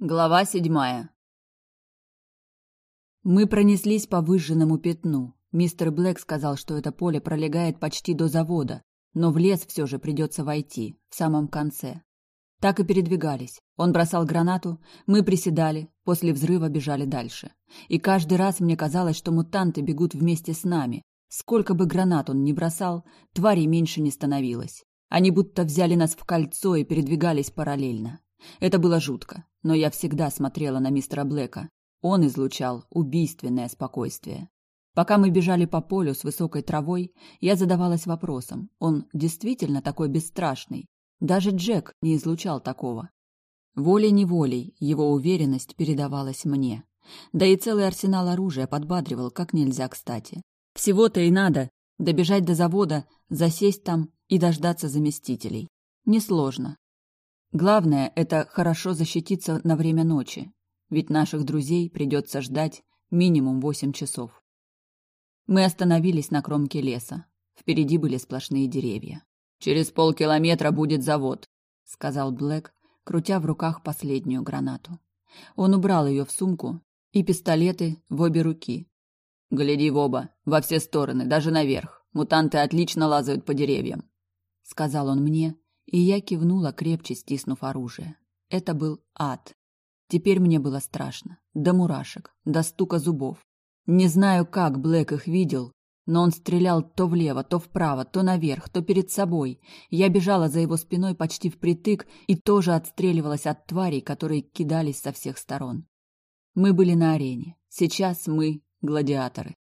Глава седьмая. Мы пронеслись по выжженному пятну. Мистер Блэк сказал, что это поле пролегает почти до завода, но в лес все же придется войти, в самом конце. Так и передвигались. Он бросал гранату, мы приседали, после взрыва бежали дальше. И каждый раз мне казалось, что мутанты бегут вместе с нами. Сколько бы гранат он ни бросал, тварей меньше не становилось. Они будто взяли нас в кольцо и передвигались параллельно. Это было жутко, но я всегда смотрела на мистера Блэка. Он излучал убийственное спокойствие. Пока мы бежали по полю с высокой травой, я задавалась вопросом, он действительно такой бесстрашный? Даже Джек не излучал такого. Волей-неволей его уверенность передавалась мне. Да и целый арсенал оружия подбадривал как нельзя кстати. Всего-то и надо добежать до завода, засесть там и дождаться заместителей. Несложно. Главное – это хорошо защититься на время ночи, ведь наших друзей придется ждать минимум восемь часов. Мы остановились на кромке леса. Впереди были сплошные деревья. «Через полкилометра будет завод», — сказал Блэк, крутя в руках последнюю гранату. Он убрал ее в сумку и пистолеты в обе руки. «Гляди в оба, во все стороны, даже наверх. Мутанты отлично лазают по деревьям», — сказал он мне, и я кивнула, крепче стиснув оружие. Это был ад. Теперь мне было страшно. До мурашек, до стука зубов. Не знаю, как Блэк их видел, но он стрелял то влево, то вправо, то наверх, то перед собой. Я бежала за его спиной почти впритык и тоже отстреливалась от тварей, которые кидались со всех сторон. Мы были на арене. Сейчас мы — гладиаторы.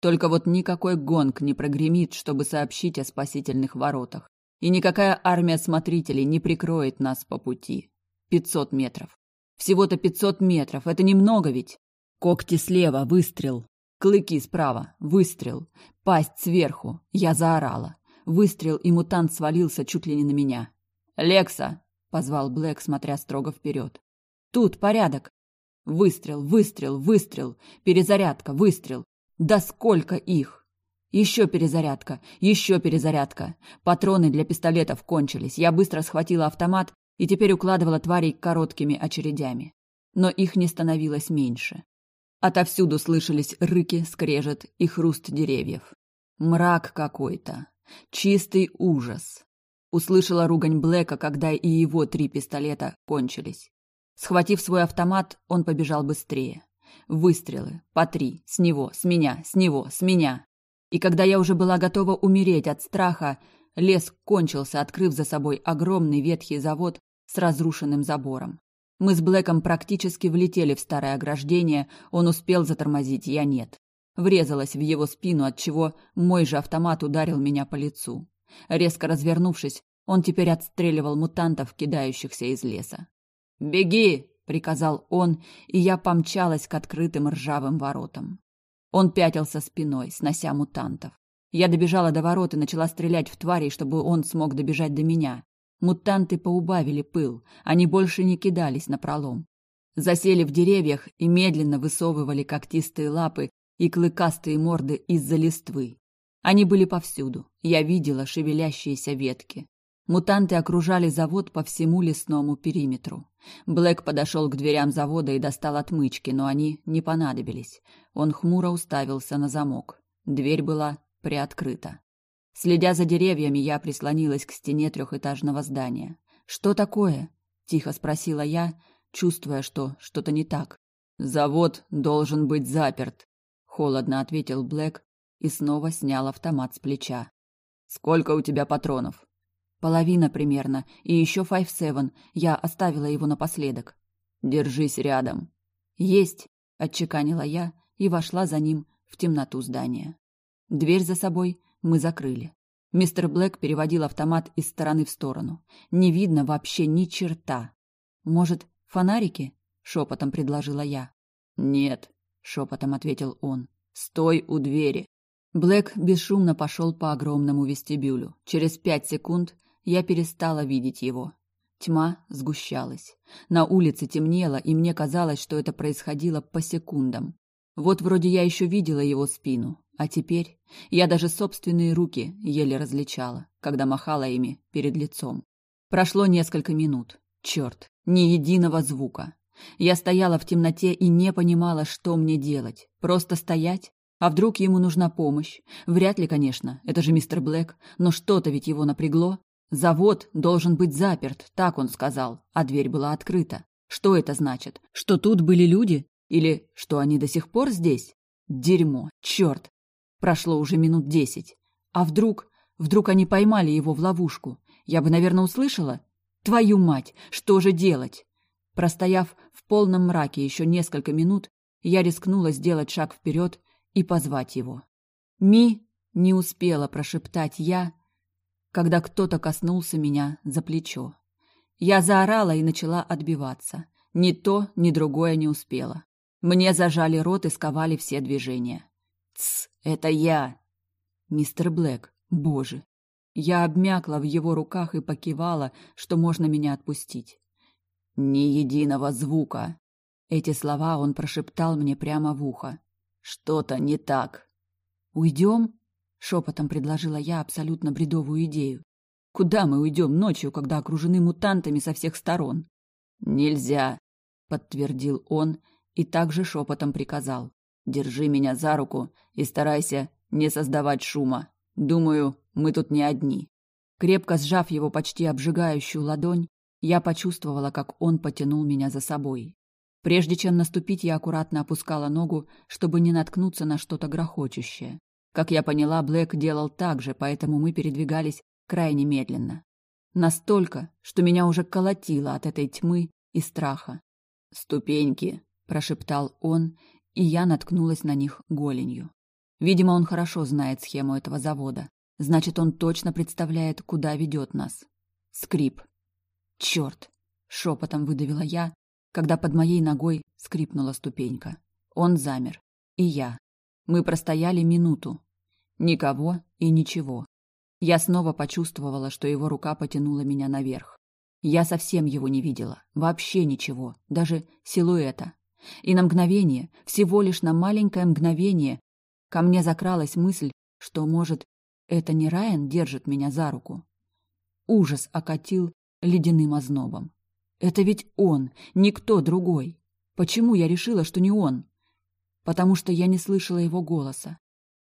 Только вот никакой гонг не прогремит, чтобы сообщить о спасительных воротах. И никакая армия смотрителей не прикроет нас по пути. Пятьсот метров. Всего-то пятьсот метров. Это немного ведь. Когти слева, выстрел. Клыки справа, выстрел. Пасть сверху. Я заорала. Выстрел, и мутант свалился чуть ли не на меня. «Лекса!» — позвал Блэк, смотря строго вперед. «Тут порядок!» Выстрел, выстрел, выстрел. Перезарядка, выстрел. Да сколько их! Еще перезарядка, еще перезарядка. Патроны для пистолетов кончились. Я быстро схватила автомат и теперь укладывала тварей короткими очередями. Но их не становилось меньше. Отовсюду слышались рыки, скрежет и хруст деревьев. Мрак какой-то. Чистый ужас. Услышала ругань Блэка, когда и его три пистолета кончились. Схватив свой автомат, он побежал быстрее. Выстрелы. По три. С него, с меня, с него, с меня. И когда я уже была готова умереть от страха, лес кончился, открыв за собой огромный ветхий завод с разрушенным забором. Мы с Блэком практически влетели в старое ограждение, он успел затормозить, я нет. Врезалась в его спину, от чего мой же автомат ударил меня по лицу. Резко развернувшись, он теперь отстреливал мутантов, кидающихся из леса. «Беги!» — приказал он, и я помчалась к открытым ржавым воротам. Он пятился спиной, снося мутантов. Я добежала до ворот и начала стрелять в тварей, чтобы он смог добежать до меня. Мутанты поубавили пыл, они больше не кидались на пролом. Засели в деревьях и медленно высовывали когтистые лапы и клыкастые морды из-за листвы. Они были повсюду. Я видела шевелящиеся ветки. Мутанты окружали завод по всему лесному периметру. Блэк подошел к дверям завода и достал отмычки, но они не понадобились. Он хмуро уставился на замок. Дверь была приоткрыта. Следя за деревьями, я прислонилась к стене трехэтажного здания. «Что такое?» – тихо спросила я, чувствуя, что что-то не так. «Завод должен быть заперт», – холодно ответил Блэк и снова снял автомат с плеча. «Сколько у тебя патронов?» Половина примерно. И еще Seven. Я оставила его напоследок. Держись рядом. Есть, отчеканила я и вошла за ним в темноту здания. Дверь за собой мы закрыли. Мистер Блэк переводил автомат из стороны в сторону. Не видно вообще ни черта. Может, фонарики? шепотом предложила я. Нет, шепотом ответил он. Стой у двери. Блэк бесшумно пошел по огромному вестибюлю. Через пять секунд я перестала видеть его. Тьма сгущалась. На улице темнело, и мне казалось, что это происходило по секундам. Вот вроде я еще видела его спину, а теперь я даже собственные руки еле различала, когда махала ими перед лицом. Прошло несколько минут. Черт, ни единого звука. Я стояла в темноте и не понимала, что мне делать. Просто стоять? А вдруг ему нужна помощь? Вряд ли, конечно, это же мистер Блэк, но что-то ведь его напрягло. Завод должен быть заперт, так он сказал, а дверь была открыта. Что это значит? Что тут были люди? Или что они до сих пор здесь? Дерьмо, черт! Прошло уже минут десять. А вдруг... Вдруг они поймали его в ловушку? Я бы, наверное, услышала. Твою мать, что же делать? Простояв в полном мраке еще несколько минут, я рискнула сделать шаг вперед и позвать его. «Ми!» — не успела прошептать я, когда кто-то коснулся меня за плечо. Я заорала и начала отбиваться. Ни то, ни другое не успела. Мне зажали рот и сковали все движения. «Тсс, это я!» «Мистер Блэк, боже!» Я обмякла в его руках и покивала, что можно меня отпустить. «Ни единого звука!» Эти слова он прошептал мне прямо в ухо. «Что-то не так!» «Уйдем?» — шепотом предложила я абсолютно бредовую идею. «Куда мы уйдем ночью, когда окружены мутантами со всех сторон?» «Нельзя!» — подтвердил он и также шепотом приказал. «Держи меня за руку и старайся не создавать шума. Думаю, мы тут не одни». Крепко сжав его почти обжигающую ладонь, я почувствовала, как он потянул меня за собой. Прежде чем наступить, я аккуратно опускала ногу, чтобы не наткнуться на что-то грохочущее. Как я поняла, Блэк делал так же, поэтому мы передвигались крайне медленно. Настолько, что меня уже колотило от этой тьмы и страха. «Ступеньки», — прошептал он, и я наткнулась на них голенью. Видимо, он хорошо знает схему этого завода. Значит, он точно представляет, куда ведет нас. Скрип. Черт! Шепотом выдавила я, когда под моей ногой скрипнула ступенька. Он замер. И я. Мы простояли минуту. Никого и ничего. Я снова почувствовала, что его рука потянула меня наверх. Я совсем его не видела. Вообще ничего. Даже силуэта. И на мгновение, всего лишь на маленькое мгновение, ко мне закралась мысль, что, может, это не Райан держит меня за руку. Ужас окатил ледяным ознобом. Это ведь он, никто другой. Почему я решила, что не он? Потому что я не слышала его голоса.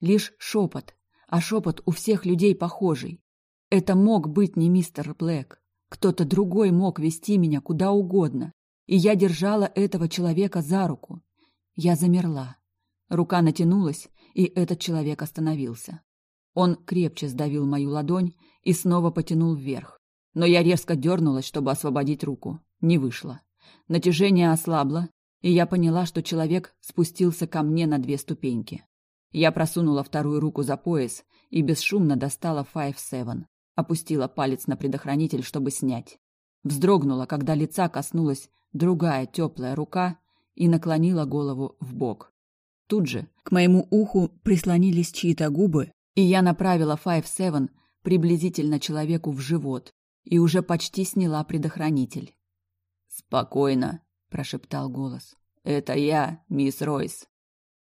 Лишь шепот, а шепот у всех людей похожий. Это мог быть не мистер Блэк. Кто-то другой мог вести меня куда угодно. И я держала этого человека за руку. Я замерла. Рука натянулась, и этот человек остановился. Он крепче сдавил мою ладонь и снова потянул вверх. Но я резко дернулась, чтобы освободить руку. Не вышло. Натяжение ослабло, и я поняла, что человек спустился ко мне на две ступеньки. Я просунула вторую руку за пояс и бесшумно достала Five Seven. Опустила палец на предохранитель, чтобы снять. Вздрогнула, когда лица коснулась другая теплая рука и наклонила голову в бок. Тут же к моему уху прислонились чьи-то губы, и я направила Five Seven приблизительно человеку в живот и уже почти сняла предохранитель. «Спокойно», — прошептал голос. «Это я, мисс Ройс».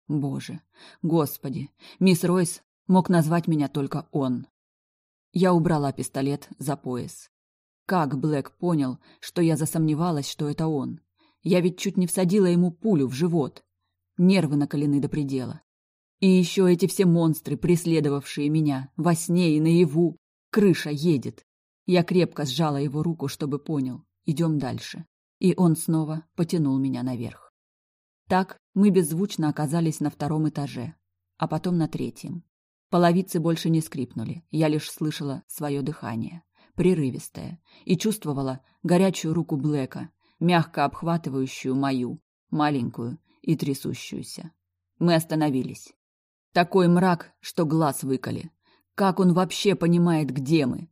Боже, господи, мисс Ройс мог назвать меня только он. Я убрала пистолет за пояс. Как Блэк понял, что я засомневалась, что это он? Я ведь чуть не всадила ему пулю в живот. Нервы накалены до предела. И еще эти все монстры, преследовавшие меня, во сне и наяву. Крыша едет. Я крепко сжала его руку, чтобы понял. Идем дальше. И он снова потянул меня наверх. Так мы беззвучно оказались на втором этаже, а потом на третьем. Половицы больше не скрипнули, я лишь слышала свое дыхание, прерывистое, и чувствовала горячую руку Блэка, мягко обхватывающую мою, маленькую и трясущуюся. Мы остановились. Такой мрак, что глаз выколи. Как он вообще понимает, где мы?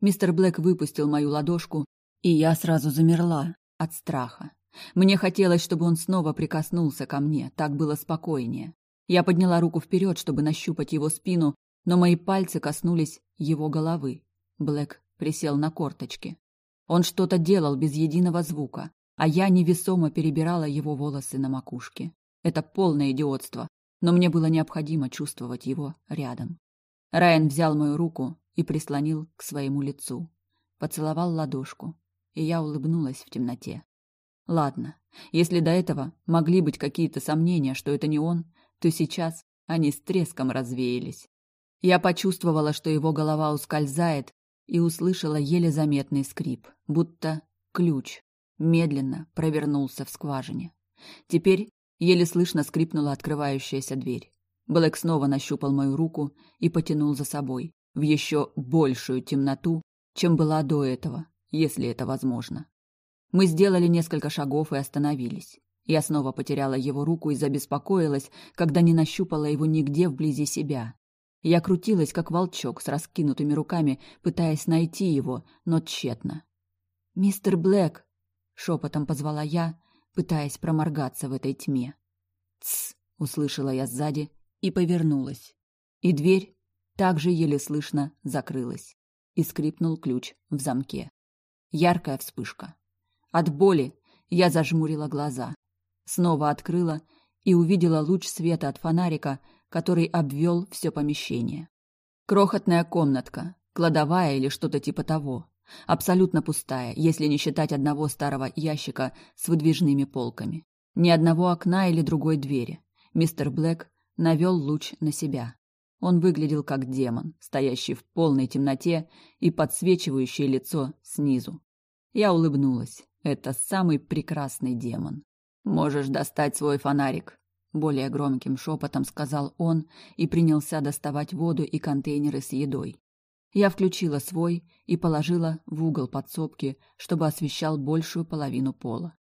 Мистер Блэк выпустил мою ладошку, и я сразу замерла от страха. Мне хотелось, чтобы он снова прикоснулся ко мне, так было спокойнее. Я подняла руку вперед, чтобы нащупать его спину, но мои пальцы коснулись его головы. Блэк присел на корточки. Он что-то делал без единого звука, а я невесомо перебирала его волосы на макушке. Это полное идиотство, но мне было необходимо чувствовать его рядом. Райан взял мою руку и прислонил к своему лицу. Поцеловал ладошку, и я улыбнулась в темноте. Ладно, если до этого могли быть какие-то сомнения, что это не он, то сейчас они с треском развеялись. Я почувствовала, что его голова ускользает, и услышала еле заметный скрип, будто ключ медленно провернулся в скважине. Теперь еле слышно скрипнула открывающаяся дверь. Блэк снова нащупал мою руку и потянул за собой в еще большую темноту, чем была до этого, если это возможно. Мы сделали несколько шагов и остановились. Я снова потеряла его руку и забеспокоилась, когда не нащупала его нигде вблизи себя. Я крутилась, как волчок, с раскинутыми руками, пытаясь найти его, но тщетно. «Мистер Блэк!» — шепотом позвала я, пытаясь проморгаться в этой тьме. «Тсс!» — услышала я сзади и повернулась. И дверь также еле слышно закрылась. И скрипнул ключ в замке. Яркая вспышка. От боли я зажмурила глаза. Снова открыла и увидела луч света от фонарика, который обвел все помещение. Крохотная комнатка, кладовая или что-то типа того. Абсолютно пустая, если не считать одного старого ящика с выдвижными полками. Ни одного окна или другой двери. Мистер Блэк навел луч на себя. Он выглядел как демон, стоящий в полной темноте и подсвечивающий лицо снизу. Я улыбнулась. Это самый прекрасный демон. Можешь достать свой фонарик, более громким шепотом сказал он и принялся доставать воду и контейнеры с едой. Я включила свой и положила в угол подсобки, чтобы освещал большую половину пола.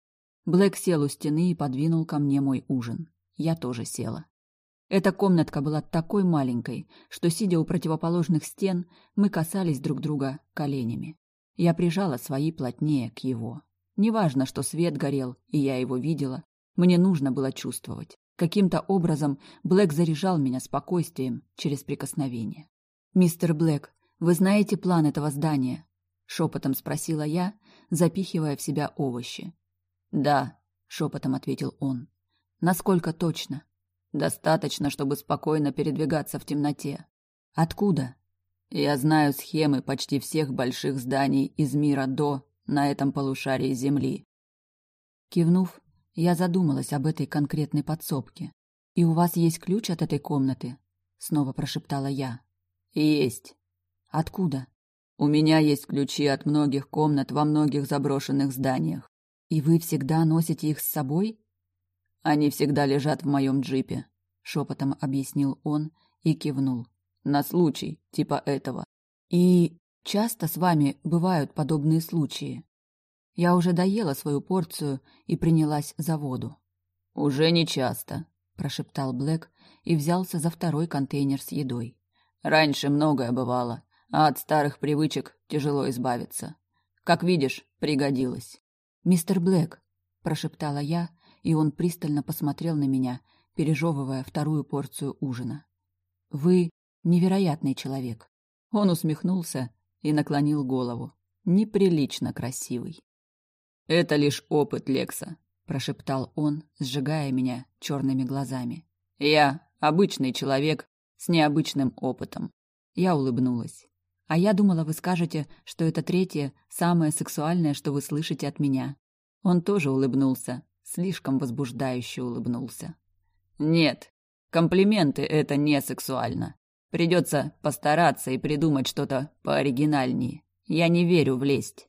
Блэк сел у стены и подвинул ко мне мой ужин. Я тоже села. Эта комнатка была такой маленькой, что, сидя у противоположных стен, мы касались друг друга коленями. Я прижала свои плотнее к его. Неважно, что свет горел, и я его видела. Мне нужно было чувствовать. Каким-то образом Блэк заряжал меня спокойствием через прикосновение. «Мистер Блэк, вы знаете план этого здания?» — шепотом спросила я, запихивая в себя овощи. «Да», — шепотом ответил он. «Насколько точно?» «Достаточно, чтобы спокойно передвигаться в темноте». «Откуда?» «Я знаю схемы почти всех больших зданий из мира до на этом полушарии Земли. Кивнув, я задумалась об этой конкретной подсобке. «И у вас есть ключ от этой комнаты?» — снова прошептала я. «Есть». «Откуда?» «У меня есть ключи от многих комнат во многих заброшенных зданиях». «И вы всегда носите их с собой?» «Они всегда лежат в моем джипе», — шепотом объяснил он и кивнул. «На случай, типа этого». «И Часто с вами бывают подобные случаи. Я уже доела свою порцию и принялась за воду. Уже не часто, прошептал Блэк и взялся за второй контейнер с едой. Раньше многое бывало, а от старых привычек тяжело избавиться. Как видишь, пригодилось. Мистер Блэк, прошептала я, и он пристально посмотрел на меня, пережевывая вторую порцию ужина. Вы невероятный человек. Он усмехнулся и наклонил голову. Неприлично красивый. «Это лишь опыт Лекса», — прошептал он, сжигая меня черными глазами. «Я обычный человек с необычным опытом». Я улыбнулась. «А я думала, вы скажете, что это третье, самое сексуальное, что вы слышите от меня». Он тоже улыбнулся, слишком возбуждающе улыбнулся. «Нет, комплименты — это не сексуально. Придется постараться и придумать что-то пооригинальнее. Я не верю в лесть.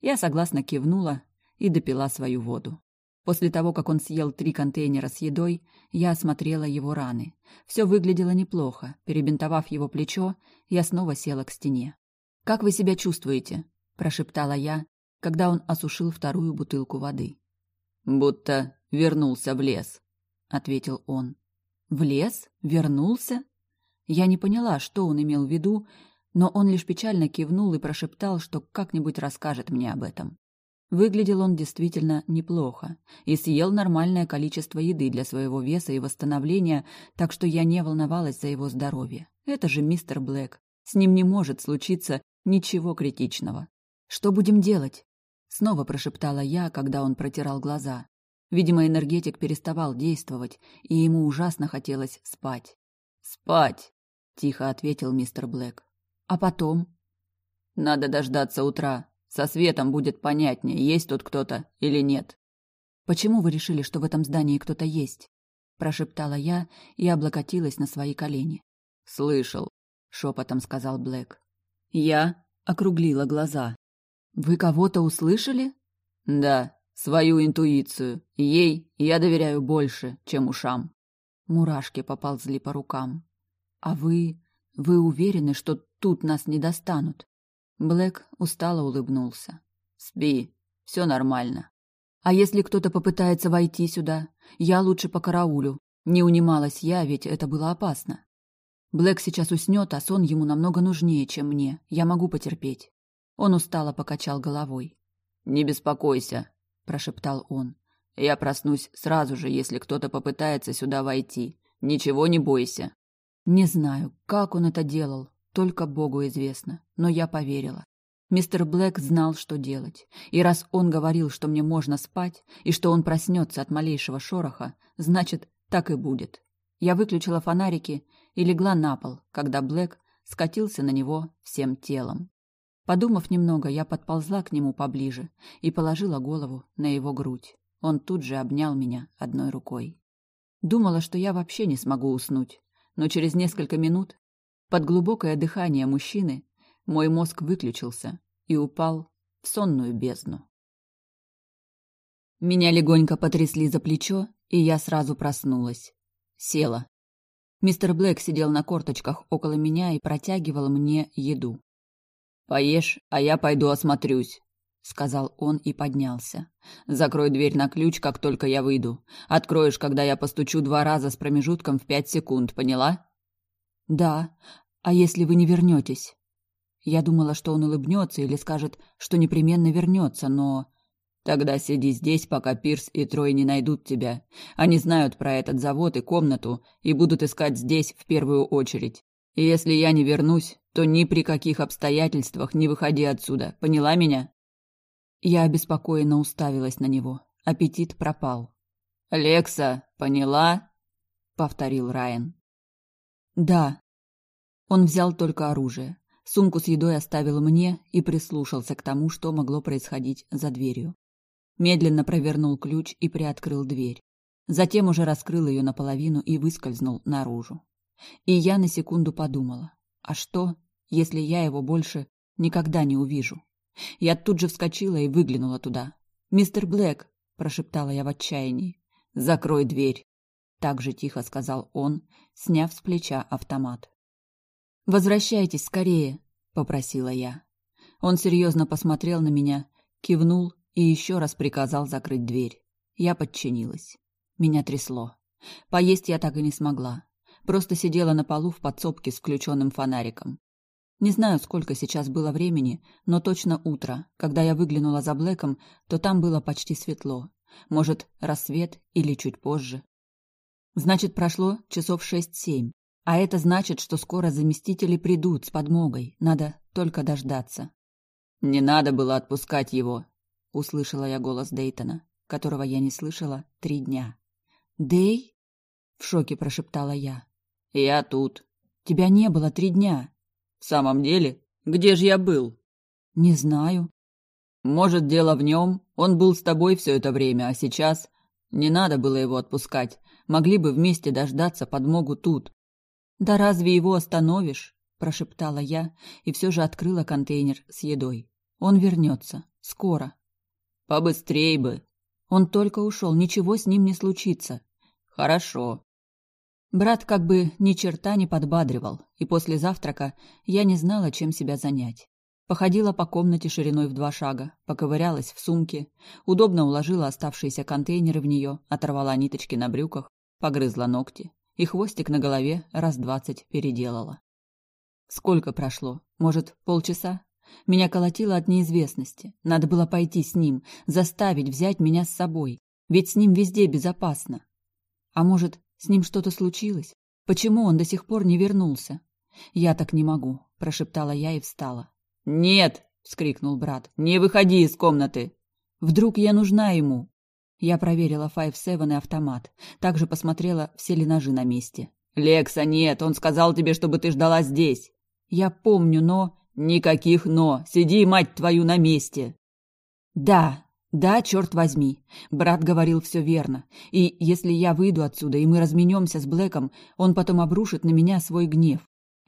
Я согласно кивнула и допила свою воду. После того, как он съел три контейнера с едой, я осмотрела его раны. Все выглядело неплохо. Перебинтовав его плечо, я снова села к стене. «Как вы себя чувствуете?» – прошептала я, когда он осушил вторую бутылку воды. «Будто вернулся в лес», – ответил он. «В лес? Вернулся?» Я не поняла, что он имел в виду, но он лишь печально кивнул и прошептал, что как-нибудь расскажет мне об этом. Выглядел он действительно неплохо и съел нормальное количество еды для своего веса и восстановления, так что я не волновалась за его здоровье. Это же мистер Блэк. С ним не может случиться ничего критичного. Что будем делать? Снова прошептала я, когда он протирал глаза. Видимо, энергетик переставал действовать, и ему ужасно хотелось спать. Спать, тихо ответил мистер Блэк. А потом? Надо дождаться утра, Со светом будет понятнее, есть тут кто-то или нет. Почему вы решили, что в этом здании кто-то есть? прошептала я и облокотилась на свои колени. Слышал, шепотом сказал Блэк. Я округлила глаза. Вы кого-то услышали? Да, свою интуицию. Ей я доверяю больше, чем ушам. Мурашки поползли по рукам. А вы... вы уверены, что тут нас не достанут? Блэк устало улыбнулся. Спи, все нормально. А если кто-то попытается войти сюда? Я лучше по караулю. Не унималась я, ведь это было опасно. Блэк сейчас уснет, а сон ему намного нужнее, чем мне. Я могу потерпеть. Он устало покачал головой. «Не беспокойся», – прошептал он. «Я проснусь сразу же, если кто-то попытается сюда войти. Ничего не бойся». Не знаю, как он это делал, только Богу известно, но я поверила. Мистер Блэк знал, что делать. И раз он говорил, что мне можно спать, и что он проснется от малейшего шороха, значит, так и будет. Я выключила фонарики и легла на пол, когда Блэк скатился на него всем телом. Подумав немного, я подползла к нему поближе и положила голову на его грудь. Он тут же обнял меня одной рукой. Думала, что я вообще не смогу уснуть, но через несколько минут, под глубокое дыхание мужчины, мой мозг выключился и упал в сонную бездну. Меня легонько потрясли за плечо, и я сразу проснулась. Села. Мистер Блэк сидел на корточках около меня и протягивал мне еду. «Поешь, а я пойду осмотрюсь», — сказал он и поднялся. «Закрой дверь на ключ, как только я выйду. Откроешь, когда я постучу два раза с промежутком в пять секунд, поняла?» «Да. А если вы не вернетесь?» Я думала, что он улыбнется или скажет, что непременно вернется, но... Тогда сиди здесь, пока Пирс и Трой не найдут тебя. Они знают про этот завод и комнату и будут искать здесь в первую очередь. И если я не вернусь, то ни при каких обстоятельствах не выходи отсюда. Поняла меня? Я обеспокоенно уставилась на него. Аппетит пропал. «Лекса, поняла?» — повторил Райан. «Да». Он взял только оружие. Сумку с едой оставил мне и прислушался к тому, что могло происходить за дверью. Медленно провернул ключ и приоткрыл дверь. Затем уже раскрыл ее наполовину и выскользнул наружу. И я на секунду подумала, а что, если я его больше никогда не увижу? Я тут же вскочила и выглянула туда. «Мистер Блэк!» – прошептала я в отчаянии. «Закрой дверь!» – так же тихо сказал он, сняв с плеча автомат. «Возвращайтесь скорее!» – попросила я. Он серьезно посмотрел на меня, кивнул и еще раз приказал закрыть дверь. Я подчинилась. Меня трясло. Поесть я так и не смогла. Просто сидела на полу в подсобке с включенным фонариком. Не знаю, сколько сейчас было времени, но точно утро. Когда я выглянула за Блэком, то там было почти светло. Может, рассвет или чуть позже. Значит, прошло часов шесть-семь. А это значит, что скоро заместители придут с подмогой. Надо только дождаться. «Не надо было отпускать его», услышала я голос Дейтона, которого я не слышала три дня. Дей? В шоке прошептала я. Я тут. Тебя не было три дня. В самом деле? Где же я был? Не знаю. Может, дело в нем. Он был с тобой все это время, а сейчас не надо было его отпускать. Могли бы вместе дождаться подмогу тут. Да разве его остановишь? прошептала я и все же открыла контейнер с едой. Он вернется. Скоро. Побыстрей бы. Он только ушел, ничего с ним не случится. Хорошо. Брат как бы ни черта не подбадривал, и после завтрака я не знала, чем себя занять. Походила по комнате шириной в два шага, поковырялась в сумке, удобно уложила оставшиеся контейнеры в нее, оторвала ниточки на брюках, погрызла ногти и хвостик на голове раз двадцать переделала. Сколько прошло? Может, полчаса? Меня колотило от неизвестности. Надо было пойти с ним, заставить взять меня с собой. Ведь с ним везде безопасно. А может, с ним что-то случилось? Почему он до сих пор не вернулся? Я так не могу, прошептала я и встала. Нет, вскрикнул брат. Не выходи из комнаты. Вдруг я нужна ему? Я проверила Five Seven и автомат. Также посмотрела, все ли ножи на месте. Лекса, нет, он сказал тебе, чтобы ты ждала здесь. Я помню, но Никаких «но». Сиди, мать твою, на месте. Да, да, черт возьми. Брат говорил все верно. И если я выйду отсюда, и мы разменемся с Блэком, он потом обрушит на меня свой гнев.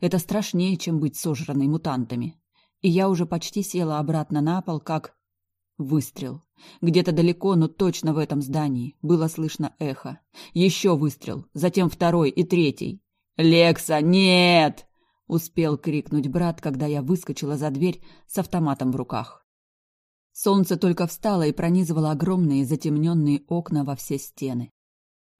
Это страшнее, чем быть сожранной мутантами. И я уже почти села обратно на пол, как... Выстрел. Где-то далеко, но точно в этом здании. Было слышно эхо. Еще выстрел. Затем второй и третий. «Лекса, нет!» — успел крикнуть брат, когда я выскочила за дверь с автоматом в руках. Солнце только встало и пронизывало огромные затемненные окна во все стены.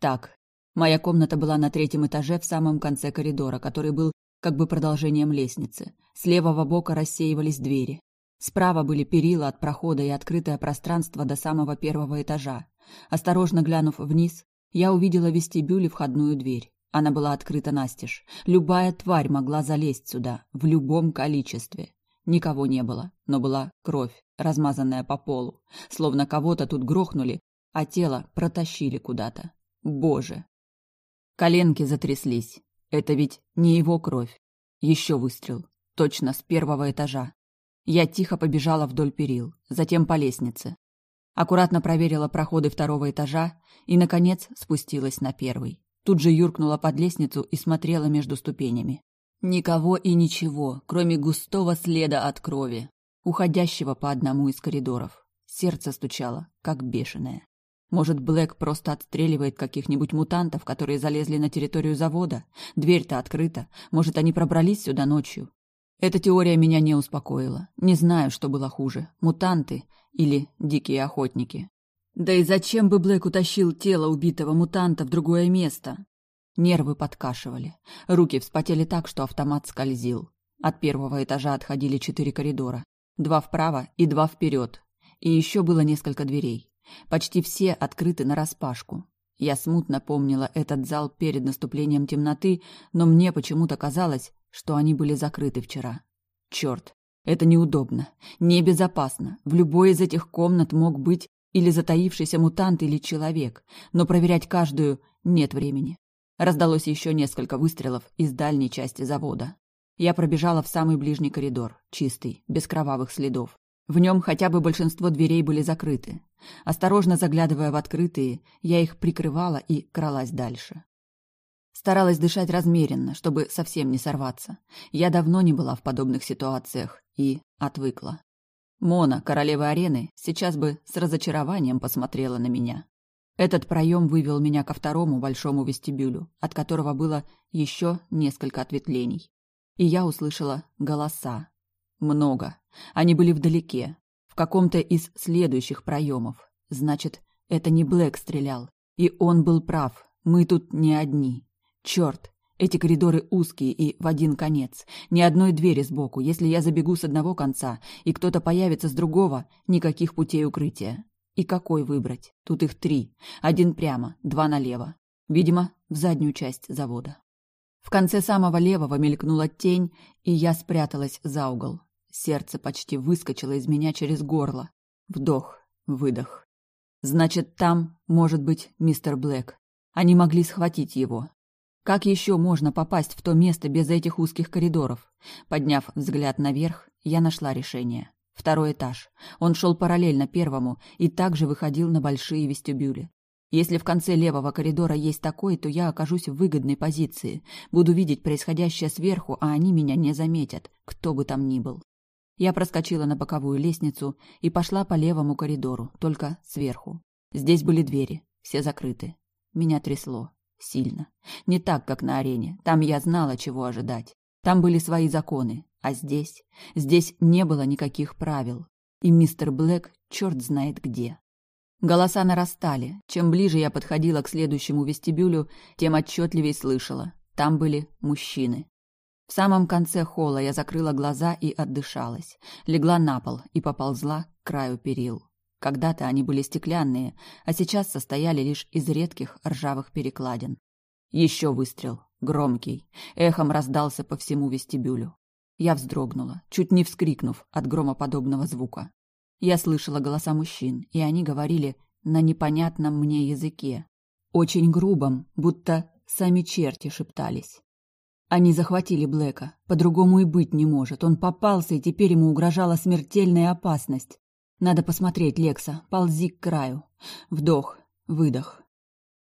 Так, моя комната была на третьем этаже в самом конце коридора, который был как бы продолжением лестницы. С левого бока рассеивались двери. Справа были перила от прохода и открытое пространство до самого первого этажа. Осторожно глянув вниз, я увидела в вестибюле входную дверь. Она была открыта настежь. Любая тварь могла залезть сюда, в любом количестве. Никого не было, но была кровь, размазанная по полу. Словно кого-то тут грохнули, а тело протащили куда-то. Боже! Коленки затряслись. Это ведь не его кровь. Еще выстрел. Точно с первого этажа. Я тихо побежала вдоль перил, затем по лестнице. Аккуратно проверила проходы второго этажа и, наконец, спустилась на первый. Тут же юркнула под лестницу и смотрела между ступенями. Никого и ничего, кроме густого следа от крови, уходящего по одному из коридоров. Сердце стучало, как бешеное. Может, Блэк просто отстреливает каких-нибудь мутантов, которые залезли на территорию завода? Дверь-то открыта. Может, они пробрались сюда ночью? Эта теория меня не успокоила. Не знаю, что было хуже – мутанты или дикие охотники. Да и зачем бы Блэк утащил тело убитого мутанта в другое место? Нервы подкашивали. Руки вспотели так, что автомат скользил. От первого этажа отходили четыре коридора. Два вправо и два вперед. И еще было несколько дверей. Почти все открыты нараспашку. Я смутно помнила этот зал перед наступлением темноты, но мне почему-то казалось, что они были закрыты вчера. Черт, это неудобно, небезопасно. В любой из этих комнат мог быть или затаившийся мутант, или человек, но проверять каждую нет времени. Раздалось еще несколько выстрелов из дальней части завода. Я пробежала в самый ближний коридор, чистый, без кровавых следов. В нем хотя бы большинство дверей были закрыты. Осторожно заглядывая в открытые, я их прикрывала и кралась дальше. Старалась дышать размеренно, чтобы совсем не сорваться. Я давно не была в подобных ситуациях и отвыкла. Мона, королева арены, сейчас бы с разочарованием посмотрела на меня. Этот проем вывел меня ко второму большому вестибюлю, от которого было еще несколько ответвлений. И я услышала голоса. Много. Они были вдалеке, в каком-то из следующих проемов. Значит, это не Блэк стрелял. И он был прав. Мы тут не одни. Черт, эти коридоры узкие и в один конец. Ни одной двери сбоку. Если я забегу с одного конца, и кто-то появится с другого, никаких путей укрытия. И какой выбрать? Тут их три. Один прямо, два налево. Видимо, в заднюю часть завода. В конце самого левого мелькнула тень, и я спряталась за угол. Сердце почти выскочило из меня через горло. Вдох, выдох. Значит, там может быть мистер Блэк. Они могли схватить его. Как еще можно попасть в то место без этих узких коридоров? Подняв взгляд наверх, я нашла решение. Второй этаж. Он шел параллельно первому и также выходил на большие вестибюли. Если в конце левого коридора есть такой, то я окажусь в выгодной позиции. Буду видеть происходящее сверху, а они меня не заметят, кто бы там ни был. Я проскочила на боковую лестницу и пошла по левому коридору, только сверху. Здесь были двери, все закрыты. Меня трясло. Сильно. Не так, как на арене. Там я знала, чего ожидать. Там были свои законы. А здесь? Здесь не было никаких правил. И мистер Блэк черт знает где. Голоса нарастали. Чем ближе я подходила к следующему вестибюлю, тем отчетливее слышала. Там были мужчины. В самом конце холла я закрыла глаза и отдышалась. Легла на пол и поползла к краю перил. Когда-то они были стеклянные, а сейчас состояли лишь из редких ржавых перекладин. Еще выстрел, громкий, эхом раздался по всему вестибюлю. Я вздрогнула, чуть не вскрикнув от громоподобного звука. Я слышала голоса мужчин, и они говорили на непонятном мне языке. Очень грубом, будто сами черти шептались. Они захватили Блэка. По-другому и быть не может. Он попался, и теперь ему угрожала смертельная опасность. Надо посмотреть, Лекса. Ползи к краю. Вдох, выдох.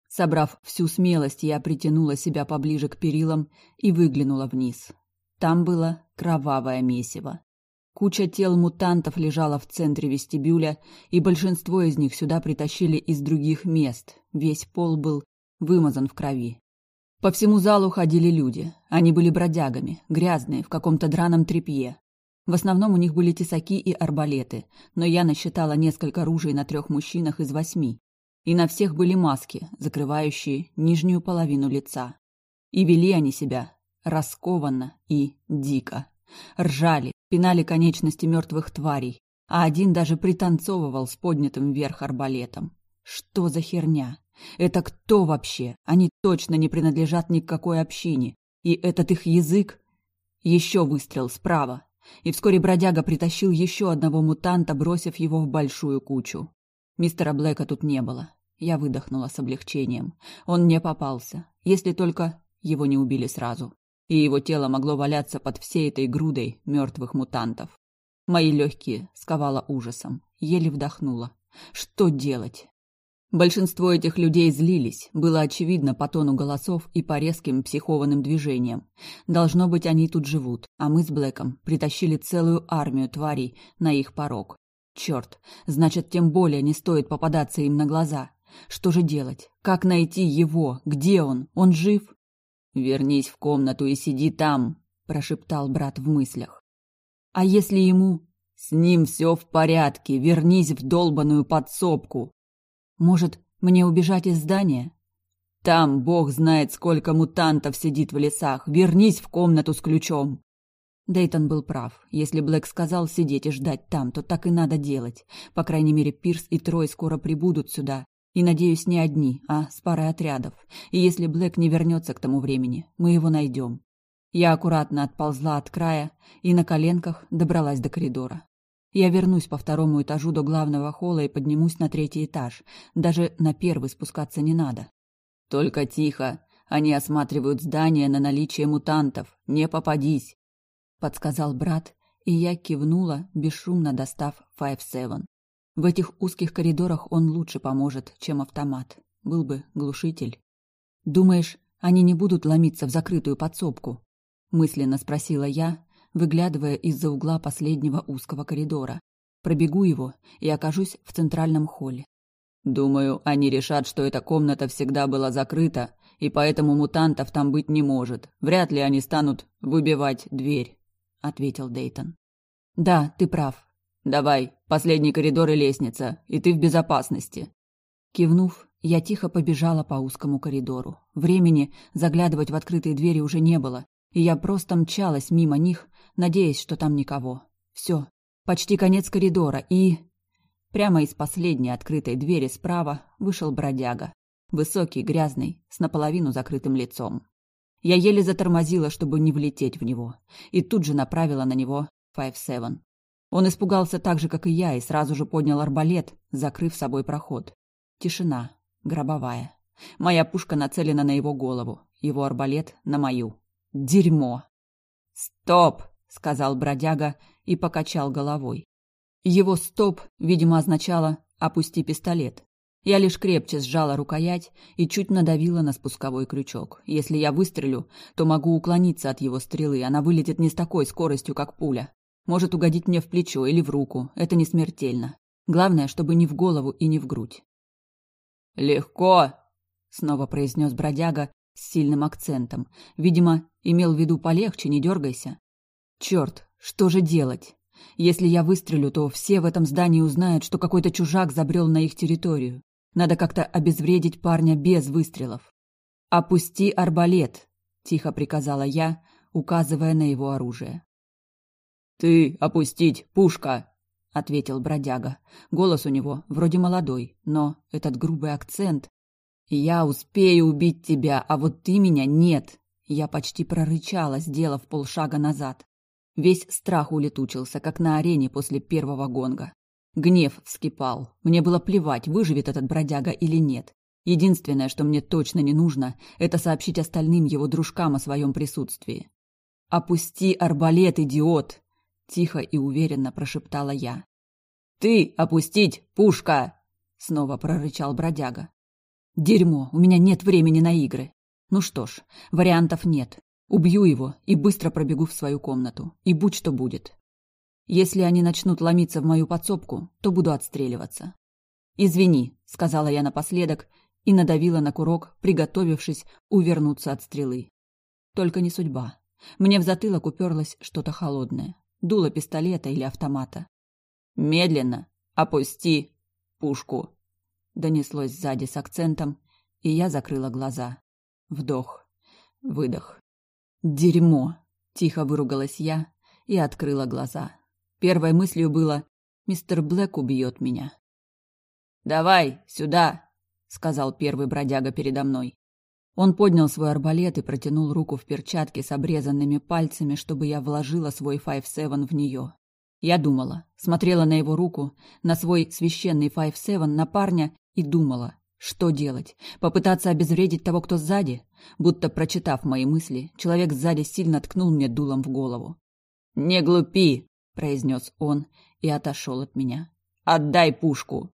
Собрав всю смелость, я притянула себя поближе к перилам и выглянула вниз. Там было кровавое месиво. Куча тел мутантов лежала в центре вестибюля, и большинство из них сюда притащили из других мест. Весь пол был вымазан в крови. По всему залу ходили люди. Они были бродягами, грязные, в каком-то драном тряпье. В основном у них были тесаки и арбалеты, но я насчитала несколько ружей на трех мужчинах из восьми. И на всех были маски, закрывающие нижнюю половину лица. И вели они себя раскованно и дико. Ржали, пинали конечности мертвых тварей, а один даже пританцовывал с поднятым вверх арбалетом. Что за херня? Это кто вообще? Они точно не принадлежат ни к какой общине. И этот их язык... Еще выстрел справа. И вскоре бродяга притащил еще одного мутанта, бросив его в большую кучу. Мистера Блэка тут не было. Я выдохнула с облегчением. Он не попался, если только его не убили сразу. И его тело могло валяться под всей этой грудой мертвых мутантов. Мои легкие сковало ужасом. Еле вдохнула. Что делать? Большинство этих людей злились, было очевидно по тону голосов и по резким психованным движениям. Должно быть, они тут живут, а мы с Блэком притащили целую армию тварей на их порог. Черт, значит, тем более не стоит попадаться им на глаза. Что же делать? Как найти его? Где он? Он жив? Вернись в комнату и сиди там, прошептал брат в мыслях. А если ему с ним все в порядке, вернись в долбаную подсобку. Может, мне убежать из здания? Там бог знает, сколько мутантов сидит в лесах. Вернись в комнату с ключом. Дейтон был прав. Если Блэк сказал сидеть и ждать там, то так и надо делать. По крайней мере, Пирс и Трой скоро прибудут сюда. И, надеюсь, не одни, а с парой отрядов. И если Блэк не вернется к тому времени, мы его найдем. Я аккуратно отползла от края и на коленках добралась до коридора. Я вернусь по второму этажу до главного холла и поднимусь на третий этаж. Даже на первый спускаться не надо. Только тихо. Они осматривают здание на наличие мутантов. Не попадись, подсказал брат, и я кивнула, бесшумно достав Five Seven. В этих узких коридорах он лучше поможет, чем автомат. Был бы глушитель. Думаешь, они не будут ломиться в закрытую подсобку? мысленно спросила я, выглядывая из-за угла последнего узкого коридора. Пробегу его и окажусь в центральном холле. Думаю, они решат, что эта комната всегда была закрыта, и поэтому мутантов там быть не может. Вряд ли они станут выбивать дверь, ответил Дейтон. Да, ты прав. Давай, последний коридор и лестница, и ты в безопасности. Кивнув, я тихо побежала по узкому коридору. Времени заглядывать в открытые двери уже не было, и я просто мчалась мимо них, надеясь, что там никого. Все, почти конец коридора, и... Прямо из последней открытой двери справа вышел бродяга. Высокий, грязный, с наполовину закрытым лицом. Я еле затормозила, чтобы не влететь в него, и тут же направила на него Five Seven. Он испугался так же, как и я, и сразу же поднял арбалет, закрыв собой проход. Тишина, гробовая. Моя пушка нацелена на его голову, его арбалет на мою. Дерьмо. Стоп, сказал бродяга и покачал головой. Его стоп, видимо, означало опусти пистолет. Я лишь крепче сжала рукоять и чуть надавила на спусковой крючок. Если я выстрелю, то могу уклониться от его стрелы, она вылетит не с такой скоростью, как пуля. Может угодить мне в плечо или в руку, это не смертельно. Главное, чтобы не в голову и не в грудь. «Легко!» — снова произнес бродяга с сильным акцентом. Видимо, имел в виду полегче, не дергайся. Черт, что же делать? Если я выстрелю, то все в этом здании узнают, что какой-то чужак забрел на их территорию. Надо как-то обезвредить парня без выстрелов. «Опусти арбалет», — тихо приказала я, указывая на его оружие. «Ты опустить, пушка!» — ответил бродяга. Голос у него вроде молодой, но этот грубый акцент... «Я успею убить тебя, а вот ты меня нет!» Я почти прорычала, сделав полшага назад. Весь страх улетучился, как на арене после первого гонга. Гнев вскипал. Мне было плевать, выживет этот бродяга или нет. Единственное, что мне точно не нужно, это сообщить остальным его дружкам о своем присутствии. «Опусти арбалет, идиот!» — тихо и уверенно прошептала я. «Ты опустить, пушка!» — снова прорычал бродяга. «Дерьмо, у меня нет времени на игры. Ну что ж, вариантов нет. Убью его и быстро пробегу в свою комнату. И будь что будет. Если они начнут ломиться в мою подсобку, то буду отстреливаться. «Извини», — сказала я напоследок и надавила на курок, приготовившись увернуться от стрелы. Только не судьба. Мне в затылок уперлось что-то холодное. Дуло пистолета или автомата. «Медленно! Опусти пушку!» Донеслось сзади с акцентом, и я закрыла глаза. Вдох. Выдох. «Дерьмо!» — тихо выругалась я и открыла глаза. Первой мыслью было «Мистер Блэк убьет меня». «Давай, сюда!» — сказал первый бродяга передо мной. Он поднял свой арбалет и протянул руку в перчатке с обрезанными пальцами, чтобы я вложила свой Five Seven в нее. Я думала, смотрела на его руку, на свой священный Five Seven, на парня и думала, что делать? Попытаться обезвредить того, кто сзади? Будто прочитав мои мысли, человек сзади сильно ткнул мне дулом в голову. «Не глупи!» — произнес он и отошел от меня. «Отдай пушку!»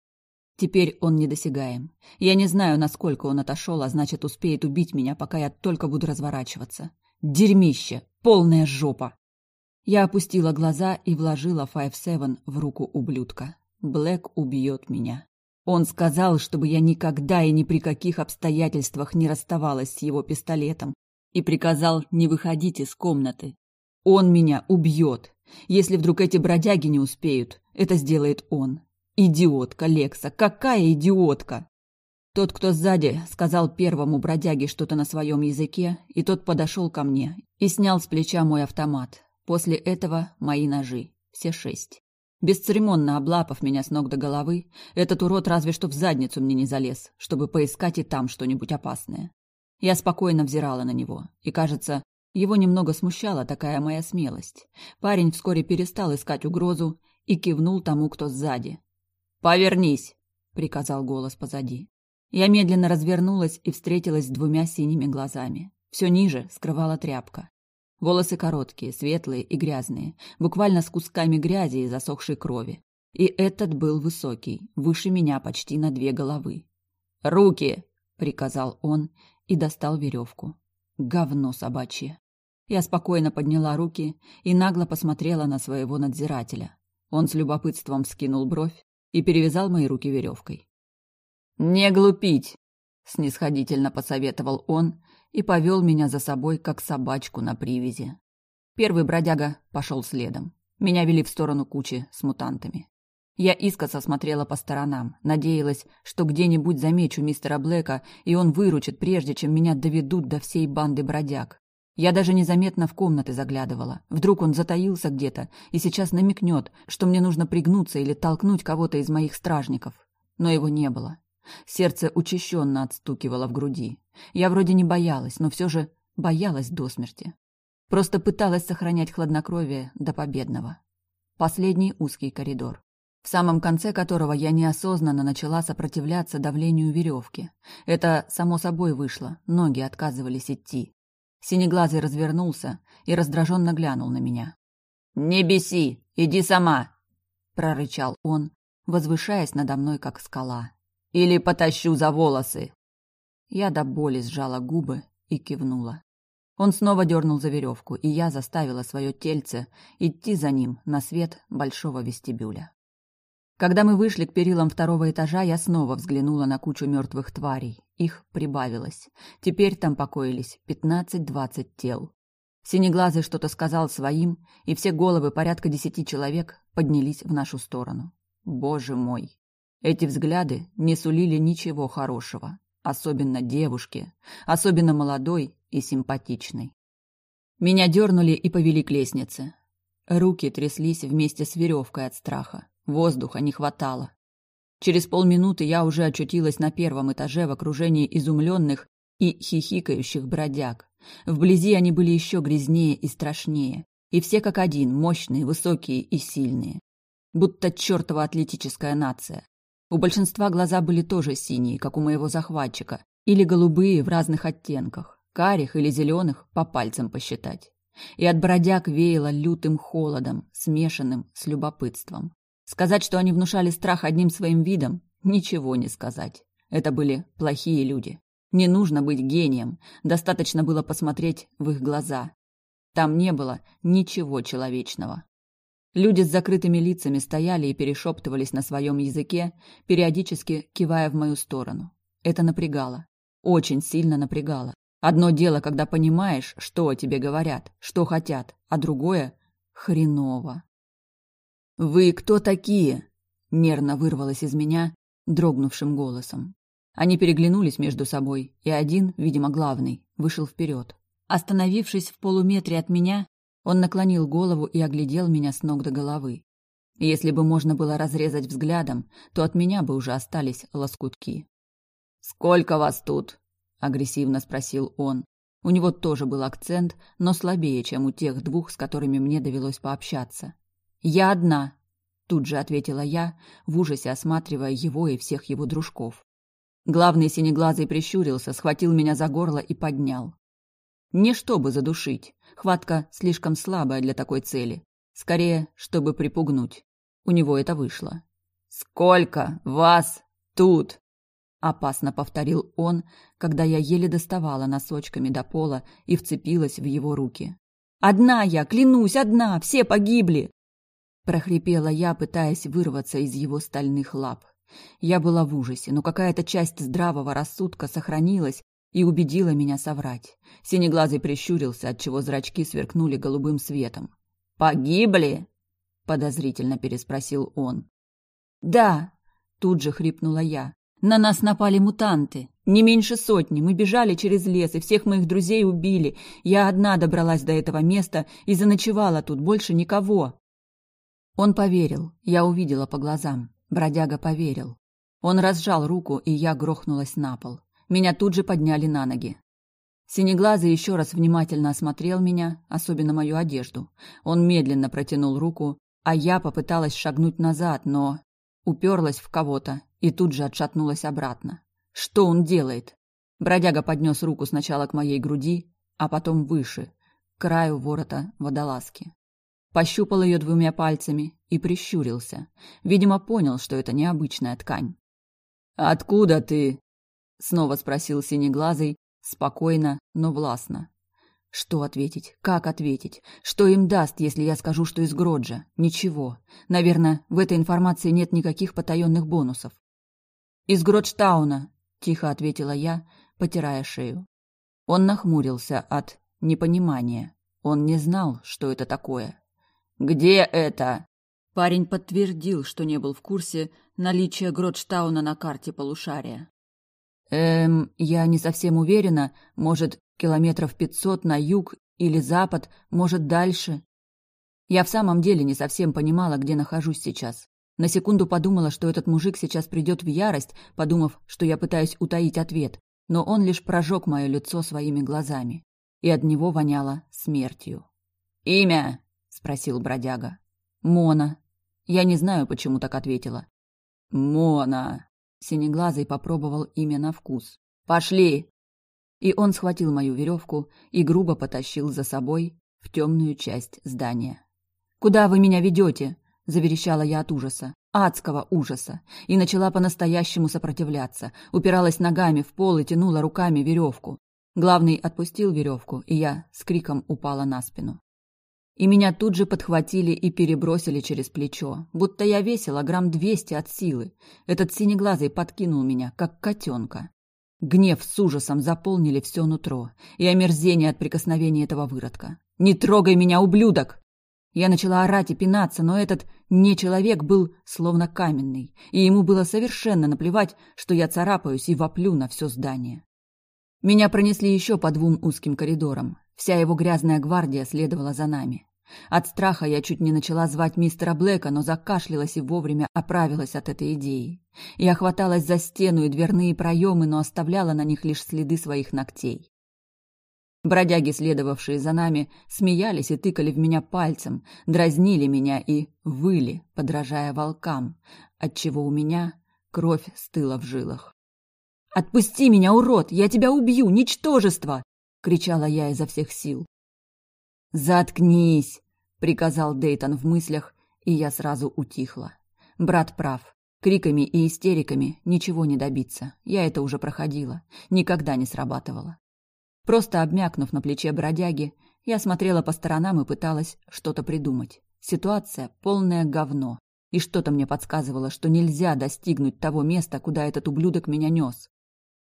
Теперь он недосягаем. Я не знаю, насколько он отошел, а значит, успеет убить меня, пока я только буду разворачиваться. Дерьмище! Полная жопа! Я опустила глаза и вложила Five Seven в руку ублюдка. Блэк убьет меня. Он сказал, чтобы я никогда и ни при каких обстоятельствах не расставалась с его пистолетом и приказал не выходить из комнаты. Он меня убьет. Если вдруг эти бродяги не успеют, это сделает он. Идиотка, Лекса, какая идиотка! Тот, кто сзади, сказал первому бродяге что-то на своем языке, и тот подошел ко мне и снял с плеча мой автомат. После этого мои ножи. Все шесть. Бесцеремонно облапав меня с ног до головы, этот урод разве что в задницу мне не залез, чтобы поискать и там что-нибудь опасное. Я спокойно взирала на него, и, кажется, его немного смущала такая моя смелость. Парень вскоре перестал искать угрозу и кивнул тому, кто сзади, «Повернись!» — приказал голос позади. Я медленно развернулась и встретилась с двумя синими глазами. Все ниже скрывала тряпка. Волосы короткие, светлые и грязные, буквально с кусками грязи и засохшей крови. И этот был высокий, выше меня почти на две головы. «Руки!» — приказал он и достал веревку. Говно собачье. Я спокойно подняла руки и нагло посмотрела на своего надзирателя. Он с любопытством скинул бровь, и перевязал мои руки веревкой. «Не глупить!» — снисходительно посоветовал он и повел меня за собой, как собачку на привязи. Первый бродяга пошел следом. Меня вели в сторону кучи с мутантами. Я искоса смотрела по сторонам, надеялась, что где-нибудь замечу мистера Блэка, и он выручит, прежде чем меня доведут до всей банды бродяг. Я даже незаметно в комнаты заглядывала. Вдруг он затаился где-то и сейчас намекнет, что мне нужно пригнуться или толкнуть кого-то из моих стражников. Но его не было. Сердце учащенно отстукивало в груди. Я вроде не боялась, но все же боялась до смерти. Просто пыталась сохранять хладнокровие до победного. Последний узкий коридор, в самом конце которого я неосознанно начала сопротивляться давлению веревки. Это само собой вышло, ноги отказывались идти. Синеглазый развернулся и раздраженно глянул на меня. «Не беси! Иди сама!» — прорычал он, возвышаясь надо мной, как скала. «Или потащу за волосы!» Я до боли сжала губы и кивнула. Он снова дернул за веревку, и я заставила свое тельце идти за ним на свет большого вестибюля. Когда мы вышли к перилам второго этажа, я снова взглянула на кучу мертвых тварей. Их прибавилось. Теперь там покоились пятнадцать-двадцать тел. Синеглазый что-то сказал своим, и все головы порядка десяти человек поднялись в нашу сторону. Боже мой! Эти взгляды не сулили ничего хорошего. Особенно девушке, особенно молодой и симпатичной. Меня дернули и повели к лестнице. Руки тряслись вместе с веревкой от страха. Воздуха не хватало. Через полминуты я уже очутилась на первом этаже в окружении изумленных и хихикающих бродяг. Вблизи они были еще грязнее и страшнее. И все как один, мощные, высокие и сильные. Будто чертова атлетическая нация. У большинства глаза были тоже синие, как у моего захватчика, или голубые в разных оттенках, карих или зеленых по пальцам посчитать. И от бродяг веяло лютым холодом, смешанным с любопытством. Сказать, что они внушали страх одним своим видом, ничего не сказать. Это были плохие люди. Не нужно быть гением, достаточно было посмотреть в их глаза. Там не было ничего человечного. Люди с закрытыми лицами стояли и перешептывались на своем языке, периодически кивая в мою сторону. Это напрягало. Очень сильно напрягало. Одно дело, когда понимаешь, что о тебе говорят, что хотят, а другое — хреново. «Вы кто такие?» — нервно вырвалось из меня дрогнувшим голосом. Они переглянулись между собой, и один, видимо, главный, вышел вперед. Остановившись в полуметре от меня, он наклонил голову и оглядел меня с ног до головы. Если бы можно было разрезать взглядом, то от меня бы уже остались лоскутки. «Сколько вас тут?» — агрессивно спросил он. У него тоже был акцент, но слабее, чем у тех двух, с которыми мне довелось пообщаться. «Я одна», — тут же ответила я, в ужасе осматривая его и всех его дружков. Главный синеглазый прищурился, схватил меня за горло и поднял. Не чтобы задушить, хватка слишком слабая для такой цели. Скорее, чтобы припугнуть. У него это вышло. «Сколько вас тут?» Опасно повторил он, когда я еле доставала носочками до пола и вцепилась в его руки. «Одна я, клянусь, одна, все погибли!» Прохрипела я, пытаясь вырваться из его стальных лап. Я была в ужасе, но какая-то часть здравого рассудка сохранилась и убедила меня соврать. Синеглазый прищурился, отчего зрачки сверкнули голубым светом. «Погибли?» — подозрительно переспросил он. «Да!» — тут же хрипнула я. «На нас напали мутанты. Не меньше сотни. Мы бежали через лес, и всех моих друзей убили. Я одна добралась до этого места и заночевала тут, больше никого». Он поверил, я увидела по глазам. Бродяга поверил. Он разжал руку, и я грохнулась на пол. Меня тут же подняли на ноги. Синеглазый еще раз внимательно осмотрел меня, особенно мою одежду. Он медленно протянул руку, а я попыталась шагнуть назад, но уперлась в кого-то и тут же отшатнулась обратно. Что он делает? Бродяга поднес руку сначала к моей груди, а потом выше, к краю ворота водолазки. Пощупал ее двумя пальцами и прищурился. Видимо, понял, что это необычная ткань. «Откуда ты?» — снова спросил Синеглазый, спокойно, но властно. Что ответить? Как ответить? Что им даст, если я скажу, что из Гроджа? Ничего. Наверное, в этой информации нет никаких потаенных бонусов. «Из Гроджтауна», — тихо ответила я, потирая шею. Он нахмурился от непонимания. Он не знал, что это такое. «Где это?» Парень подтвердил, что не был в курсе наличия Гродштауна на карте полушария. «Эм, я не совсем уверена. Может, километров пятьсот на юг или запад, может, дальше?» Я в самом деле не совсем понимала, где нахожусь сейчас. На секунду подумала, что этот мужик сейчас придет в ярость, подумав, что я пытаюсь утаить ответ, но он лишь прожег мое лицо своими глазами, и от него воняло смертью. «Имя!» Спросил бродяга. Мона. Я не знаю, почему так ответила. Мона. Синеглазый попробовал имя на вкус. Пошли. И он схватил мою веревку и грубо потащил за собой в темную часть здания. Куда вы меня ведете? заверещала я от ужаса, адского ужаса, и начала по-настоящему сопротивляться, упиралась ногами в пол и тянула руками веревку. Главный отпустил веревку, и я с криком упала на спину и меня тут же подхватили и перебросили через плечо, будто я весила грамм двести от силы. Этот синеглазый подкинул меня, как котенка. Гнев с ужасом заполнили все нутро, и омерзение от прикосновения этого выродка. «Не трогай меня, ублюдок!» Я начала орать и пинаться, но этот не человек был словно каменный, и ему было совершенно наплевать, что я царапаюсь и воплю на все здание. Меня пронесли еще по двум узким коридорам. Вся его грязная гвардия следовала за нами. От страха я чуть не начала звать мистера Блэка, но закашлялась и вовремя оправилась от этой идеи. Я хваталась за стену и дверные проемы, но оставляла на них лишь следы своих ногтей. Бродяги, следовавшие за нами, смеялись и тыкали в меня пальцем, дразнили меня и выли, подражая волкам, отчего у меня Кровь стыла в жилах. «Отпусти меня, урод! Я тебя убью! Ничтожество!» — кричала я изо всех сил. «Заткнись!» — приказал Дейтон в мыслях, и я сразу утихла. Брат прав. Криками и истериками ничего не добиться. Я это уже проходила. Никогда не срабатывало. Просто обмякнув на плече бродяги, я смотрела по сторонам и пыталась что-то придумать. Ситуация полное говно. И что-то мне подсказывало, что нельзя достигнуть того места, куда этот ублюдок меня нес.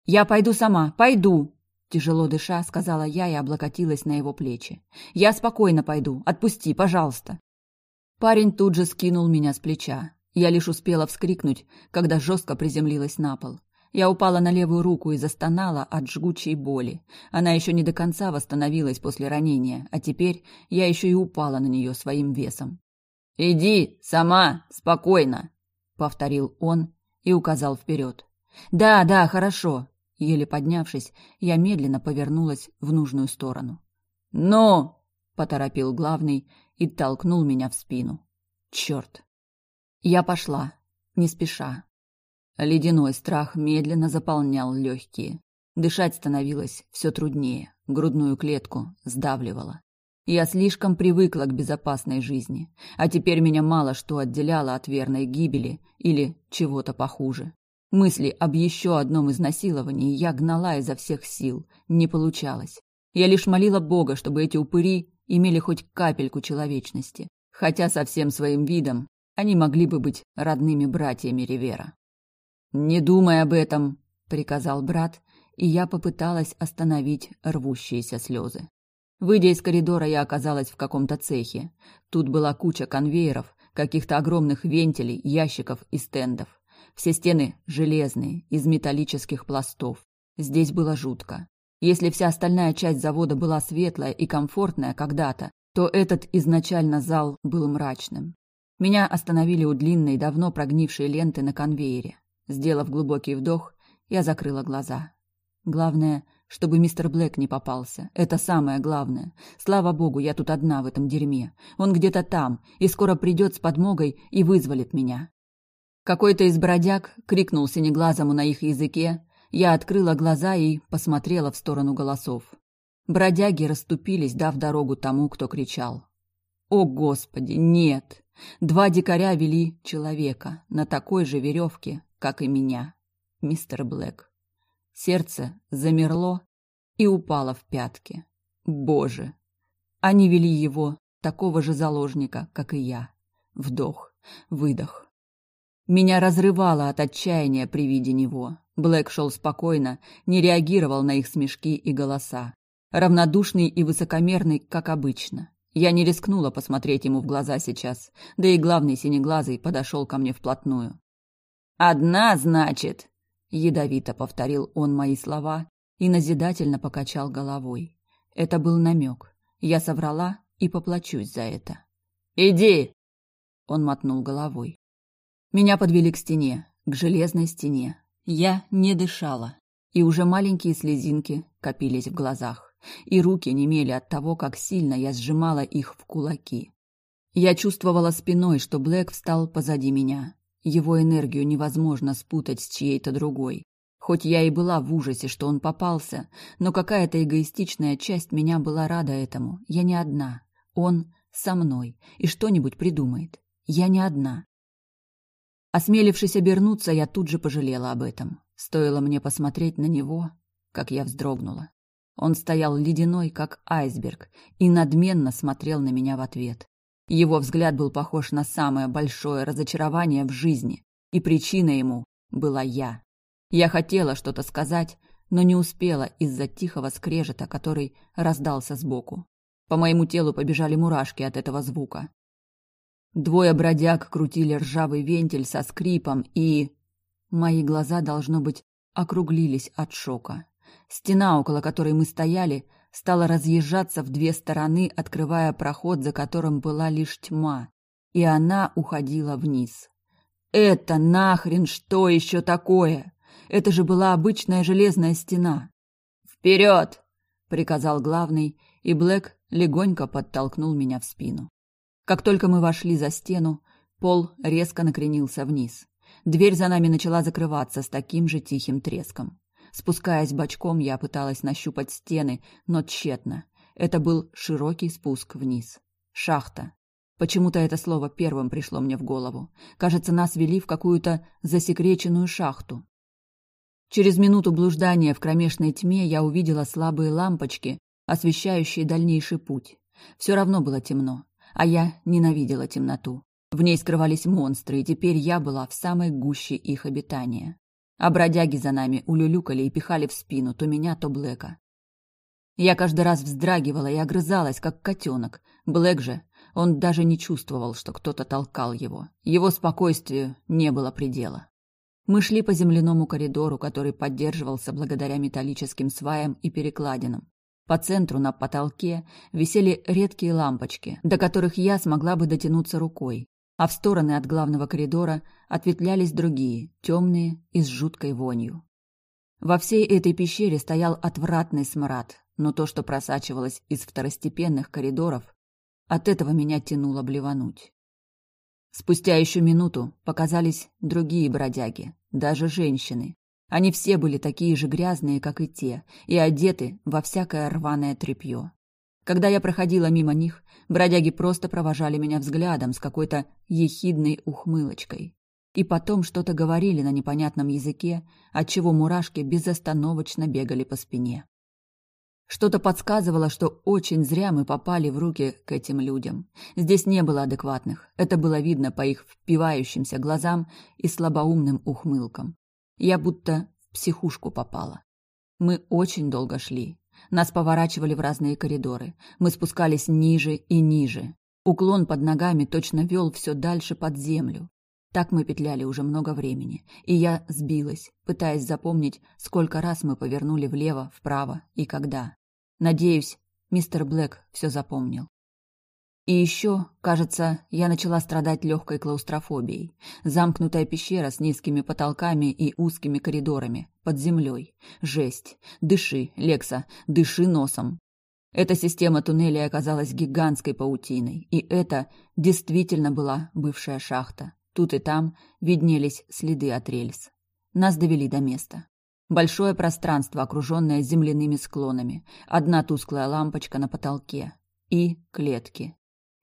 «Я пойду сама, пойду!» Тяжело дыша, сказала я и облокотилась на его плечи. «Я спокойно пойду. Отпусти, пожалуйста!» Парень тут же скинул меня с плеча. Я лишь успела вскрикнуть, когда жестко приземлилась на пол. Я упала на левую руку и застонала от жгучей боли. Она еще не до конца восстановилась после ранения, а теперь я еще и упала на нее своим весом. «Иди, сама, спокойно», — повторил он и указал вперед. «Да, да, хорошо». Еле поднявшись, я медленно повернулась в нужную сторону. «Ну!» — поторопил главный и толкнул меня в спину. «Черт!» Я пошла, не спеша. Ледяной страх медленно заполнял легкие. Дышать становилось все труднее, грудную клетку сдавливало. Я слишком привыкла к безопасной жизни, а теперь меня мало что отделяло от верной гибели или чего-то похуже. Мысли об еще одном изнасиловании я гнала изо всех сил, не получалось. Я лишь молила Бога, чтобы эти упыри имели хоть капельку человечности, хотя со всем своим видом они могли бы быть родными братьями Ривера. «Не думай об этом», — приказал брат, и я попыталась остановить рвущиеся слезы. Выйдя из коридора, я оказалась в каком-то цехе. Тут была куча конвейеров, каких-то огромных вентилей, ящиков и стендов. Все стены железные, из металлических пластов. Здесь было жутко. Если вся остальная часть завода была светлая и комфортная когда-то, то этот изначально зал был мрачным. Меня остановили у длинной, давно прогнившей ленты на конвейере. Сделав глубокий вдох, я закрыла глаза. Главное, чтобы мистер Блэк не попался. Это самое главное. Слава богу, я тут одна в этом дерьме. Он где-то там, и скоро придет с подмогой и вызволит меня. Какой-то из бродяг крикнул синеглазому на их языке. Я открыла глаза и посмотрела в сторону голосов. Бродяги расступились, дав дорогу тому, кто кричал. «О, Господи, нет!» Два дикаря вели человека на такой же веревке, как и меня, мистер Блэк. Сердце замерло и упало в пятки. Боже! Они вели его, такого же заложника, как и я. Вдох, выдох. Меня разрывало от отчаяния при виде него. Блэк шел спокойно, не реагировал на их смешки и голоса. Равнодушный и высокомерный, как обычно. Я не рискнула посмотреть ему в глаза сейчас, да и главный синеглазый подошел ко мне вплотную. «Одна, значит?» — ядовито повторил он мои слова и назидательно покачал головой. Это был намек. Я соврала и поплачусь за это. «Иди!» — он мотнул головой. Меня подвели к стене, к железной стене. Я не дышала, и уже маленькие слезинки копились в глазах и руки немели от того, как сильно я сжимала их в кулаки. Я чувствовала спиной, что Блэк встал позади меня. Его энергию невозможно спутать с чьей-то другой. Хоть я и была в ужасе, что он попался, но какая-то эгоистичная часть меня была рада этому. Я не одна. Он со мной и что-нибудь придумает. Я не одна. Осмелившись обернуться, я тут же пожалела об этом. Стоило мне посмотреть на него, как я вздрогнула. Он стоял ледяной, как айсберг, и надменно смотрел на меня в ответ. Его взгляд был похож на самое большое разочарование в жизни, и причина ему была я. Я хотела что-то сказать, но не успела из-за тихого скрежета, который раздался сбоку. По моему телу побежали мурашки от этого звука. Двое бродяг крутили ржавый вентиль со скрипом, и... Мои глаза, должно быть, округлились от шока. Стена, около которой мы стояли, стала разъезжаться в две стороны, открывая проход, за которым была лишь тьма, и она уходила вниз. Это нахрен что еще такое? Это же была обычная железная стена. Вперед! приказал главный, и Блэк легонько подтолкнул меня в спину. Как только мы вошли за стену, пол резко накренился вниз. Дверь за нами начала закрываться с таким же тихим треском. Спускаясь бочком, я пыталась нащупать стены, но тщетно. Это был широкий спуск вниз. Шахта. Почему-то это слово первым пришло мне в голову. Кажется, нас вели в какую-то засекреченную шахту. Через минуту блуждания в кромешной тьме я увидела слабые лампочки, освещающие дальнейший путь. Все равно было темно, а я ненавидела темноту. В ней скрывались монстры, и теперь я была в самой гуще их обитания. А бродяги за нами улюлюкали и пихали в спину то меня, то Блэка. Я каждый раз вздрагивала и огрызалась, как котенок. Блэк же, он даже не чувствовал, что кто-то толкал его. Его спокойствию не было предела. Мы шли по земляному коридору, который поддерживался благодаря металлическим сваям и перекладинам. По центру на потолке висели редкие лампочки, до которых я смогла бы дотянуться рукой, а в стороны от главного коридора ответвлялись другие, темные и с жуткой вонью. Во всей этой пещере стоял отвратный смрад, но то, что просачивалось из второстепенных коридоров, от этого меня тянуло блевануть. Спустя еще минуту показались другие бродяги, даже женщины. Они все были такие же грязные, как и те, и одеты во всякое рваное тряпье. Когда я проходила мимо них, бродяги просто провожали меня взглядом с какой-то ехидной ухмылочкой. И потом что-то говорили на непонятном языке, отчего мурашки безостановочно бегали по спине. Что-то подсказывало, что очень зря мы попали в руки к этим людям. Здесь не было адекватных. Это было видно по их впивающимся глазам и слабоумным ухмылкам. Я будто в психушку попала. Мы очень долго шли. Нас поворачивали в разные коридоры. Мы спускались ниже и ниже. Уклон под ногами точно вел все дальше под землю. Так мы петляли уже много времени, и я сбилась, пытаясь запомнить, сколько раз мы повернули влево, вправо и когда. Надеюсь, мистер Блэк все запомнил. И еще, кажется, я начала страдать легкой клаустрофобией. Замкнутая пещера с низкими потолками и узкими коридорами, под землей. Жесть. Дыши, Лекса, дыши носом. Эта система туннелей оказалась гигантской паутиной, и это действительно была бывшая шахта. Тут и там виднелись следы от рельс. Нас довели до места. Большое пространство, окруженное земляными склонами, одна тусклая лампочка на потолке и клетки.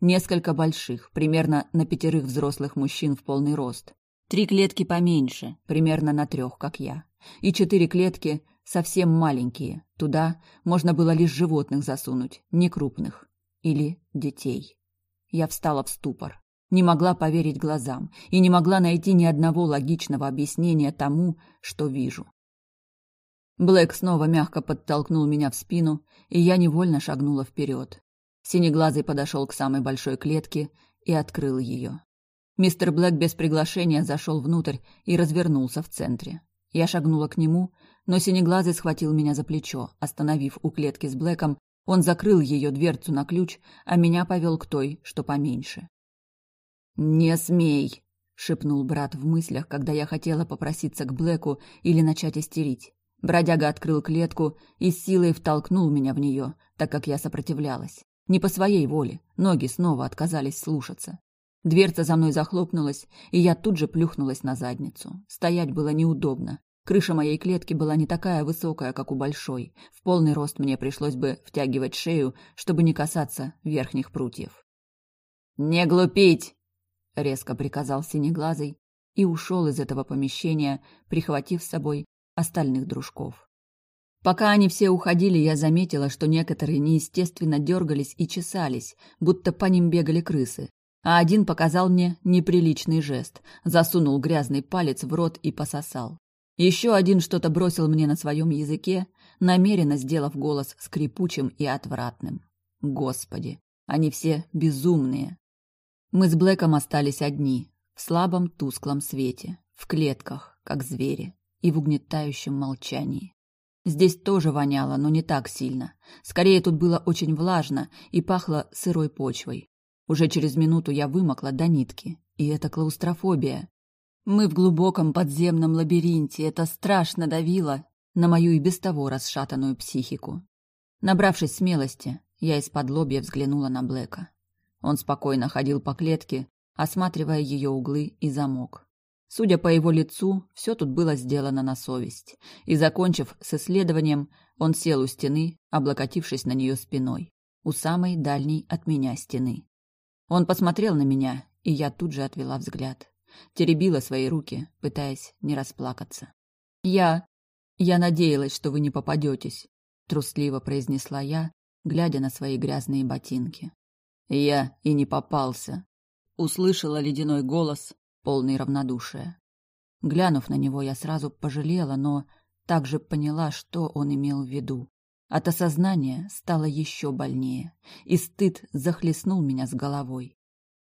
Несколько больших, примерно на пятерых взрослых мужчин в полный рост. Три клетки поменьше, примерно на трех, как я. И четыре клетки совсем маленькие. Туда можно было лишь животных засунуть, не крупных. Или детей. Я встала в ступор не могла поверить глазам и не могла найти ни одного логичного объяснения тому, что вижу. Блэк снова мягко подтолкнул меня в спину, и я невольно шагнула вперед. Синеглазый подошел к самой большой клетке и открыл ее. Мистер Блэк без приглашения зашел внутрь и развернулся в центре. Я шагнула к нему, но Синеглазый схватил меня за плечо, остановив у клетки с Блэком, он закрыл ее дверцу на ключ, а меня повел к той, что поменьше. «Не смей!» — шепнул брат в мыслях, когда я хотела попроситься к Блэку или начать истерить. Бродяга открыл клетку и силой втолкнул меня в нее, так как я сопротивлялась. Не по своей воле, ноги снова отказались слушаться. Дверца за мной захлопнулась, и я тут же плюхнулась на задницу. Стоять было неудобно. Крыша моей клетки была не такая высокая, как у большой. В полный рост мне пришлось бы втягивать шею, чтобы не касаться верхних прутьев. «Не глупить!» — резко приказал Синеглазый и ушел из этого помещения, прихватив с собой остальных дружков. Пока они все уходили, я заметила, что некоторые неестественно дергались и чесались, будто по ним бегали крысы, а один показал мне неприличный жест, засунул грязный палец в рот и пососал. Еще один что-то бросил мне на своем языке, намеренно сделав голос скрипучим и отвратным. Господи, они все безумные. Мы с Блэком остались одни, в слабом тусклом свете, в клетках, как звери, и в угнетающем молчании. Здесь тоже воняло, но не так сильно. Скорее, тут было очень влажно и пахло сырой почвой. Уже через минуту я вымокла до нитки, и это клаустрофобия. Мы в глубоком подземном лабиринте, это страшно давило на мою и без того расшатанную психику. Набравшись смелости, я из-под лобья взглянула на Блэка. Он спокойно ходил по клетке, осматривая ее углы и замок. Судя по его лицу, все тут было сделано на совесть. И, закончив с исследованием, он сел у стены, облокотившись на нее спиной, у самой дальней от меня стены. Он посмотрел на меня, и я тут же отвела взгляд. Теребила свои руки, пытаясь не расплакаться. «Я... я надеялась, что вы не попадетесь», — трусливо произнесла я, глядя на свои грязные ботинки. «Я и не попался», — услышала ледяной голос, полный равнодушия. Глянув на него, я сразу пожалела, но также поняла, что он имел в виду. От осознания стало еще больнее, и стыд захлестнул меня с головой.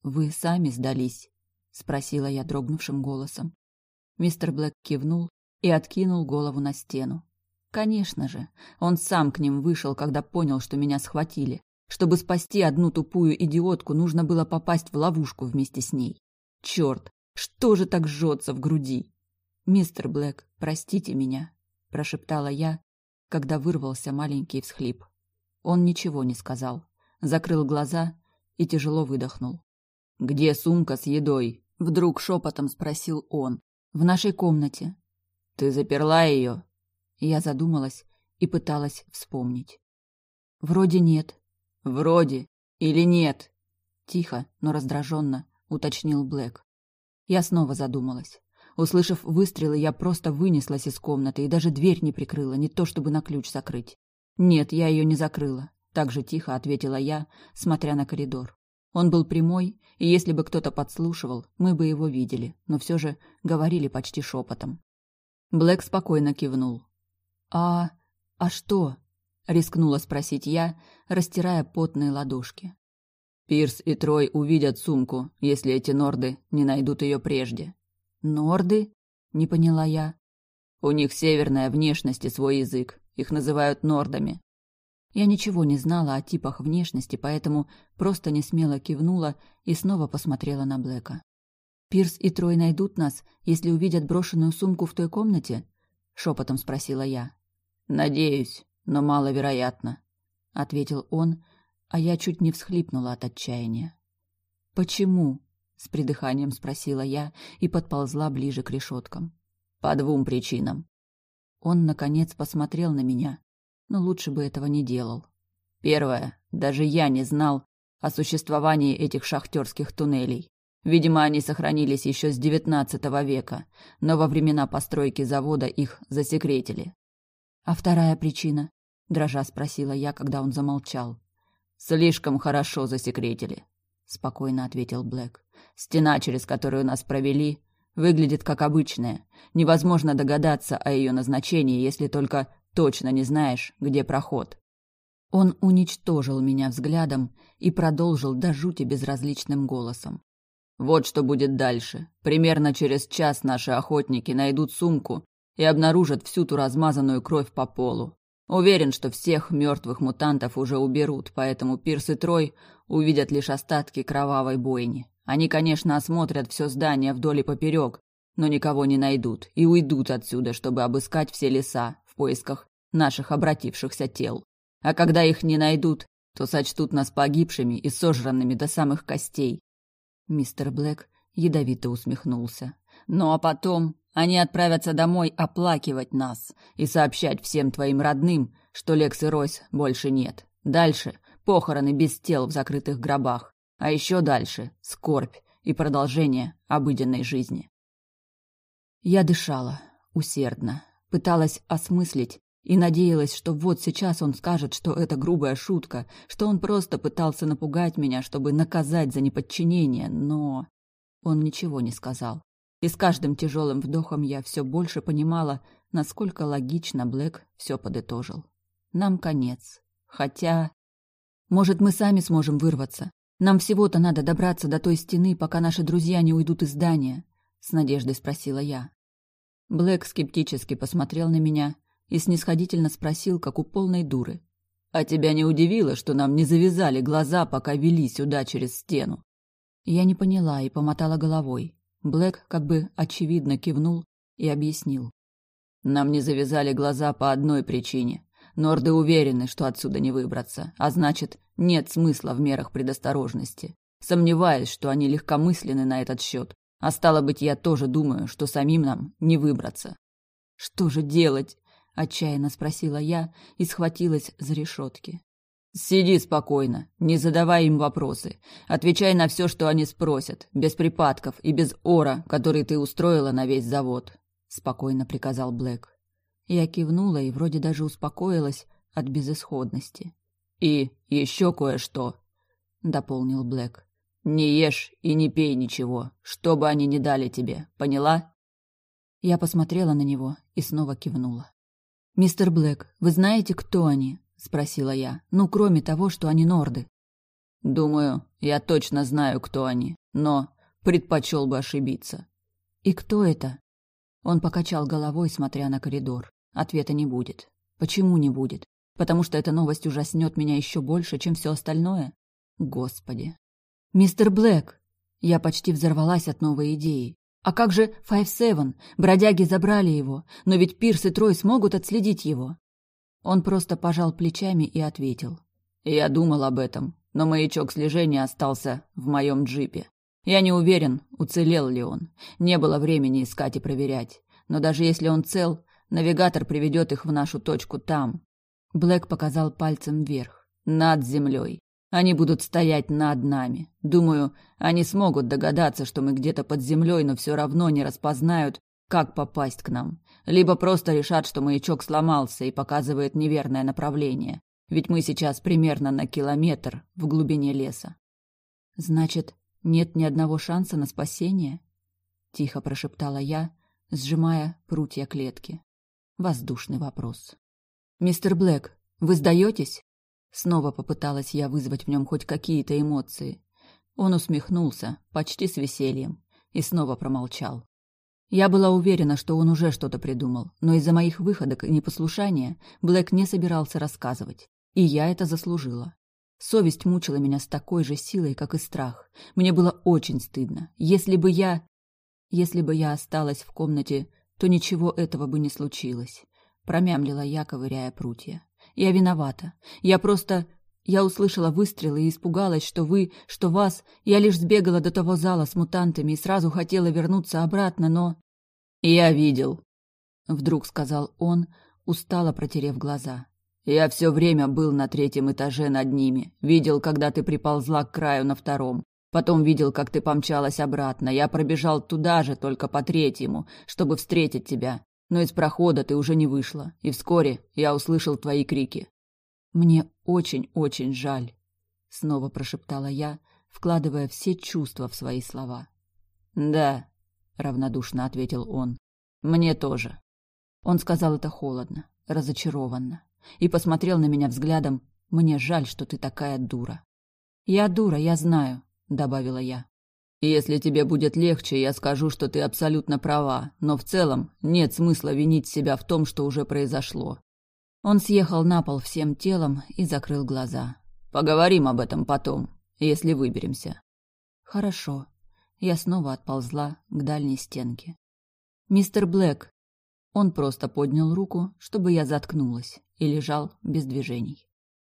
«Вы сами сдались?» — спросила я дрогнувшим голосом. Мистер Блэк кивнул и откинул голову на стену. Конечно же, он сам к ним вышел, когда понял, что меня схватили. Чтобы спасти одну тупую идиотку, нужно было попасть в ловушку вместе с ней. Черт, что же так жжется в груди? «Мистер Блэк, простите меня», — прошептала я, когда вырвался маленький всхлип. Он ничего не сказал, закрыл глаза и тяжело выдохнул. «Где сумка с едой?» — вдруг шепотом спросил он. «В нашей комнате». «Ты заперла ее?» Я задумалась и пыталась вспомнить. «Вроде нет». «Вроде или нет?» Тихо, но раздраженно уточнил Блэк. Я снова задумалась. Услышав выстрелы, я просто вынеслась из комнаты и даже дверь не прикрыла, не то чтобы на ключ закрыть. Нет, я ее не закрыла. Так же тихо ответила я, смотря на коридор. Он был прямой, и если бы кто-то подслушивал, мы бы его видели, но все же говорили почти шепотом. Блэк спокойно кивнул. «А... а что?» — рискнула спросить я, растирая потные ладошки. Пирс и Трой увидят сумку, если эти норды не найдут ее прежде. Норды? Не поняла я. У них северная внешность и свой язык. Их называют нордами. Я ничего не знала о типах внешности, поэтому просто не смело кивнула и снова посмотрела на Блэка. «Пирс и Трой найдут нас, если увидят брошенную сумку в той комнате?» — шепотом спросила я. «Надеюсь, но маловероятно», — ответил он, а я чуть не всхлипнула от отчаяния. «Почему?» — с придыханием спросила я и подползла ближе к решеткам. «По двум причинам». Он, наконец, посмотрел на меня, но лучше бы этого не делал. Первое. Даже я не знал о существовании этих шахтерских туннелей. Видимо, они сохранились еще с девятнадцатого века, но во времена постройки завода их засекретили. «А вторая причина?» — дрожа спросила я, когда он замолчал. Слишком хорошо засекретили, спокойно ответил Блэк. Стена, через которую нас провели, выглядит как обычная. Невозможно догадаться о ее назначении, если только точно не знаешь, где проход. Он уничтожил меня взглядом и продолжил до жути безразличным голосом. Вот что будет дальше. Примерно через час наши охотники найдут сумку и обнаружат всю ту размазанную кровь по полу. Уверен, что всех мертвых мутантов уже уберут, поэтому Пирс и Трой увидят лишь остатки кровавой бойни. Они, конечно, осмотрят все здание вдоль и поперек, но никого не найдут и уйдут отсюда, чтобы обыскать все леса в поисках наших обратившихся тел. А когда их не найдут, то сочтут нас погибшими и сожранными до самых костей. Мистер Блэк ядовито усмехнулся. Ну а потом они отправятся домой оплакивать нас и сообщать всем твоим родным, что Лекс и Ройс больше нет. Дальше похороны без тел в закрытых гробах. А еще дальше скорбь и продолжение обыденной жизни. Я дышала усердно, пыталась осмыслить и надеялась, что вот сейчас он скажет, что это грубая шутка, что он просто пытался напугать меня, чтобы наказать за неподчинение, но он ничего не сказал. И с каждым тяжелым вдохом я все больше понимала, насколько логично Блэк все подытожил. Нам конец. Хотя... Может, мы сами сможем вырваться. Нам всего-то надо добраться до той стены, пока наши друзья не уйдут из здания, с надеждой спросила я. Блэк скептически посмотрел на меня и снисходительно спросил, как у полной дуры. «А тебя не удивило, что нам не завязали глаза, пока вели сюда через стену?» Я не поняла и помотала головой. Блэк как бы очевидно кивнул и объяснил. «Нам не завязали глаза по одной причине. Норды уверены, что отсюда не выбраться, а значит, нет смысла в мерах предосторожности. Сомневаюсь, что они легкомысленны на этот счет, А стало быть, я тоже думаю, что самим нам не выбраться. Что же делать? отчаянно спросила я и схватилась за решетки. Сиди спокойно, не задавай им вопросы. Отвечай на все, что они спросят, без припадков и без ора, который ты устроила на весь завод, спокойно приказал Блэк. Я кивнула и вроде даже успокоилась от безысходности. И еще кое-что, дополнил Блэк. Не ешь и не пей ничего, что бы они ни дали тебе, поняла? Я посмотрела на него и снова кивнула. Мистер Блэк, вы знаете, кто они? Спросила я. Ну, кроме того, что они норды. Думаю, я точно знаю, кто они, но предпочел бы ошибиться. И кто это? Он покачал головой, смотря на коридор. Ответа не будет. Почему не будет? Потому что эта новость ужаснет меня еще больше, чем все остальное? Господи. Мистер Блэк! Я почти взорвалась от новой идеи. А как же Five Seven? Бродяги забрали его, но ведь Пирс и Трой смогут отследить его. Он просто пожал плечами и ответил. «Я думал об этом, но маячок слежения остался в моем джипе. Я не уверен, уцелел ли он. Не было времени искать и проверять. Но даже если он цел, навигатор приведет их в нашу точку там». Блэк показал пальцем вверх, над землей. Они будут стоять над нами. Думаю, они смогут догадаться, что мы где-то под землей, но все равно не распознают, как попасть к нам либо просто решат, что маячок сломался и показывает неверное направление, ведь мы сейчас примерно на километр в глубине леса. Значит, нет ни одного шанса на спасение? Тихо прошептала я, сжимая прутья клетки. Воздушный вопрос. Мистер Блэк, вы сдаетесь? Снова попыталась я вызвать в нем хоть какие-то эмоции. Он усмехнулся, почти с весельем, и снова промолчал. Я была уверена, что он уже что-то придумал, но из-за моих выходок и непослушания Блэк не собирался рассказывать. И я это заслужила. Совесть мучила меня с такой же силой, как и страх. Мне было очень стыдно. Если бы я... Если бы я осталась в комнате, то ничего этого бы не случилось. Промямлила я, ковыряя прутья. Я виновата. Я просто... Я услышала выстрелы и испугалась, что вы, что вас. Я лишь сбегала до того зала с мутантами и сразу хотела вернуться обратно, но... «Я видел», — вдруг сказал он, устало протерев глаза. «Я все время был на третьем этаже над ними. Видел, когда ты приползла к краю на втором. Потом видел, как ты помчалась обратно. Я пробежал туда же, только по третьему, чтобы встретить тебя. Но из прохода ты уже не вышла, и вскоре я услышал твои крики. Мне очень-очень жаль, снова прошептала я, вкладывая все чувства в свои слова. Да, равнодушно ответил он. Мне тоже. Он сказал это холодно, разочарованно и посмотрел на меня взглядом: "Мне жаль, что ты такая дура". "Я дура, я знаю", добавила я. Если тебе будет легче, я скажу, что ты абсолютно права, но в целом нет смысла винить себя в том, что уже произошло. Он съехал на пол всем телом и закрыл глаза. Поговорим об этом потом, если выберемся. Хорошо, я снова отползла к дальней стенке. «Мистер Блэк!» Он просто поднял руку, чтобы я заткнулась, и лежал без движений.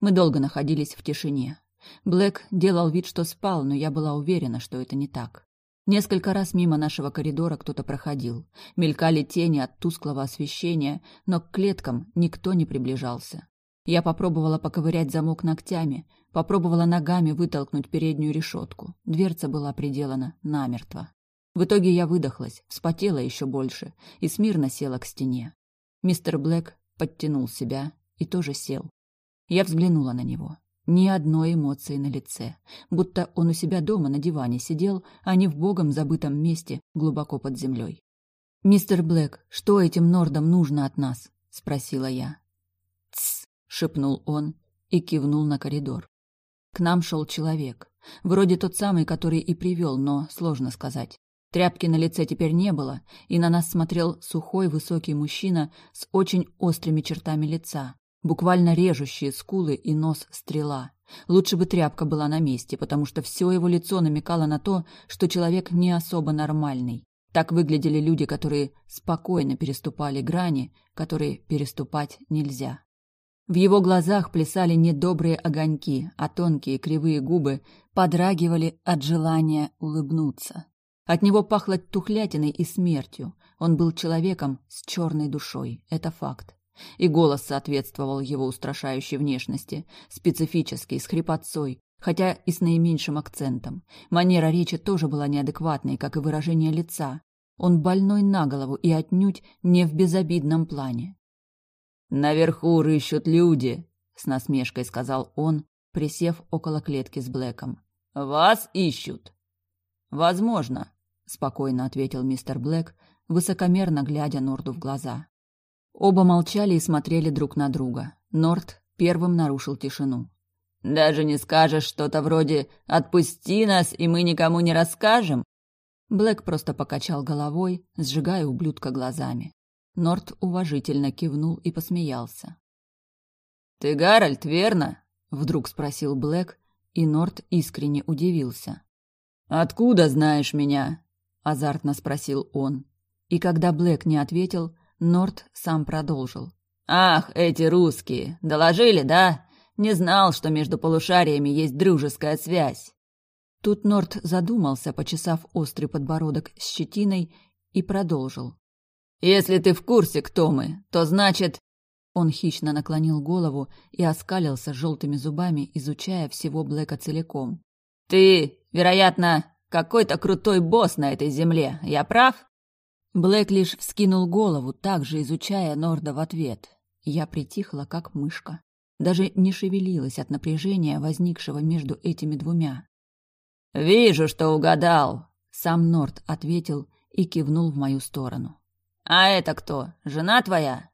Мы долго находились в тишине. Блэк делал вид, что спал, но я была уверена, что это не так. Несколько раз мимо нашего коридора кто-то проходил. Мелькали тени от тусклого освещения, но к клеткам никто не приближался. Я попробовала поковырять замок ногтями, Попробовала ногами вытолкнуть переднюю решетку. Дверца была приделана намертво. В итоге я выдохлась, вспотела еще больше и смирно села к стене. Мистер Блэк подтянул себя и тоже сел. Я взглянула на него. Ни одной эмоции на лице, будто он у себя дома на диване сидел, а не в богом забытом месте глубоко под землей. «Мистер Блэк, что этим нордам нужно от нас?» — спросила я. «Тсс!» — шепнул он и кивнул на коридор. К нам шел человек. Вроде тот самый, который и привел, но сложно сказать. Тряпки на лице теперь не было, и на нас смотрел сухой высокий мужчина с очень острыми чертами лица, буквально режущие скулы и нос стрела. Лучше бы тряпка была на месте, потому что все его лицо намекало на то, что человек не особо нормальный. Так выглядели люди, которые спокойно переступали грани, которые переступать нельзя. В его глазах плясали недобрые огоньки, а тонкие кривые губы подрагивали от желания улыбнуться. От него пахло тухлятиной и смертью. Он был человеком с черной душой, это факт. И голос соответствовал его устрашающей внешности, специфический, с хрипотцой, хотя и с наименьшим акцентом. Манера речи тоже была неадекватной, как и выражение лица. Он больной на голову и отнюдь не в безобидном плане. «Наверху рыщут люди», — с насмешкой сказал он, присев около клетки с Блэком. «Вас ищут». «Возможно», — спокойно ответил мистер Блэк, высокомерно глядя Норду в глаза. Оба молчали и смотрели друг на друга. Норд первым нарушил тишину. «Даже не скажешь что-то вроде «отпусти нас, и мы никому не расскажем»?» Блэк просто покачал головой, сжигая ублюдка глазами. Норд уважительно кивнул и посмеялся. «Ты Гарольд, верно?» — вдруг спросил Блэк, и Норд искренне удивился. «Откуда знаешь меня?» — азартно спросил он. И когда Блэк не ответил, Норт сам продолжил. «Ах, эти русские! Доложили, да? Не знал, что между полушариями есть дружеская связь!» Тут Норт задумался, почесав острый подбородок с щетиной, и продолжил. «Если ты в курсе, кто мы, то значит...» Он хищно наклонил голову и оскалился желтыми зубами, изучая всего Блэка целиком. «Ты, вероятно, какой-то крутой босс на этой земле, я прав?» Блэк лишь вскинул голову, также изучая Норда в ответ. Я притихла, как мышка. Даже не шевелилась от напряжения, возникшего между этими двумя. «Вижу, что угадал», — сам Норд ответил и кивнул в мою сторону. «А это кто? Жена твоя?»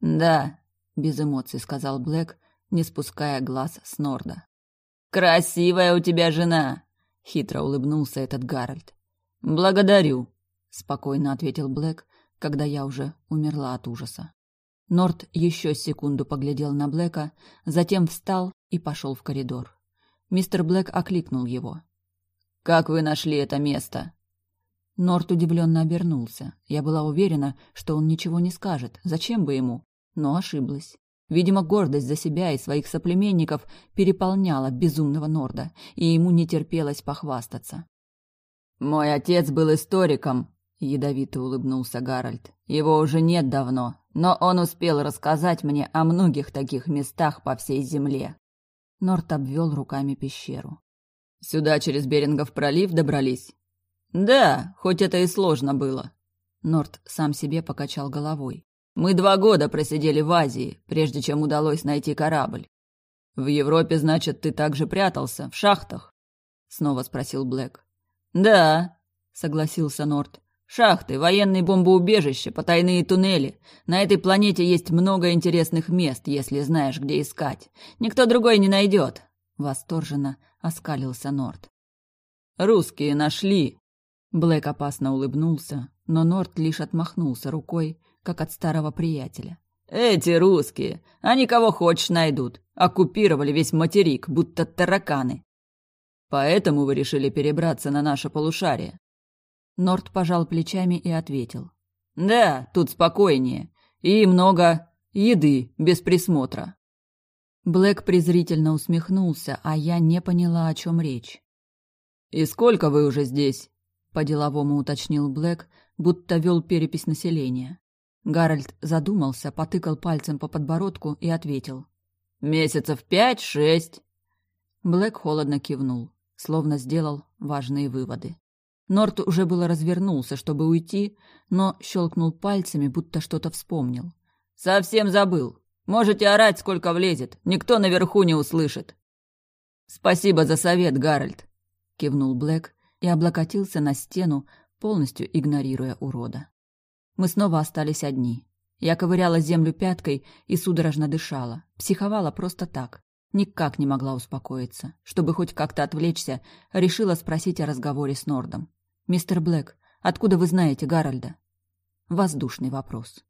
«Да», — без эмоций сказал Блэк, не спуская глаз с Норда. «Красивая у тебя жена!» — хитро улыбнулся этот Гарольд. «Благодарю», спокойно ответил Блэк, когда я уже умерла от ужаса. Норт еще секунду поглядел на Блэка, затем встал и пошел в коридор. Мистер Блэк окликнул его. «Как вы нашли это место?» Норт удивленно обернулся. Я была уверена, что он ничего не скажет, зачем бы ему, но ошиблась. Видимо, гордость за себя и своих соплеменников переполняла безумного Норда, и ему не терпелось похвастаться. «Мой отец был историком», ядовито улыбнулся Гарольд. Его уже нет давно, но он успел рассказать мне о многих таких местах по всей земле. Норт обвел руками пещеру. Сюда через Берингов пролив добрались? Да, хоть это и сложно было. Норт сам себе покачал головой. Мы два года просидели в Азии, прежде чем удалось найти корабль. В Европе, значит, ты также прятался в шахтах? Снова спросил Блэк. Да, согласился Норт. Шахты, военные бомбоубежища, потайные туннели. На этой планете есть много интересных мест, если знаешь, где искать. Никто другой не найдет. Восторженно оскалился Норт. Русские нашли. Блэк опасно улыбнулся, но Норт лишь отмахнулся рукой, как от старого приятеля. Эти русские, они кого хочешь найдут. Оккупировали весь материк, будто тараканы. Поэтому вы решили перебраться на наше полушарие. Норт пожал плечами и ответил. «Да, тут спокойнее. И много еды, без присмотра». Блэк презрительно усмехнулся, а я не поняла, о чем речь. «И сколько вы уже здесь?» — по-деловому уточнил Блэк, будто вел перепись населения. Гарольд задумался, потыкал пальцем по подбородку и ответил. «Месяцев пять-шесть». Блэк холодно кивнул, словно сделал важные выводы. Норт уже было развернулся, чтобы уйти, но щелкнул пальцами, будто что-то вспомнил. «Совсем забыл. Можете орать, сколько влезет. Никто наверху не услышит». «Спасибо за совет, Гарольд», — кивнул Блэк и облокотился на стену, полностью игнорируя урода. Мы снова остались одни. Я ковыряла землю пяткой и судорожно дышала. Психовала просто так. Никак не могла успокоиться. Чтобы хоть как-то отвлечься, решила спросить о разговоре с Нордом. «Мистер Блэк, откуда вы знаете Гарольда?» Воздушный вопрос.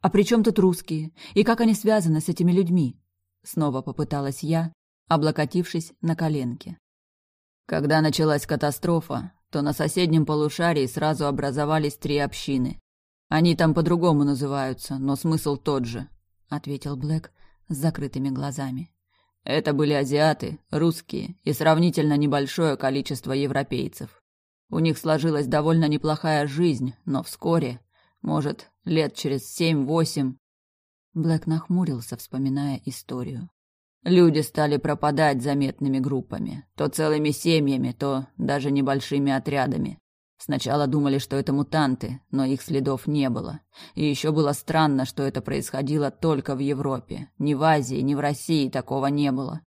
«А при чем тут русские? И как они связаны с этими людьми?» Снова попыталась я, облокотившись на коленке. Когда началась катастрофа, то на соседнем полушарии сразу образовались три общины. Они там по-другому называются, но смысл тот же, ответил Блэк с закрытыми глазами. Это были азиаты, русские и сравнительно небольшое количество европейцев. У них сложилась довольно неплохая жизнь, но вскоре, может, лет через семь-восемь... Блэк нахмурился, вспоминая историю. Люди стали пропадать заметными группами, то целыми семьями, то даже небольшими отрядами. Сначала думали, что это мутанты, но их следов не было. И еще было странно, что это происходило только в Европе. Ни в Азии, ни в России такого не было.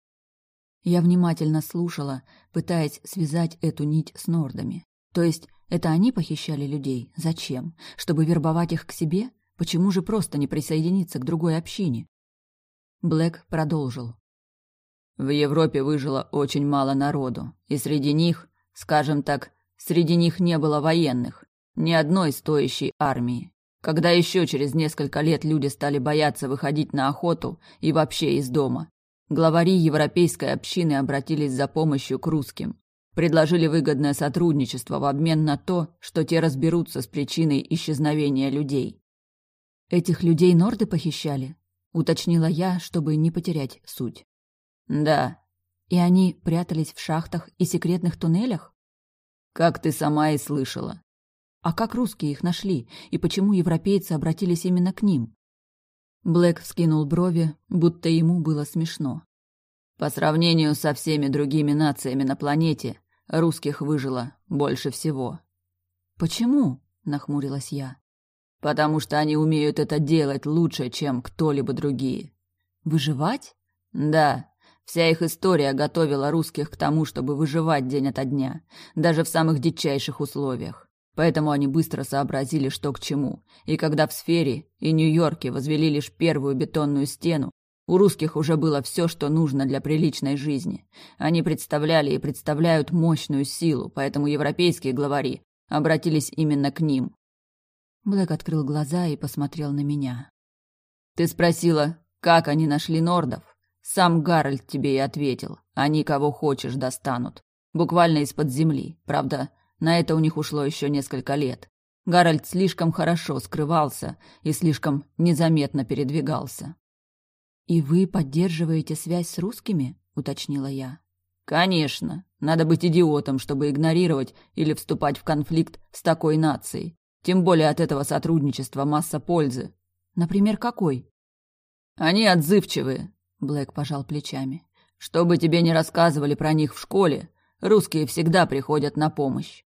Я внимательно слушала, пытаясь связать эту нить с нордами. То есть это они похищали людей? Зачем? Чтобы вербовать их к себе? Почему же просто не присоединиться к другой общине? Блэк продолжил. В Европе выжило очень мало народу, и среди них, скажем так, среди них не было военных, ни одной стоящей армии. Когда еще через несколько лет люди стали бояться выходить на охоту и вообще из дома, главари европейской общины обратились за помощью к русским. Предложили выгодное сотрудничество в обмен на то, что те разберутся с причиной исчезновения людей. «Этих людей норды похищали?» — уточнила я, чтобы не потерять суть. «Да». «И они прятались в шахтах и секретных туннелях?» «Как ты сама и слышала». «А как русские их нашли, и почему европейцы обратились именно к ним?» Блэк вскинул брови, будто ему было смешно. По сравнению со всеми другими нациями на планете, русских выжило больше всего. «Почему?» – нахмурилась я. «Потому что они умеют это делать лучше, чем кто-либо другие». «Выживать?» «Да. Вся их история готовила русских к тому, чтобы выживать день ото дня, даже в самых дичайших условиях. Поэтому они быстро сообразили, что к чему. И когда в сфере и Нью-Йорке возвели лишь первую бетонную стену, у русских уже было все, что нужно для приличной жизни. Они представляли и представляют мощную силу, поэтому европейские главари обратились именно к ним. Блэк открыл глаза и посмотрел на меня. «Ты спросила, как они нашли нордов? Сам Гарольд тебе и ответил. Они кого хочешь достанут. Буквально из-под земли. Правда, на это у них ушло еще несколько лет. Гарольд слишком хорошо скрывался и слишком незаметно передвигался. «И вы поддерживаете связь с русскими?» — уточнила я. «Конечно. Надо быть идиотом, чтобы игнорировать или вступать в конфликт с такой нацией. Тем более от этого сотрудничества масса пользы. Например, какой?» «Они отзывчивые», — Блэк пожал плечами. «Что бы тебе ни рассказывали про них в школе, русские всегда приходят на помощь».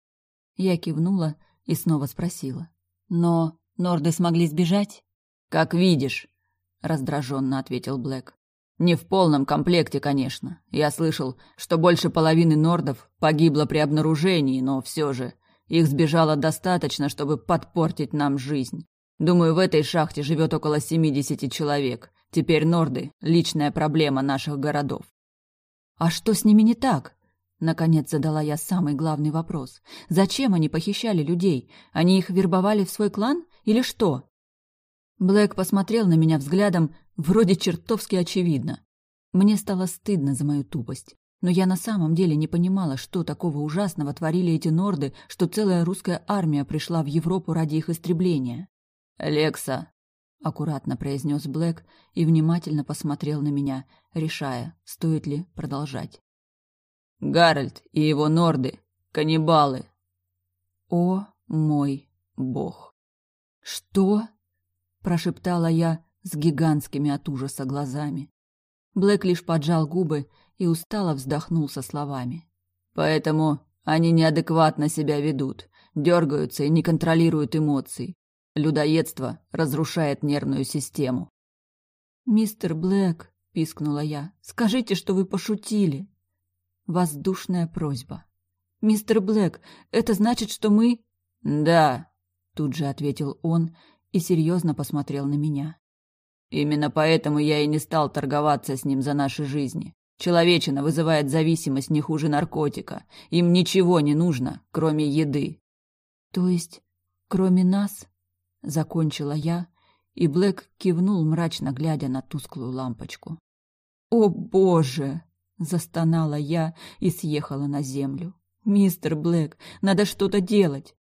Я кивнула и снова спросила. «Но норды смогли сбежать?» «Как видишь. — раздраженно ответил Блэк. «Не в полном комплекте, конечно. Я слышал, что больше половины нордов погибло при обнаружении, но все же их сбежало достаточно, чтобы подпортить нам жизнь. Думаю, в этой шахте живет около семидесяти человек. Теперь норды — личная проблема наших городов». «А что с ними не так?» Наконец задала я самый главный вопрос. «Зачем они похищали людей? Они их вербовали в свой клан? Или что?» Блэк посмотрел на меня взглядом, вроде чертовски очевидно. Мне стало стыдно за мою тупость. Но я на самом деле не понимала, что такого ужасного творили эти норды, что целая русская армия пришла в Европу ради их истребления. «Лекса», — аккуратно произнес Блэк и внимательно посмотрел на меня, решая, стоит ли продолжать. «Гарольд и его норды — каннибалы». «О мой бог!» «Что?» прошептала я с гигантскими от ужаса глазами. Блэк лишь поджал губы и устало вздохнул со словами. «Поэтому они неадекватно себя ведут, дергаются и не контролируют эмоций. Людоедство разрушает нервную систему». «Мистер Блэк», — пискнула я, — «скажите, что вы пошутили». Воздушная просьба. «Мистер Блэк, это значит, что мы...» «Да», — тут же ответил он и серьезно посмотрел на меня. Именно поэтому я и не стал торговаться с ним за наши жизни. Человечина вызывает зависимость не хуже наркотика. Им ничего не нужно, кроме еды. То есть, кроме нас? Закончила я, и Блэк кивнул, мрачно глядя на тусклую лампочку. «О, Боже!» — застонала я и съехала на землю. «Мистер Блэк, надо что-то делать!»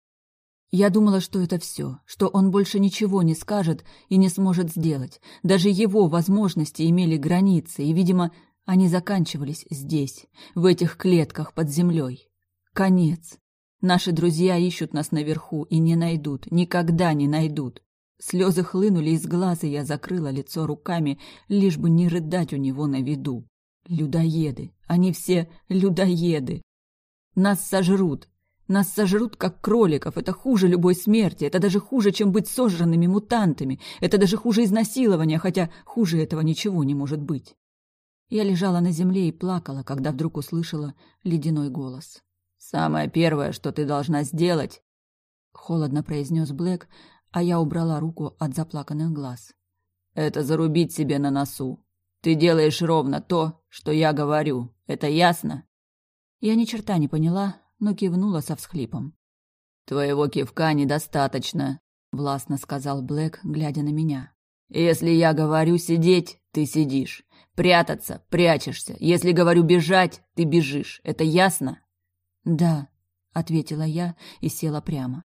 Я думала, что это все, что он больше ничего не скажет и не сможет сделать. Даже его возможности имели границы, и, видимо, они заканчивались здесь, в этих клетках под землей. Конец. Наши друзья ищут нас наверху и не найдут, никогда не найдут. Слезы хлынули из глаз, и я закрыла лицо руками, лишь бы не рыдать у него на виду. Людоеды, они все людоеды. Нас сожрут, нас сожрут, как кроликов. Это хуже любой смерти. Это даже хуже, чем быть сожранными мутантами. Это даже хуже изнасилования, хотя хуже этого ничего не может быть. Я лежала на земле и плакала, когда вдруг услышала ледяной голос. «Самое первое, что ты должна сделать...» Холодно произнес Блэк, а я убрала руку от заплаканных глаз. «Это зарубить себе на носу. Ты делаешь ровно то, что я говорю. Это ясно?» Я ни черта не поняла, но кивнула со всхлипом. «Твоего кивка недостаточно», — властно сказал Блэк, глядя на меня. «Если я говорю сидеть, ты сидишь. Прятаться, прячешься. Если говорю бежать, ты бежишь. Это ясно?» «Да», — ответила я и села прямо.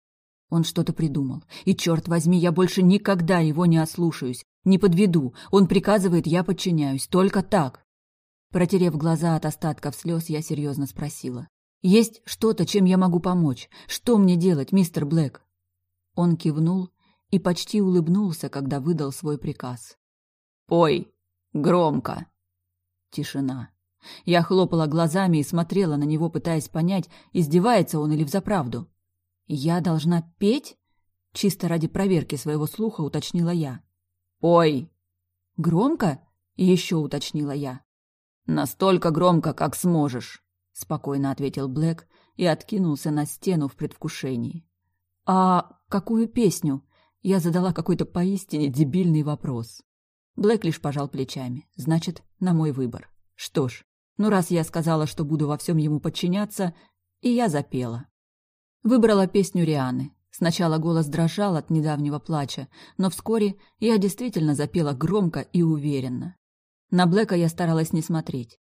Он что-то придумал. И, черт возьми, я больше никогда его не ослушаюсь, не подведу. Он приказывает, я подчиняюсь. Только так. Протерев глаза от остатков слез, я серьезно спросила. «Есть что-то, чем я могу помочь? Что мне делать, мистер Блэк?» Он кивнул и почти улыбнулся, когда выдал свой приказ. «Пой! Громко!» Тишина. Я хлопала глазами и смотрела на него, пытаясь понять, издевается он или взаправду. «Я должна петь?» — чисто ради проверки своего слуха уточнила я. «Ой!» «Громко?» — еще уточнила я. «Настолько громко, как сможешь», — спокойно ответил Блэк и откинулся на стену в предвкушении. «А какую песню?» Я задала какой-то поистине дебильный вопрос. Блэк лишь пожал плечами. Значит, на мой выбор. Что ж, ну раз я сказала, что буду во всем ему подчиняться, и я запела. Выбрала песню Рианы. Сначала голос дрожал от недавнего плача, но вскоре я действительно запела громко и уверенно. На Блэка я старалась не смотреть.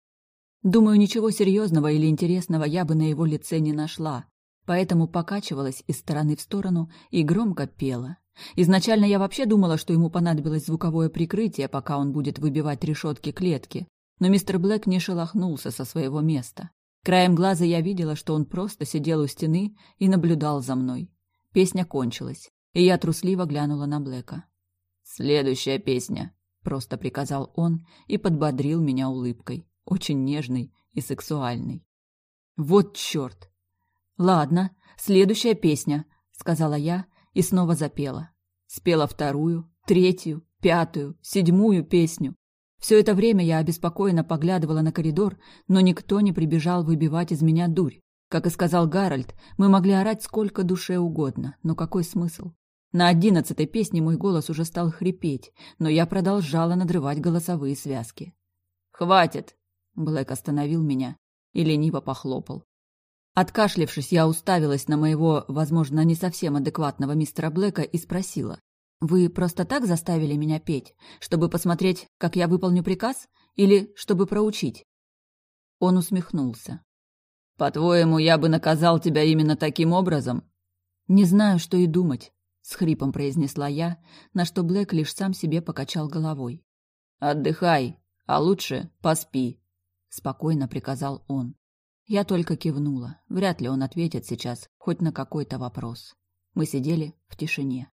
Думаю, ничего серьезного или интересного я бы на его лице не нашла, поэтому покачивалась из стороны в сторону и громко пела. Изначально я вообще думала, что ему понадобилось звуковое прикрытие, пока он будет выбивать решетки клетки, но мистер Блэк не шелохнулся со своего места. Краем глаза я видела, что он просто сидел у стены и наблюдал за мной. Песня кончилась, и я трусливо глянула на Блэка. «Следующая песня», — просто приказал он и подбодрил меня улыбкой, очень нежной и сексуальной. «Вот чёрт!» «Ладно, следующая песня», — сказала я и снова запела. Спела вторую, третью, пятую, седьмую песню. Все это время я обеспокоенно поглядывала на коридор, но никто не прибежал выбивать из меня дурь. Как и сказал Гарольд, мы могли орать сколько душе угодно, но какой смысл? На одиннадцатой песне мой голос уже стал хрипеть, но я продолжала надрывать голосовые связки. «Хватит!» — Блэк остановил меня и лениво похлопал. Откашлившись, я уставилась на моего, возможно, не совсем адекватного мистера Блэка и спросила. Вы просто так заставили меня петь, чтобы посмотреть, как я выполню приказ, или чтобы проучить? Он усмехнулся. По-твоему, я бы наказал тебя именно таким образом? Не знаю, что и думать, с хрипом произнесла я, на что Блэк лишь сам себе покачал головой. Отдыхай, а лучше поспи, спокойно приказал он. Я только кивнула. Вряд ли он ответит сейчас хоть на какой-то вопрос. Мы сидели в тишине.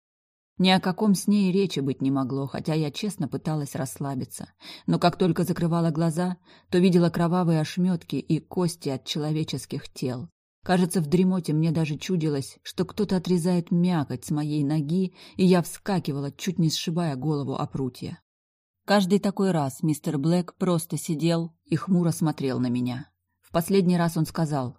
Ни о каком сне и речи быть не могло, хотя я честно пыталась расслабиться. Но как только закрывала глаза, то видела кровавые ошметки и кости от человеческих тел. Кажется, в дремоте мне даже чудилось, что кто-то отрезает мякоть с моей ноги, и я вскакивала, чуть не сшибая голову о прутья. Каждый такой раз мистер Блэк просто сидел и хмуро смотрел на меня. В последний раз он сказал,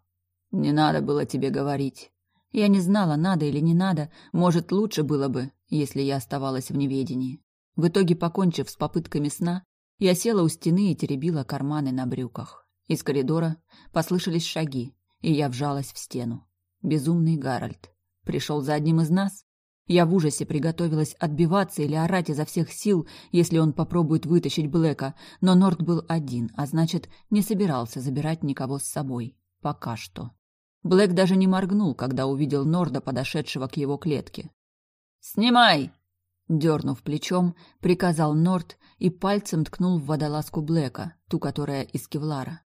«Не надо было тебе говорить». Я не знала, надо или не надо, может, лучше было бы, если я оставалась в неведении. В итоге, покончив с попытками сна, я села у стены и теребила карманы на брюках. Из коридора послышались шаги, и я вжалась в стену. Безумный Гарольд. Пришел за одним из нас? Я в ужасе приготовилась отбиваться или орать изо всех сил, если он попробует вытащить Блэка, но Норд был один, а значит, не собирался забирать никого с собой. Пока что. Блэк даже не моргнул, когда увидел Норда, подошедшего к его клетке. «Снимай!» Дернув плечом, приказал Норд и пальцем ткнул в водолазку Блэка, ту, которая из кевлара.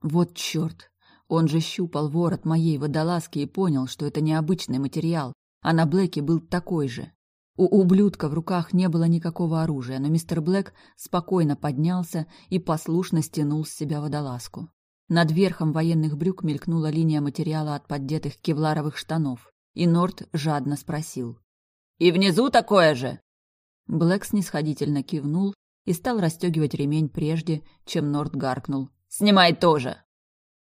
Вот черт! Он же щупал ворот моей водолазки и понял, что это необычный материал, а на Блэке был такой же. У ублюдка в руках не было никакого оружия, но мистер Блэк спокойно поднялся и послушно стянул с себя водолазку. Над верхом военных брюк мелькнула линия материала от поддетых кевларовых штанов, и Норт жадно спросил. «И внизу такое же?» Блэк снисходительно кивнул и стал расстегивать ремень прежде, чем Норт гаркнул. «Снимай тоже!»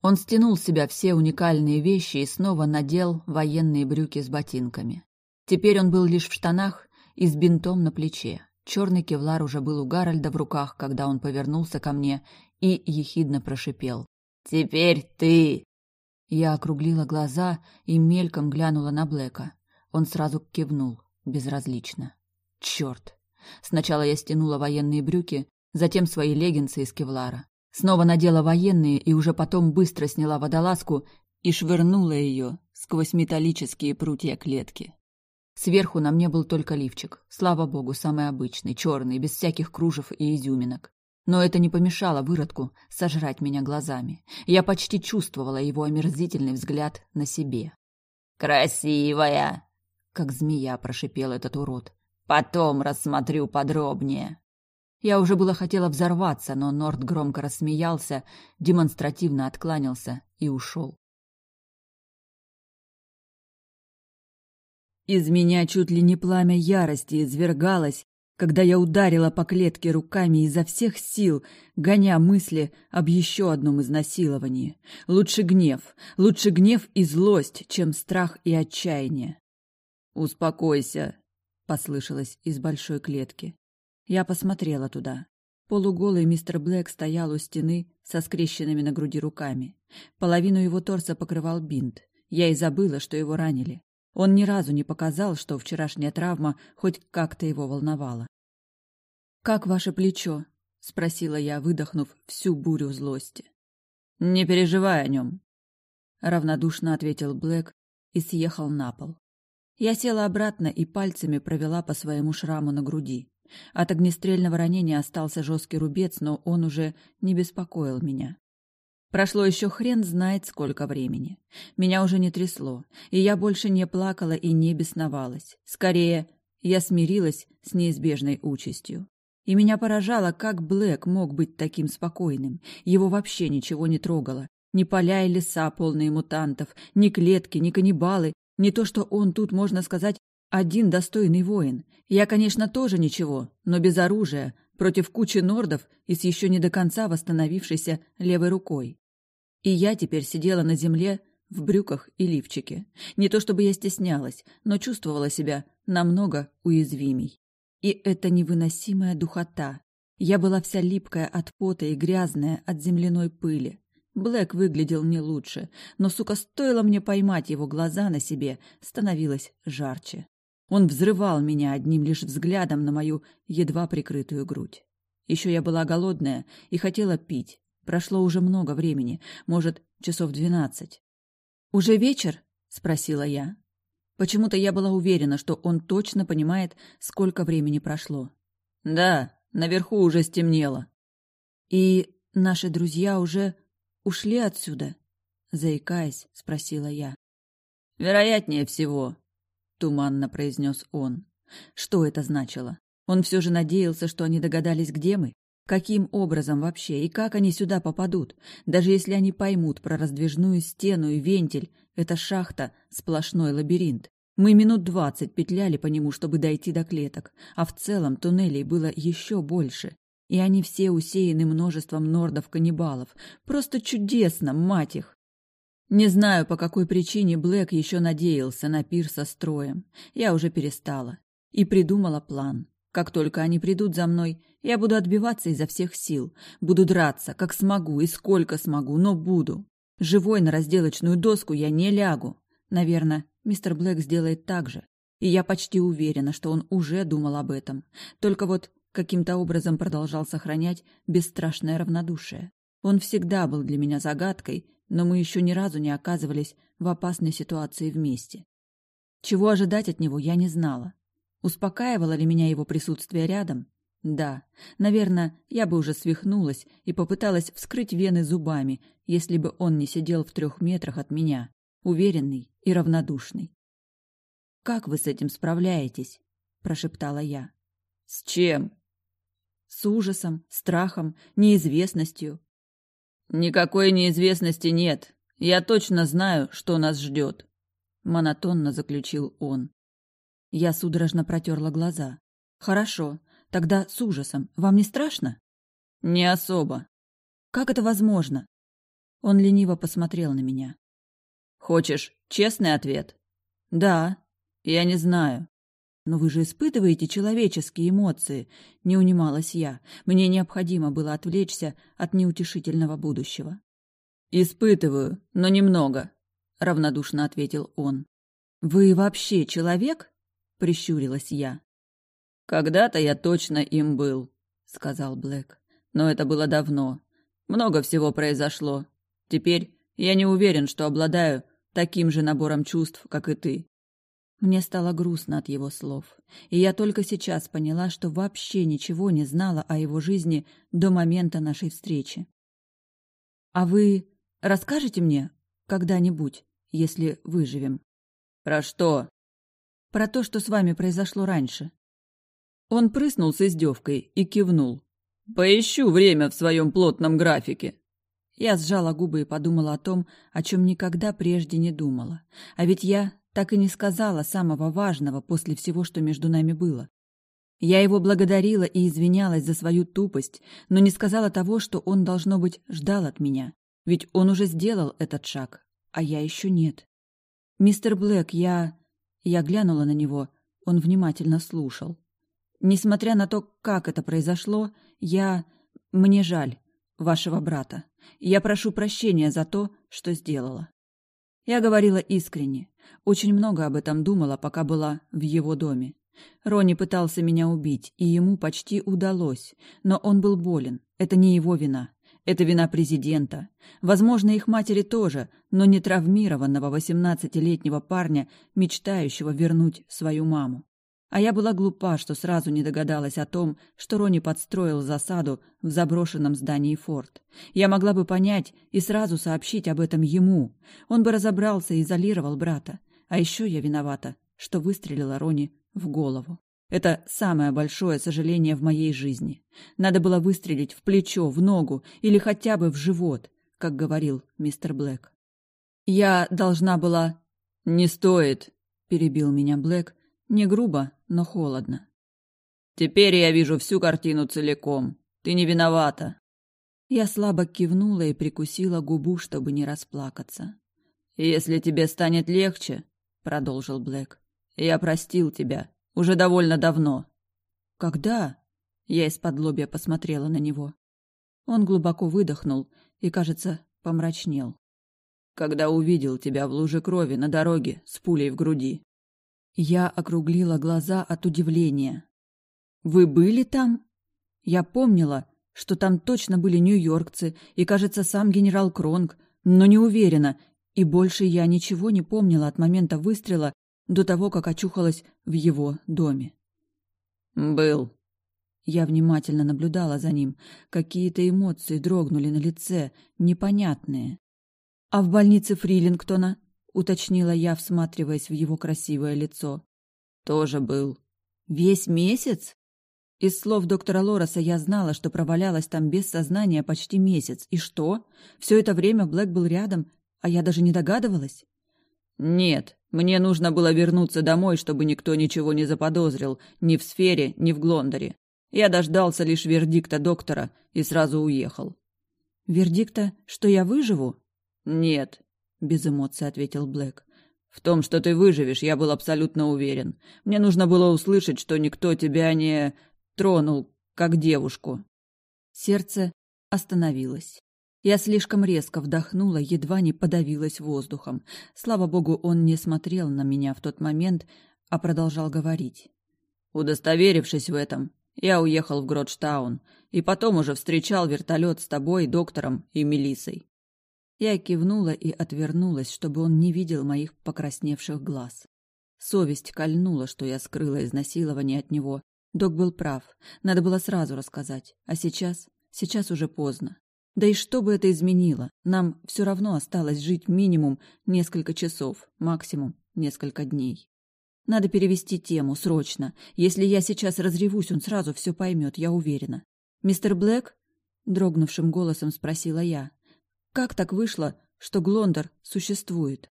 Он стянул с себя все уникальные вещи и снова надел военные брюки с ботинками. Теперь он был лишь в штанах и с бинтом на плече. Черный кевлар уже был у Гарольда в руках, когда он повернулся ко мне и ехидно прошипел. «Теперь ты!» Я округлила глаза и мельком глянула на Блэка. Он сразу кивнул, безразлично. Черт! Сначала я стянула военные брюки, затем свои леггинсы из кевлара. Снова надела военные и уже потом быстро сняла водолазку и швырнула ее сквозь металлические прутья клетки. Сверху на мне был только лифчик, слава богу, самый обычный, черный, без всяких кружев и изюминок. Но это не помешало выродку сожрать меня глазами. Я почти чувствовала его омерзительный взгляд на себе. «Красивая!» — как змея прошипел этот урод. «Потом рассмотрю подробнее». Я уже было хотела взорваться, но Норд громко рассмеялся, демонстративно откланялся и ушел. Из меня чуть ли не пламя ярости извергалось, когда я ударила по клетке руками изо всех сил, гоня мысли об еще одном изнасиловании. Лучше гнев, лучше гнев и злость, чем страх и отчаяние. «Успокойся», — послышалось из большой клетки. Я посмотрела туда. Полуголый мистер Блэк стоял у стены со скрещенными на груди руками. Половину его торса покрывал бинт. Я и забыла, что его ранили. Он ни разу не показал, что вчерашняя травма хоть как-то его волновала. «Как ваше плечо?» — спросила я, выдохнув всю бурю злости. «Не переживай о нем», — равнодушно ответил Блэк и съехал на пол. Я села обратно и пальцами провела по своему шраму на груди. От огнестрельного ранения остался жесткий рубец, но он уже не беспокоил меня. Прошло еще хрен знает сколько времени. Меня уже не трясло, и я больше не плакала и не бесновалась. Скорее, я смирилась с неизбежной участью. И меня поражало, как Блэк мог быть таким спокойным. Его вообще ничего не трогало. Ни поля и леса, полные мутантов, ни клетки, ни каннибалы. Не то, что он тут, можно сказать, один достойный воин. Я, конечно, тоже ничего, но без оружия, против кучи нордов и с еще не до конца восстановившейся левой рукой. И я теперь сидела на земле в брюках и лифчике. Не то чтобы я стеснялась, но чувствовала себя намного уязвимей. И это невыносимая духота. Я была вся липкая от пота и грязная от земляной пыли. Блэк выглядел не лучше, но, сука, стоило мне поймать его глаза на себе, становилось жарче. Он взрывал меня одним лишь взглядом на мою едва прикрытую грудь. Еще я была голодная и хотела пить. Прошло уже много времени, может, часов двенадцать. «Уже вечер?» — спросила я. Почему-то я была уверена, что он точно понимает, сколько времени прошло. «Да, наверху уже стемнело». «И наши друзья уже ушли отсюда?» — заикаясь, спросила я. «Вероятнее всего», туманно произнес он. Что это значило? Он все же надеялся, что они догадались, где мы? Каким образом вообще и как они сюда попадут? Даже если они поймут про раздвижную стену и вентиль, это шахта — сплошной лабиринт. Мы минут двадцать петляли по нему, чтобы дойти до клеток, а в целом туннелей было еще больше. И они все усеяны множеством нордов-каннибалов. Просто чудесно, мать их! Не знаю, по какой причине Блэк еще надеялся на пир со строем. Я уже перестала. И придумала план. Как только они придут за мной, я буду отбиваться изо всех сил. Буду драться, как смогу и сколько смогу, но буду. Живой на разделочную доску я не лягу. Наверное, мистер Блэк сделает так же. И я почти уверена, что он уже думал об этом. Только вот каким-то образом продолжал сохранять бесстрашное равнодушие. Он всегда был для меня загадкой, но мы еще ни разу не оказывались в опасной ситуации вместе. Чего ожидать от него, я не знала. Успокаивало ли меня его присутствие рядом? Да, наверное, я бы уже свихнулась и попыталась вскрыть вены зубами, если бы он не сидел в трех метрах от меня, уверенный и равнодушный. «Как вы с этим справляетесь?» – прошептала я. «С чем?» «С ужасом, страхом, неизвестностью». «Никакой неизвестности нет. Я точно знаю, что нас ждет», – монотонно заключил он. Я судорожно протерла глаза. «Хорошо, тогда с ужасом. Вам не страшно?» «Не особо». «Как это возможно?» Он лениво посмотрел на меня. «Хочешь честный ответ?» «Да». «Я не знаю». «Но вы же испытываете человеческие эмоции», — не унималась я. Мне необходимо было отвлечься от неутешительного будущего. «Испытываю, но немного», — равнодушно ответил он. «Вы вообще человек?» — прищурилась я. «Когда-то я точно им был», — сказал Блэк. «Но это было давно. Много всего произошло. Теперь я не уверен, что обладаю таким же набором чувств, как и ты». Мне стало грустно от его слов, и я только сейчас поняла, что вообще ничего не знала о его жизни до момента нашей встречи. «А вы расскажете мне когда-нибудь, если выживем?» «Про что?» «Про то, что с вами произошло раньше». Он прыснул с издевкой и кивнул. «Поищу время в своем плотном графике». Я сжала губы и подумала о том, о чем никогда прежде не думала. А ведь я так и не сказала самого важного после всего, что между нами было. Я его благодарила и извинялась за свою тупость, но не сказала того, что он, должно быть, ждал от меня. Ведь он уже сделал этот шаг, а я еще нет. «Мистер Блэк, я...» Я глянула на него, он внимательно слушал. Несмотря на то, как это произошло, я... Мне жаль вашего брата. Я прошу прощения за то, что сделала. Я говорила искренне. Очень много об этом думала, пока была в его доме. Рони пытался меня убить, и ему почти удалось. Но он был болен. Это не его вина. Это вина президента. Возможно, их матери тоже, но не травмированного восемнадцатилетнего парня, мечтающего вернуть свою маму. А я была глупа, что сразу не догадалась о том, что Рони подстроил засаду в заброшенном здании форт. Я могла бы понять и сразу сообщить об этом ему. Он бы разобрался и изолировал брата. А еще я виновата, что выстрелила Рони в голову. Это самое большое сожаление в моей жизни. Надо было выстрелить в плечо, в ногу или хотя бы в живот, как говорил мистер Блэк. Я должна была... «Не стоит», — перебил меня Блэк, не грубо, но холодно. «Теперь я вижу всю картину целиком. Ты не виновата». Я слабо кивнула и прикусила губу, чтобы не расплакаться. «Если тебе станет легче», — продолжил Блэк, — «я простил тебя. Уже довольно давно». «Когда?» Я из-под лобья посмотрела на него. Он глубоко выдохнул и, кажется, помрачнел. «Когда увидел тебя в луже крови на дороге с пулей в груди». Я округлила глаза от удивления. «Вы были там?» Я помнила, что там точно были нью-йоркцы и, кажется, сам генерал Кронг, но не уверена, и больше я ничего не помнила от момента выстрела до того, как очухалась в его доме. «Был». Я внимательно наблюдала за ним. Какие-то эмоции дрогнули на лице, непонятные. «А в больнице Фрилингтона?» — уточнила я, всматриваясь в его красивое лицо. «Тоже был». «Весь месяц?» Из слов доктора Лореса я знала, что провалялась там без сознания почти месяц. И что? Все это время Блэк был рядом, а я даже не догадывалась? «Нет, мне нужно было вернуться домой, чтобы никто ничего не заподозрил, ни в сфере, ни в Глондоре. Я дождался лишь вердикта доктора и сразу уехал». «Вердикта, что я выживу?» «Нет, — без эмоций ответил Блэк. «В том, что ты выживешь, я был абсолютно уверен. Мне нужно было услышать, что никто тебя не тронул, как девушку». Сердце остановилось. Я слишком резко вдохнула, едва не подавилась воздухом. Слава богу, он не смотрел на меня в тот момент, а продолжал говорить. «Удостоверившись в этом, я уехал в Гродштаун, и потом уже встречал вертолет с тобой, доктором и Мелиссой. Я кивнула и отвернулась, чтобы он не видел моих покрасневших глаз. Совесть кольнула, что я скрыла изнасилование от него, Док был прав. Надо было сразу рассказать. А сейчас? Сейчас уже поздно. Да и что бы это изменило? Нам все равно осталось жить минимум несколько часов, максимум несколько дней. Надо перевести тему, срочно. Если я сейчас разревусь, он сразу все поймет, я уверена. «Мистер Блэк?» — дрогнувшим голосом спросила я. «Как так вышло, что Глондор существует?»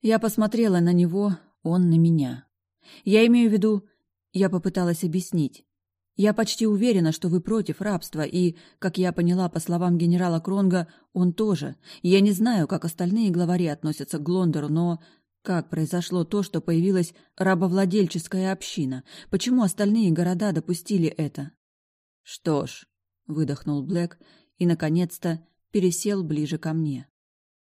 Я посмотрела на него, он на меня. Я имею в виду, я попыталась объяснить. Я почти уверена, что вы против рабства, и, как я поняла по словам генерала Кронга, он тоже. Я не знаю, как остальные главари относятся к Глондору, но как произошло то, что появилась рабовладельческая община? Почему остальные города допустили это? Что ж, выдохнул Блэк и, наконец-то, пересел ближе ко мне.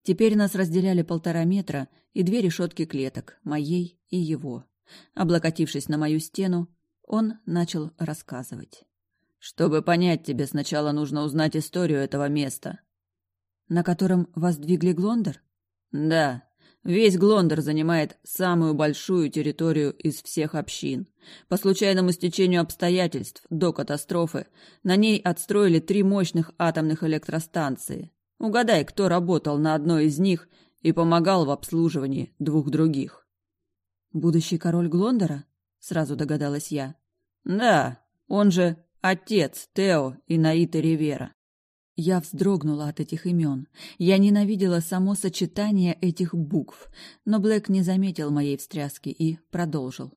Теперь нас разделяли полтора метра и две решетки клеток, моей и его. Облокотившись на мою стену, он начал рассказывать. «Чтобы понять тебе, сначала нужно узнать историю этого места». «На котором воздвигли Глондер?» «Да. Весь Глондер занимает самую большую территорию из всех общин. По случайному стечению обстоятельств до катастрофы на ней отстроили три мощных атомных электростанции. Угадай, кто работал на одной из них и помогал в обслуживании двух других. Будущий король Глондора? Сразу догадалась я. Да, он же отец Тео и Наита Ривера. Я вздрогнула от этих имен. Я ненавидела само сочетание этих букв, но Блэк не заметил моей встряски и продолжил.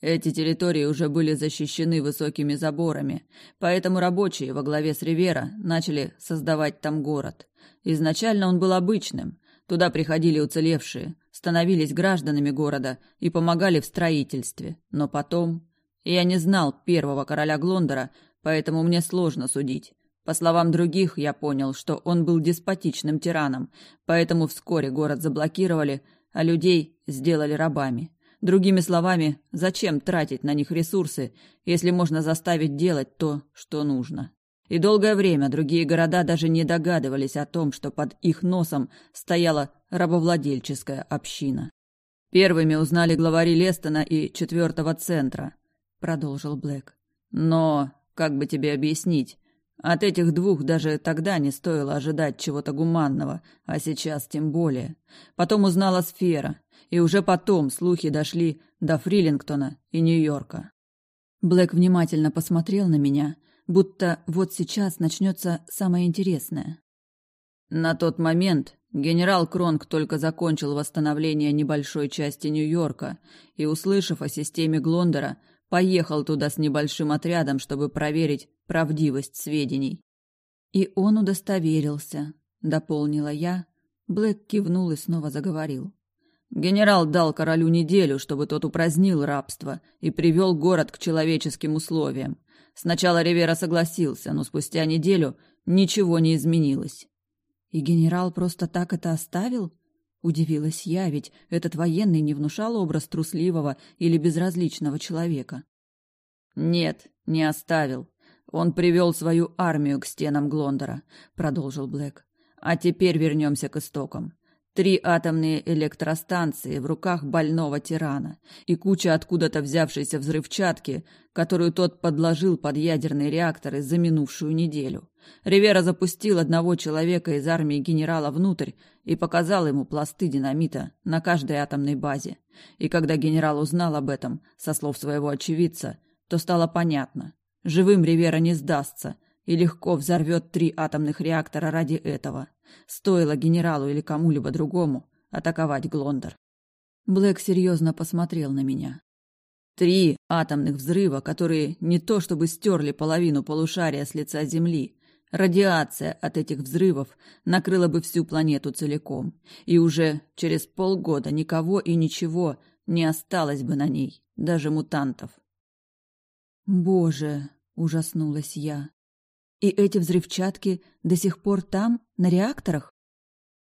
Эти территории уже были защищены высокими заборами, поэтому рабочие во главе с Ривера начали создавать там город. Изначально он был обычным. Туда приходили уцелевшие, становились гражданами города и помогали в строительстве. Но потом... Я не знал первого короля Глондора, поэтому мне сложно судить. По словам других, я понял, что он был деспотичным тираном, поэтому вскоре город заблокировали, а людей сделали рабами. Другими словами, зачем тратить на них ресурсы, если можно заставить делать то, что нужно? И долгое время другие города даже не догадывались о том, что под их носом стояла рабовладельческая община. Первыми узнали главари Лестона и четвертого центра, продолжил Блэк. Но, как бы тебе объяснить, от этих двух даже тогда не стоило ожидать чего-то гуманного, а сейчас тем более. Потом узнала сфера, и уже потом слухи дошли до Фрилингтона и Нью-Йорка. Блэк внимательно посмотрел на меня, будто вот сейчас начнется самое интересное. На тот момент генерал Кронг только закончил восстановление небольшой части Нью-Йорка и, услышав о системе Глондера, поехал туда с небольшим отрядом, чтобы проверить правдивость сведений. И он удостоверился, дополнила я. Блэк кивнул и снова заговорил. Генерал дал королю неделю, чтобы тот упразднил рабство и привел город к человеческим условиям. Сначала Ривера согласился, но спустя неделю ничего не изменилось. И генерал просто так это оставил? Удивилась я, ведь этот военный не внушал образ трусливого или безразличного человека. Нет, не оставил. Он привел свою армию к стенам Глондора, продолжил Блэк. А теперь вернемся к истокам. Три атомные электростанции в руках больного тирана и куча откуда-то взявшейся взрывчатки, которую тот подложил под ядерные реакторы за минувшую неделю. Ривера запустил одного человека из армии генерала внутрь и показал ему пласты динамита на каждой атомной базе. И когда генерал узнал об этом, со слов своего очевидца, то стало понятно. Живым Ривера не сдастся и легко взорвет три атомных реактора ради этого. Стоило генералу или кому-либо другому атаковать Глондор. Блэк серьезно посмотрел на меня. Три атомных взрыва, которые не то чтобы стерли половину полушария с лица Земли. Радиация от этих взрывов накрыла бы всю планету целиком, и уже через полгода никого и ничего не осталось бы на ней, даже мутантов. «Боже!» — ужаснулась я. И эти взрывчатки до сих пор там, на реакторах?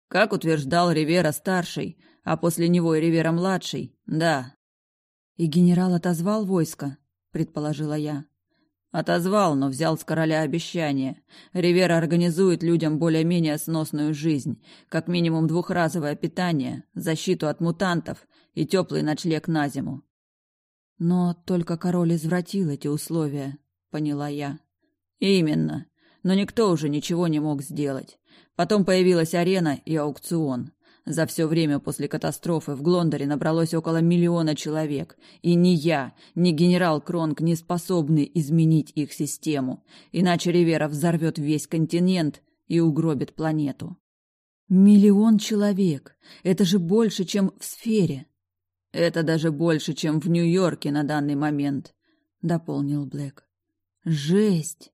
Как утверждал Ривера-старший, а после него и Ривера-младший, да. И генерал отозвал войско, предположила я. Отозвал, но взял с короля обещание. Ривера организует людям более-менее сносную жизнь, как минимум двухразовое питание, защиту от мутантов и теплый ночлег на зиму. Но только король извратил эти условия, поняла я. Именно. Но никто уже ничего не мог сделать. Потом появилась арена и аукцион. За все время после катастрофы в Глондоре набралось около миллиона человек, и ни я, ни генерал Кронг не способны изменить их систему, иначе Ривера взорвет весь континент и угробит планету. Миллион человек! Это же больше, чем в сфере! Это даже больше, чем в Нью-Йорке на данный момент, дополнил Блэк. Жесть!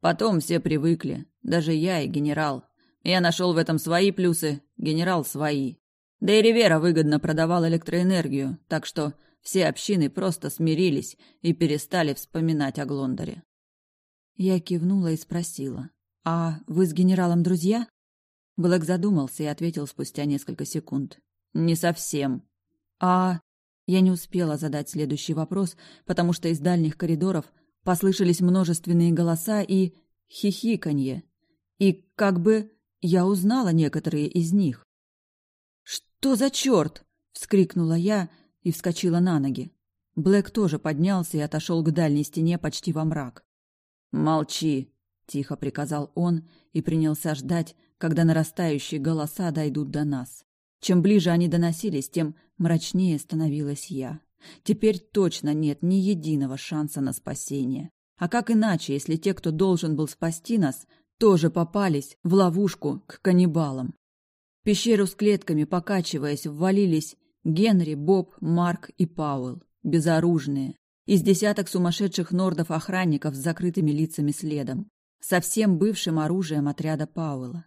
Потом все привыкли, даже я и генерал. Я нашел в этом свои плюсы, генерал свои. Да и Ривера выгодно продавал электроэнергию, так что все общины просто смирились и перестали вспоминать о Глондоре. Я кивнула и спросила. «А вы с генералом друзья?» Блэк задумался и ответил спустя несколько секунд. «Не совсем». «А...» Я не успела задать следующий вопрос, потому что из дальних коридоров послышались множественные голоса и хихиканье. И как бы я узнала некоторые из них. «Что за черт?» — вскрикнула я и вскочила на ноги. Блэк тоже поднялся и отошел к дальней стене почти во мрак. «Молчи!» — тихо приказал он и принялся ждать, когда нарастающие голоса дойдут до нас. Чем ближе они доносились, тем мрачнее становилась я. Теперь точно нет ни единого шанса на спасение. А как иначе, если те, кто должен был спасти нас, тоже попались в ловушку к каннибалам. В пещеру с клетками, покачиваясь, ввалились Генри, Боб, Марк и Пауэлл, безоружные, из десяток сумасшедших нордов-охранников с закрытыми лицами следом, со всем бывшим оружием отряда Пауэлла.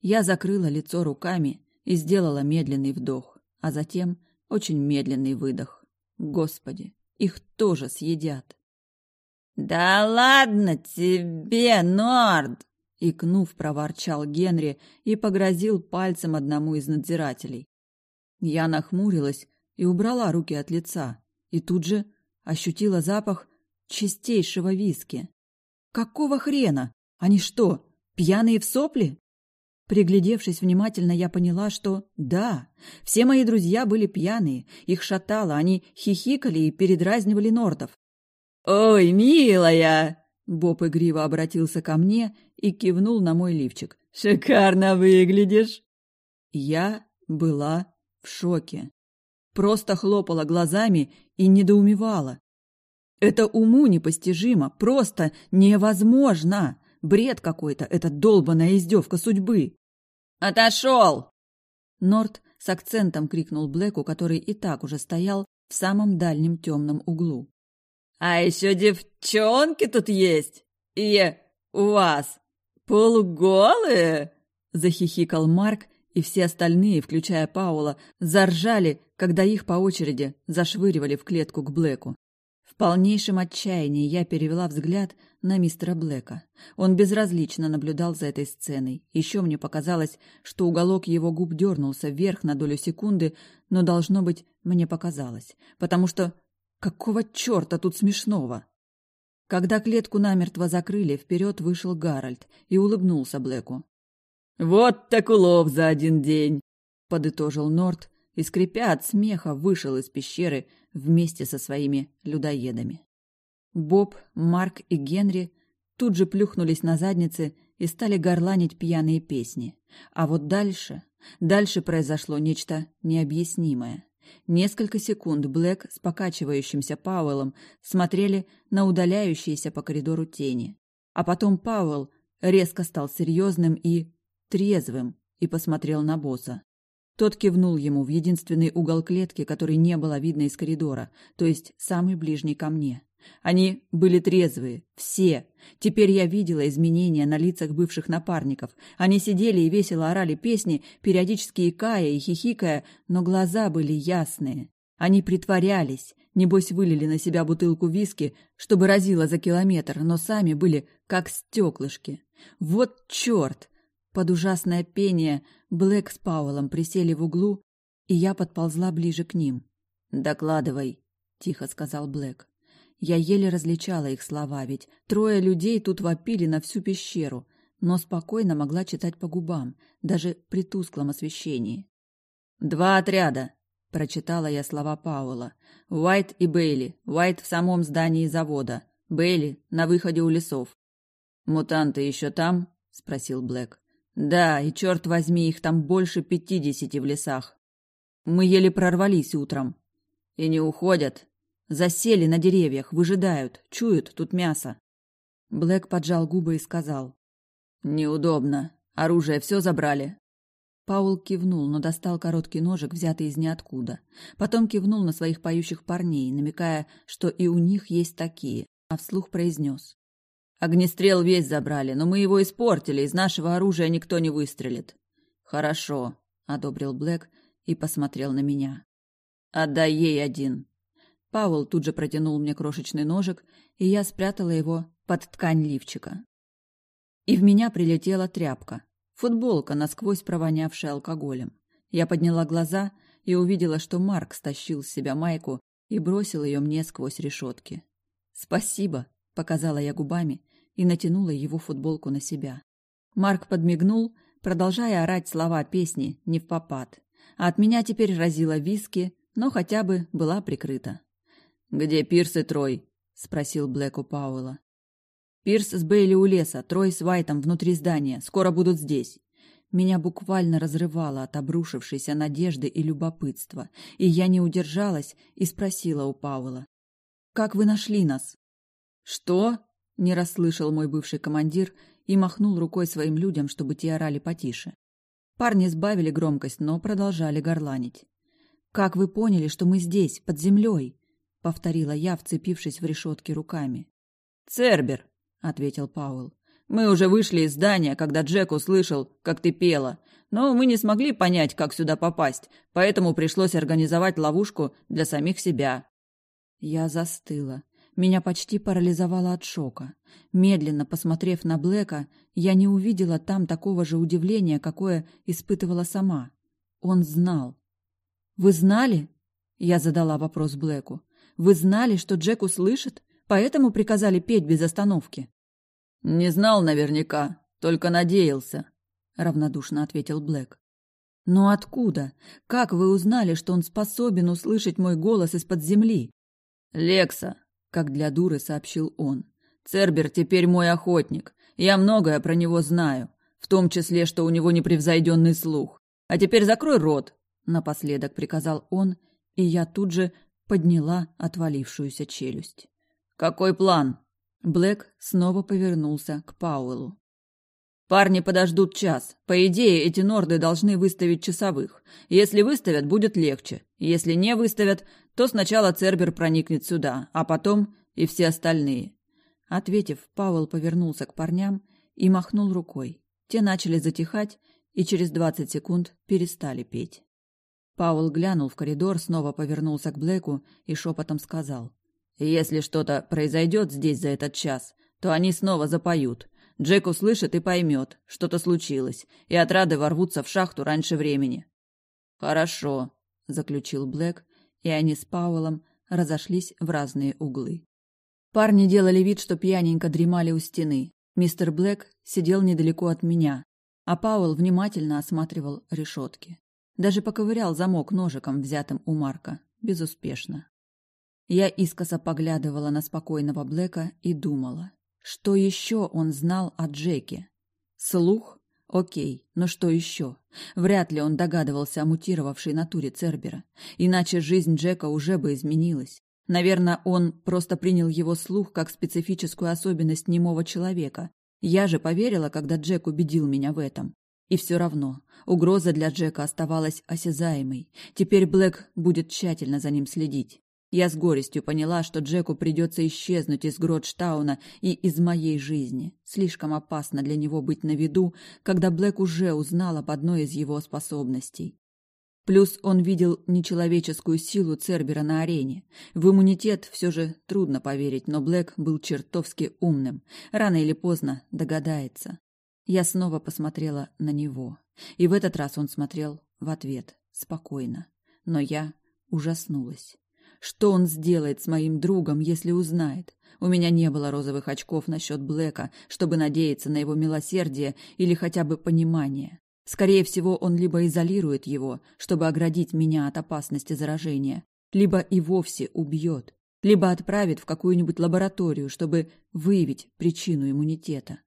Я закрыла лицо руками и сделала медленный вдох, а затем очень медленный выдох. Господи, их тоже съедят. «Да ладно тебе, Норд!» икнув, проворчал Генри и погрозил пальцем одному из надзирателей. Я нахмурилась и убрала руки от лица, и тут же ощутила запах чистейшего виски. Какого хрена? Они что, пьяные в сопли? Приглядевшись внимательно, я поняла, что да, все мои друзья были пьяные, их шатало, они хихикали и передразнивали нордов. «Ой, милая!» Боб игриво обратился ко мне и кивнул на мой лифчик. «Шикарно выглядишь!» Я была в шоке. Просто хлопала глазами и недоумевала. Это уму непостижимо, просто невозможно. Бред какой-то, это долбаная издевка судьбы. «Отошел!» Норт с акцентом крикнул Блэку, который и так уже стоял в самом дальнем темном углу. А еще девчонки тут есть. И у вас полуголые?» Захихикал Марк, и все остальные, включая Паула, заржали, когда их по очереди зашвыривали в клетку к Блэку. В полнейшем отчаянии я перевела взгляд на мистера Блэка. Он безразлично наблюдал за этой сценой. Еще мне показалось, что уголок его губ дернулся вверх на долю секунды, но, должно быть, мне показалось, потому что Какого черта тут смешного? Когда клетку намертво закрыли, вперед вышел Гарольд и улыбнулся Блэку. «Вот так улов за один день!» — подытожил Норт и, скрипя от смеха, вышел из пещеры вместе со своими людоедами. Боб, Марк и Генри тут же плюхнулись на задницы и стали горланить пьяные песни. А вот дальше, дальше произошло нечто необъяснимое. Несколько секунд Блэк с покачивающимся Пауэллом смотрели на удаляющиеся по коридору тени. А потом Пауэлл резко стал серьезным и трезвым и посмотрел на босса. Тот кивнул ему в единственный угол клетки, который не было видно из коридора, то есть самый ближний ко мне. Они были трезвые, все. Теперь я видела изменения на лицах бывших напарников. Они сидели и весело орали песни, периодически икая и хихикая, но глаза были ясные. Они притворялись, небось вылили на себя бутылку виски, чтобы разило за километр, но сами были как стеклышки. Вот черт! Под ужасное пение Блэк с Пауэллом присели в углу, и я подползла ближе к ним. «Докладывай», — тихо сказал Блэк. Я еле различала их слова, ведь трое людей тут вопили на всю пещеру, но спокойно могла читать по губам, даже при тусклом освещении. «Два отряда», — Прочитала я слова Пауэлла. Уайт и Бейли. Уайт в самом здании завода. Бейли на выходе у лесов. «Мутанты еще там?» — спросил Блэк. «Да, и черт возьми, их там больше пятидесяти в лесах. Мы еле прорвались утром. И не уходят. Засели на деревьях, выжидают, чуют тут мясо». Блэк поджал губы и сказал. «Неудобно. Оружие все забрали?» Паул кивнул, но достал короткий ножик, взятый из ниоткуда. Потом кивнул на своих поющих парней, намекая, что и у них есть такие, а вслух произнес. «Огнестрел весь забрали, но мы его испортили, из нашего оружия никто не выстрелит». «Хорошо», — одобрил Блэк и посмотрел на меня. «Отдай ей один». Паул тут же протянул мне крошечный ножик, и я спрятала его под ткань лифчика. И в меня прилетела тряпка. Футболка, насквозь провонявшая алкоголем. Я подняла глаза и увидела, что Марк стащил с себя майку и бросил ее мне сквозь решетки. «Спасибо», — показала я губами и натянула его футболку на себя. Марк подмигнул, продолжая орать слова песни не в попад. А от меня теперь разило виски, но хотя бы была прикрыта. «Где Пирс и Трой?» — спросил Блэк у Пауэлла. Пирс с Бейли у леса, Трой с Вайтом внутри здания. Скоро будут здесь. Меня буквально разрывало от обрушившейся надежды и любопытства, и я не удержалась и спросила у Пауэлла. «Как вы нашли нас?» «Что?» — не расслышал мой бывший командир и махнул рукой своим людям, чтобы те орали потише. Парни сбавили громкость, но продолжали горланить. «Как вы поняли, что мы здесь, под землей?» — повторила я, вцепившись в решетки руками. «Цербер!» ответил Пауэлл. Мы уже вышли из здания, когда Джек услышал, как ты пела. Но мы не смогли понять, как сюда попасть, поэтому пришлось организовать ловушку для самих себя. Я застыла. Меня почти парализовало от шока. Медленно посмотрев на Блэка, я не увидела там такого же удивления, какое испытывала сама. Он знал. «Вы знали?» Я задала вопрос Блэку. «Вы знали, что Джек услышит? Поэтому приказали петь без остановки?» «Не знал наверняка, только надеялся», — равнодушно ответил Блэк. «Но откуда? Как вы узнали, что он способен услышать мой голос из-под земли?» «Лекса», — как для дуры сообщил он. «Цербер теперь мой охотник. Я многое про него знаю, в том числе, что у него непревзойденный слух. А теперь закрой рот», — напоследок приказал он, и я тут же подняла отвалившуюся челюсть. «Какой план?» Блэк снова повернулся к Пауэллу. Парни подождут час. По идее, эти норды должны выставить часовых. Если выставят, будет легче. Если не выставят, то сначала Цербер проникнет сюда, а потом и все остальные. Ответив, Пауэлл повернулся к парням и махнул рукой. Те начали затихать и через двадцать секунд перестали петь. Пауэлл глянул в коридор, снова повернулся к Блэку и шепотом сказал. Если что-то произойдет здесь за этот час, то они снова запоют. Джек услышит и поймет, что-то случилось, и отрады ворвутся в шахту раньше времени. «Хорошо», — заключил Блэк, и они с Пауэллом разошлись в разные углы. Парни делали вид, что пьяненько дремали у стены. Мистер Блэк сидел недалеко от меня, а Пауэлл внимательно осматривал решетки. Даже поковырял замок ножиком, взятым у Марка. Безуспешно. Я искоса поглядывала на спокойного Блэка и думала, что еще он знал о Джеке. Слух? Окей, но что еще? Вряд ли он догадывался о мутировавшей натуре Цербера, иначе жизнь Джека уже бы изменилась. Наверное, он просто принял его слух как специфическую особенность немого человека. Я же поверила, когда Джек убедил меня в этом. И все равно, угроза для Джека оставалась осязаемой. Теперь Блэк будет тщательно за ним следить. Я с горестью поняла, что Джеку придется исчезнуть из Гродштауна и из моей жизни. Слишком опасно для него быть на виду, когда Блэк уже узнал об одной из его способностей. Плюс он видел нечеловеческую силу Цербера на арене. В иммунитет все же трудно поверить, но Блэк был чертовски умным. Рано или поздно догадается. Я снова посмотрела на него. И в этот раз он смотрел в ответ, спокойно. Но я ужаснулась. Что он сделает с моим другом, если узнает? У меня не было розовых очков насчет Блэка, чтобы надеяться на его милосердие или хотя бы понимание. Скорее всего, он либо изолирует его, чтобы оградить меня от опасности заражения, либо и вовсе убьет, либо отправит в какую-нибудь лабораторию, чтобы выявить причину иммунитета.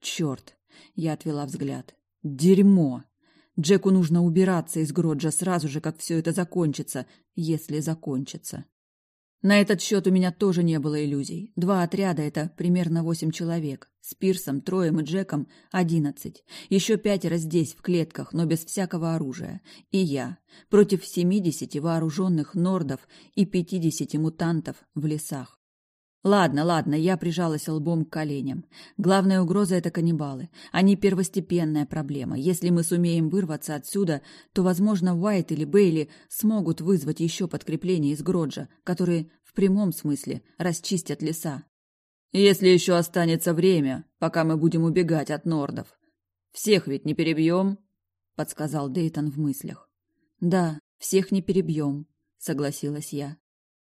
Черт! Я отвела взгляд. Дерьмо! Джеку нужно убираться из Гроджа сразу же, как все это закончится, если закончится. На этот счет у меня тоже не было иллюзий. Два отряда — это примерно восемь человек. С Пирсом, Троем и Джеком — одиннадцать. Еще пятеро здесь, в клетках, но без всякого оружия. И я. Против семидесяти вооруженных нордов и пятидесяти мутантов в лесах. Ладно, ладно, я прижалась лбом к коленям. Главная угроза — это каннибалы. Они первостепенная проблема. Если мы сумеем вырваться отсюда, то, возможно, Уайт или Бейли смогут вызвать еще подкрепление из Гроджа, которые в прямом смысле расчистят леса. Если еще останется время, пока мы будем убегать от нордов. Всех ведь не перебьем, — подсказал Дейтон в мыслях. Да, всех не перебьем, — согласилась я.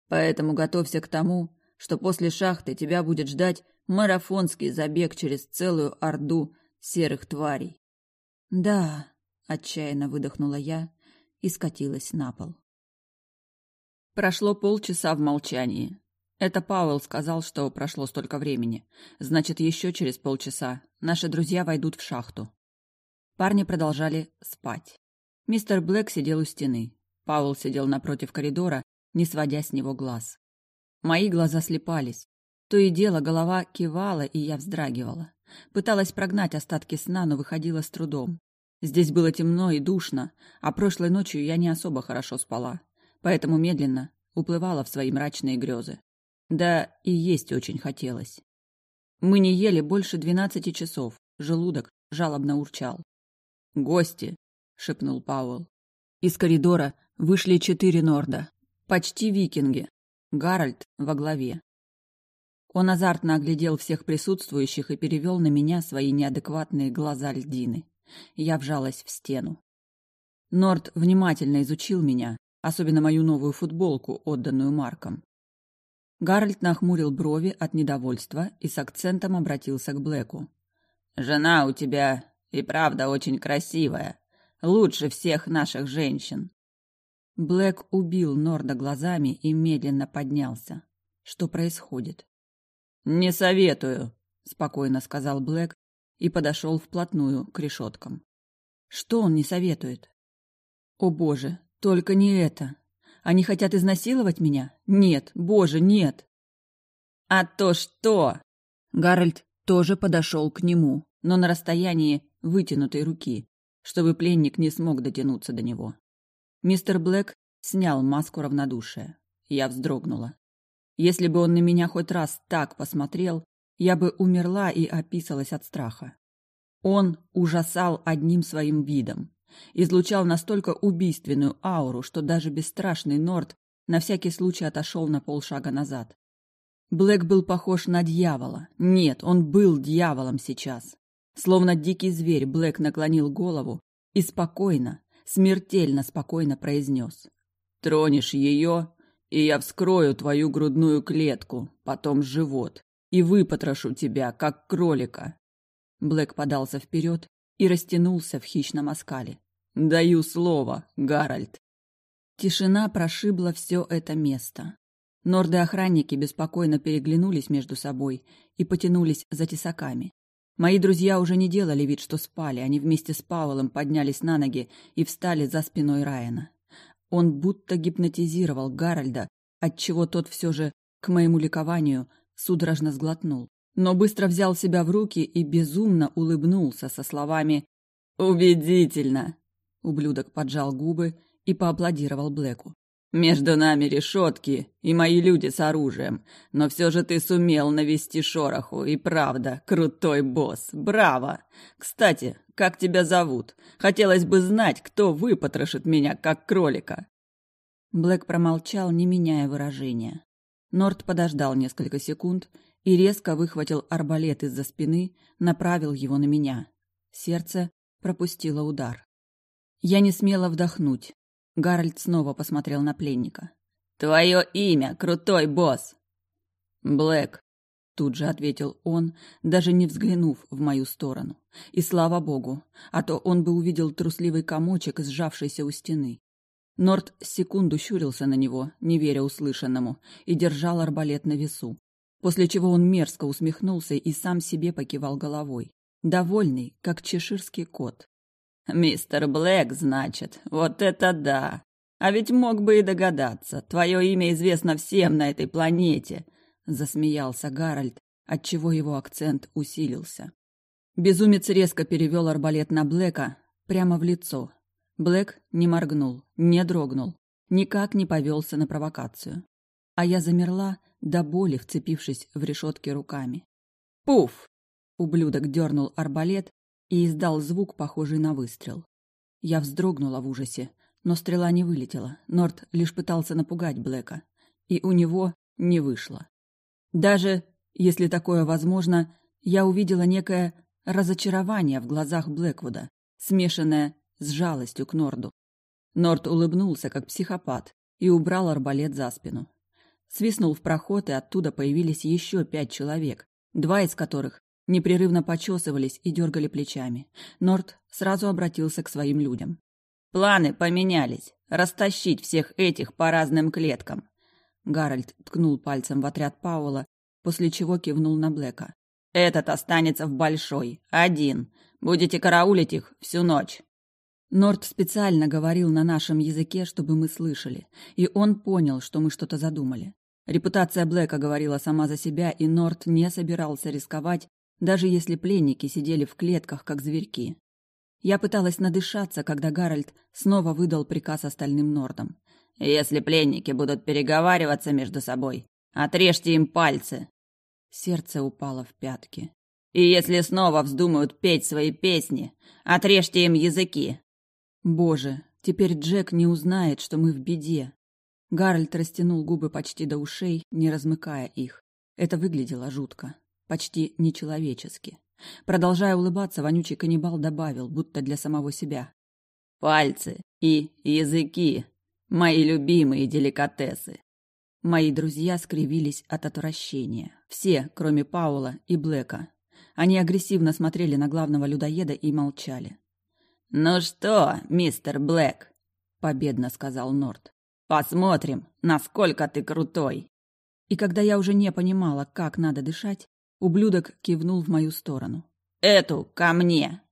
Поэтому готовься к тому, что после шахты тебя будет ждать марафонский забег через целую орду серых тварей. Да, отчаянно выдохнула я и скатилась на пол. Прошло полчаса в молчании. Это Пауэлл сказал, что прошло столько времени. Значит, еще через полчаса наши друзья войдут в шахту. Парни продолжали спать. Мистер Блэк сидел у стены. Пауэлл сидел напротив коридора, не сводя с него глаз. Мои глаза слепались. То и дело голова кивала, и я вздрагивала. Пыталась прогнать остатки сна, но выходила с трудом. Здесь было темно и душно, а прошлой ночью я не особо хорошо спала, поэтому медленно уплывала в свои мрачные грезы. Да и есть очень хотелось. Мы не ели больше двенадцати часов, желудок жалобно урчал. «Гости!» — шепнул Пауэлл. Из коридора вышли четыре норда. Почти викинги, Гарольд во главе. Он азартно оглядел всех присутствующих и перевел на меня свои неадекватные глаза льдины. Я вжалась в стену. Норд внимательно изучил меня, особенно мою новую футболку, отданную Марком. Гарольд нахмурил брови от недовольства и с акцентом обратился к Блэку. «Жена у тебя и правда очень красивая. Лучше всех наших женщин. Блэк убил Норда глазами и медленно поднялся. Что происходит? «Не советую», — спокойно сказал Блэк и подошел вплотную к решеткам. «Что он не советует?» «О боже, только не это! Они хотят изнасиловать меня? Нет, боже, нет!» «А то что?» Гарольд тоже подошел к нему, но на расстоянии вытянутой руки, чтобы пленник не смог дотянуться до него. Мистер Блэк снял маску равнодушия. Я вздрогнула. Если бы он на меня хоть раз так посмотрел, я бы умерла и описалась от страха. Он ужасал одним своим видом. Излучал настолько убийственную ауру, что даже бесстрашный Норд на всякий случай отошел на полшага назад. Блэк был похож на дьявола. Нет, он был дьяволом сейчас. Словно дикий зверь, Блэк наклонил голову и спокойно, смертельно спокойно произнес. «Тронешь ее, и я вскрою твою грудную клетку, потом живот, и выпотрошу тебя, как кролика». Блэк подался вперед и растянулся в хищном оскале. «Даю слово, Гарольд». Тишина прошибла все это место. Норды-охранники беспокойно переглянулись между собой и потянулись за тесаками. Мои друзья уже не делали вид, что спали, они вместе с Пауэлом поднялись на ноги и встали за спиной Райана. Он будто гипнотизировал Гарольда, отчего тот все же, к моему ликованию, судорожно сглотнул. Но быстро взял себя в руки и безумно улыбнулся со словами «Убедительно!». Ублюдок поджал губы и поаплодировал Блэку. Между нами решетки и мои люди с оружием, но все же ты сумел навести шороху, и правда, крутой босс, браво! Кстати, как тебя зовут? Хотелось бы знать, кто выпотрошит меня, как кролика». Блэк промолчал, не меняя выражения. Норт подождал несколько секунд и резко выхватил арбалет из-за спины, направил его на меня. Сердце пропустило удар. Я не смела вдохнуть, Гарольд снова посмотрел на пленника. «Твое имя, крутой босс!» «Блэк», — Тут же ответил он, даже не взглянув в мою сторону. И слава богу, а то он бы увидел трусливый комочек, сжавшийся у стены. Норт секунду щурился на него, не веря услышанному, и держал арбалет на весу. После чего он мерзко усмехнулся и сам себе покивал головой, довольный, как чеширский кот. «Мистер Блэк, значит, вот это да! А ведь мог бы и догадаться, твое имя известно всем на этой планете!» Засмеялся Гарольд, отчего его акцент усилился. Безумец резко перевел арбалет на Блэка прямо в лицо, Блэк не моргнул, не дрогнул, никак не повелся на провокацию. А я замерла, до боли вцепившись в решетки руками. «Пуф!» Ублюдок дернул арбалет и издал звук, похожий на выстрел. Я вздрогнула в ужасе, но стрела не вылетела. Норт лишь пытался напугать Блэка. И у него не вышло. Даже, если такое возможно, я увидела некое разочарование в глазах Блэквуда, смешанное с жалостью к Норду. Норд улыбнулся, как психопат, и убрал арбалет за спину. Свистнул в проход, и оттуда появились еще пять человек, два из которых непрерывно почесывались и дергали плечами. Норд сразу обратился к своим людям. «Планы поменялись. Растащить всех этих по разным клеткам». Гарольд ткнул пальцем в отряд Паула, после чего кивнул на Блэка. «Этот останется в Большой. Один. Будете караулить их всю ночь». Норд специально говорил на нашем языке, чтобы мы слышали, и он понял, что мы что-то задумали. Репутация Блэка говорила сама за себя, и Норд не собирался рисковать, даже если пленники сидели в клетках, как зверьки. Я пыталась надышаться, когда Гарольд снова выдал приказ остальным Нордам. «Если пленники будут переговариваться между собой, отрежьте им пальцы!» Сердце упало в пятки. «И если снова вздумают петь свои песни, отрежьте им языки!» Боже, теперь Джек не узнает, что мы в беде. Гарольд растянул губы почти до ушей, не размыкая их. Это выглядело жутко, почти нечеловечески. Продолжая улыбаться, вонючий каннибал добавил, будто для самого себя. «Пальцы и языки — мои любимые деликатесы». Мои друзья скривились от отвращения. Все, кроме Паула и Блэка. Они агрессивно смотрели на главного людоеда и молчали. «Ну что, мистер Блэк?» — победно сказал Норт. «Посмотрим, насколько ты крутой!» И когда я уже не понимала, как надо дышать, ублюдок кивнул в мою сторону. «Эту ко мне!»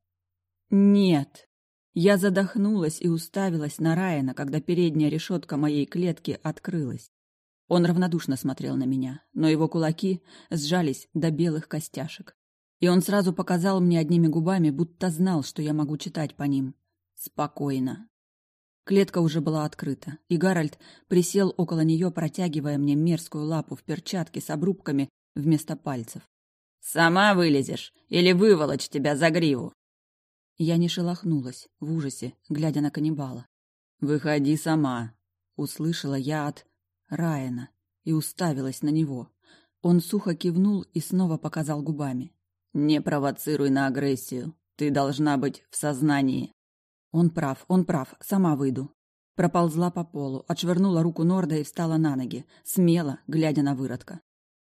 «Нет!» Я задохнулась и уставилась на Райана, когда передняя решетка моей клетки открылась. Он равнодушно смотрел на меня, но его кулаки сжались до белых костяшек. И он сразу показал мне одними губами, будто знал, что я могу читать по ним. Спокойно. Клетка уже была открыта, и Гарольд присел около нее, протягивая мне мерзкую лапу в перчатке с обрубками вместо пальцев. «Сама вылезешь или выволочь тебя за гриву?» Я не шелохнулась, в ужасе, глядя на каннибала. «Выходи сама», — услышала я от Райана и уставилась на него. Он сухо кивнул и снова показал губами. Не провоцируй на агрессию. Ты должна быть в сознании. Он прав, он прав, сама выйду. Проползла по полу, отшвырнула руку Норда и встала на ноги, смело, глядя на выродка.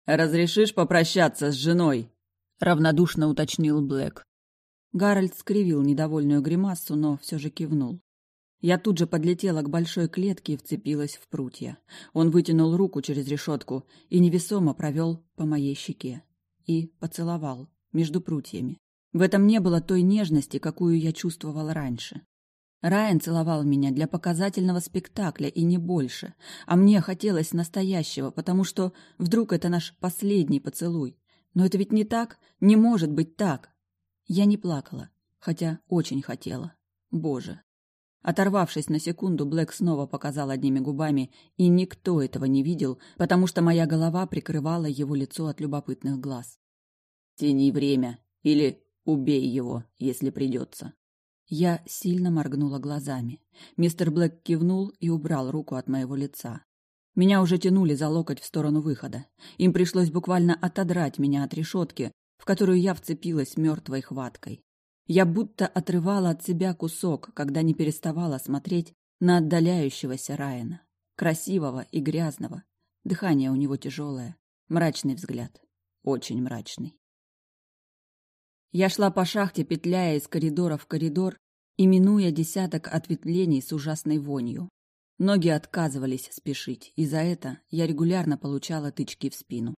«Разрешишь попрощаться с женой?» — равнодушно уточнил Блэк. Гарольд скривил недовольную гримасу, но все же кивнул. Я тут же подлетела к большой клетке и вцепилась в прутья. Он вытянул руку через решетку и невесомо провел по моей щеке. И поцеловал между прутьями. В этом не было той нежности, какую я чувствовала раньше. Райан целовал меня для показательного спектакля и не больше, а мне хотелось настоящего, потому что вдруг это наш последний поцелуй. Но это ведь не так, не может быть так. Я не плакала, хотя очень хотела. Боже. Оторвавшись на секунду, Блэк снова показал одними губами, и никто этого не видел, потому что моя голова прикрывала его лицо от любопытных глаз. Тяни время. Или убей его, если придется. Я сильно моргнула глазами. Мистер Блэк кивнул и убрал руку от моего лица. Меня уже тянули за локоть в сторону выхода. Им пришлось буквально отодрать меня от решетки, в которую я вцепилась мертвой хваткой. Я будто отрывала от себя кусок, когда не переставала смотреть на отдаляющегося Райана. Красивого и грязного. Дыхание у него тяжелое, мрачный взгляд. очень мрачный. Я шла по шахте, петляя из коридора в коридор и минуя десяток ответвлений с ужасной вонью. Ноги отказывались спешить, и за это я регулярно получала тычки в спину.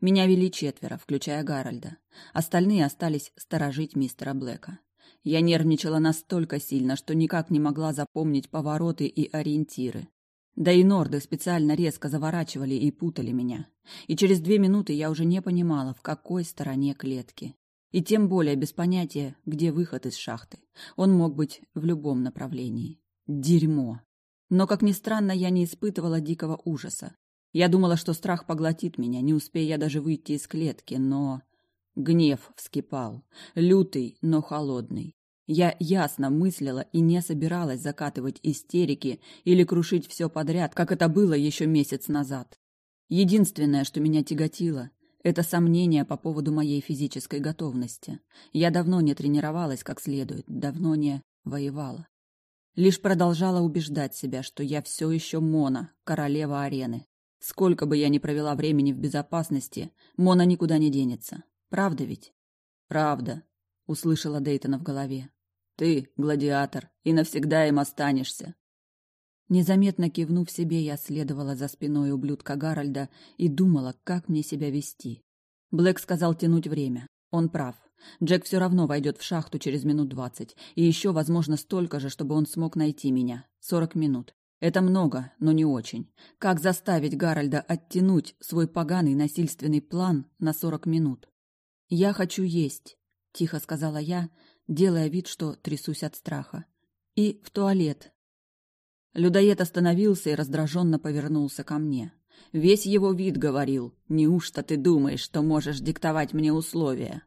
Меня вели четверо, включая Гарольда. Остальные остались сторожить мистера Блэка. Я нервничала настолько сильно, что никак не могла запомнить повороты и ориентиры. Да и норды специально резко заворачивали и путали меня. И через две минуты я уже не понимала, в какой стороне клетки. И тем более без понятия, где выход из шахты. Он мог быть в любом направлении. Дерьмо. Но, как ни странно, я не испытывала дикого ужаса. Я думала, что страх поглотит меня, не успея я даже выйти из клетки, но... Гнев вскипал. Лютый, но холодный. Я ясно мыслила и не собиралась закатывать истерики или крушить все подряд, как это было еще месяц назад. Единственное, что меня тяготило, это сомнение по поводу моей физической готовности. Я давно не тренировалась как следует, давно не воевала. Лишь продолжала убеждать себя, что я все еще Мона, королева арены. Сколько бы я ни провела времени в безопасности, Мона никуда не денется. Правда ведь? Правда, услышала Дейтона в голове. Ты гладиатор, и навсегда им останешься. Незаметно кивнув себе, я следовала за спиной ублюдка Гарольда и думала, как мне себя вести. Блэк сказал тянуть время. Он прав. Джек все равно войдет в шахту через минут двадцать. И еще, возможно, столько же, чтобы он смог найти меня. Сорок минут. Это много, но не очень. Как заставить Гарольда оттянуть свой поганый насильственный план на сорок минут? «Я хочу есть», — тихо сказала я, делая вид, что трясусь от страха. «И в туалет». Людоед остановился и раздраженно повернулся ко мне. Весь его вид говорил, «Неужто ты думаешь, что можешь диктовать мне условия?»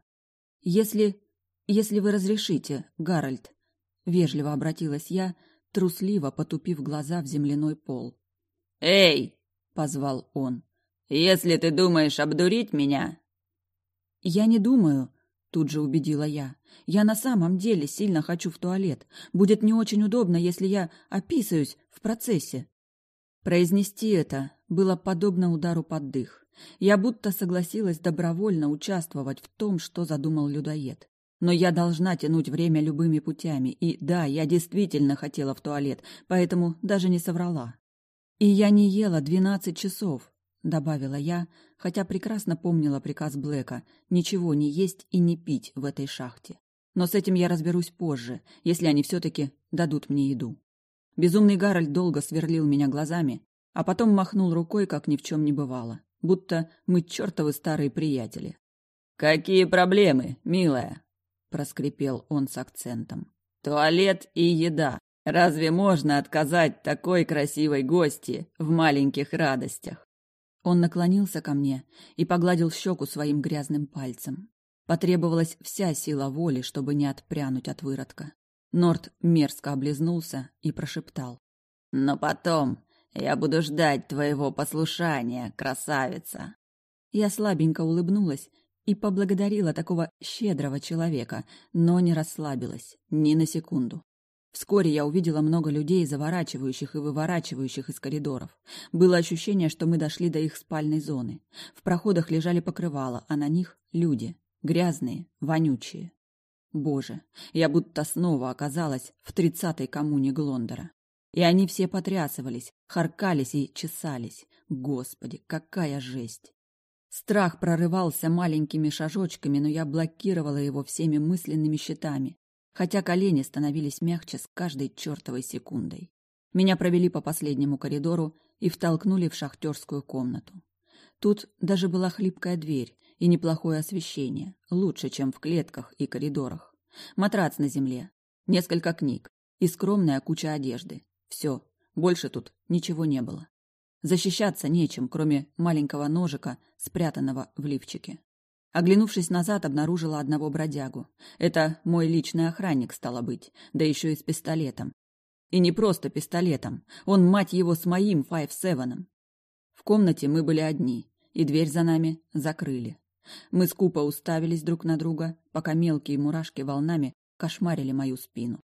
«Если... если вы разрешите, Гарольд», — вежливо обратилась я, трусливо потупив глаза в земляной пол. «Эй!» — позвал он. «Если ты думаешь обдурить меня...» «Я не думаю», Тут же убедила я. Я на самом деле сильно хочу в туалет. Будет не очень удобно, если я описываюсь в процессе. Произнести это было подобно удару под дых. Я будто согласилась добровольно участвовать в том, что задумал людоед. Но я должна тянуть время любыми путями. И да, я действительно хотела в туалет, поэтому даже не соврала. И я не ела двенадцать часов. — добавила я, хотя прекрасно помнила приказ Блэка ничего не есть и не пить в этой шахте. Но с этим я разберусь позже, если они все-таки дадут мне еду. Безумный Гарольд долго сверлил меня глазами, а потом махнул рукой, как ни в чем не бывало, будто мы чертовы старые приятели. «Какие проблемы, милая?» — проскрипел он с акцентом. «Туалет и еда. Разве можно отказать такой красивой гости в маленьких радостях?» Он наклонился ко мне и погладил щеку своим грязным пальцем. Потребовалась вся сила воли, чтобы не отпрянуть от выродка. Норт мерзко облизнулся и прошептал. «Но потом я буду ждать твоего послушания, красавица!» Я слабенько улыбнулась и поблагодарила такого щедрого человека, но не расслабилась ни на секунду. Вскоре я увидела много людей, заворачивающих и выворачивающих из коридоров. Было ощущение, что мы дошли до их спальной зоны. В проходах лежали покрывала, а на них люди. Грязные, вонючие. Боже, я будто снова оказалась в тридцатой коммуне Глондора. И они все потрясывались, харкались и чесались. Господи, какая жесть! Страх прорывался маленькими шажочками, но я блокировала его всеми мысленными щитами хотя колени становились мягче с каждой чертовой секундой. Меня провели по последнему коридору и втолкнули в шахтерскую комнату. Тут даже была хлипкая дверь и неплохое освещение, лучше, чем в клетках и коридорах. Матрац на земле, несколько книг и скромная куча одежды. Все, больше тут ничего не было. Защищаться нечем, кроме маленького ножика, спрятанного в лифчике. Оглянувшись назад, обнаружила одного бродягу. Это мой личный охранник, стало быть, да еще и с пистолетом. И не просто пистолетом, он, мать его, с моим Файв-Севеном. В комнате мы были одни, и дверь за нами закрыли. Мы скупо уставились друг на друга, пока мелкие мурашки волнами кошмарили мою спину.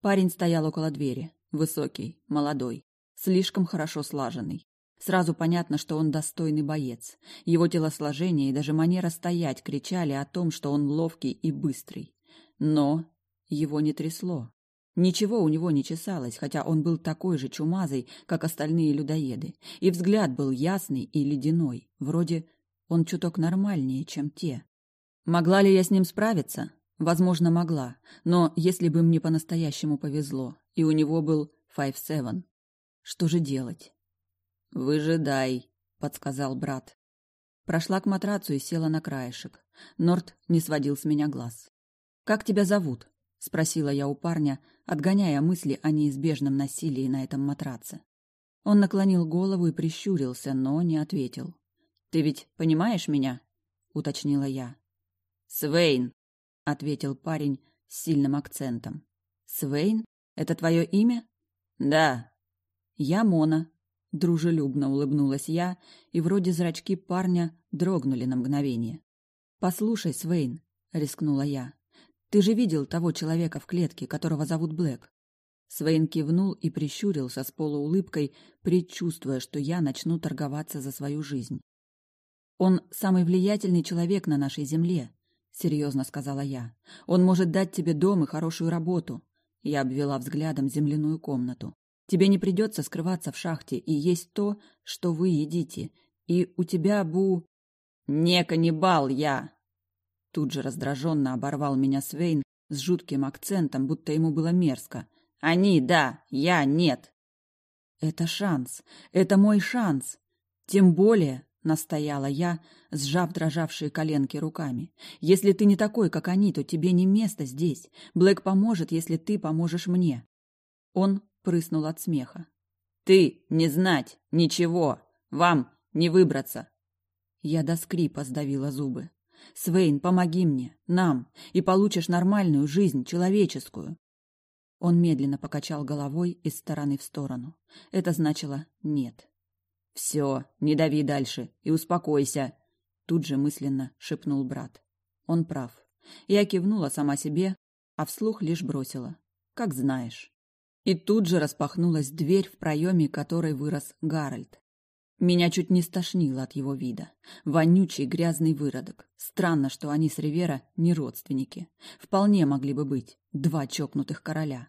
Парень стоял около двери, высокий, молодой, слишком хорошо слаженный. Сразу понятно, что он достойный боец. Его телосложение и даже манера стоять кричали о том, что он ловкий и быстрый. Но его не трясло. Ничего у него не чесалось, хотя он был такой же чумазый, как остальные людоеды. И взгляд был ясный и ледяной. Вроде он чуток нормальнее, чем те. Могла ли я с ним справиться? Возможно, могла. Но если бы мне по-настоящему повезло, и у него был Five Seven, что же делать? «Выжидай», — подсказал брат. Прошла к матрацу и села на краешек. Норт не сводил с меня глаз. «Как тебя зовут?» — спросила я у парня, отгоняя мысли о неизбежном насилии на этом матраце. Он наклонил голову и прищурился, но не ответил. «Ты ведь понимаешь меня?» — уточнила я. «Свейн», — ответил парень с сильным акцентом. «Свейн? Это твое имя?» «Да». «Я Мона», — дружелюбно улыбнулась я, и вроде зрачки парня дрогнули на мгновение. «Послушай, Свейн», — рискнула я, — «ты же видел того человека в клетке, которого зовут Блэк?» Свейн кивнул и прищурился с полуулыбкой, предчувствуя, что я начну торговаться за свою жизнь. «Он самый влиятельный человек на нашей земле», — серьезно сказала я. «Он может дать тебе дом и хорошую работу». Я обвела взглядом земляную комнату. «Тебе не придется скрываться в шахте и есть то, что вы едите. И у тебя, Бу...» «Не каннибал я!» Тут же раздраженно оборвал меня Свейн с жутким акцентом, будто ему было мерзко. «Они, да, я нет!» «Это шанс! Это мой шанс! Тем более, настояла я, сжав дрожавшие коленки руками. Если ты не такой, как они, то тебе не место здесь. Блэк поможет, если ты поможешь мне. Он прыснул от смеха. Ты не знать ничего. Вам не выбраться. Я до скрипа сдавила зубы. Свейн, помоги мне, нам, и получишь нормальную жизнь, человеческую. Он медленно покачал головой из стороны в сторону. Это значило «нет». «Все, не дави дальше и успокойся», — тут же мысленно шепнул брат. Он прав. Я кивнула сама себе, а вслух лишь бросила. «Как знаешь». И тут же распахнулась дверь, в проеме которой вырос Гарольд. Меня чуть не стошнило от его вида. Вонючий грязный выродок. Странно, что они с Ривера не родственники. Вполне могли бы быть два чокнутых короля.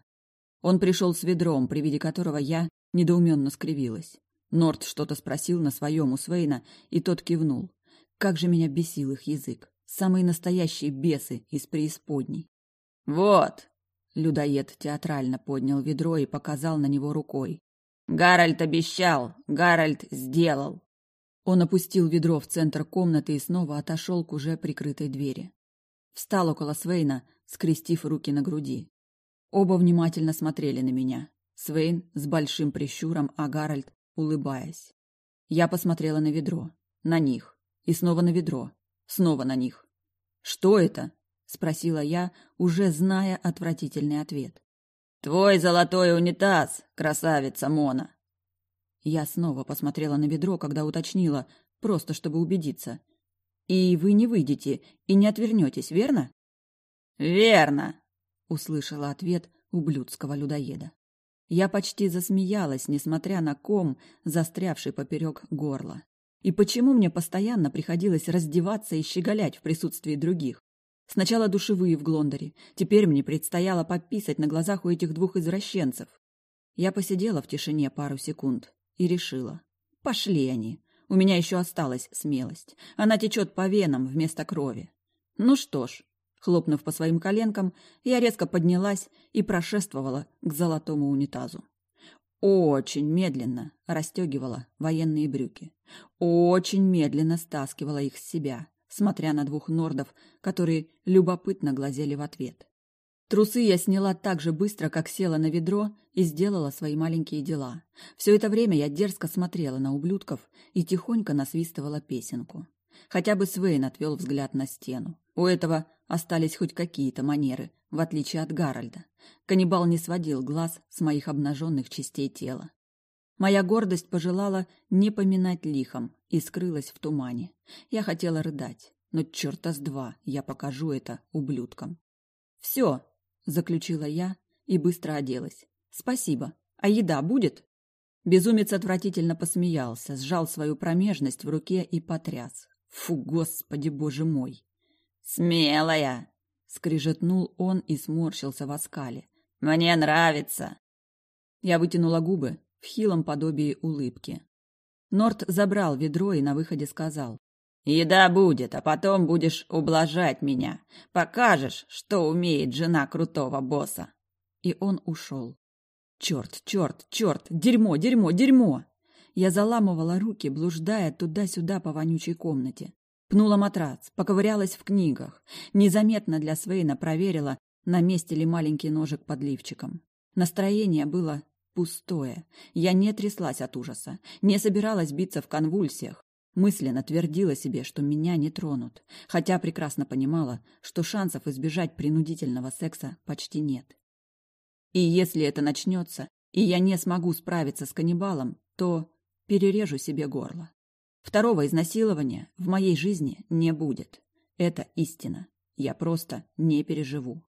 Он пришел с ведром, при виде которого я недоуменно скривилась. Норт что-то спросил на своем у Свейна, и тот кивнул. Как же меня бесил их язык. Самые настоящие бесы из преисподней. «Вот!» — людоед театрально поднял ведро и показал на него рукой. «Гарольд обещал! Гарольд сделал!» Он опустил ведро в центр комнаты и снова отошел к уже прикрытой двери. Встал около Свейна, скрестив руки на груди. Оба внимательно смотрели на меня. Свейн с большим прищуром, а Гарольд улыбаясь. Я посмотрела на ведро, на них, и снова на ведро, снова на них. «Что это?» — спросила я, уже зная отвратительный ответ. «Твой золотой унитаз, красавица Мона!» Я снова посмотрела на ведро, когда уточнила, просто чтобы убедиться. «И вы не выйдете и не отвернетесь, верно?» «Верно!» — услышала ответ ублюдского людоеда. Я почти засмеялась, несмотря на ком, застрявший поперек горла. И почему мне постоянно приходилось раздеваться и щеголять в присутствии других? Сначала душевые в Глондоре, теперь мне предстояло пописать на глазах у этих двух извращенцев. Я посидела в тишине пару секунд и решила. Пошли они. У меня еще осталась смелость. Она течет по венам вместо крови. Ну что ж, Хлопнув по своим коленкам, я резко поднялась и прошествовала к золотому унитазу. Очень медленно расстегивала военные брюки. Очень медленно стаскивала их с себя, смотря на двух нордов, которые любопытно глазели в ответ. Трусы я сняла так же быстро, как села на ведро и сделала свои маленькие дела. Все это время я дерзко смотрела на ублюдков и тихонько насвистывала песенку. Хотя бы Свейн отвел взгляд на стену. У этого остались хоть какие-то манеры, в отличие от Гарольда. Каннибал не сводил глаз с моих обнаженных частей тела. Моя гордость пожелала не поминать лихом и скрылась в тумане. Я хотела рыдать, но черта с два я покажу это ублюдкам. «Все», — заключила я и быстро оделась. «Спасибо. А еда будет?» Безумец отвратительно посмеялся, сжал свою промежность в руке и потряс. Фу, господи, боже мой! «Смелая!» — скрижетнул он и сморщился в оскале. «Мне нравится!» Я вытянула губы в хилом подобии улыбки. Норт забрал ведро и на выходе сказал. «Еда будет, а потом будешь ублажать меня. Покажешь, что умеет жена крутого босса!» И он ушел. Черт, черт, черт, дерьмо, дерьмо, дерьмо! Я заламывала руки, блуждая туда-сюда по вонючей комнате. Пнула матрац, поковырялась в книгах. Незаметно для Свейна проверила, на месте ли маленький ножик под лифчиком. Настроение было пустое. Я не тряслась от ужаса, не собиралась биться в конвульсиях. Мысленно твердила себе, что меня не тронут, хотя прекрасно понимала, что шансов избежать принудительного секса почти нет. И если это начнется, и я не смогу справиться с каннибалом, то перережу себе горло. Второго изнасилования в моей жизни не будет. Это истина. Я просто не переживу.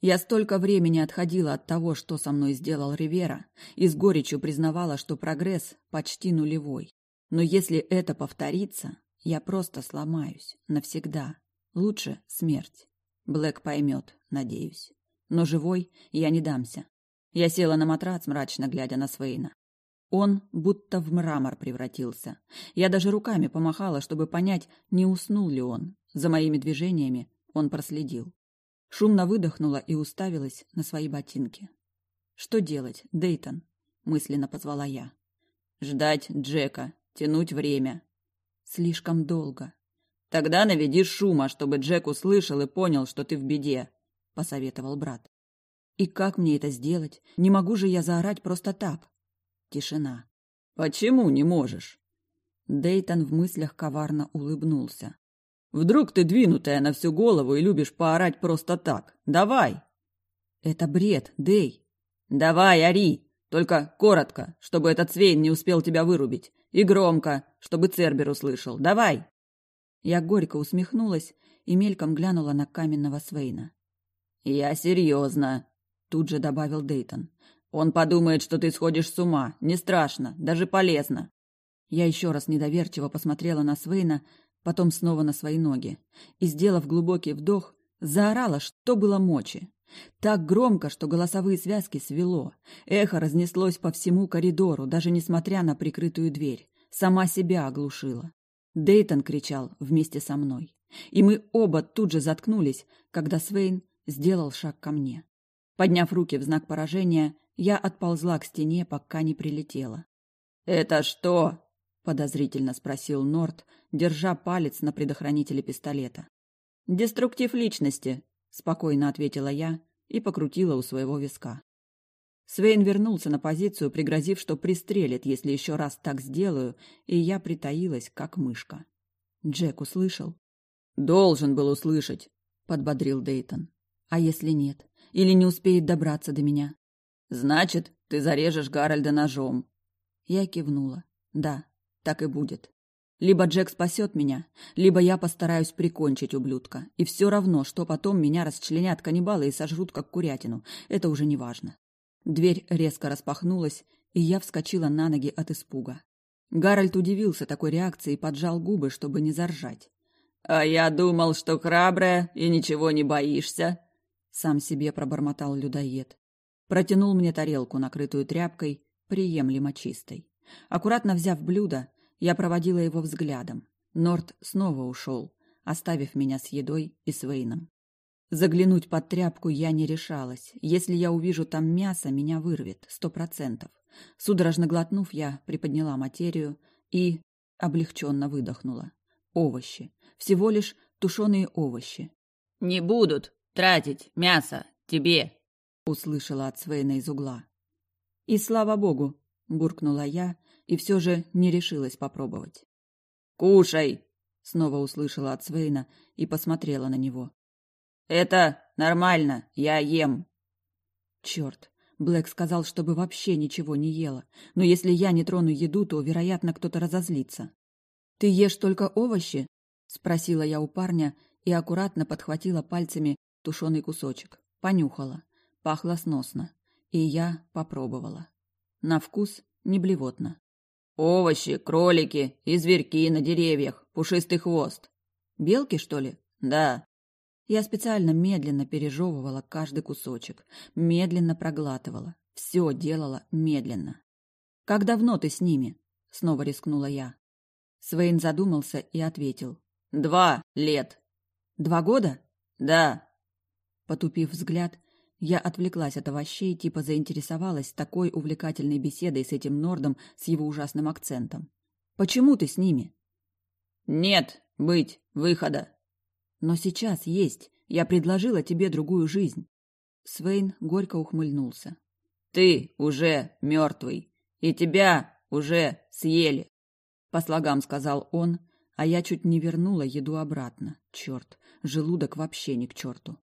Я столько времени отходила от того, что со мной сделал Ривера, и с горечью признавала, что прогресс почти нулевой. Но если это повторится, я просто сломаюсь. Навсегда. Лучше смерть. Блэк поймет, надеюсь но живой я не дамся. Я села на матрац, мрачно глядя на Свейна. Он будто в мрамор превратился. Я даже руками помахала, чтобы понять, не уснул ли он. За моими движениями он проследил. Шумно выдохнула и уставилась на свои ботинки. «Что делать, Дейтон?» — мысленно позвала я. «Ждать Джека, тянуть время». «Слишком долго». «Тогда наведи шума, чтобы Джек услышал и понял, что ты в беде посоветовал брат. И как мне это сделать? Не могу же я заорать просто так. Тишина. Почему не можешь? Дейтон в мыслях коварно улыбнулся. Вдруг ты двинутая на всю голову и любишь поорать просто так. Давай. Это бред, Дей. Давай, ори, только коротко, чтобы этот Свейн не успел тебя вырубить, и громко, чтобы Цербер услышал. Давай. Я горько усмехнулась и мельком глянула на каменного Свейна. «Я серьезно», — тут же добавил Дейтон. «Он подумает, что ты сходишь с ума. Не страшно, даже полезно». Я еще раз недоверчиво посмотрела на Свейна, потом снова на свои ноги, и, сделав глубокий вдох, заорала, что было мочи. Так громко, что голосовые связки свело. Эхо разнеслось по всему коридору, даже несмотря на прикрытую дверь. Сама себя оглушила. Дейтон кричал вместе со мной. И мы оба тут же заткнулись, когда Свейн сделал шаг ко мне. Подняв руки в знак поражения, я отползла к стене, пока не прилетела. «Это что?» — подозрительно спросил Норт, держа палец на предохранителе пистолета. «Деструктив личности», — спокойно ответила я и покрутила у своего виска. Свейн вернулся на позицию, пригрозив, что пристрелит, если еще раз так сделаю, и я притаилась, как мышка. Джек услышал. «Должен был услышать», — подбодрил Дейтон. А если нет? Или не успеет добраться до меня? Значит, ты зарежешь Гарольда ножом. Я кивнула. Да, так и будет. Либо Джек спасет меня, либо я постараюсь прикончить ублюдка. И все равно, что потом меня расчленят каннибалы и сожрут, как курятину. Это уже не важно. Дверь резко распахнулась, и я вскочила на ноги от испуга. Гарольд удивился такой реакции и поджал губы, чтобы не заржать. «А я думал, что храбрая и ничего не боишься», сам себе пробормотал людоед. Протянул мне тарелку, накрытую тряпкой, приемлемо чистой. Аккуратно взяв блюдо, я проводила его взглядом. Норт снова ушел, оставив меня с едой и с Вейном. Заглянуть под тряпку я не решалась. Если я увижу там мясо, меня вырвет, сто процентов. Судорожно глотнув, я приподняла материю и облегченно выдохнула. Овощи. Всего лишь тушеные овощи. «Не будут!» Тратить мясо тебе!» — услышала от Свейна из угла. «И слава богу!» — буркнула я и все же не решилась попробовать. «Кушай!» — снова услышала от Свейна и посмотрела на него. «Это нормально, я ем!» Черт! Блэк сказал, чтобы вообще ничего не ела. Но если я не трону еду, то, вероятно, кто-то разозлится. «Ты ешь только овощи?» — спросила я у парня и аккуратно подхватила пальцами тушеный кусочек. Понюхала. Пахло сносно. И я попробовала. На вкус не блевотно. Овощи, кролики и зверьки на деревьях, пушистый хвост. Белки, что ли? Да. Я специально медленно пережевывала каждый кусочек, медленно проглатывала. Все делала медленно. «Как давно ты с ними?» — снова рискнула я. Свейн задумался и ответил. «Два лет». «Два года?» «Да». Потупив взгляд, я отвлеклась от овощей, типа заинтересовалась такой увлекательной беседой с этим нордом с его ужасным акцентом. «Почему ты с ними?» «Нет, быть, выхода». «Но сейчас есть. Я предложила тебе другую жизнь». Свейн горько ухмыльнулся. «Ты уже мертвый, и тебя уже съели», — по слогам сказал он, а я чуть не вернула еду обратно. Черт, желудок вообще не к черту.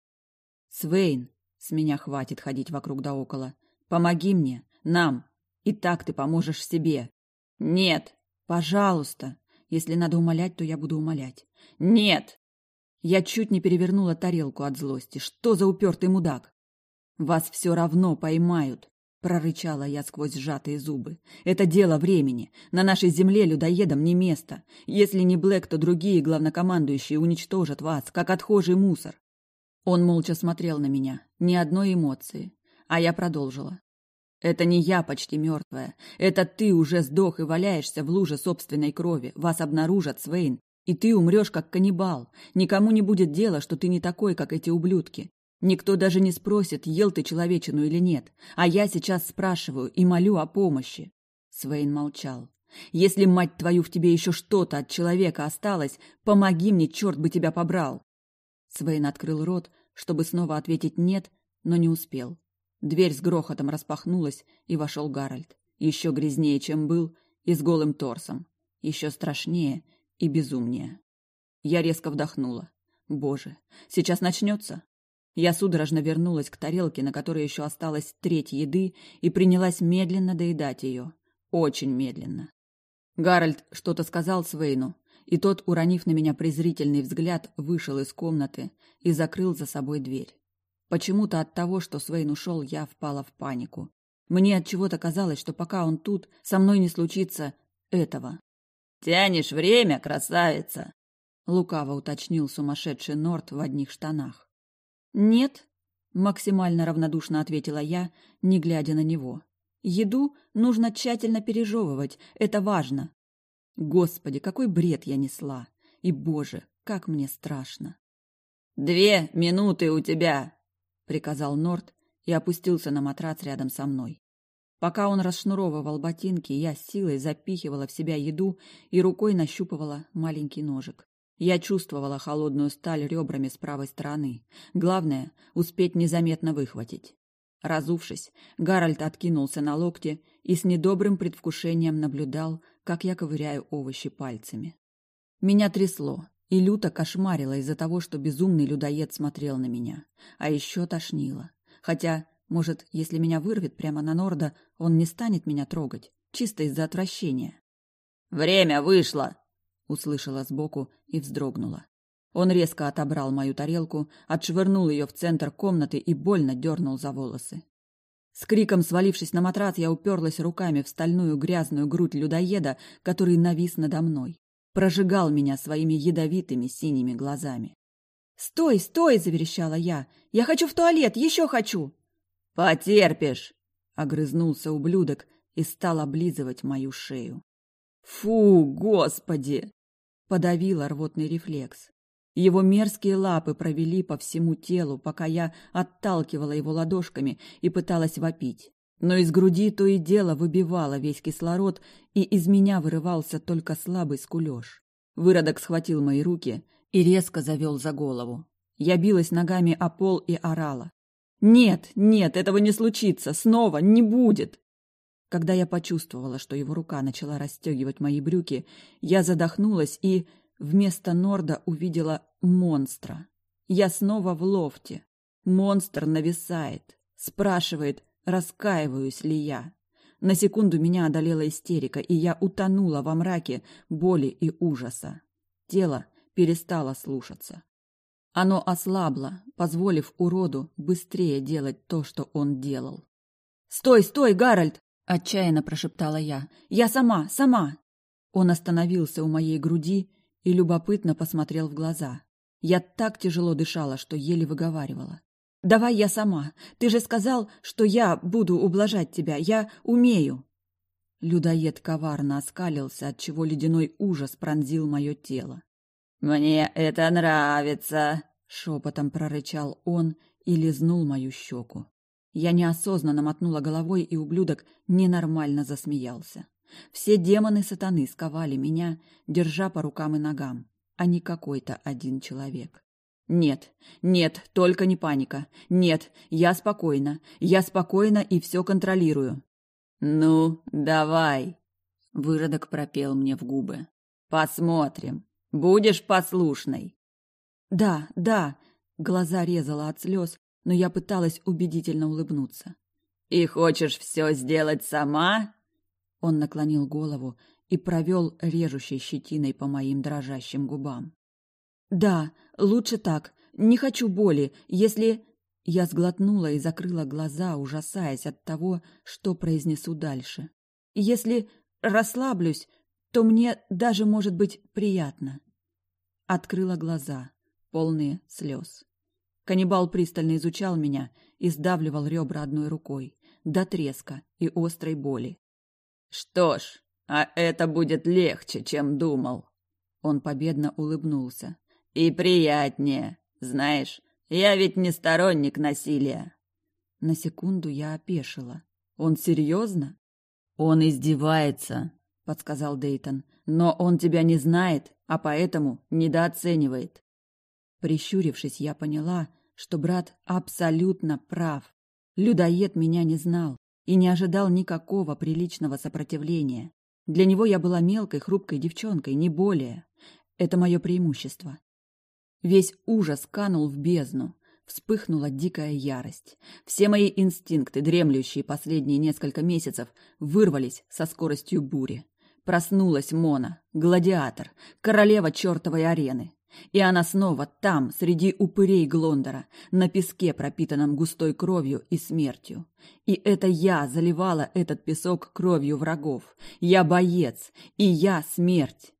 «Свейн, с меня хватит ходить вокруг да около. Помоги мне, нам. И так ты поможешь себе. Нет. Пожалуйста. Если надо умолять, то я буду умолять. Нет. Я чуть не перевернула тарелку от злости. Что за упертый мудак? Вас все равно поймают. Прорычала я сквозь сжатые зубы. Это дело времени. На нашей земле людоедам не место. Если не Блэк, то другие главнокомандующие уничтожат вас, как отхожий мусор. Он молча смотрел на меня, ни одной эмоции. А я продолжила. «Это не я почти мертвая. Это ты уже сдох и валяешься в луже собственной крови. Вас обнаружат, Свейн. И ты умрешь, как каннибал. Никому не будет дела, что ты не такой, как эти ублюдки. Никто даже не спросит, ел ты человечину или нет. А я сейчас спрашиваю и молю о помощи». Свейн молчал. «Если, мать твою, в тебе еще что-то от человека осталось, помоги мне, черт бы тебя побрал!» Свейн открыл рот, чтобы снова ответить «нет», но не успел. Дверь с грохотом распахнулась, и вошел Гарольд. Еще грязнее, чем был, и с голым торсом. Еще страшнее и безумнее. Я резко вдохнула. Боже, сейчас начнется. Я судорожно вернулась к тарелке, на которой еще осталась треть еды, и принялась медленно доедать ее. Очень медленно. Гарольд что-то сказал Свейну, и тот, уронив на меня презрительный взгляд, вышел из комнаты и закрыл за собой дверь. Почему-то от того, что Свейн ушел, я впала в панику. Мне от чего-то казалось, что пока он тут, со мной не случится этого. Тянешь время, красавица, лукаво уточнил сумасшедший Норт в одних штанах. Нет, максимально равнодушно ответила я, не глядя на него. Еду нужно тщательно пережевывать, это важно. Господи, какой бред я несла! И, боже, как мне страшно! «Две минуты у тебя!» — приказал Норт и опустился на матрац рядом со мной. Пока он расшнуровывал ботинки, я силой запихивала в себя еду и рукой нащупывала маленький ножик. Я чувствовала холодную сталь ребрами с правой стороны. Главное — успеть незаметно выхватить. Разувшись, Гарольд откинулся на локте и с недобрым предвкушением наблюдал, как я ковыряю овощи пальцами. Меня трясло и люто кошмарило из-за того, что безумный людоед смотрел на меня. А еще тошнило. Хотя, может, если меня вырвет прямо на Норда, он не станет меня трогать, чисто из-за отвращения. «Время вышло!» — услышала сбоку и вздрогнула. Он резко отобрал мою тарелку, отшвырнул ее в центр комнаты и больно дернул за волосы. С криком свалившись на матрас, я уперлась руками в стальную грязную грудь людоеда, который навис надо мной. Прожигал меня своими ядовитыми синими глазами. «Стой, стой!» – заверещала я. «Я хочу в туалет! Еще хочу!» «Потерпишь!» – огрызнулся ублюдок и стал облизывать мою шею. «Фу, господи!» – подавила рвотный рефлекс. Его мерзкие лапы провели по всему телу, пока я отталкивала его ладошками и пыталась вопить. Но из груди то и дело выбивало весь кислород, и из меня вырывался только слабый скулёж. Выродок схватил мои руки и резко завел за голову. Я билась ногами о пол и орала. «Нет, нет, этого не случится! Снова не будет!» Когда я почувствовала, что его рука начала расстегивать мои брюки, я задохнулась и Вместо Норда увидела монстра. Я снова в лофте. Монстр нависает. Спрашивает, раскаиваюсь ли я. На секунду меня одолела истерика, и я утонула во мраке боли и ужаса. Тело перестало слушаться. Оно ослабло, позволив уроду быстрее делать то, что он делал. «Стой, стой, Гарольд!» – Отчаянно прошептала я. «Я сама, сама!» Он остановился у моей груди и любопытно посмотрел в глаза. Я так тяжело дышала, что еле выговаривала. «Давай я сама. Ты же сказал, что я буду ублажать тебя. Я умею!» Людоед коварно оскалился, отчего ледяной ужас пронзил мое тело. «Мне это нравится!» — шепотом прорычал он и лизнул мою щеку. Я неосознанно мотнула головой, и ублюдок ненормально засмеялся. Все демоны сатаны сковали меня, держа по рукам и ногам, а не какой-то один человек. Нет, нет, только не паника. Нет, я спокойна. Я спокойна и все контролирую. Ну, давай. Выродок пропел мне в губы. Посмотрим. Будешь послушной. Да, да. Глаза резала от слез, но я пыталась убедительно улыбнуться. И хочешь все сделать сама? Он наклонил голову и провел режущей щетиной по моим дрожащим губам. «Да, лучше так. Не хочу боли. Если...» Я сглотнула и закрыла глаза, ужасаясь от того, что произнесу дальше. «Если расслаблюсь, то мне даже может быть приятно». Открыла глаза, полные слез. Каннибал пристально изучал меня и сдавливал ребра одной рукой, до треска и острой боли. «Что ж, а это будет легче, чем думал». Он победно улыбнулся. И приятнее. Знаешь, я ведь не сторонник насилия. На секунду я опешила. Он серьезно? Он издевается, подсказал Дейтон. Но он тебя не знает, а поэтому недооценивает. Прищурившись, я поняла, что брат абсолютно прав. Людоед меня не знал и не ожидал никакого приличного сопротивления. Для него я была мелкой, хрупкой девчонкой, не более. Это мое преимущество. Весь ужас канул в бездну. Вспыхнула дикая ярость. Все мои инстинкты, дремлющие последние несколько месяцев, вырвались со скоростью бури. Проснулась Мона, гладиатор, королева чертовой арены. И она снова там, среди упырей Глондора, на песке, пропитанном густой кровью и смертью. И это я заливала этот песок кровью врагов. Я боец, и я смерть.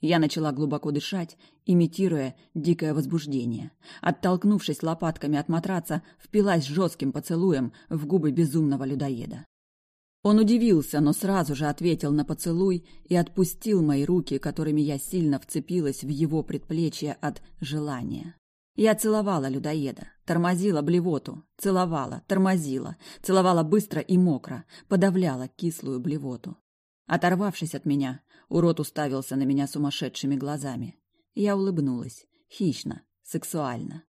Я начала глубоко дышать, имитируя дикое возбуждение. Оттолкнувшись лопатками от матраца, впилась жестким поцелуем в губы безумного людоеда. Он удивился, но сразу же ответил на поцелуй и отпустил мои руки, которыми я сильно вцепилась в его предплечье от желания. Я целовала людоеда, тормозила блевоту, целовала, тормозила, целовала быстро и мокро, подавляла кислую блевоту. Оторвавшись от меня, урод уставился на меня сумасшедшими глазами. Я улыбнулась, хищно, сексуально.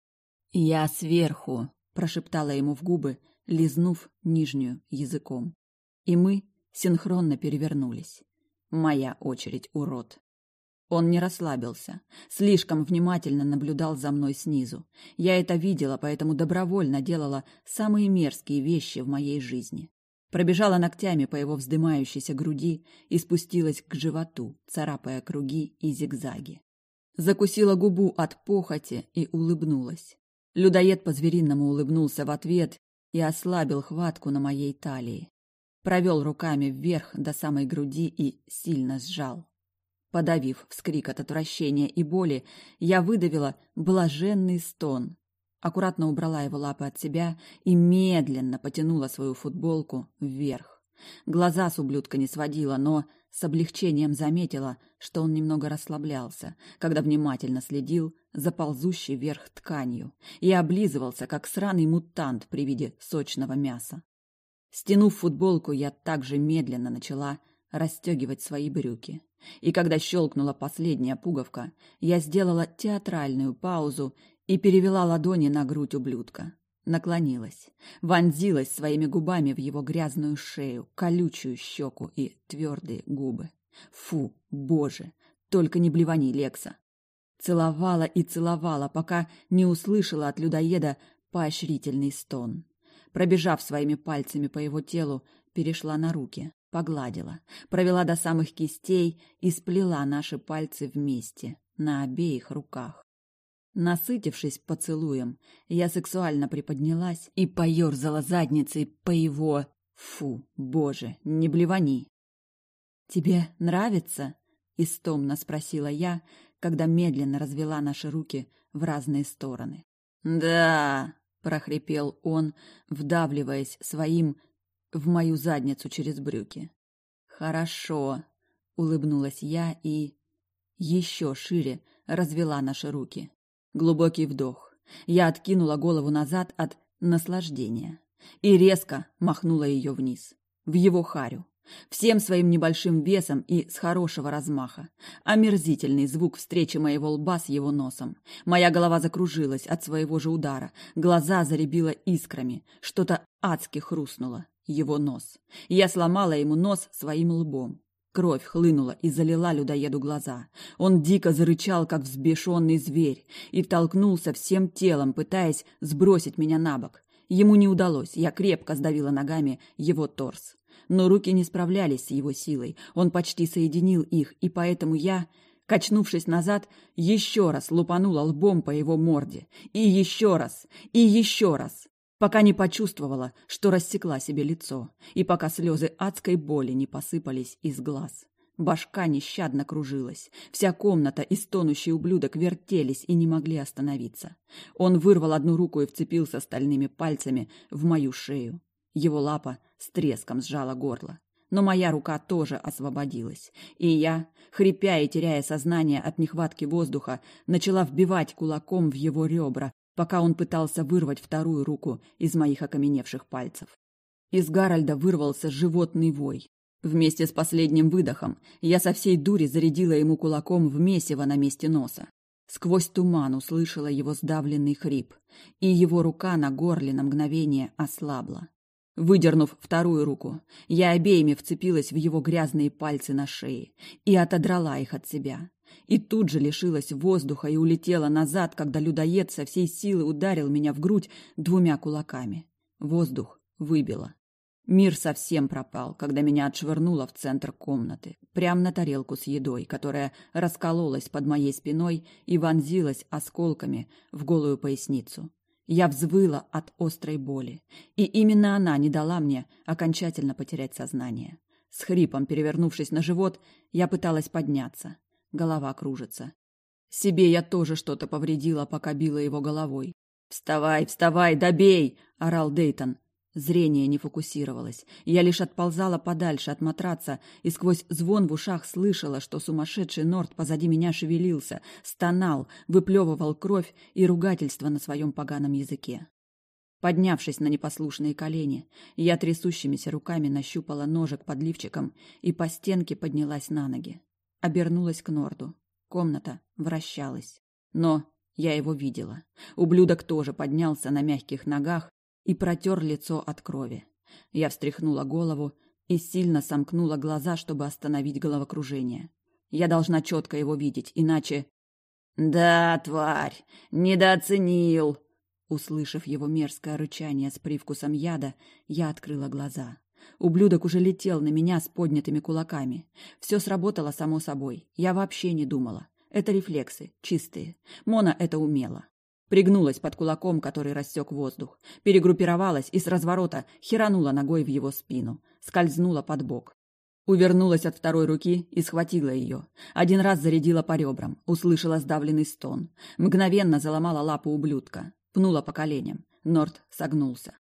«Я сверху», — прошептала ему в губы, лизнув нижнюю языком. И мы синхронно перевернулись. Моя очередь, урод. Он не расслабился, слишком внимательно наблюдал за мной снизу. Я это видела, поэтому добровольно делала самые мерзкие вещи в моей жизни пробежала ногтями по его вздымающейся груди и спустилась к животу, царапая круги и зигзаги. Закусила губу от похоти и улыбнулась. Людоед по-звериному улыбнулся в ответ и ослабил хватку на моей талии. Провел руками вверх до самой груди и сильно сжал. Подавив вскрик от отвращения и боли, я выдавила блаженный стон, аккуратно убрала его лапы от себя и медленно потянула свою футболку вверх. Глаза с ублюдка не сводила, но с облегчением заметила, что он немного расслаблялся, когда внимательно следил за ползущей вверх тканью и облизывался, как сраный мутант при виде сочного мяса. Стянув футболку, я также медленно начала расстегивать свои брюки. И когда щелкнула последняя пуговка, я сделала театральную паузу и перевела ладони на грудь ублюдка. Наклонилась, вонзилась своими губами в его грязную шею, колючую щеку и твердые губы. Фу, боже, только не блевани, Лекса. Целовала и целовала, пока не услышала от людоеда поощрительный стон. Пробежав своими пальцами по его телу, перешла на руки, погладила, провела до самых кистей и сплела наши пальцы вместе на обеих руках. Насытившись поцелуем, я сексуально приподнялась и поерзала задницей по его Фу, боже, не блевани. «Тебе нравится?» — истомно спросила я, когда медленно развела наши руки в разные стороны. «Да!» — прохрипел он, вдавливаясь своим в мою задницу через брюки. «Хорошо!» — улыбнулась я и... еще шире развела наши руки. Глубокий вдох. Я откинула голову назад от наслаждения и резко махнула ее вниз, в его харю. Всем своим небольшим весом и с хорошего размаха. Омерзительный звук встречи моего лба с его носом. Моя голова закружилась от своего же удара. Глаза заребило искрами. Что-то адски хрустнуло. Его нос. Я сломала ему нос своим лбом. Кровь хлынула и залила людоеду глаза. Он дико зарычал, как взбешенный зверь, и толкнулся всем телом, пытаясь сбросить меня на бок. Ему не удалось, я крепко сдавила ногами его торс но руки не справлялись с его силой. Он почти соединил их, и поэтому я, качнувшись назад, еще раз лупанула лбом по его морде. И еще раз, и еще раз, пока не почувствовала, что рассекла себе лицо, и пока слезы адской боли не посыпались из глаз. Башка нещадно кружилась. Вся комната и стонущий ублюдок вертелись и не могли остановиться. Он вырвал одну руку и вцепился стальными пальцами в мою шею. Его лапа с треском сжала горло. Но моя рука тоже освободилась, и я, хрипя и теряя сознание от нехватки воздуха, начала вбивать кулаком в его ребра, пока он пытался вырвать вторую руку из моих окаменевших пальцев. Из Гарольда вырвался животный вой. Вместе с последним выдохом я со всей дури зарядила ему кулаком в месиво на месте носа. Сквозь туман услышала его сдавленный хрип, и его рука на горле на мгновение ослабла. Выдернув вторую руку, я обеими вцепилась в его грязные пальцы на шее и отодрала их от себя. И тут же лишилась воздуха и улетела назад, когда людоед со всей силы ударил меня в грудь двумя кулаками. Воздух выбило. Мир совсем пропал, когда меня отшвырнуло в центр комнаты, прямо на тарелку с едой, которая раскололась под моей спиной и вонзилась осколками в голую поясницу. Я взвыла от острой боли, и именно она не дала мне окончательно потерять сознание. С хрипом перевернувшись на живот, я пыталась подняться. Голова кружится. Себе я тоже что-то повредила, пока била его головой. «Вставай, вставай, добей!» – орал Дейтон. Зрение не фокусировалось. Я лишь отползала подальше от матраца и сквозь звон в ушах слышала, что сумасшедший Норд позади меня шевелился, стонал, выплевывал кровь и ругательство на своем поганом языке. Поднявшись на непослушные колени, я трясущимися руками нащупала ножик под лифчиком и по стенке поднялась на ноги. Обернулась к Норду. Комната вращалась. Но я его видела. Ублюдок тоже поднялся на мягких ногах и протер лицо от крови. Я встряхнула голову и сильно сомкнула глаза, чтобы остановить головокружение. Я должна четко его видеть, иначе... «Да, тварь, недооценил!» Услышав его мерзкое рычание с привкусом яда, я открыла глаза. Ублюдок уже летел на меня с поднятыми кулаками. Все сработало само собой. Я вообще не думала. Это рефлексы, чистые. Мона это умела. Пригнулась под кулаком, который рассек воздух. Перегруппировалась и с разворота херанула ногой в его спину. Скользнула под бок. Увернулась от второй руки и схватила ее. Один раз зарядила по ребрам. Услышала сдавленный стон. Мгновенно заломала лапу ублюдка. Пнула по коленям. Норт согнулся.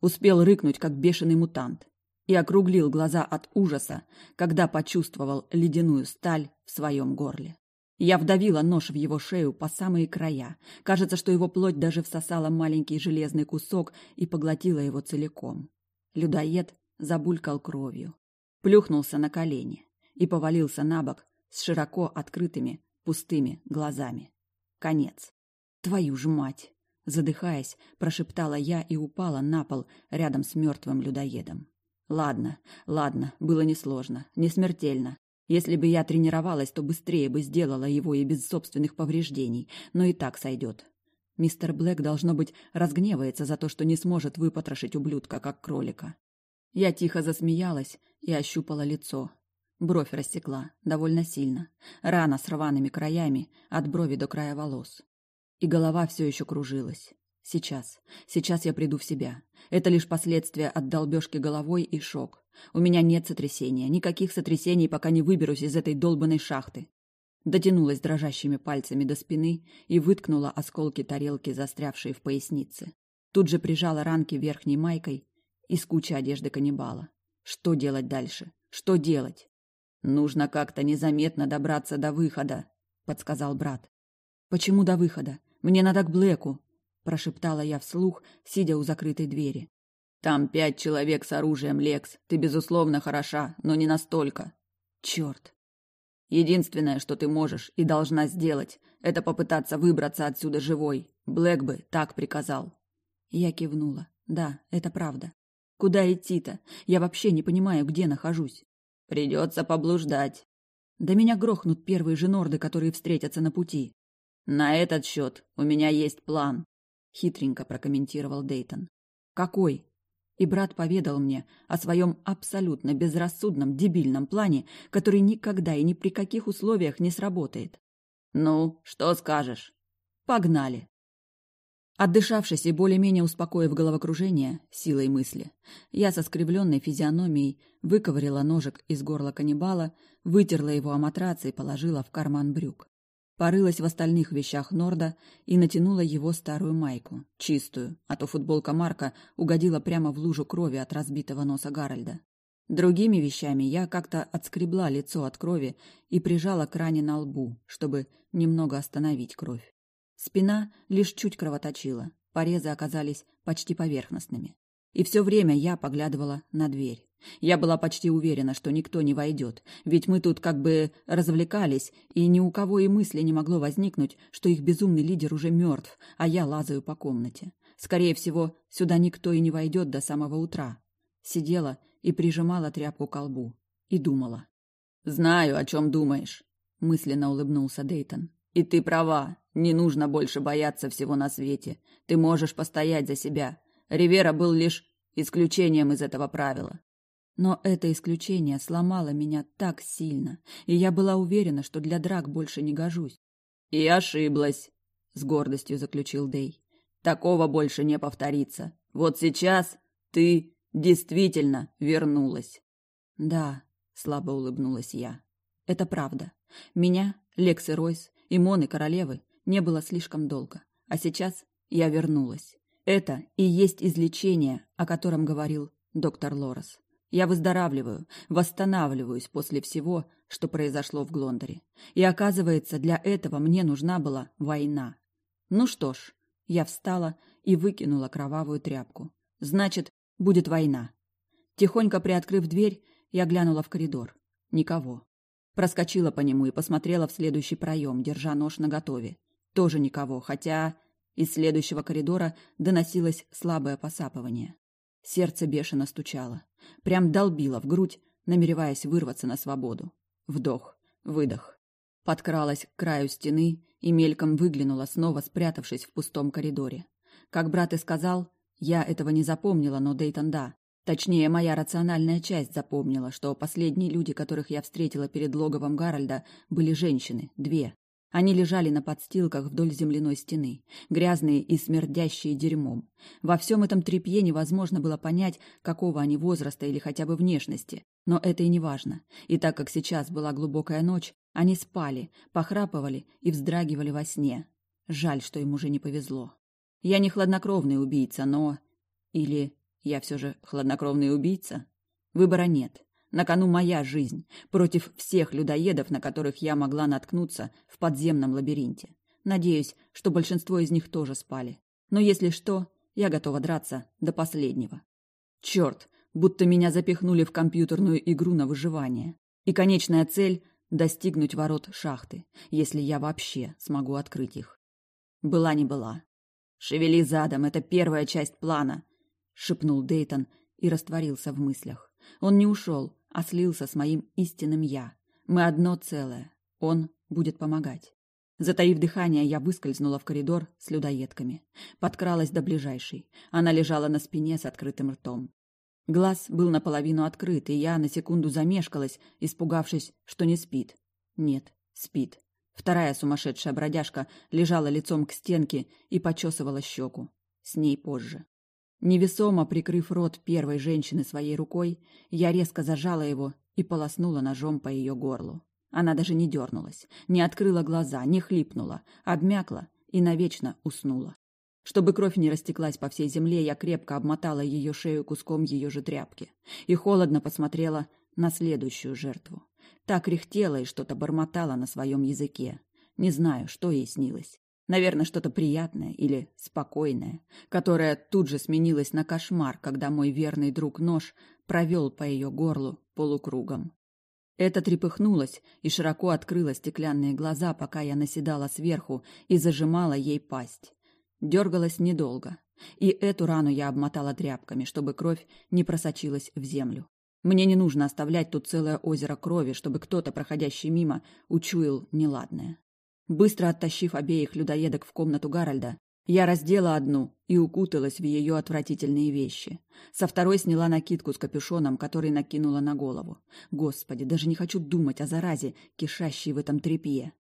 Успел рыкнуть, как бешеный мутант. И округлил глаза от ужаса, когда почувствовал ледяную сталь в своем горле. Я вдавила нож в его шею по самые края. Кажется, что его плоть даже всосала маленький железный кусок и поглотила его целиком. Людоед забулькал кровью, плюхнулся на колени и повалился на бок с широко открытыми пустыми глазами. Конец. Твою ж мать! Задыхаясь, прошептала я и упала на пол рядом с мертвым людоедом. Ладно, ладно, было несложно, не смертельно. Если бы я тренировалась, то быстрее бы сделала его и без собственных повреждений, но и так сойдет. Мистер Блэк, должно быть, разгневается за то, что не сможет выпотрошить ублюдка, как кролика. Я тихо засмеялась и ощупала лицо. Бровь рассекла, довольно сильно. Рана с рваными краями, от брови до края волос. И голова все еще кружилась. Сейчас. Сейчас я приду в себя. Это лишь последствия от долбежки головой и шок. У меня нет сотрясения. Никаких сотрясений, пока не выберусь из этой долбанной шахты. Дотянулась дрожащими пальцами до спины и выткнула осколки тарелки, застрявшие в пояснице. Тут же прижала ранки верхней майкой из кучи одежды каннибала. Что делать дальше? Что делать? Нужно как-то незаметно добраться до выхода, подсказал брат. Почему до выхода? Мне надо к Блэку, прошептала я вслух, сидя у закрытой двери. Там пять человек с оружием, Лекс. Ты безусловно хороша, но не настолько. Черт. Единственное, что ты можешь и должна сделать, это попытаться выбраться отсюда живой. Блэк бы так приказал. Я кивнула. Да, это правда. Куда идти-то? Я вообще не понимаю, где нахожусь. Придется поблуждать. Да меня грохнут первые же норды, которые встретятся на пути. На этот счет у меня есть план, хитренько прокомментировал Дейтон. Какой? И брат поведал мне о своем абсолютно безрассудном, дебильном плане, который никогда и ни при каких условиях не сработает. Ну, что скажешь? Погнали. Отдышавшись и более-менее успокоив головокружение силой мысли, я со скривленной физиономией выковырила ножик из горла каннибала, вытерла его о матраце и положила в карман брюк. Порылась в остальных вещах Норда и натянула его старую майку, чистую, а то футболка Марка угодила прямо в лужу крови от разбитого носа Гарольда. Другими вещами я как-то отскребла лицо от крови и прижала к ране на лбу, чтобы немного остановить кровь. Спина лишь чуть кровоточила, порезы оказались почти поверхностными. И все время я поглядывала на дверь. Я была почти уверена, что никто не войдет, ведь мы тут как бы развлекались, и ни у кого и мысли не могло возникнуть, что их безумный лидер уже мертв, а я лазаю по комнате. Скорее всего, сюда никто и не войдет до самого утра. Сидела и прижимала тряпку к колбу. И думала. «Знаю, о чем думаешь», — мысленно улыбнулся Дейтон. «И ты права. Не нужно больше бояться всего на свете. Ты можешь постоять за себя. Ривера был лишь исключением из этого правила. Но это исключение сломало меня так сильно, и я была уверена, что для драк больше не гожусь. И ошиблась, с гордостью заключил Дей. Такого больше не повторится. Вот сейчас ты действительно вернулась. Да, слабо улыбнулась я. Это правда. Меня, Лекс и Ройс, и Моны королевы не было слишком долго. А сейчас я вернулась. Это и есть излечение, о котором говорил доктор Лорес. Я выздоравливаю, восстанавливаюсь после всего, что произошло в Глондоре. И оказывается, для этого мне нужна была война. Ну что ж, я встала и выкинула кровавую тряпку. Значит, будет война. Тихонько приоткрыв дверь, я глянула в коридор. Никого. Проскочила по нему и посмотрела в следующий проем, держа нож наготове. Тоже никого, хотя из следующего коридора доносилось слабое посапывание. Сердце бешено стучало. Прям долбило в грудь, намереваясь вырваться на свободу. Вдох, выдох. Подкралась к краю стены и мельком выглянула, снова спрятавшись в пустом коридоре. Как брат и сказал, я этого не запомнила, но Дейтон да. Точнее, моя рациональная часть запомнила, что последние люди, которых я встретила перед логовом Гарольда, были женщины, две. Они лежали на подстилках вдоль земляной стены, грязные и смердящие дерьмом. Во всем этом тряпье невозможно было понять, какого они возраста или хотя бы внешности. Но это и не важно. И так как сейчас была глубокая ночь, они спали, похрапывали и вздрагивали во сне. Жаль, что им уже не повезло. Я не хладнокровный убийца, но... Или я все же хладнокровный убийца? Выбора нет. На кону моя жизнь против всех людоедов, на которых я могла наткнуться в подземном лабиринте. Надеюсь, что большинство из них тоже спали. Но если что, я готова драться до последнего. Черт, будто меня запихнули в компьютерную игру на выживание. И конечная цель — достигнуть ворот шахты, если я вообще смогу открыть их. Была не была. «Шевели задом, это первая часть плана», — шепнул Дейтон и растворился в мыслях. Он не ушел, а слился с моим истинным «я». Мы одно целое. Он будет помогать. Затаив дыхание, я выскользнула в коридор с людоедками. Подкралась до ближайшей. Она лежала на спине с открытым ртом. Глаз был наполовину открыт, и я на секунду замешкалась, испугавшись, что не спит. Нет, спит. Вторая сумасшедшая бродяжка лежала лицом к стенке и почесывала щеку. с ней позже. Невесомо прикрыв рот первой женщины своей рукой, я резко зажала его и полоснула ножом по ее горлу. Она даже не дернулась, не открыла глаза, не хлипнула, обмякла и навечно уснула. Чтобы кровь не растеклась по всей земле, я крепко обмотала ее шею куском ее же тряпки и холодно посмотрела на следующую жертву. Так кряхтела и что-то бормотала на своем языке. Не знаю, что ей снилось. Наверное, что-то приятное или спокойное, которое тут же сменилось на кошмар, когда мой верный друг нож провел по ее горлу полукругом. Это трепыхнулось и широко открыла стеклянные глаза, пока я наседала сверху и зажимала ей пасть. Дергалась недолго, и эту рану я обмотала тряпками, чтобы кровь не просочилась в землю. Мне не нужно оставлять тут целое озеро крови, чтобы кто-то, проходящий мимо, учуял неладное. Быстро оттащив обеих людоедок в комнату Гарольда, я раздела одну и укуталась в ее отвратительные вещи. Со второй сняла накидку с капюшоном, который накинула на голову. Господи, даже не хочу думать о заразе, кишащей в этом тряпье.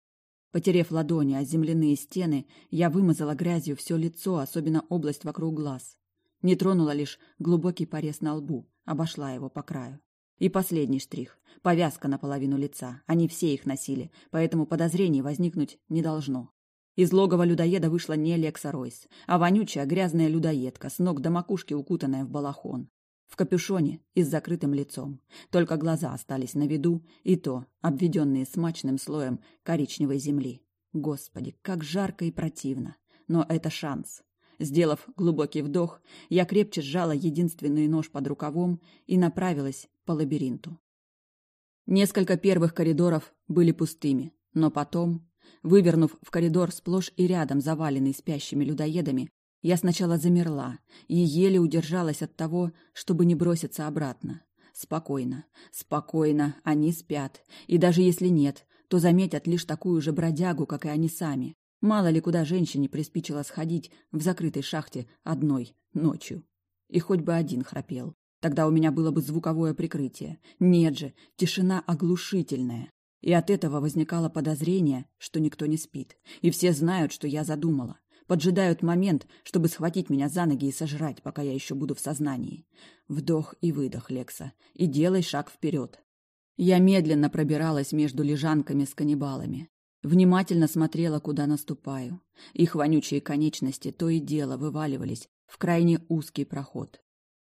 Потерев ладони о земляные стены, я вымазала грязью все лицо, особенно область вокруг глаз. Не тронула лишь глубокий порез на лбу, обошла его по краю. И последний штрих. Повязка на половину лица. Они все их носили, поэтому подозрений возникнуть не должно. Из логова людоеда вышла не Лекса Ройс, а вонючая грязная людоедка, с ног до макушки укутанная в балахон. В капюшоне и с закрытым лицом. Только глаза остались на виду, и то, обведенные смачным слоем коричневой земли. Господи, как жарко и противно. Но это шанс. Сделав глубокий вдох, я крепче сжала единственный нож под рукавом и направилась по лабиринту. Несколько первых коридоров были пустыми, но потом, вывернув в коридор сплошь и рядом заваленный спящими людоедами, я сначала замерла и еле удержалась от того, чтобы не броситься обратно. Спокойно, спокойно, они спят, и даже если нет, то заметят лишь такую же бродягу, как и они сами. Мало ли куда женщине приспичило сходить в закрытой шахте одной ночью. И хоть бы один храпел. Тогда у меня было бы звуковое прикрытие. Нет же, тишина оглушительная. И от этого возникало подозрение, что никто не спит. И все знают, что я задумала. Поджидают момент, чтобы схватить меня за ноги и сожрать, пока я еще буду в сознании. Вдох и выдох, Лекса. И делай шаг вперед. Я медленно пробиралась между лежанками с каннибалами. Внимательно смотрела, куда наступаю. Их вонючие конечности то и дело вываливались в крайне узкий проход.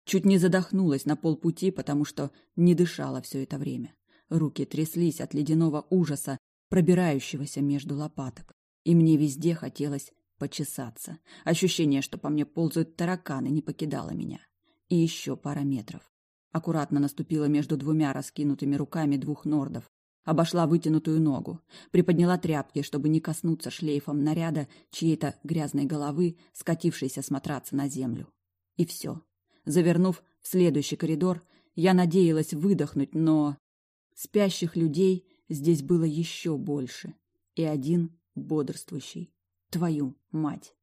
Чуть не задохнулась на полпути, потому что не дышала все это время. Руки тряслись от ледяного ужаса, пробирающегося между лопаток. И мне везде хотелось почесаться. Ощущение, что по мне ползают тараканы, не покидало меня. И еще пара метров. Аккуратно наступила между двумя раскинутыми руками двух нордов, Обошла вытянутую ногу, приподняла тряпки, чтобы не коснуться шлейфом наряда чьей-то грязной головы, скатившейся с матраца на землю. И все. Завернув в следующий коридор, я надеялась выдохнуть, но... Спящих людей здесь было еще больше. И один бодрствующий. Твою мать!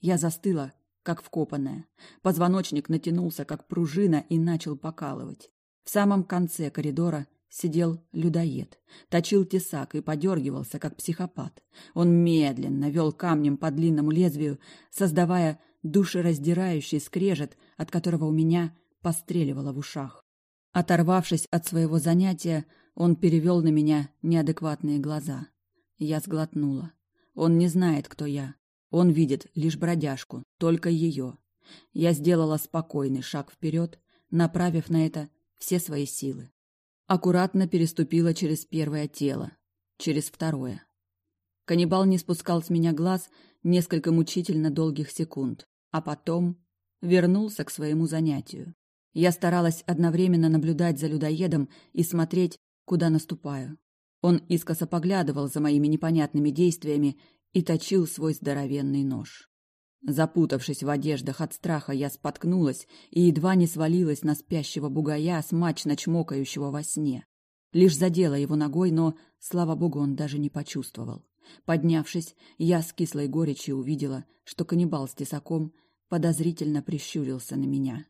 Я застыла, как вкопанная. Позвоночник натянулся, как пружина, и начал покалывать. В самом конце коридора сидел людоед, точил тесак и подергивался, как психопат. Он медленно вел камнем по длинному лезвию, создавая душераздирающий скрежет, от которого у меня постреливало в ушах. Оторвавшись от своего занятия, он перевел на меня неадекватные глаза. Я сглотнула. Он не знает, кто я. Он видит лишь бродяжку, только ее. Я сделала спокойный шаг вперед, направив на это все свои силы. Аккуратно переступила через первое тело, через второе. Каннибал не спускал с меня глаз несколько мучительно долгих секунд, а потом вернулся к своему занятию. Я старалась одновременно наблюдать за людоедом и смотреть, куда наступаю. Он искоса поглядывал за моими непонятными действиями и точил свой здоровенный нож. Запутавшись в одеждах от страха, я споткнулась и едва не свалилась на спящего бугая, смачно чмокающего во сне. Лишь задела его ногой, но, слава богу, он даже не почувствовал. Поднявшись, я с кислой горечью увидела, что каннибал с тесаком подозрительно прищурился на меня.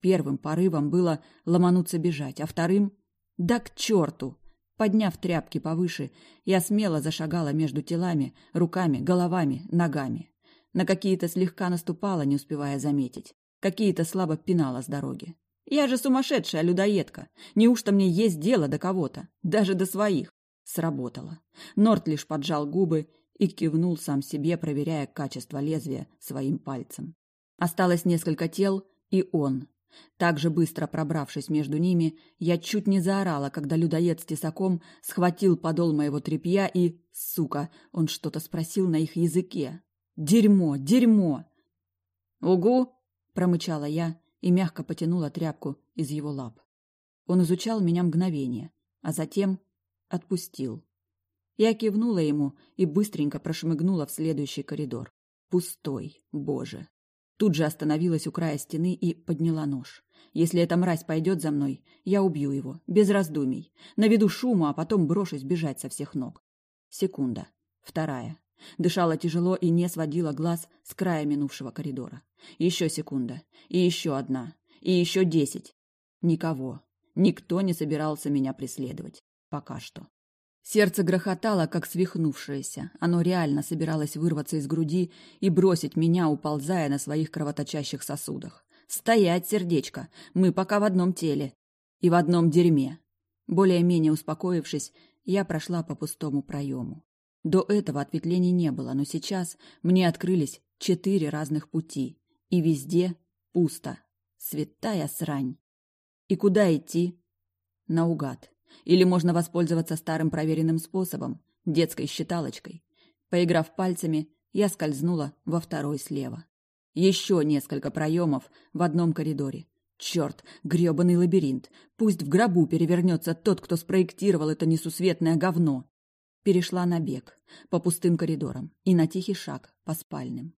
Первым порывом было ломануться бежать, а вторым — да к черту! Подняв тряпки повыше, я смело зашагала между телами, руками, головами, ногами. На какие-то слегка наступала, не успевая заметить. Какие-то слабо пинала с дороги. Я же сумасшедшая людоедка. Неужто мне есть дело до кого-то? Даже до своих. Сработало. Норт лишь поджал губы и кивнул сам себе, проверяя качество лезвия своим пальцем. Осталось несколько тел, и он. Так же быстро пробравшись между ними, я чуть не заорала, когда людоед с тесаком схватил подол моего тряпья и... Сука, он что-то спросил на их языке. Дерьмо, дерьмо! «Угу!» – промычала я и мягко потянула тряпку из его лап. Он изучал меня мгновение, а затем отпустил. Я кивнула ему и быстренько прошмыгнула в следующий коридор. Пустой, боже. Тут же остановилась у края стены и подняла нож. Если эта мразь пойдет за мной, я убью его, без раздумий. Наведу шуму, а потом брошусь бежать со всех ног. Секунда. Вторая. Дышала тяжело и не сводила глаз с края минувшего коридора. Еще секунда. И еще одна. И еще десять. Никого. Никто не собирался меня преследовать. Пока что. Сердце грохотало, как свихнувшееся. Оно реально собиралось вырваться из груди и бросить меня, уползая на своих кровоточащих сосудах. «Стоять, сердечко! Мы пока в одном теле. И в одном дерьме!» Более-менее успокоившись, я прошла по пустому проему. До этого ответвлений не было, но сейчас мне открылись четыре разных пути. И везде пусто. Святая срань. И куда идти? Наугад. Или можно воспользоваться старым проверенным способом – детской считалочкой. Поиграв пальцами, я скользнула во второй слева. Еще несколько проемов в одном коридоре. Черт, гребаный лабиринт. Пусть в гробу перевернется тот, кто спроектировал это несусветное говно. Перешла на бег, по пустым коридорам и на тихий шаг, по спальным.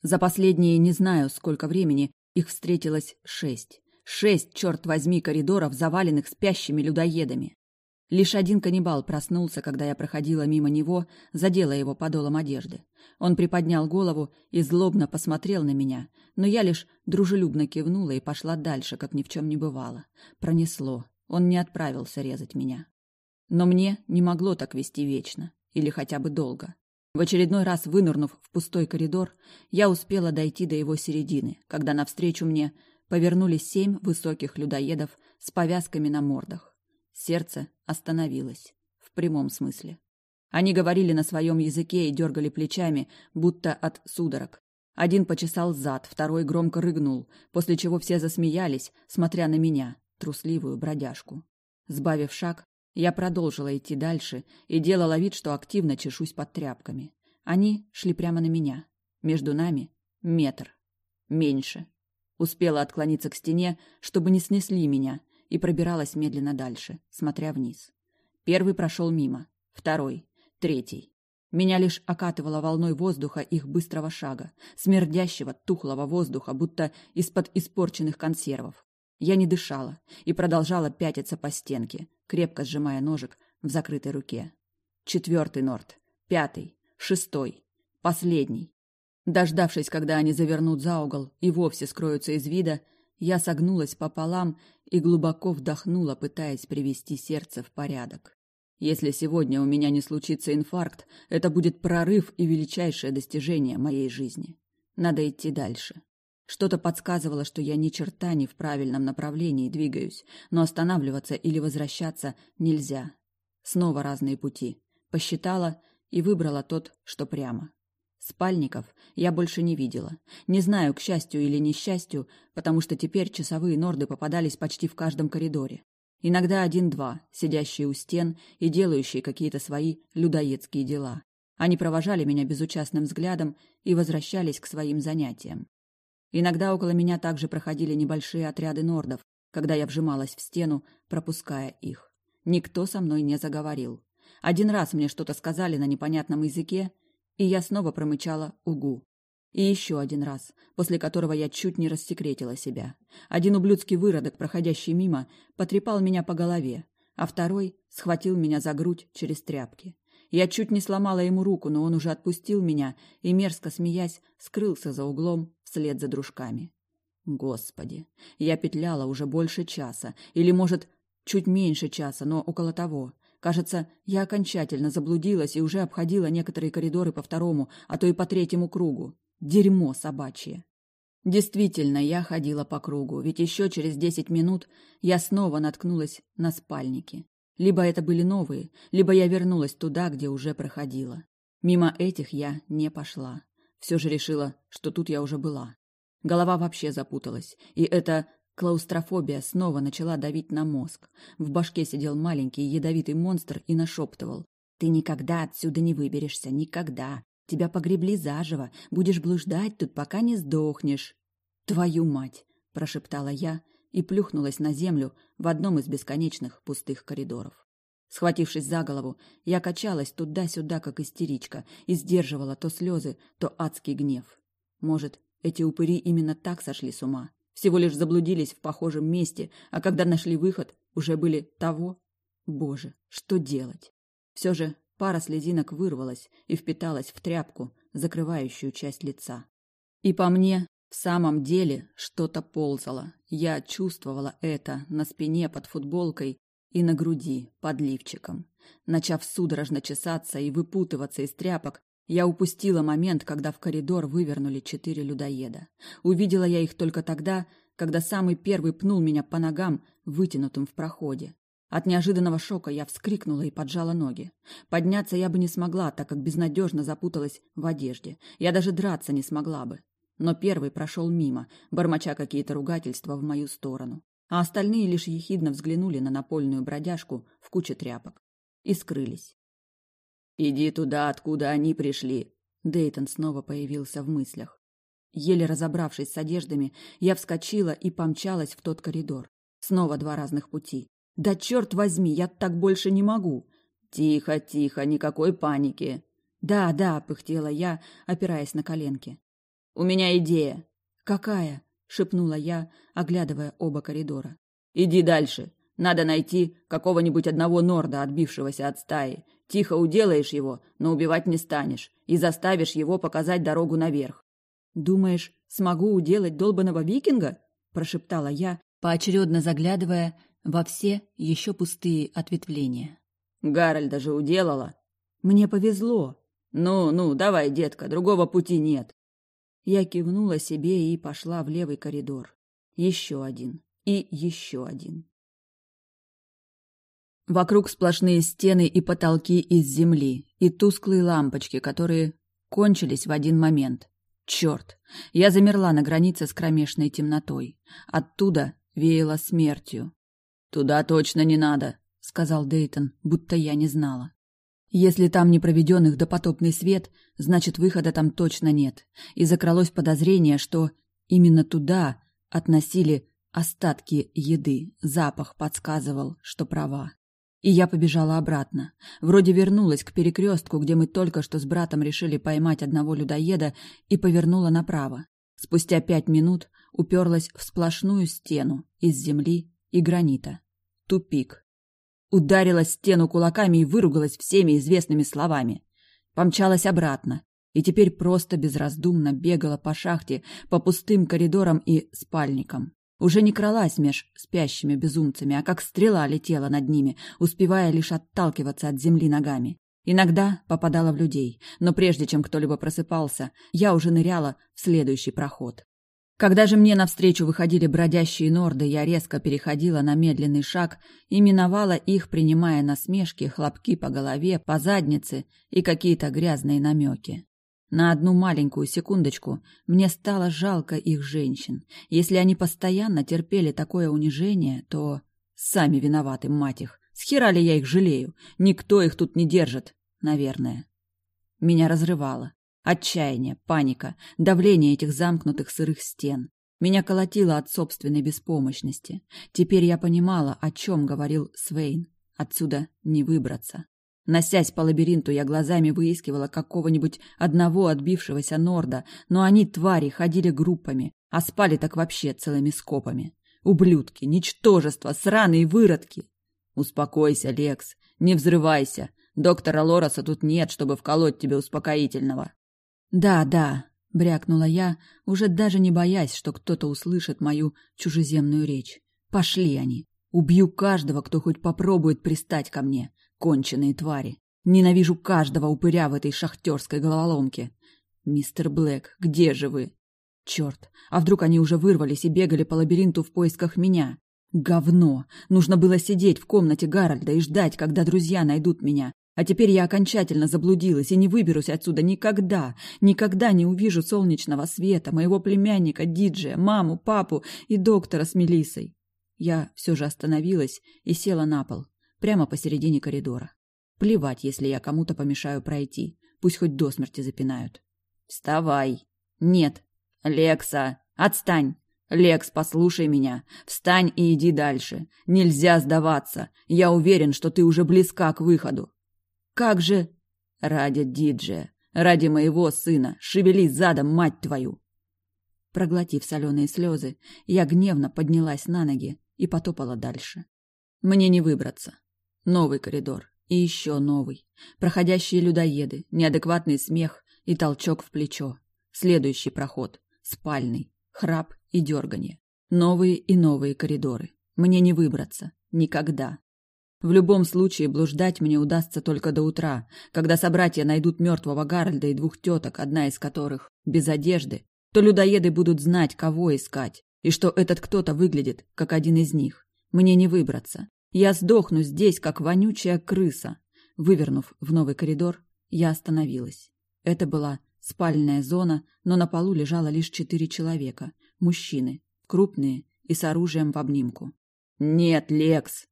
За последние не знаю, сколько времени, их встретилось шесть. Шесть, черт возьми, коридоров, заваленных спящими людоедами. Лишь один каннибал проснулся, когда я проходила мимо него, задела его подолом одежды. Он приподнял голову и злобно посмотрел на меня, но я лишь дружелюбно кивнула и пошла дальше, как ни в чем не бывало. Пронесло. Он не отправился резать меня. Но мне не могло так вести вечно, или хотя бы долго. В очередной раз вынырнув в пустой коридор, я успела дойти до его середины, когда навстречу мне повернулись семь высоких людоедов с повязками на мордах. Сердце остановилось. В прямом смысле. Они говорили на своем языке и дергали плечами, будто от судорог. Один почесал зад, второй громко рыгнул, после чего все засмеялись, смотря на меня, трусливую бродяжку. Сбавив шаг, я продолжила идти дальше и делала вид, что активно чешусь под тряпками. Они шли прямо на меня. Между нами метр. Меньше. Успела отклониться к стене, чтобы не снесли меня, и пробиралась медленно дальше, смотря вниз. Первый прошел мимо, второй, третий. Меня лишь окатывало волной воздуха их быстрого шага, смердящего, тухлого воздуха, будто из-под испорченных консервов. Я не дышала и продолжала пятиться по стенке, крепко сжимая ножик в закрытой руке. Четвертый норт, пятый, шестой, последний. Дождавшись, когда они завернут за угол и вовсе скроются из вида, я согнулась пополам и глубоко вдохнула, пытаясь привести сердце в порядок. Если сегодня у меня не случится инфаркт, это будет прорыв и величайшее достижение моей жизни. Надо идти дальше. Что-то подсказывало, что я ни черта не в правильном направлении двигаюсь, но останавливаться или возвращаться нельзя. Снова разные пути. Посчитала и выбрала тот, что прямо. Спальников я больше не видела. Не знаю, к счастью или несчастью, потому что теперь часовые норды попадались почти в каждом коридоре. Иногда один-два, сидящие у стен и делающие какие-то свои людоедские дела. Они провожали меня безучастным взглядом и возвращались к своим занятиям. Иногда около меня также проходили небольшие отряды нордов, когда я вжималась в стену, пропуская их. Никто со мной не заговорил. Один раз мне что-то сказали на непонятном языке, и я снова промычала «Угу». И еще один раз, после которого я чуть не рассекретила себя. Один ублюдский выродок, проходящий мимо, потрепал меня по голове, а второй схватил меня за грудь через тряпки. Я чуть не сломала ему руку, но он уже отпустил меня и, мерзко смеясь, скрылся за углом вслед за дружками. Господи, я петляла уже больше часа, или, может, чуть меньше часа, но около того. Кажется, я окончательно заблудилась и уже обходила некоторые коридоры по второму, а то и по третьему кругу. Дерьмо собачье. Действительно, я ходила по кругу, ведь еще через десять минут я снова наткнулась на спальники. Либо это были новые, либо я вернулась туда, где уже проходила. Мимо этих я не пошла. Все же решила, что тут я уже была. Голова вообще запуталась, и эта клаустрофобия снова начала давить на мозг. В башке сидел маленький ядовитый монстр и нашептывал. «Ты никогда отсюда не выберешься, никогда. Тебя погребли заживо, будешь блуждать тут, пока не сдохнешь. Твою мать, прошептала я и плюхнулась на землю в одном из бесконечных пустых коридоров. Схватившись за голову, я качалась туда-сюда, как истеричка, и сдерживала то слезы, то адский гнев. Может, эти упыри именно так сошли с ума, всего лишь заблудились в похожем месте, а когда нашли выход, уже были того? Боже, что делать? Все же Пара слезинок вырвалась и впиталась в тряпку, закрывающую часть лица. И по мне в самом деле что-то ползало. Я чувствовала это на спине под футболкой и на груди под лифчиком. Начав судорожно чесаться и выпутываться из тряпок, я упустила момент, когда в коридор вывернули четыре людоеда. Увидела я их только тогда, когда самый первый пнул меня по ногам, вытянутым в проходе. От неожиданного шока я вскрикнула и поджала ноги. Подняться я бы не смогла, так как безнадежно запуталась в одежде. Я даже драться не смогла бы. Но первый прошел мимо, бормоча какие-то ругательства в мою сторону. А остальные лишь ехидно взглянули на напольную бродяжку в куче тряпок. И скрылись. «Иди туда, откуда они пришли!» Дейтон снова появился в мыслях. Еле разобравшись с одеждами, я вскочила и помчалась в тот коридор. Снова два разных пути. Да черт возьми, я так больше не могу. Тихо, тихо, никакой паники. Да, да, пыхтела я, опираясь на коленки. У меня идея. Какая? шепнула я, оглядывая оба коридора. Иди дальше. Надо найти какого-нибудь одного норда, отбившегося от стаи. Тихо уделаешь его, но убивать не станешь, и заставишь его показать дорогу наверх. Думаешь, смогу уделать долбаного викинга? прошептала я, поочередно заглядывая во все еще пустые ответвления. Гарольда же уделала. Мне повезло. Ну, ну, давай, детка, другого пути нет. Я кивнула себе и пошла в левый коридор. Еще один. И еще один. Вокруг сплошные стены и потолки из земли, и тусклые лампочки, которые кончились в один момент. Черт! Я замерла на границе с кромешной темнотой. Оттуда веяло смертью. Туда точно не надо, сказал Дейтон, будто я не знала. Если там не проведен их допотопный свет, значит, выхода там точно нет. И закралось подозрение, что именно туда относили остатки еды. Запах подсказывал, что права. И я побежала обратно. Вроде вернулась к перекрестку, где мы только что с братом решили поймать одного людоеда, и повернула направо. Спустя пять минут уперлась в сплошную стену из земли и гранита. Тупик. Ударила стену кулаками и выругалась всеми известными словами. Помчалась обратно. И теперь просто безраздумно бегала по шахте, по пустым коридорам и спальникам. Уже не кралась меж спящими безумцами, а как стрела летела над ними, успевая лишь отталкиваться от земли ногами. Иногда попадала в людей, но прежде чем кто-либо просыпался, я уже ныряла в следующий проход. Когда же мне навстречу выходили бродящие норды, я резко переходила на медленный шаг и миновала их, принимая насмешки, хлопки по голове, по заднице и какие-то грязные намеки. На одну маленькую секундочку мне стало жалко их женщин. Если они постоянно терпели такое унижение, то сами виноваты, мать их. Схера ли я их жалею? Никто их тут не держит, наверное. Меня разрывало. Отчаяние, паника, давление этих замкнутых сырых стен. Меня колотило от собственной беспомощности. Теперь я понимала, о чем говорил Свейн. Отсюда не выбраться. Носясь по лабиринту, я глазами выискивала какого-нибудь одного отбившегося норда, но они, твари, ходили группами, а спали так вообще целыми скопами. Ублюдки, ничтожества, сраные выродки. Успокойся, Лекс, не взрывайся. Доктора Лороса тут нет, чтобы вколоть тебе успокоительного. «Да, да», — брякнула я, уже даже не боясь, что кто-то услышит мою чужеземную речь. «Пошли они. Убью каждого, кто хоть попробует пристать ко мне. Конченые твари. Ненавижу каждого упыря в этой шахтерской головоломке. «Мистер Блэк, где же вы?» Черт, а вдруг они уже вырвались и бегали по лабиринту в поисках меня? Говно! Нужно было сидеть в комнате Гарольда и ждать, когда друзья найдут меня. А теперь я окончательно заблудилась и не выберусь отсюда никогда. Никогда не увижу солнечного света, моего племянника, диджея, маму, папу и доктора с Мелиссой. Я все же остановилась и села на пол, прямо посередине коридора. Плевать, если я кому-то помешаю пройти. Пусть хоть до смерти запинают. «Вставай!» «Нет!» «Лекса! Отстань!» «Лекс, послушай меня. Встань и иди дальше. Нельзя сдаваться. Я уверен, что ты уже близка к выходу. Как же... Ради диджея, ради моего сына, шевели задом, мать твою!» Проглотив соленые слезы, я гневно поднялась на ноги и потопала дальше. Мне не выбраться. Новый коридор. И еще новый. Проходящие людоеды, неадекватный смех и толчок в плечо. Следующий проход. Спальный. Храп и дерганье. Новые и новые коридоры. Мне не выбраться. Никогда. В любом случае, блуждать мне удастся только до утра, когда собратья найдут мертвого Гарольда и двух теток, одна из которых без одежды, то людоеды будут знать, кого искать, и что этот кто-то выглядит, как один из них. Мне не выбраться. Я сдохну здесь, как вонючая крыса. Вывернув в новый коридор, я остановилась. Это была спальная зона, но на полу лежало лишь четыре человека. Мужчины, крупные и с оружием в обнимку. «Нет, Лекс!»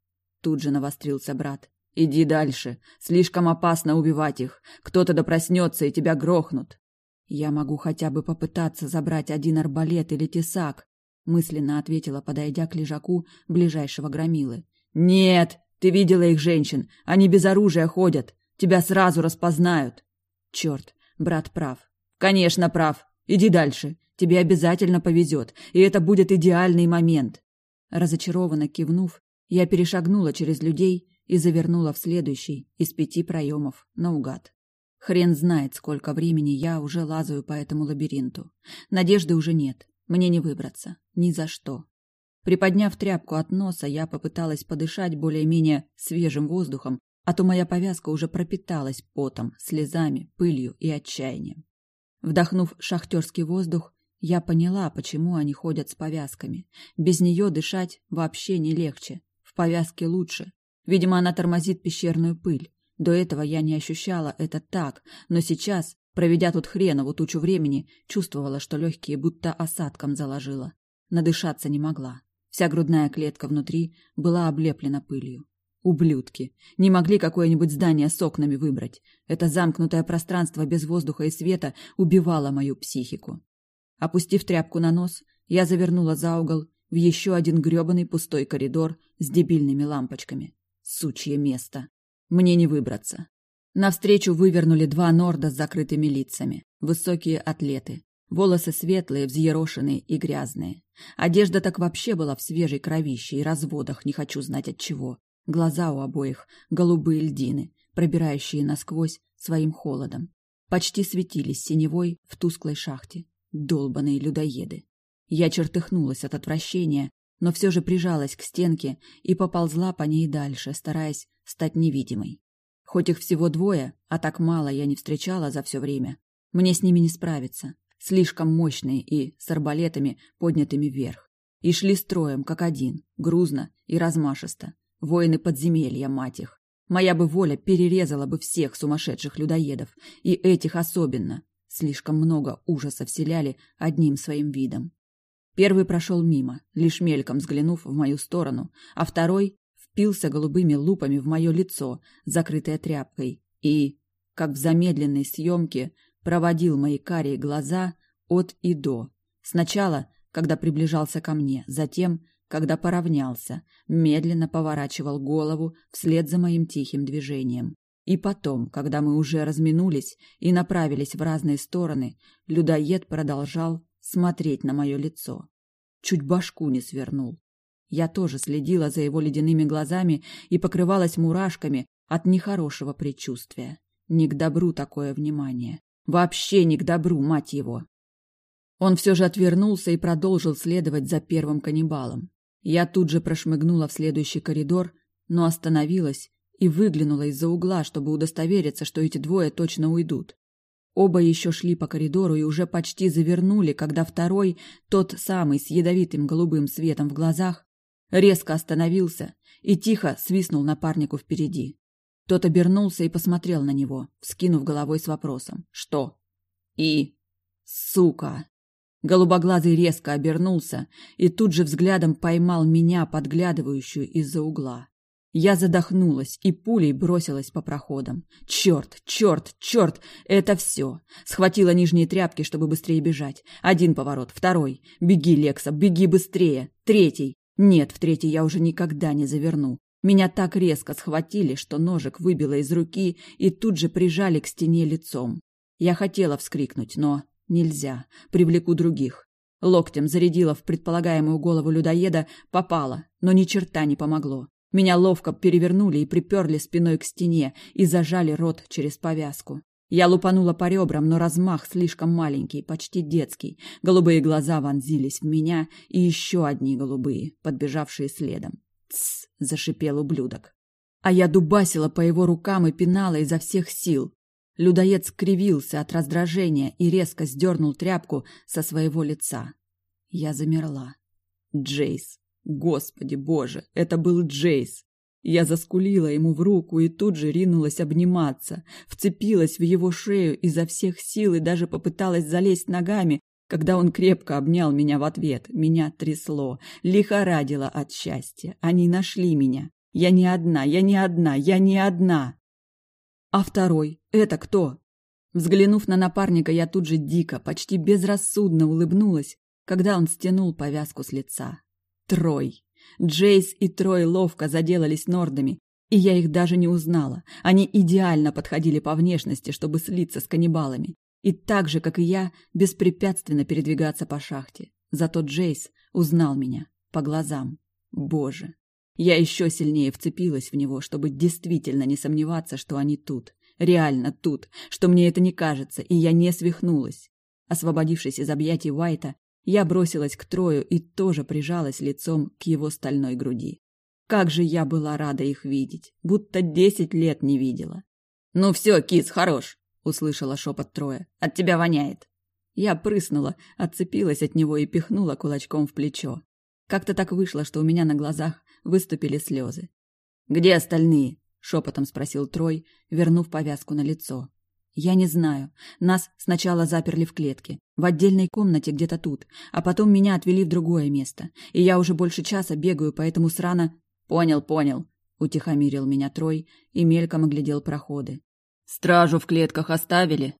Тут же навострился брат. «Иди дальше. Слишком опасно убивать их. Кто-то да проснется и тебя грохнут». «Я могу хотя бы попытаться забрать один арбалет или тесак», мысленно ответила, подойдя к лежаку ближайшего громилы. «Нет! Ты видела их женщин. Они без оружия ходят. Тебя сразу распознают». «Черт, брат прав». «Конечно, прав. Иди дальше. Тебе обязательно повезет, и это будет идеальный момент». Разочарованно кивнув, я перешагнула через людей и завернула в следующий из пяти проемов наугад. Хрен знает, сколько времени я уже лазаю по этому лабиринту. Надежды уже нет. Мне не выбраться. Ни за что. Приподняв тряпку от носа, я попыталась подышать более-менее свежим воздухом, а то моя повязка уже пропиталась потом, слезами, пылью и отчаянием. Вдохнув шахтерский воздух, я поняла, почему они ходят с повязками. Без нее дышать вообще не легче. В повязке лучше. Видимо, она тормозит пещерную пыль. До этого я не ощущала это так, но сейчас, проведя тут хренову тучу времени, чувствовала, что легкие будто осадком заложила. Надышаться не могла. Вся грудная клетка внутри была облеплена пылью. Ублюдки. Не могли какое-нибудь здание с окнами выбрать. Это замкнутое пространство без воздуха и света убивало мою психику. Опустив тряпку на нос, я завернула за угол в еще один грёбаный пустой коридор с дебильными лампочками. Сучье место. Мне не выбраться. Навстречу вывернули два норда с закрытыми лицами. Высокие атлеты. Волосы светлые, взъерошенные и грязные. Одежда так вообще была в свежей кровище и разводах, не хочу знать от чего. Глаза у обоих голубые льдины, пробирающие насквозь своим холодом. Почти светились синевой в тусклой шахте. Долбаные людоеды. Я чертыхнулась от отвращения, но все же прижалась к стенке и поползла по ней дальше, стараясь стать невидимой. Хоть их всего двое, а так мало я не встречала за все время, мне с ними не справиться. Слишком мощные и с арбалетами, поднятыми вверх. И шли строем, как один, грузно и размашисто. Воины подземелья, мать их. Моя бы воля перерезала бы всех сумасшедших людоедов, и этих особенно. Слишком много ужаса вселяли одним своим видом. Первый прошел мимо, лишь мельком взглянув в мою сторону, а второй впился голубыми лупами в мое лицо, закрытое тряпкой, и, как в замедленной съемке, проводил мои карие глаза от и до. Сначала, когда приближался ко мне, затем, когда поравнялся, медленно поворачивал голову вслед за моим тихим движением. И потом, когда мы уже разминулись и направились в разные стороны, людоед продолжал смотреть на мое лицо. Чуть башку не свернул. Я тоже следила за его ледяными глазами и покрывалась мурашками от нехорошего предчувствия. Не к добру такое внимание. Вообще не к добру, мать его. Он все же отвернулся и продолжил следовать за первым каннибалом. Я тут же прошмыгнула в следующий коридор, но остановилась и выглянула из-за угла, чтобы удостовериться, что эти двое точно уйдут. Оба еще шли по коридору и уже почти завернули, когда второй, тот самый с ядовитым голубым светом в глазах, резко остановился и тихо свистнул напарнику впереди. Тот обернулся и посмотрел на него, вскинув головой с вопросом «Что?» и «Сука!». Голубоглазый резко обернулся и тут же взглядом поймал меня, подглядывающую из-за угла. Я задохнулась и пулей бросилась по проходам. Черт, черт, черт! Это все. Схватила нижние тряпки, чтобы быстрее бежать. Один поворот, второй. Беги, Лекса, беги быстрее. Третий. Нет, в третий я уже никогда не заверну. Меня так резко схватили, что ножик выбило из руки и тут же прижали к стене лицом. Я хотела вскрикнуть, но нельзя. Привлеку других. Локтем зарядила в предполагаемую голову людоеда, попала, но ни черта не помогло. Меня ловко перевернули и приперли спиной к стене и зажали рот через повязку. Я лупанула по ребрам, но размах слишком маленький, почти детский. Голубые глаза вонзились в меня, и еще одни голубые, подбежавшие следом. «Тсс!» — зашипел ублюдок. А я дубасила по его рукам и пинала изо всех сил. Людоед скривился от раздражения и резко сдернул тряпку со своего лица. Я замерла. Джейс. Господи боже, это был Джейс. Я заскулила ему в руку и тут же ринулась обниматься, вцепилась в его шею изо всех сил и даже попыталась залезть ногами, когда он крепко обнял меня в ответ. Меня трясло, лихорадило от счастья. Они нашли меня. Я не одна, я не одна, я не одна. А второй? Это кто? Взглянув на напарника, я тут же дико, почти безрассудно улыбнулась, когда он стянул повязку с лица. Трой. Джейс и Трой ловко заделались нордами, и я их даже не узнала. Они идеально подходили по внешности, чтобы слиться с каннибалами. И так же, как и я, беспрепятственно передвигаться по шахте. Зато Джейс узнал меня по глазам. Боже. Я еще сильнее вцепилась в него, чтобы действительно не сомневаться, что они тут. Реально тут, что мне это не кажется, и я не свихнулась. Освободившись из объятий Уайта, я бросилась к Трою и тоже прижалась лицом к его стальной груди. Как же я была рада их видеть, будто десять лет не видела. «Ну все, кис, хорош!» — услышала шепот Троя. «От тебя воняет!» Я прыснула, отцепилась от него и пихнула кулачком в плечо. Как-то так вышло, что у меня на глазах выступили слезы. «Где остальные?» — шепотом спросил Трой, вернув повязку на лицо. Я не знаю. Нас сначала заперли в клетке, в отдельной комнате где-то тут, а потом меня отвели в другое место. И я уже больше часа бегаю по этому срано... Понял, понял, утихомирил меня Трой и мельком оглядел проходы. Стражу в клетках оставили?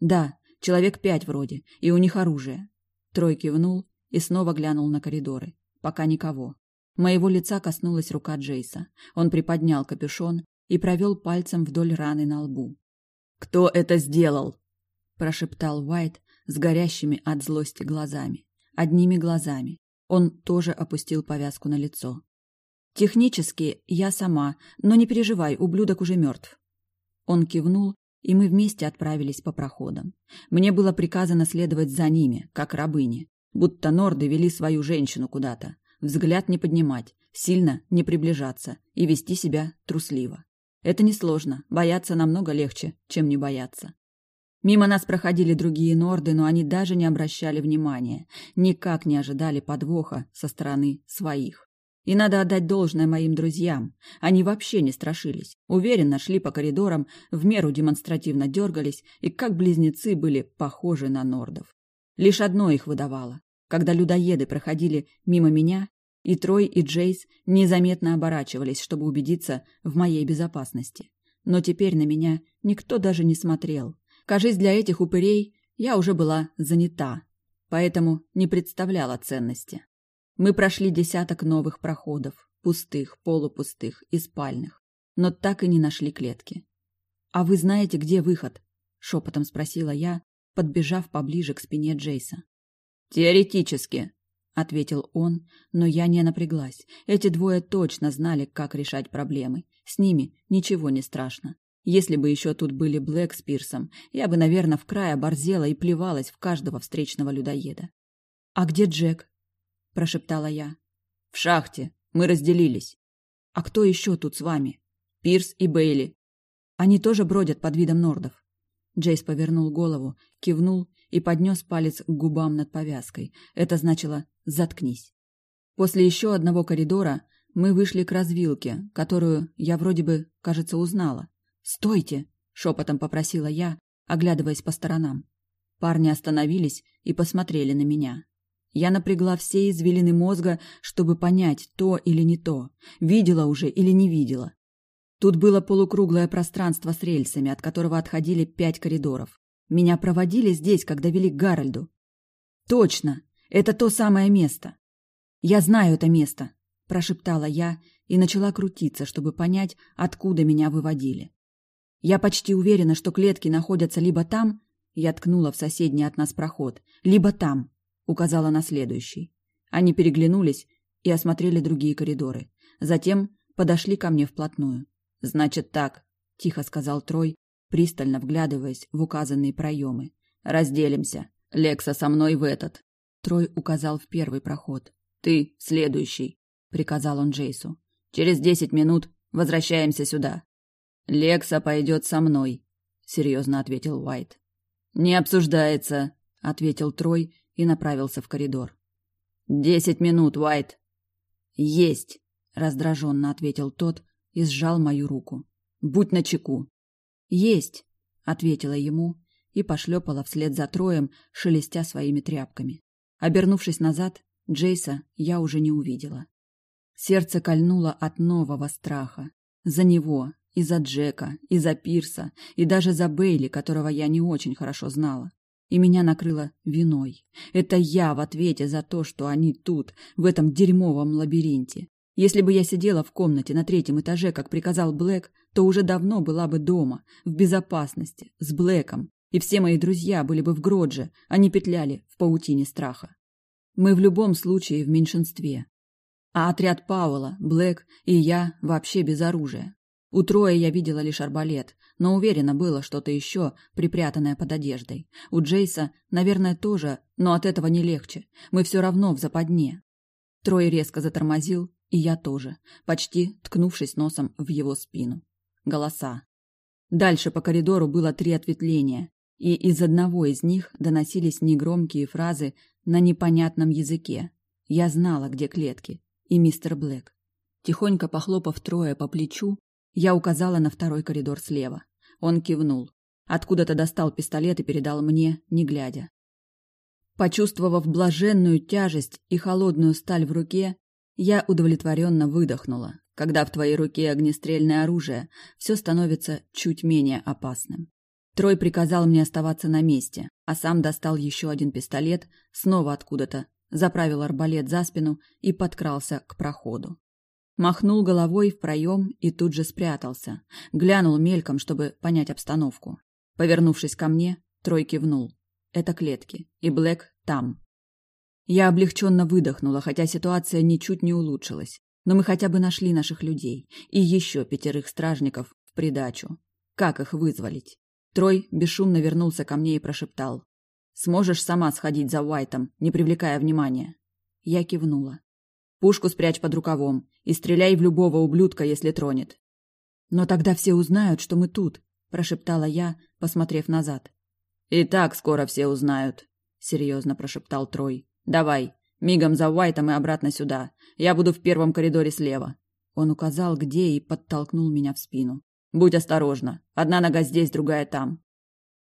Да, человек пять вроде, и у них оружие. Трой кивнул и снова глянул на коридоры. Пока никого. Моего лица коснулась рука Джейса. Он приподнял капюшон и провел пальцем вдоль раны на лбу. «Кто это сделал?» – прошептал Уайт с горящими от злости глазами. Одними глазами. Он тоже опустил повязку на лицо. «Технически я сама, но не переживай, ублюдок уже мертв». Он кивнул, и мы вместе отправились по проходам. Мне было приказано следовать за ними, как рабыне, будто норды вели свою женщину куда-то. Взгляд не поднимать, сильно не приближаться и вести себя трусливо. Это несложно, бояться намного легче, чем не бояться. Мимо нас проходили другие норды, но они даже не обращали внимания, никак не ожидали подвоха со стороны своих. И надо отдать должное моим друзьям. Они вообще не страшились. Уверенно шли по коридорам, в меру демонстративно дергались и как близнецы были похожи на нордов. Лишь одно их выдавало. Когда людоеды проходили мимо меня, и Трой, и Джейс незаметно оборачивались, чтобы убедиться в моей безопасности. Но теперь на меня никто даже не смотрел. Кажись, для этих упырей я уже была занята, поэтому не представляла ценности. Мы прошли десяток новых проходов, пустых, полупустых и спальных, но так и не нашли клетки. «А вы знаете, где выход?» — шепотом спросила я, подбежав поближе к спине Джейса. «Теоретически», — ответил он, но я не напряглась. Эти двое точно знали, как решать проблемы. С ними ничего не страшно. Если бы еще тут были Блэк с Пирсом, я бы, наверное, в край оборзела и плевалась в каждого встречного людоеда. «А где Джек?» – прошептала я. «В шахте. Мы разделились». «А кто еще тут с вами?» «Пирс и Бейли». «Они тоже бродят под видом нордов». Джейс повернул голову, кивнул и поднес палец к губам над повязкой. Это значило «заткнись». После еще одного коридора мы вышли к развилке, которую я вроде бы, кажется, узнала. «Стойте!» — шепотом попросила я, оглядываясь по сторонам. Парни остановились и посмотрели на меня. Я напрягла все извилины мозга, чтобы понять, то или не то, видела уже или не видела. Тут было полукруглое пространство с рельсами, от которого отходили пять коридоров. Меня проводили здесь, когда вели к Гарольду. Точно, это то самое место. Я знаю это место, прошептала я и начала крутиться, чтобы понять, откуда меня выводили. Я почти уверена, что клетки находятся либо там, я ткнула в соседний от нас проход, либо там, указала на следующий. Они переглянулись и осмотрели другие коридоры. Затем подошли ко мне вплотную. «Значит так», — тихо сказал Трой, пристально вглядываясь в указанные проемы. «Разделимся. Лекса со мной в этот». Трой указал в первый проход. «Ты следующий», — приказал он Джейсу. «Через десять минут возвращаемся сюда». «Лекса пойдет со мной», — серьезно ответил Уайт. «Не обсуждается», — ответил Трой и направился в коридор. «Десять минут, Уайт!» «Есть!» — раздраженно ответил тот и сжал мою руку. «Будь начеку!» «Есть!» — ответила ему и пошлепала вслед за Троем, шелестя своими тряпками. Обернувшись назад, Джейса я уже не увидела. Сердце кольнуло от нового страха. За него, и за Джека, и за Пирса, и даже за Бейли, которого я не очень хорошо знала и меня накрыло виной. Это я в ответе за то, что они тут, в этом дерьмовом лабиринте. Если бы я сидела в комнате на третьем этаже, как приказал Блэк, то уже давно была бы дома, в безопасности, с Блэком, и все мои друзья были бы в Гродже, а не петляли в паутине страха. Мы в любом случае в меньшинстве. А отряд Пауэлла, Блэк и я вообще без оружия. У Троя я видела лишь арбалет, но уверена было что-то еще, припрятанное под одеждой. У Джейса, наверное, тоже, но от этого не легче. Мы все равно в западне. Трой резко затормозил, и я тоже, почти ткнувшись носом в его спину. Голоса. Дальше по коридору было три ответвления, и из одного из них доносились негромкие фразы на непонятном языке. Я знала, где клетки, и мистер Блэк. Тихонько похлопав Троя по плечу, я указала на второй коридор слева. Он кивнул. Откуда-то достал пистолет и передал мне, не глядя. Почувствовав блаженную тяжесть и холодную сталь в руке, я удовлетворенно выдохнула. Когда в твоей руке огнестрельное оружие, все становится чуть менее опасным. Трой приказал мне оставаться на месте, а сам достал еще один пистолет, снова откуда-то, заправил арбалет за спину и подкрался к проходу. Махнул головой в проем и тут же спрятался. Глянул мельком, чтобы понять обстановку. Повернувшись ко мне, Трой кивнул. Это клетки, и Блэк там. Я облегченно выдохнула, хотя ситуация ничуть не улучшилась. Но мы хотя бы нашли наших людей. И еще пятерых стражников в придачу. Как их вызволить? Трой бесшумно вернулся ко мне и прошептал. «Сможешь сама сходить за Уайтом, не привлекая внимания?» Я кивнула. Пушку спрячь под рукавом и стреляй в любого ублюдка, если тронет. Но тогда все узнают, что мы тут, прошептала я, посмотрев назад. И так скоро все узнают, серьезно прошептал Трой. Давай, мигом за Уайтом и обратно сюда. Я буду в первом коридоре слева. Он указал, где, и подтолкнул меня в спину. Будь осторожна. Одна нога здесь, другая там.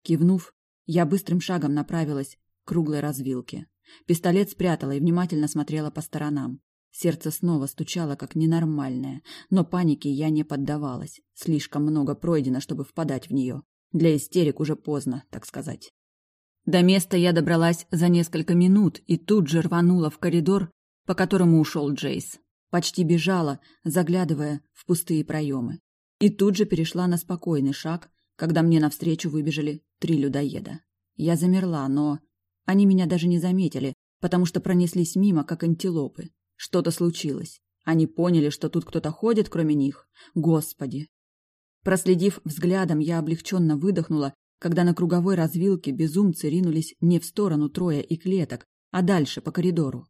Кивнув, я быстрым шагом направилась к круглой развилке. Пистолет спрятала и внимательно смотрела по сторонам. Сердце снова стучало, как ненормальное, но панике я не поддавалась. Слишком много пройдено, чтобы впадать в нее. Для истерик уже поздно, так сказать. До места я добралась за несколько минут и тут же рванула в коридор, по которому ушел Джейс. Почти бежала, заглядывая в пустые проемы. И тут же перешла на спокойный шаг, когда мне навстречу выбежали три людоеда. Я замерла, но они меня даже не заметили, потому что пронеслись мимо, как антилопы. Что-то случилось. Они поняли, что тут кто-то ходит, кроме них. Господи! Проследив взглядом, я облегченно выдохнула, когда на круговой развилке безумцы ринулись не в сторону Троя и клеток, а дальше, по коридору.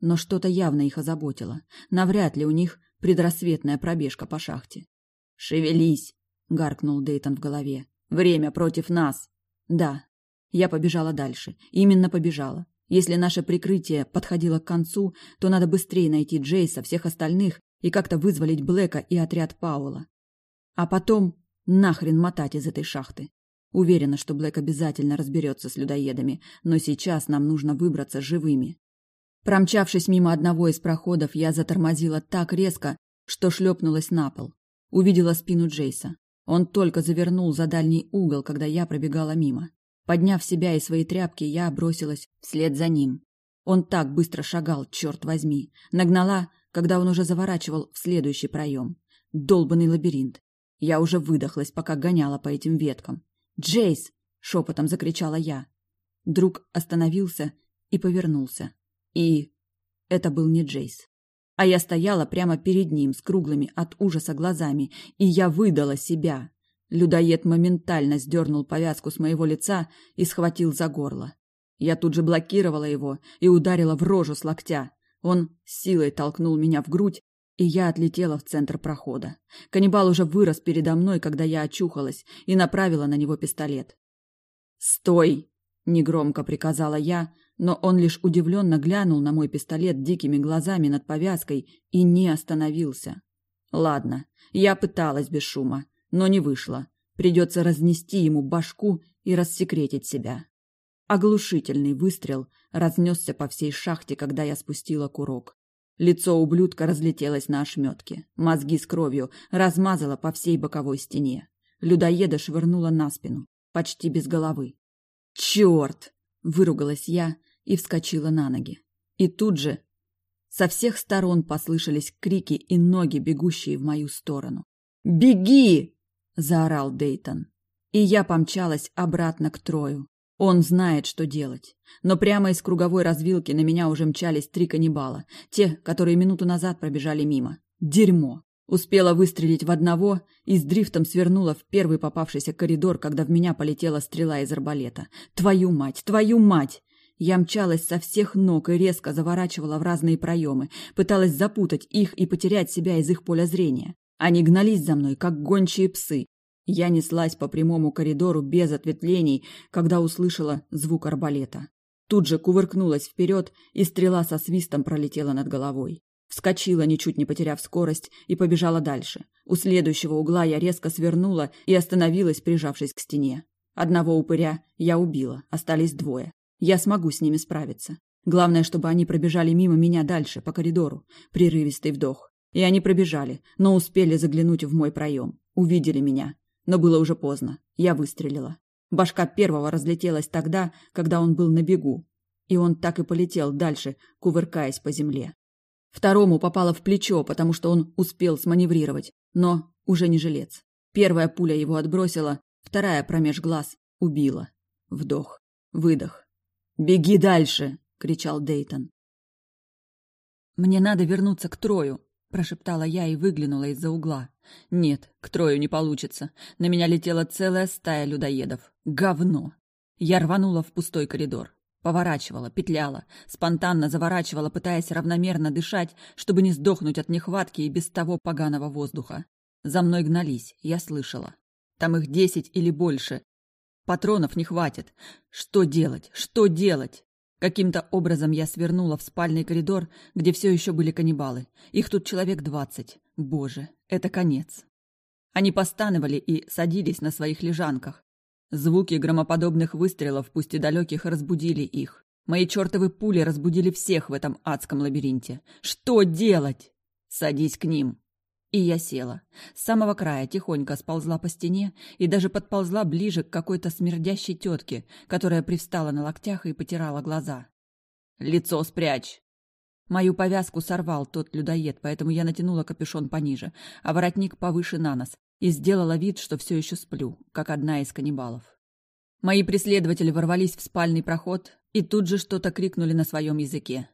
Но что-то явно их озаботило. Навряд ли у них предрассветная пробежка по шахте. «Шевелись!» — гаркнул Дейтон в голове. Время против нас. Да. Я побежала дальше. Именно побежала. Если наше прикрытие подходило к концу, то надо быстрее найти Джейса, всех остальных и как-то вызволить Блэка и отряд Паула. А потом нахрен мотать из этой шахты. Уверена, что Блэк обязательно разберется с людоедами, но сейчас нам нужно выбраться живыми. Промчавшись мимо одного из проходов, я затормозила так резко, что шлепнулась на пол. Увидела спину Джейса. Он только завернул за дальний угол, когда я пробегала мимо. Подняв себя и свои тряпки, я бросилась вслед за ним. Он так быстро шагал, черт возьми. Нагнала, когда он уже заворачивал в следующий проем. Долбанный лабиринт. Я уже выдохлась, пока гоняла по этим веткам. «Джейс!» — шепотом закричала я. Друг остановился и повернулся. И это был не Джейс. А я стояла прямо перед ним с круглыми от ужаса глазами, и я выдала себя. Людоед моментально сдернул повязку с моего лица и схватил за горло. Я тут же блокировала его и ударила в рожу с локтя. Он силой толкнул меня в грудь, и я отлетела в центр прохода. Каннибал уже вырос передо мной, когда я очухалась, и направила на него пистолет. «Стой!» — негромко приказала я, но он лишь удивленно глянул на мой пистолет дикими глазами над повязкой и не остановился. «Ладно, я пыталась без шума, но не вышло. Придется разнести ему башку и рассекретить себя. Оглушительный выстрел разнесся по всей шахте, когда я спустила курок. Лицо ублюдка разлетелось на ошметки. Мозги с кровью размазало по всей боковой стене. Людоеда швырнула на спину, почти без головы. «Черт!» – выругалась я и вскочила на ноги. И тут же со всех сторон послышались крики и ноги, бегущие в мою сторону. «Беги!» – заорал Дейтон. И я помчалась обратно к Трою. Он знает, что делать. Но прямо из круговой развилки на меня уже мчались три каннибала. Те, которые минуту назад пробежали мимо. Дерьмо. Успела выстрелить в одного и с дрифтом свернула в первый попавшийся коридор, когда в меня полетела стрела из арбалета. Твою мать, твою мать! Я мчалась со всех ног и резко заворачивала в разные проемы, пыталась запутать их и потерять себя из их поля зрения. Они гнались за мной, как гончие псы. Я неслась по прямому коридору без ответвлений, когда услышала звук арбалета. Тут же кувыркнулась вперед, и стрела со свистом пролетела над головой. Вскочила, ничуть не потеряв скорость, и побежала дальше. У следующего угла я резко свернула и остановилась, прижавшись к стене. Одного упыря я убила, остались двое. Я смогу с ними справиться. Главное, чтобы они пробежали мимо меня дальше, по коридору. Прерывистый вдох. И они пробежали, но успели заглянуть в мой проем. Увидели меня. Но было уже поздно. Я выстрелила. Башка первого разлетелась тогда, когда он был на бегу. И он так и полетел дальше, кувыркаясь по земле. Второму попало в плечо, потому что он успел сманеврировать, но уже не жилец. Первая пуля его отбросила, вторая промеж глаз убила. Вдох, выдох. «Беги дальше!» — кричал Дейтон. «Мне надо вернуться к Трою», — прошептала я и выглянула из-за угла. «Нет, к Трою не получится. На меня летела целая стая людоедов. Говно!» Я рванула в пустой коридор. Поворачивала, петляла, спонтанно заворачивала, пытаясь равномерно дышать, чтобы не сдохнуть от нехватки и без того поганого воздуха. За мной гнались, я слышала. Там их десять или больше, Патронов не хватит. Что делать? Что делать? Каким-то образом я свернула в спальный коридор, где все еще были каннибалы. Их тут человек двадцать. Боже, это конец. Они постановали и садились на своих лежанках. Звуки громоподобных выстрелов, пусть и далеких, разбудили их. Мои чертовы пули разбудили всех в этом адском лабиринте. Что делать? Садись к ним. И я села. С самого края тихонько сползла по стене и даже подползла ближе к какой-то смердящей тетке, которая привстала на локтях и потирала глаза. «Лицо спрячь!» Мою повязку сорвал тот людоед, поэтому я натянула капюшон пониже, а воротник повыше на нос, и сделала вид, что все еще сплю, как одна из каннибалов. Мои преследователи ворвались в спальный проход и тут же что-то крикнули на своем языке.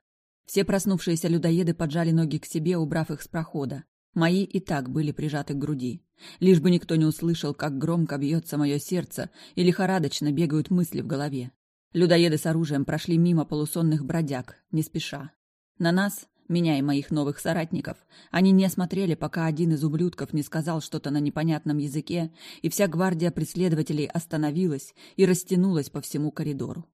Все проснувшиеся людоеды поджали ноги к себе, убрав их с прохода. Мои и так были прижаты к груди. Лишь бы никто не услышал, как громко бьется мое сердце и лихорадочно бегают мысли в голове. Людоеды с оружием прошли мимо полусонных бродяг, не спеша. На нас меня и моих новых соратников. Они не смотрели, пока один из ублюдков не сказал что-то на непонятном языке, и вся гвардия преследователей остановилась и растянулась по всему коридору.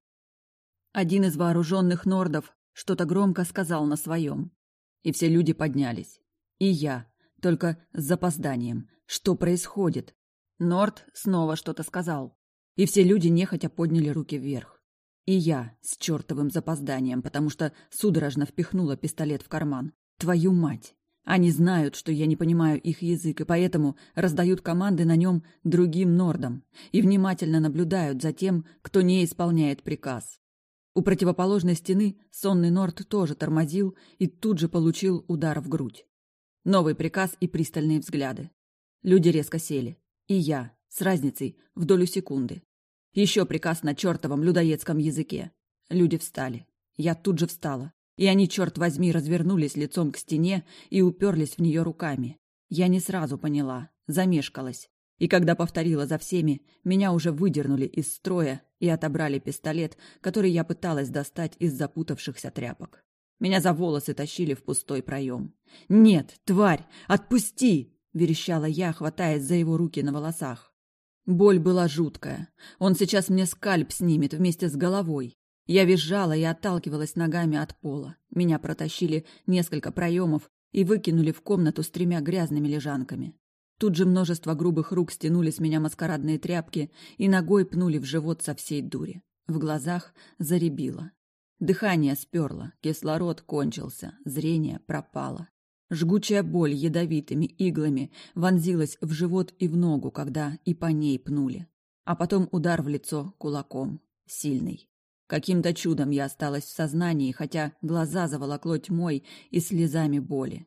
Один из вооруженных нордов что-то громко сказал на своем, и все люди поднялись. И я, только с запозданием. Что происходит? Норд снова что-то сказал, и все люди нехотя подняли руки вверх. И я с чертовым запозданием, потому что судорожно впихнула пистолет в карман. Твою мать! Они знают, что я не понимаю их язык, и поэтому раздают команды на нем другим нордам и внимательно наблюдают за тем, кто не исполняет приказ. У противоположной стены сонный норд тоже тормозил и тут же получил удар в грудь. Новый приказ и пристальные взгляды. Люди резко сели. И я, с разницей в долю секунды. Еще приказ на чертовом людоедском языке. Люди встали. Я тут же встала. И они, черт возьми, развернулись лицом к стене и уперлись в нее руками. Я не сразу поняла, замешкалась. И когда повторила за всеми, меня уже выдернули из строя и отобрали пистолет, который я пыталась достать из запутавшихся тряпок. Меня за волосы тащили в пустой проем. «Нет, тварь, отпусти!» – верещала я, хватаясь за его руки на волосах. Боль была жуткая. Он сейчас мне скальп снимет вместе с головой. Я визжала и отталкивалась ногами от пола. Меня протащили несколько проемов и выкинули в комнату с тремя грязными лежанками. Тут же множество грубых рук стянули с меня маскарадные тряпки и ногой пнули в живот со всей дури. В глазах заребило. Дыхание сперло, кислород кончился, зрение пропало. Жгучая боль ядовитыми иглами вонзилась в живот и в ногу, когда и по ней пнули. А потом удар в лицо кулаком. Сильный. Каким-то чудом я осталась в сознании, хотя глаза заволокло тьмой и слезами боли.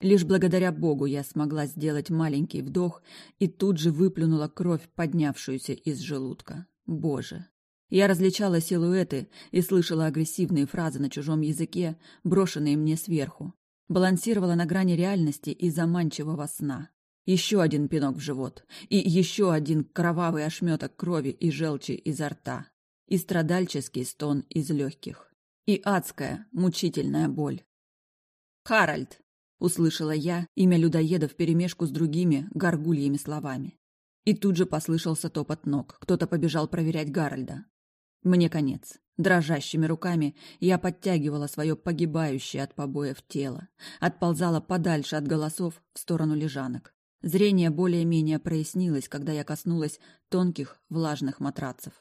Лишь благодаря Богу я смогла сделать маленький вдох и тут же выплюнула кровь, поднявшуюся из желудка. Боже! Я различала силуэты и слышала агрессивные фразы на чужом языке, брошенные мне сверху балансировала на грани реальности и заманчивого сна. Еще один пинок в живот, и еще один кровавый ошметок крови и желчи изо рта, и страдальческий стон из легких, и адская, мучительная боль. «Харальд!» — услышала я имя людоеда вперемешку с другими горгульями словами. И тут же послышался топот ног. Кто-то побежал проверять Гарольда. Мне конец. Дрожащими руками я подтягивала свое погибающее от побоев тело, отползала подальше от голосов в сторону лежанок. Зрение более-менее прояснилось, когда я коснулась тонких влажных матрацев.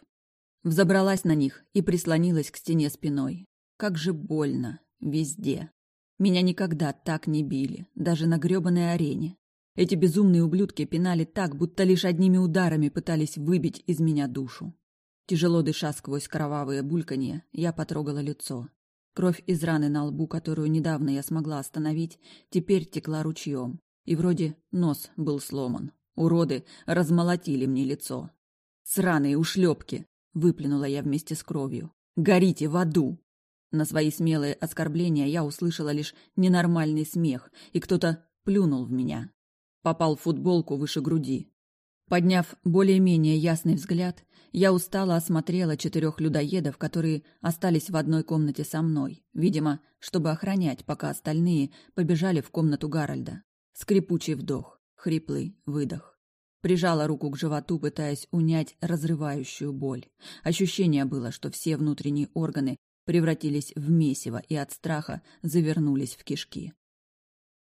Взобралась на них и прислонилась к стене спиной. Как же больно. Везде. Меня никогда так не били, даже на грёбаной арене. Эти безумные ублюдки пинали так, будто лишь одними ударами пытались выбить из меня душу. Тяжело дыша сквозь кровавые бульканье, я потрогала лицо. Кровь из раны на лбу, которую недавно я смогла остановить, теперь текла ручьем. И вроде нос был сломан. Уроды размолотили мне лицо. «Сраные ушлепки!» — выплюнула я вместе с кровью. «Горите в аду!» На свои смелые оскорбления я услышала лишь ненормальный смех, и кто-то плюнул в меня. Попал в футболку выше груди. Подняв более-менее ясный взгляд, я устало осмотрела четырех людоедов, которые остались в одной комнате со мной, видимо, чтобы охранять, пока остальные побежали в комнату Гарольда. Скрипучий вдох, хриплый выдох. Прижала руку к животу, пытаясь унять разрывающую боль. Ощущение было, что все внутренние органы превратились в месиво и от страха завернулись в кишки.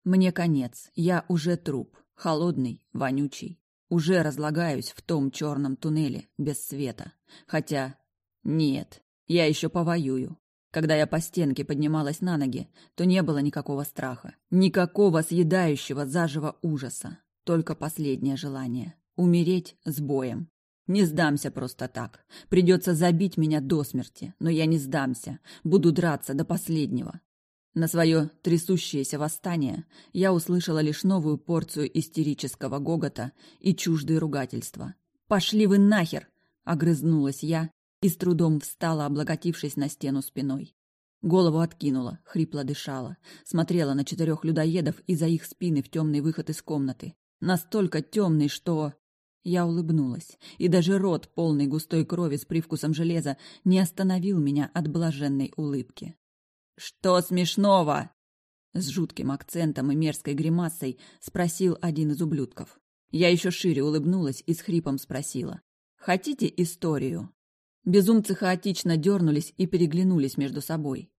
Мне конец, я уже труп, холодный, вонючий. Уже разлагаюсь в том черном туннеле без света. Хотя... Нет, я еще повоюю. Когда я по стенке поднималась на ноги, то не было никакого страха. Никакого съедающего заживо ужаса. Только последнее желание — умереть с боем. Не сдамся просто так. Придется забить меня до смерти, но я не сдамся. Буду драться до последнего. На свое трясущееся восстание я услышала лишь новую порцию истерического гогота и чуждые ругательства. «Пошли вы нахер!» — огрызнулась я и с трудом встала, облаготившись на стену спиной. Голову откинула, хрипло дышала, смотрела на четырех людоедов и за их спины в темный выход из комнаты. Настолько темный, что... Я улыбнулась, и даже рот, полный густой крови с привкусом железа, не остановил меня от блаженной улыбки. «Что смешного?» С жутким акцентом и мерзкой гримасой спросил один из ублюдков. Я еще шире улыбнулась и с хрипом спросила. «Хотите историю?» Безумцы хаотично дернулись и переглянулись между собой.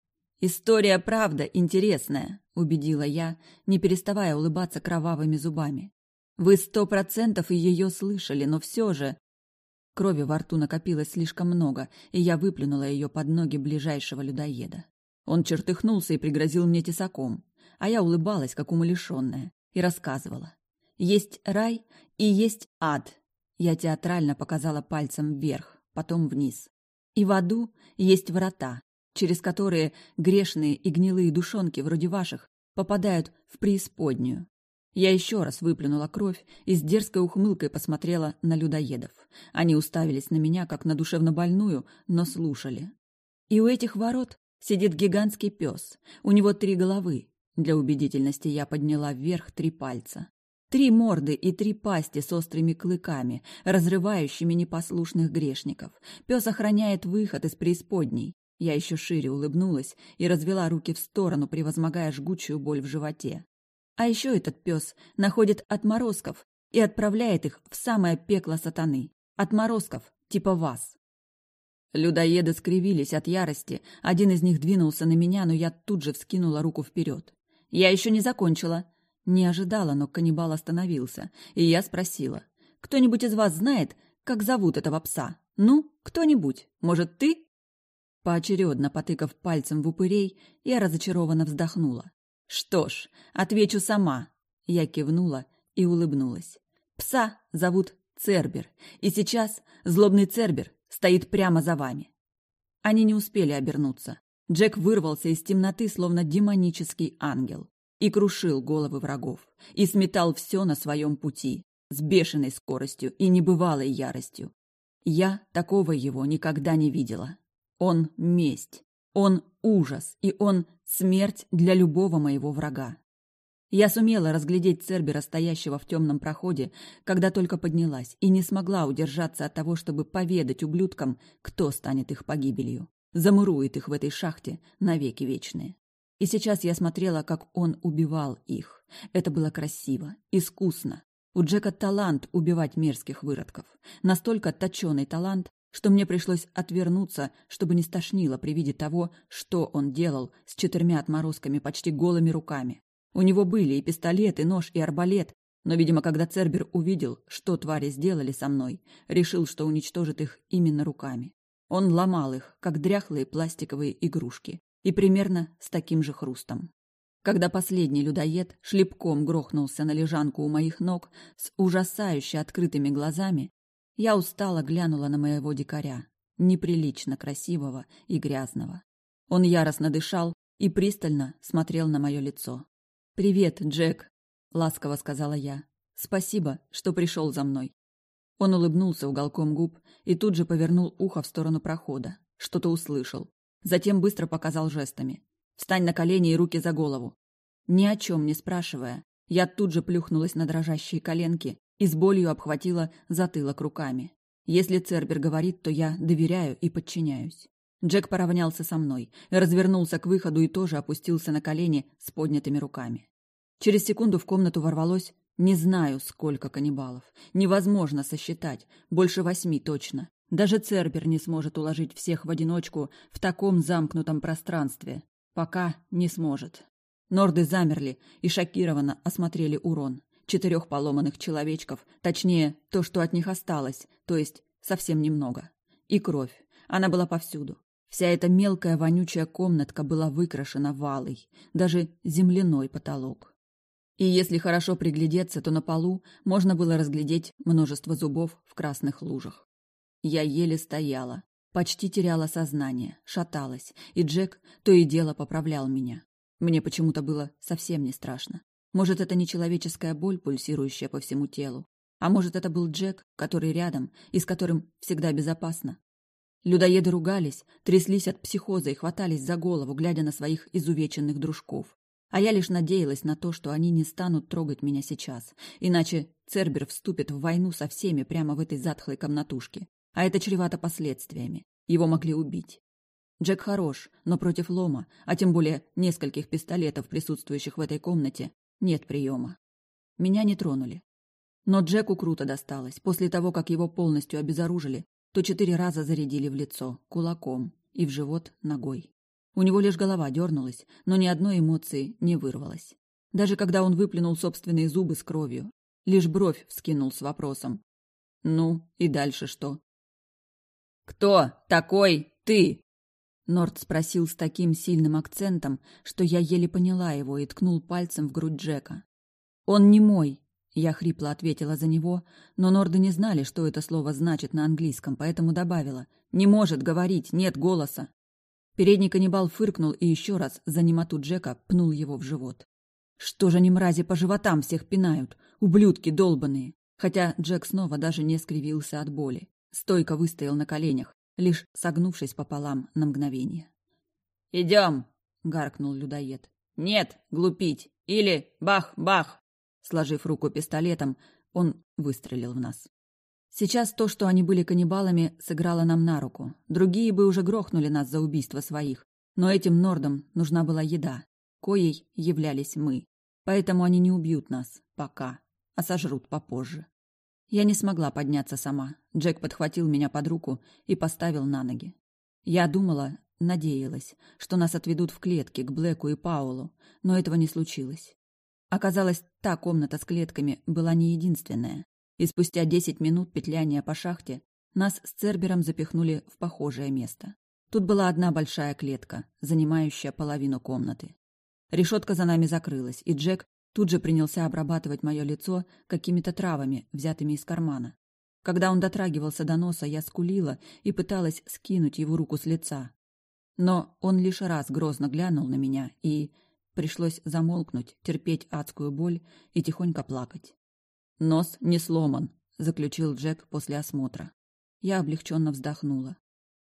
«История, правда, интересная», — убедила я, не переставая улыбаться кровавыми зубами. «Вы сто процентов ее слышали, но все же...» Крови во рту накопилось слишком много, и я выплюнула ее под ноги ближайшего людоеда. Он чертыхнулся и пригрозил мне тесаком, а я улыбалась, как умалишенная, и рассказывала. «Есть рай и есть ад», — я театрально показала пальцем вверх потом вниз. И в аду есть врата, через которые грешные и гнилые душонки вроде ваших попадают в преисподнюю. Я еще раз выплюнула кровь и с дерзкой ухмылкой посмотрела на людоедов. Они уставились на меня, как на душевнобольную, но слушали. И у этих ворот сидит гигантский пес. У него три головы. Для убедительности я подняла вверх три пальца. Три морды и три пасти с острыми клыками, разрывающими непослушных грешников. Пес охраняет выход из преисподней. Я еще шире улыбнулась и развела руки в сторону, превозмогая жгучую боль в животе. А еще этот пес находит отморозков и отправляет их в самое пекло сатаны. Отморозков, типа вас. Людоеды скривились от ярости. Один из них двинулся на меня, но я тут же вскинула руку вперед. «Я еще не закончила», не ожидала, но каннибал остановился, и я спросила. «Кто-нибудь из вас знает, как зовут этого пса? Ну, кто-нибудь? Может, ты?» Поочередно потыкав пальцем в упырей, я разочарованно вздохнула. «Что ж, отвечу сама». Я кивнула и улыбнулась. «Пса зовут Цербер, и сейчас злобный Цербер стоит прямо за вами». Они не успели обернуться. Джек вырвался из темноты, словно демонический ангел и крушил головы врагов, и сметал все на своем пути, с бешеной скоростью и небывалой яростью. Я такого его никогда не видела. Он — месть, он — ужас, и он — смерть для любого моего врага. Я сумела разглядеть Цербера, стоящего в темном проходе, когда только поднялась, и не смогла удержаться от того, чтобы поведать ублюдкам, кто станет их погибелью, замурует их в этой шахте навеки вечные. И сейчас я смотрела, как он убивал их. Это было красиво, искусно. У Джека талант убивать мерзких выродков. Настолько точеный талант, что мне пришлось отвернуться, чтобы не стошнило при виде того, что он делал с четырьмя отморозками почти голыми руками. У него были и пистолет, и нож, и арбалет, но, видимо, когда Цербер увидел, что твари сделали со мной, решил, что уничтожит их именно руками. Он ломал их, как дряхлые пластиковые игрушки и примерно с таким же хрустом. Когда последний людоед шлепком грохнулся на лежанку у моих ног с ужасающе открытыми глазами, я устало глянула на моего дикаря, неприлично красивого и грязного. Он яростно дышал и пристально смотрел на мое лицо. «Привет, Джек», — ласково сказала я. «Спасибо, что пришел за мной». Он улыбнулся уголком губ и тут же повернул ухо в сторону прохода. Что-то услышал. Затем быстро показал жестами. «Встань на колени и руки за голову». Ни о чем не спрашивая, я тут же плюхнулась на дрожащие коленки и с болью обхватила затылок руками. Если Цербер говорит, то я доверяю и подчиняюсь. Джек поравнялся со мной, развернулся к выходу и тоже опустился на колени с поднятыми руками. Через секунду в комнату ворвалось не знаю, сколько каннибалов. Невозможно сосчитать, больше восьми точно. Даже Цербер не сможет уложить всех в одиночку в таком замкнутом пространстве. Пока не сможет. Норды замерли и шокированно осмотрели урон. Четырех поломанных человечков, точнее, то, что от них осталось, то есть совсем немного. И кровь. Она была повсюду. Вся эта мелкая вонючая комнатка была выкрашена валой, даже земляной потолок. И если хорошо приглядеться, то на полу можно было разглядеть множество зубов в красных лужах. Я еле стояла, почти теряла сознание, шаталась, и Джек то и дело поправлял меня. Мне почему-то было совсем не страшно. Может, это не человеческая боль, пульсирующая по всему телу. А может, это был Джек, который рядом и с которым всегда безопасно. Людоеды ругались, тряслись от психоза и хватались за голову, глядя на своих изувеченных дружков. А я лишь надеялась на то, что они не станут трогать меня сейчас, иначе Цербер вступит в войну со всеми прямо в этой затхлой комнатушке а это чревато последствиями. Его могли убить. Джек хорош, но против лома, а тем более нескольких пистолетов, присутствующих в этой комнате, нет приема. Меня не тронули. Но Джеку круто досталось. После того, как его полностью обезоружили, то четыре раза зарядили в лицо, кулаком, и в живот ногой. У него лишь голова дернулась, но ни одной эмоции не вырвалось. Даже когда он выплюнул собственные зубы с кровью, лишь бровь вскинул с вопросом. «Ну, и дальше что?» «Кто такой ты?» Норд спросил с таким сильным акцентом, что я еле поняла его и ткнул пальцем в грудь Джека. «Он не мой», — я хрипло ответила за него, но Норды не знали, что это слово значит на английском, поэтому добавила. «Не может говорить, нет голоса». Передний каннибал фыркнул и еще раз за немоту Джека пнул его в живот. «Что же они, мрази, по животам всех пинают? Ублюдки долбаные!» Хотя Джек снова даже не скривился от боли. Стойко выстоял на коленях, лишь согнувшись пополам на мгновение. «Идем!» — гаркнул людоед. «Нет, глупить! Или бах-бах!» Сложив руку пистолетом, он выстрелил в нас. Сейчас то, что они были каннибалами, сыграло нам на руку. Другие бы уже грохнули нас за убийство своих. Но этим нордам нужна была еда, коей являлись мы. Поэтому они не убьют нас пока, а сожрут попозже. Я не смогла подняться сама. Джек подхватил меня под руку и поставил на ноги. Я думала, надеялась, что нас отведут в клетки к Блэку и Паулу, но этого не случилось. Оказалось, та комната с клетками была не единственная, и спустя десять минут петляния по шахте нас с Цербером запихнули в похожее место. Тут была одна большая клетка, занимающая половину комнаты. Решетка за нами закрылась, и Джек Тут же принялся обрабатывать мое лицо какими-то травами, взятыми из кармана. Когда он дотрагивался до носа, я скулила и пыталась скинуть его руку с лица. Но он лишь раз грозно глянул на меня, и пришлось замолкнуть, терпеть адскую боль и тихонько плакать. «Нос не сломан», — заключил Джек после осмотра. Я облегченно вздохнула.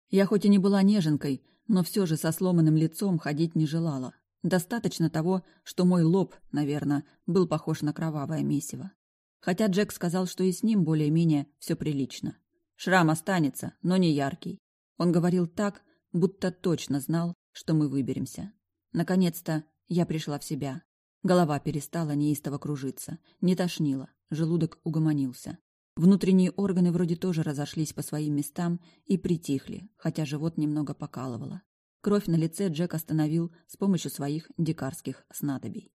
Я хоть и не была неженкой, но все же со сломанным лицом ходить не желала. Достаточно того, что мой лоб, наверное, был похож на кровавое месиво. Хотя Джек сказал, что и с ним более-менее все прилично. Шрам останется, но не яркий. Он говорил так, будто точно знал, что мы выберемся. Наконец-то я пришла в себя. Голова перестала неистово кружиться, не тошнило, желудок угомонился. Внутренние органы вроде тоже разошлись по своим местам и притихли, хотя живот немного покалывало. Кровь на лице Джек остановил с помощью своих дикарских снадобий.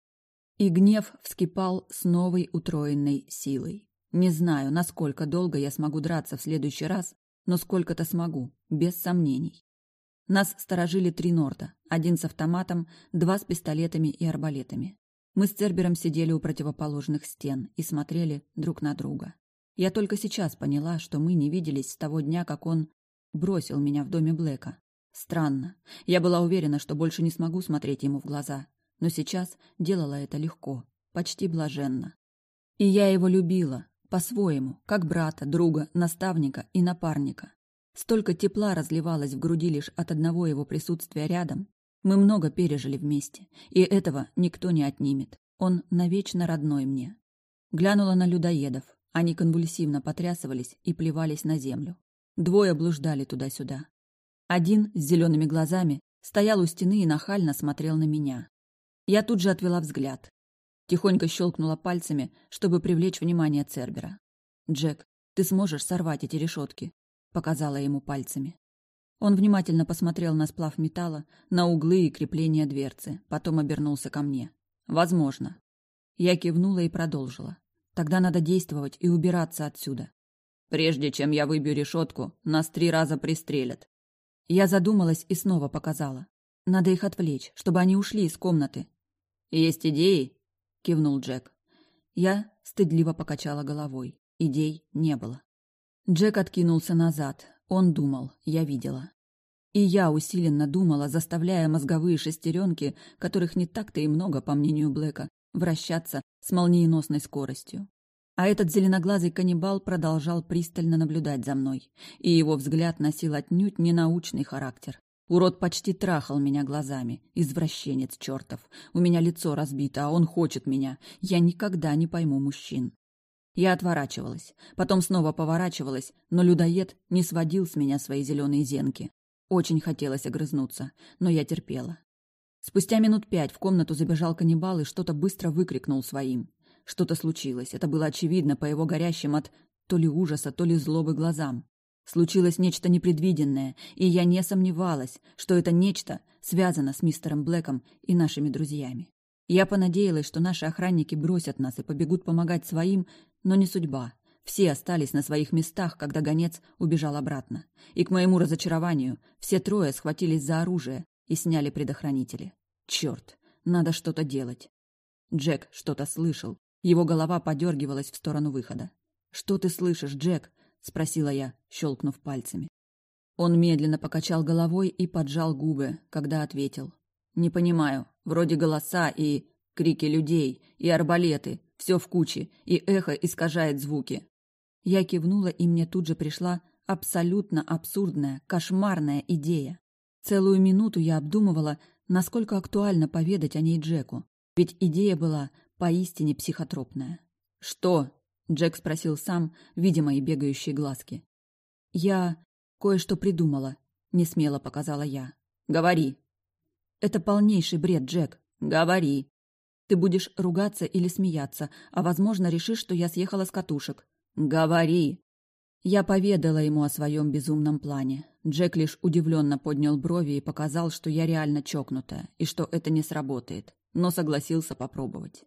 И гнев вскипал с новой утроенной силой. Не знаю, насколько долго я смогу драться в следующий раз, но сколько-то смогу, без сомнений. Нас сторожили три норда, один с автоматом, два с пистолетами и арбалетами. Мы с Цербером сидели у противоположных стен и смотрели друг на друга. Я только сейчас поняла, что мы не виделись с того дня, как он бросил меня в доме Блэка. Странно. Я была уверена, что больше не смогу смотреть ему в глаза. Но сейчас делала это легко, почти блаженно. И я его любила, по-своему, как брата, друга, наставника и напарника. Столько тепла разливалось в груди лишь от одного его присутствия рядом. Мы много пережили вместе, и этого никто не отнимет. Он навечно родной мне. Глянула на людоедов. Они конвульсивно потрясывались и плевались на землю. Двое блуждали туда-сюда. Один с зелеными глазами стоял у стены и нахально смотрел на меня. Я тут же отвела взгляд. Тихонько щелкнула пальцами, чтобы привлечь внимание Цербера. «Джек, ты сможешь сорвать эти решетки?» — показала ему пальцами. Он внимательно посмотрел на сплав металла, на углы и крепления дверцы, потом обернулся ко мне. «Возможно». Я кивнула и продолжила. «Тогда надо действовать и убираться отсюда. Прежде чем я выбью решетку, нас три раза пристрелят. Я задумалась и снова показала. Надо их отвлечь, чтобы они ушли из комнаты. «Есть идеи?» — кивнул Джек. Я стыдливо покачала головой. Идей не было. Джек откинулся назад. Он думал, я видела. И я усиленно думала, заставляя мозговые шестеренки, которых не так-то и много, по мнению Блэка, вращаться с молниеносной скоростью. А этот зеленоглазый каннибал продолжал пристально наблюдать за мной, и его взгляд носил отнюдь ненаучный характер. Урод почти трахал меня глазами. Извращенец чертов. У меня лицо разбито, а он хочет меня. Я никогда не пойму мужчин. Я отворачивалась, потом снова поворачивалась, но людоед не сводил с меня свои зеленые зенки. Очень хотелось огрызнуться, но я терпела. Спустя минут пять в комнату забежал каннибал и что-то быстро выкрикнул своим. Что-то случилось, это было очевидно по его горящим от то ли ужаса, то ли злобы глазам. Случилось нечто непредвиденное, и я не сомневалась, что это нечто связано с мистером Блэком и нашими друзьями. Я понадеялась, что наши охранники бросят нас и побегут помогать своим, но не судьба. Все остались на своих местах, когда гонец убежал обратно. И к моему разочарованию все трое схватились за оружие и сняли предохранители. Черт, надо что-то делать. Джек что-то слышал. Его голова подергивалась в сторону выхода. «Что ты слышишь, Джек?» — спросила я, щелкнув пальцами. Он медленно покачал головой и поджал губы, когда ответил. «Не понимаю. Вроде голоса и крики людей, и арбалеты. Все в куче, и эхо искажает звуки». Я кивнула, и мне тут же пришла абсолютно абсурдная, кошмарная идея. Целую минуту я обдумывала, насколько актуально поведать о ней Джеку. Ведь идея была поистине психотропная. «Что?» Джек спросил сам, видя мои бегающие глазки. «Я кое-что придумала», — несмело показала я. «Говори». «Это полнейший бред, Джек. Говори». «Ты будешь ругаться или смеяться, а, возможно, решишь, что я съехала с катушек». «Говори». Я поведала ему о своем безумном плане. Джек лишь удивленно поднял брови и показал, что я реально чокнутая, и что это не сработает, но согласился попробовать.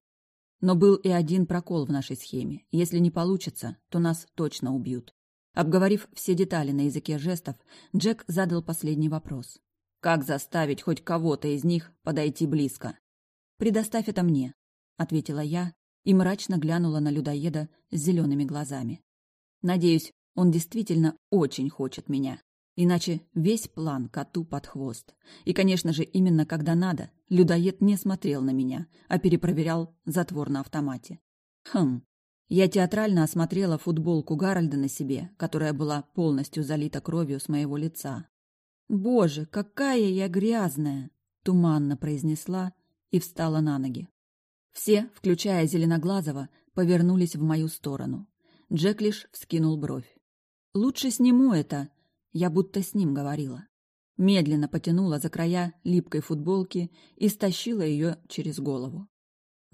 Но был и один прокол в нашей схеме. Если не получится, то нас точно убьют. Обговорив все детали на языке жестов, Джек задал последний вопрос. «Как заставить хоть кого-то из них подойти близко?» «Предоставь это мне», — ответила я и мрачно глянула на людоеда с зелеными глазами. «Надеюсь, он действительно очень хочет меня». Иначе весь план коту под хвост. И, конечно же, именно когда надо, людоед не смотрел на меня, а перепроверял затвор на автомате. Хм. Я театрально осмотрела футболку Гарольда на себе, которая была полностью залита кровью с моего лица. «Боже, какая я грязная!» — туманно произнесла и встала на ноги. Все, включая Зеленоглазого, повернулись в мою сторону. Джек лишь вскинул бровь. «Лучше сниму это», я будто с ним говорила. Медленно потянула за края липкой футболки и стащила ее через голову.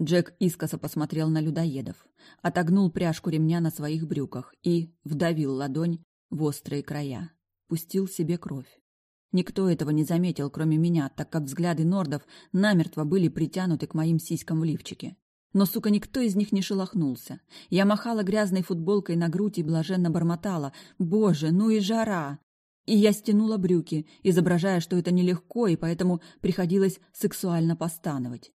Джек искоса посмотрел на людоедов, отогнул пряжку ремня на своих брюках и вдавил ладонь в острые края. Пустил себе кровь. Никто этого не заметил, кроме меня, так как взгляды нордов намертво были притянуты к моим сиськам в лифчике. Но, сука, никто из них не шелохнулся. Я махала грязной футболкой на грудь и блаженно бормотала. «Боже, ну и жара! И я стянула брюки, изображая, что это нелегко, и поэтому приходилось сексуально постановать.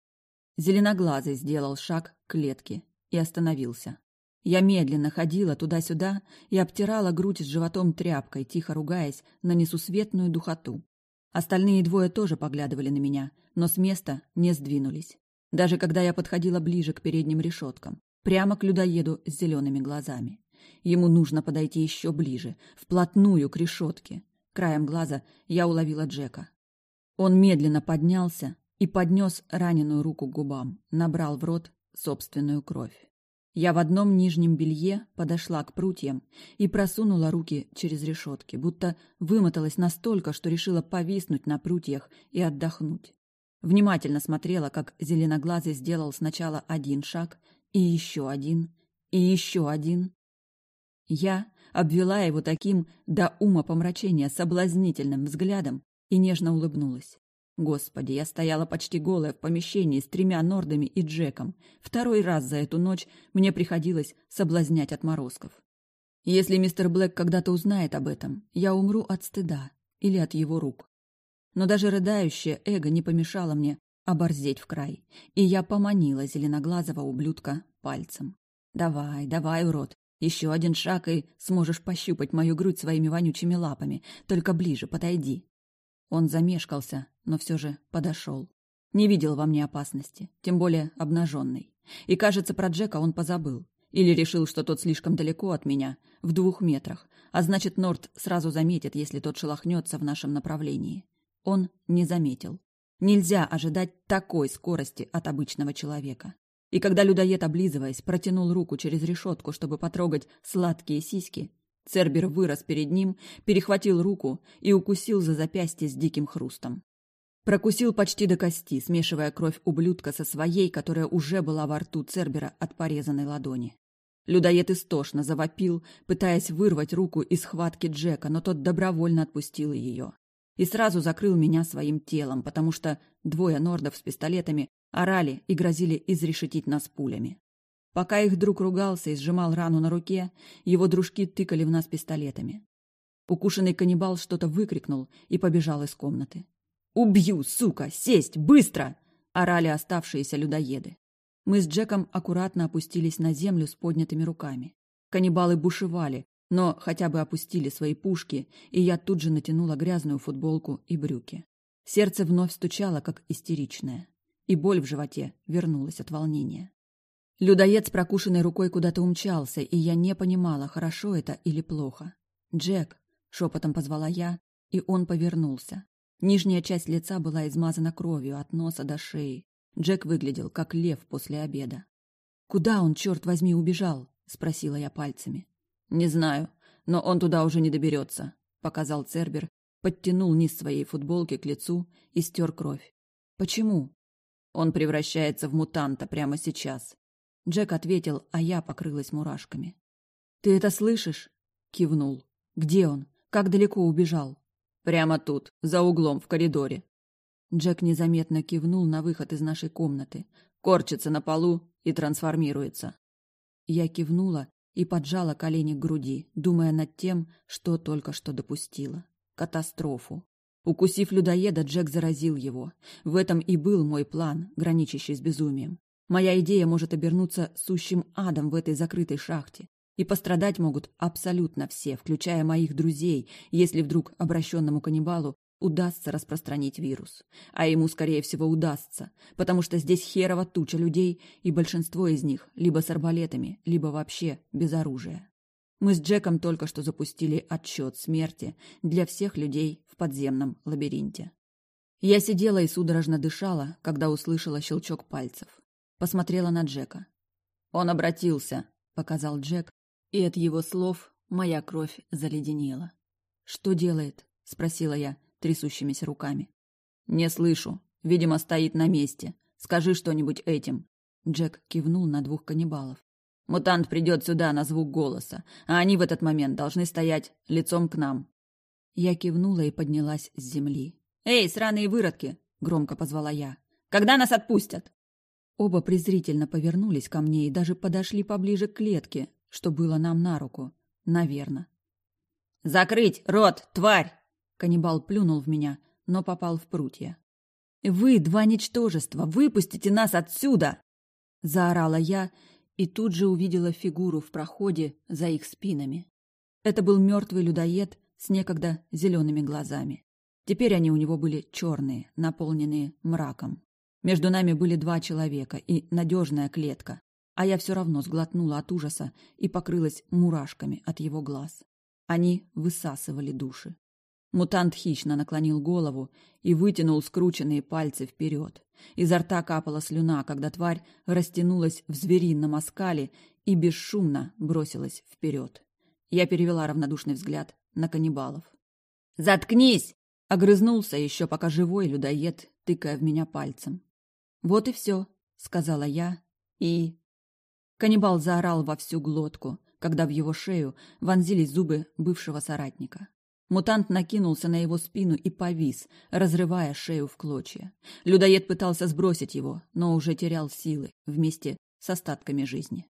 Зеленоглазый сделал шаг к клетке и остановился. Я медленно ходила туда-сюда и обтирала грудь с животом тряпкой, тихо ругаясь на несусветную духоту. Остальные двое тоже поглядывали на меня, но с места не сдвинулись. Даже когда я подходила ближе к передним решеткам, прямо к людоеду с зелеными глазами. Ему нужно подойти еще ближе, вплотную к решетке. Краем глаза я уловила Джека. Он медленно поднялся и поднес раненую руку к губам, набрал в рот собственную кровь. Я в одном нижнем белье подошла к прутьям и просунула руки через решетки, будто вымоталась настолько, что решила повиснуть на прутьях и отдохнуть. Внимательно смотрела, как зеленоглазый сделал сначала один шаг, и еще один, и еще один, я обвела его таким до ума помрачения соблазнительным взглядом и нежно улыбнулась. Господи, я стояла почти голая в помещении с тремя нордами и Джеком. Второй раз за эту ночь мне приходилось соблазнять отморозков. Если мистер Блэк когда-то узнает об этом, я умру от стыда или от его рук. Но даже рыдающее эго не помешало мне оборзеть в край, и я поманила зеленоглазого ублюдка пальцем. «Давай, давай, урод, еще один шаг, и сможешь пощупать мою грудь своими вонючими лапами. Только ближе подойди. Он замешкался, но все же подошел. Не видел во мне опасности, тем более обнаженной. И, кажется, про Джека он позабыл. Или решил, что тот слишком далеко от меня, в двух метрах, а значит, Норд сразу заметит, если тот шелохнется в нашем направлении. Он не заметил. Нельзя ожидать такой скорости от обычного человека. И когда людоед, облизываясь, протянул руку через решетку, чтобы потрогать сладкие сиськи, Цербер вырос перед ним, перехватил руку и укусил за запястье с диким хрустом. Прокусил почти до кости, смешивая кровь ублюдка со своей, которая уже была во рту Цербера от порезанной ладони. Людоед истошно завопил, пытаясь вырвать руку из схватки Джека, но тот добровольно отпустил ее. И сразу закрыл меня своим телом, потому что двое нордов с пистолетами орали и грозили изрешетить нас пулями. Пока их друг ругался и сжимал рану на руке, его дружки тыкали в нас пистолетами. Укушенный каннибал что-то выкрикнул и побежал из комнаты. «Убью, сука! Сесть! Быстро!» — орали оставшиеся людоеды. Мы с Джеком аккуратно опустились на землю с поднятыми руками. Каннибалы бушевали, но хотя бы опустили свои пушки, и я тут же натянула грязную футболку и брюки. Сердце вновь стучало, как истеричное, и боль в животе вернулась от волнения. Людоед с прокушенной рукой куда-то умчался, и я не понимала, хорошо это или плохо. «Джек!» — шепотом позвала я, и он повернулся. Нижняя часть лица была измазана кровью от носа до шеи. Джек выглядел, как лев после обеда. «Куда он, черт возьми, убежал?» — спросила я пальцами. «Не знаю, но он туда уже не доберется», — показал Цербер, подтянул низ своей футболки к лицу и стер кровь. «Почему?» «Он превращается в мутанта прямо сейчас». Джек ответил, а я покрылась мурашками. «Ты это слышишь?» — кивнул. «Где он? Как далеко убежал?» «Прямо тут, за углом, в коридоре», Джек незаметно кивнул на выход из нашей комнаты, корчится на полу и трансформируется. Я кивнула и поджала колени к груди, думая над тем, что только что допустила. Катастрофу. Укусив людоеда, Джек заразил его. В этом и был мой план, граничащий с безумием. Моя идея может обернуться сущим адом в этой закрытой шахте. И пострадать могут абсолютно все, включая моих друзей, если вдруг обращенному каннибалу удастся распространить вирус. А ему, скорее всего, удастся, потому что здесь херова туча людей, и большинство из них либо с арбалетами, либо вообще без оружия. Мы с Джеком только что запустили отсчет смерти для всех людей в подземном лабиринте. Я сидела и судорожно дышала, когда услышала щелчок пальцев. Посмотрела на Джека. «Он обратился», — показал Джек, и от его слов моя кровь заледенела. «Что делает?» — спросила я, трясущимися руками. «Не слышу. Видимо, стоит на месте. Скажи что-нибудь этим». Джек кивнул на двух каннибалов. «Мутант придет сюда на звук голоса, а они в этот момент должны стоять лицом к нам». Я кивнула и поднялась с земли. «Эй, сраные выродки!» — громко позвала я. «Когда нас отпустят?» Оба презрительно повернулись ко мне и даже подошли поближе к клетке, что было нам на руку. Наверно. «Закрыть рот, тварь!» Каннибал плюнул в меня, но попал в прутья. «Вы, два ничтожества, выпустите нас отсюда!» Заорала я и тут же увидела фигуру в проходе за их спинами. Это был мертвый людоед с некогда зелеными глазами. Теперь они у него были черные, наполненные мраком. Между нами были два человека и надежная клетка, а я все равно сглотнула от ужаса и покрылась мурашками от его глаз. Они высасывали души. Мутант хищно наклонил голову и вытянул скрученные пальцы вперед. Изо рта капала слюна, когда тварь растянулась в зверином оскале и бесшумно бросилась вперед. Я перевела равнодушный взгляд на каннибалов. «Заткнись!» — огрызнулся еще пока живой людоед, тыкая в меня пальцем. «Вот и все», — сказала я, и... Каннибал заорал во всю глотку, когда в его шею вонзились зубы бывшего соратника. Мутант накинулся на его спину и повис, разрывая шею в клочья. Людоед пытался сбросить его, но уже терял силы вместе с остатками жизни.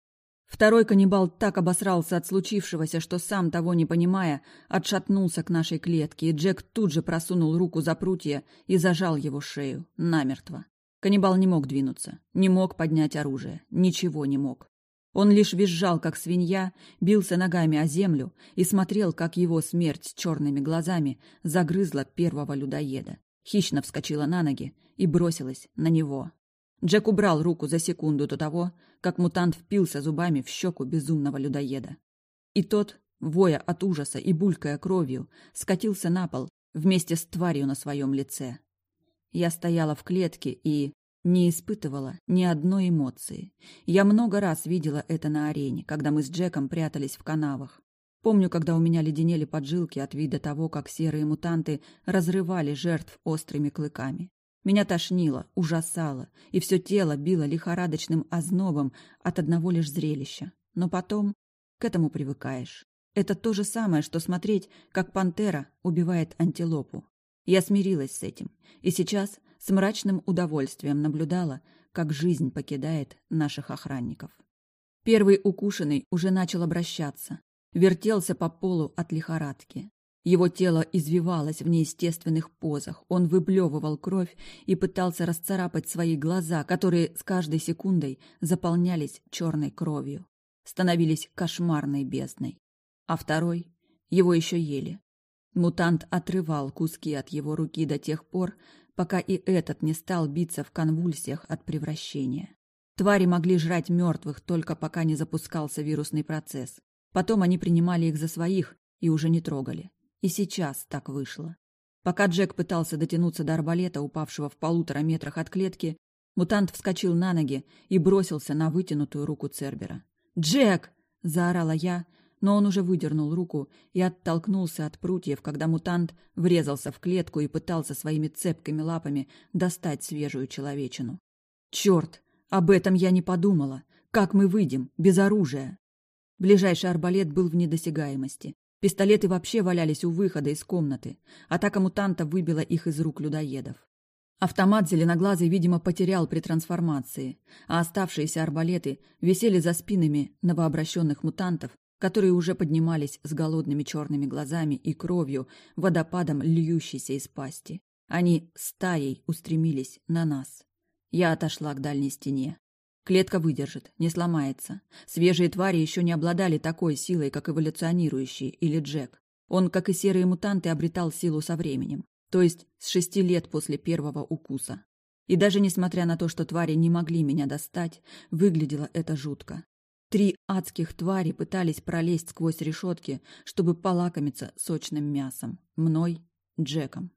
Второй каннибал так обосрался от случившегося, что сам того не понимая, отшатнулся к нашей клетке, и Джек тут же просунул руку за прутья и зажал его шею намертво. Каннибал не мог двинуться, не мог поднять оружие, ничего не мог. Он лишь визжал, как свинья, бился ногами о землю и смотрел, как его смерть с черными глазами загрызла первого людоеда. Хищно вскочила на ноги и бросилась на него. Джек убрал руку за секунду до того, как мутант впился зубами в щеку безумного людоеда. И тот, воя от ужаса и булькая кровью, скатился на пол вместе с тварью на своем лице. Я стояла в клетке и, не испытывала ни одной эмоции. Я много раз видела это на арене, когда мы с Джеком прятались в канавах. Помню, когда у меня леденели поджилки от вида того, как серые мутанты разрывали жертв острыми клыками. Меня тошнило, ужасало, и все тело било лихорадочным ознобом от одного лишь зрелища. Но потом к этому привыкаешь. Это то же самое, что смотреть, как пантера убивает антилопу. Я смирилась с этим, и сейчас с мрачным удовольствием наблюдала, как жизнь покидает наших охранников. Первый укушенный уже начал обращаться, вертелся по полу от лихорадки. Его тело извивалось в неестественных позах, он выблевывал кровь и пытался расцарапать свои глаза, которые с каждой секундой заполнялись черной кровью, становились кошмарной бездной. А второй, его еще ели. Мутант отрывал куски от его руки до тех пор, пока и этот не стал биться в конвульсиях от превращения. Твари могли жрать мертвых только пока не запускался вирусный процесс. Потом они принимали их за своих и уже не трогали. И сейчас так вышло. Пока Джек пытался дотянуться до арбалета, упавшего в полутора метрах от клетки, мутант вскочил на ноги и бросился на вытянутую руку Цербера. «Джек!» – заорала я, но он уже выдернул руку и оттолкнулся от прутьев, когда мутант врезался в клетку и пытался своими цепкими лапами достать свежую человечину. «Черт! Об этом я не подумала! Как мы выйдем? Без оружия!» Ближайший арбалет был в недосягаемости. Пистолеты вообще валялись у выхода из комнаты. Атака мутанта выбила их из рук людоедов. Автомат зеленоглазый, видимо, потерял при трансформации, а оставшиеся арбалеты висели за спинами новообращенных мутантов, которые уже поднимались с голодными черными глазами и кровью, водопадом льющейся из пасти. Они стаей устремились на нас. Я отошла к дальней стене. Клетка выдержит, не сломается. Свежие твари еще не обладали такой силой, как эволюционирующие или Джек. Он, как и серые мутанты, обретал силу со временем, то есть с шести лет после первого укуса. И даже несмотря на то, что твари не могли меня достать, выглядело это жутко. Три адских твари пытались пролезть сквозь решетки, чтобы полакомиться сочным мясом. Мной, Джеком.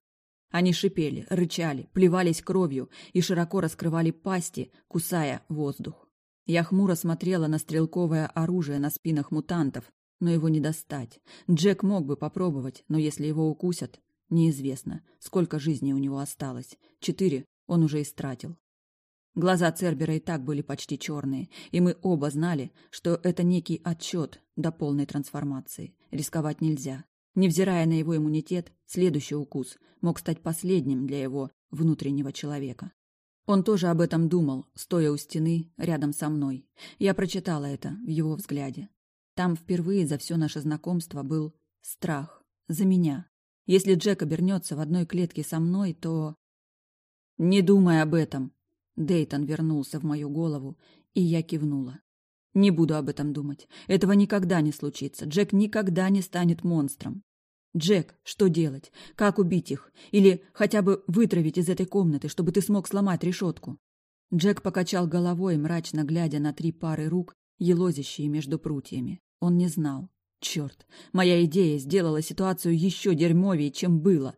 Они шипели, рычали, плевались кровью и широко раскрывали пасти, кусая воздух. Я хмуро смотрела на стрелковое оружие на спинах мутантов, но его не достать. Джек мог бы попробовать, но если его укусят, неизвестно, сколько жизней у него осталось. Четыре он уже истратил. Глаза Цербера и так были почти черные, и мы оба знали, что это некий отчет до полной трансформации. Рисковать нельзя. Невзирая на его иммунитет, следующий укус мог стать последним для его внутреннего человека. Он тоже об этом думал, стоя у стены рядом со мной. Я прочитала это в его взгляде. Там впервые за все наше знакомство был страх. За меня. Если Джек обернется в одной клетке со мной, то... «Не думай об этом!» Дейтон вернулся в мою голову, и я кивнула. Не буду об этом думать. Этого никогда не случится. Джек никогда не станет монстром. Джек, что делать? Как убить их? Или хотя бы вытравить из этой комнаты, чтобы ты смог сломать решетку? Джек покачал головой, мрачно глядя на три пары рук, елозящие между прутьями. Он не знал. Черт, моя идея сделала ситуацию еще дерьмовее, чем было.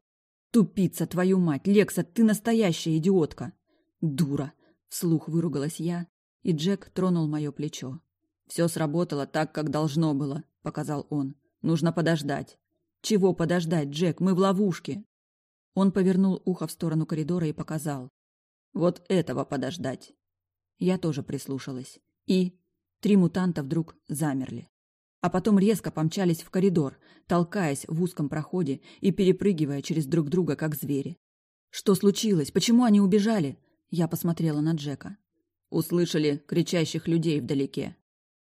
Тупица, твою мать! Лекса, ты настоящая идиотка! Дура! Вслух выругалась я, и Джек тронул мое плечо. «Все сработало так, как должно было», — показал он. «Нужно подождать». «Чего подождать, Джек? Мы в ловушке!» Он повернул ухо в сторону коридора и показал. «Вот этого подождать!» Я тоже прислушалась. И три мутанта вдруг замерли. А потом резко помчались в коридор, толкаясь в узком проходе и перепрыгивая через друг друга, как звери. «Что случилось? Почему они убежали?» Я посмотрела на Джека. Услышали кричащих людей вдалеке.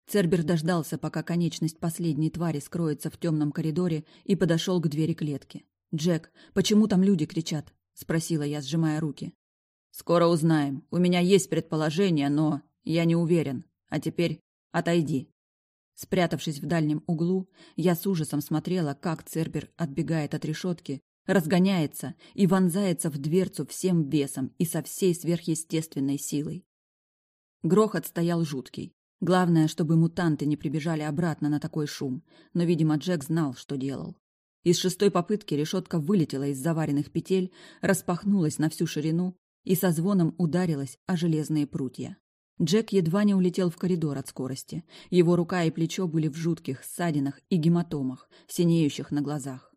Цербер дождался, пока конечность последней твари скроется в темном коридоре, и подошел к двери клетки. «Джек, почему там люди кричат?» – спросила я, сжимая руки. «Скоро узнаем. У меня есть предположение, но я не уверен. А теперь отойди». Спрятавшись в дальнем углу, я с ужасом смотрела, как Цербер отбегает от решетки, разгоняется и вонзается в дверцу всем весом и со всей сверхъестественной силой. Грохот стоял жуткий. Главное, чтобы мутанты не прибежали обратно на такой шум, но, видимо, Джек знал, что делал. Из шестой попытки решетка вылетела из заваренных петель, распахнулась на всю ширину и со звоном ударилась о железные прутья. Джек едва не улетел в коридор от скорости. Его рука и плечо были в жутких ссадинах и гематомах, синеющих на глазах.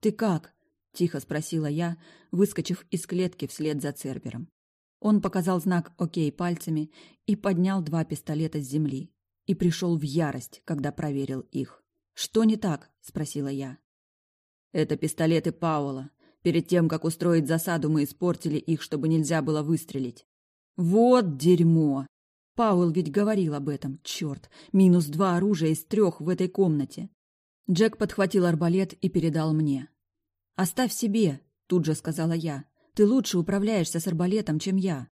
«Ты как?» – тихо спросила я, выскочив из клетки вслед за Цербером. Он показал знак «Окей» пальцами и поднял два пистолета с земли. И пришел в ярость, когда проверил их. «Что не так?» – спросила я. «Это пистолеты Пауэлла. Перед тем, как устроить засаду, мы испортили их, чтобы нельзя было выстрелить». «Вот дерьмо!» Пауэлл ведь говорил об этом. Черт, минус два оружия из трех в этой комнате. Джек подхватил арбалет и передал мне. «Оставь себе», — тут же сказала я. «Ты лучше управляешься с арбалетом, чем я».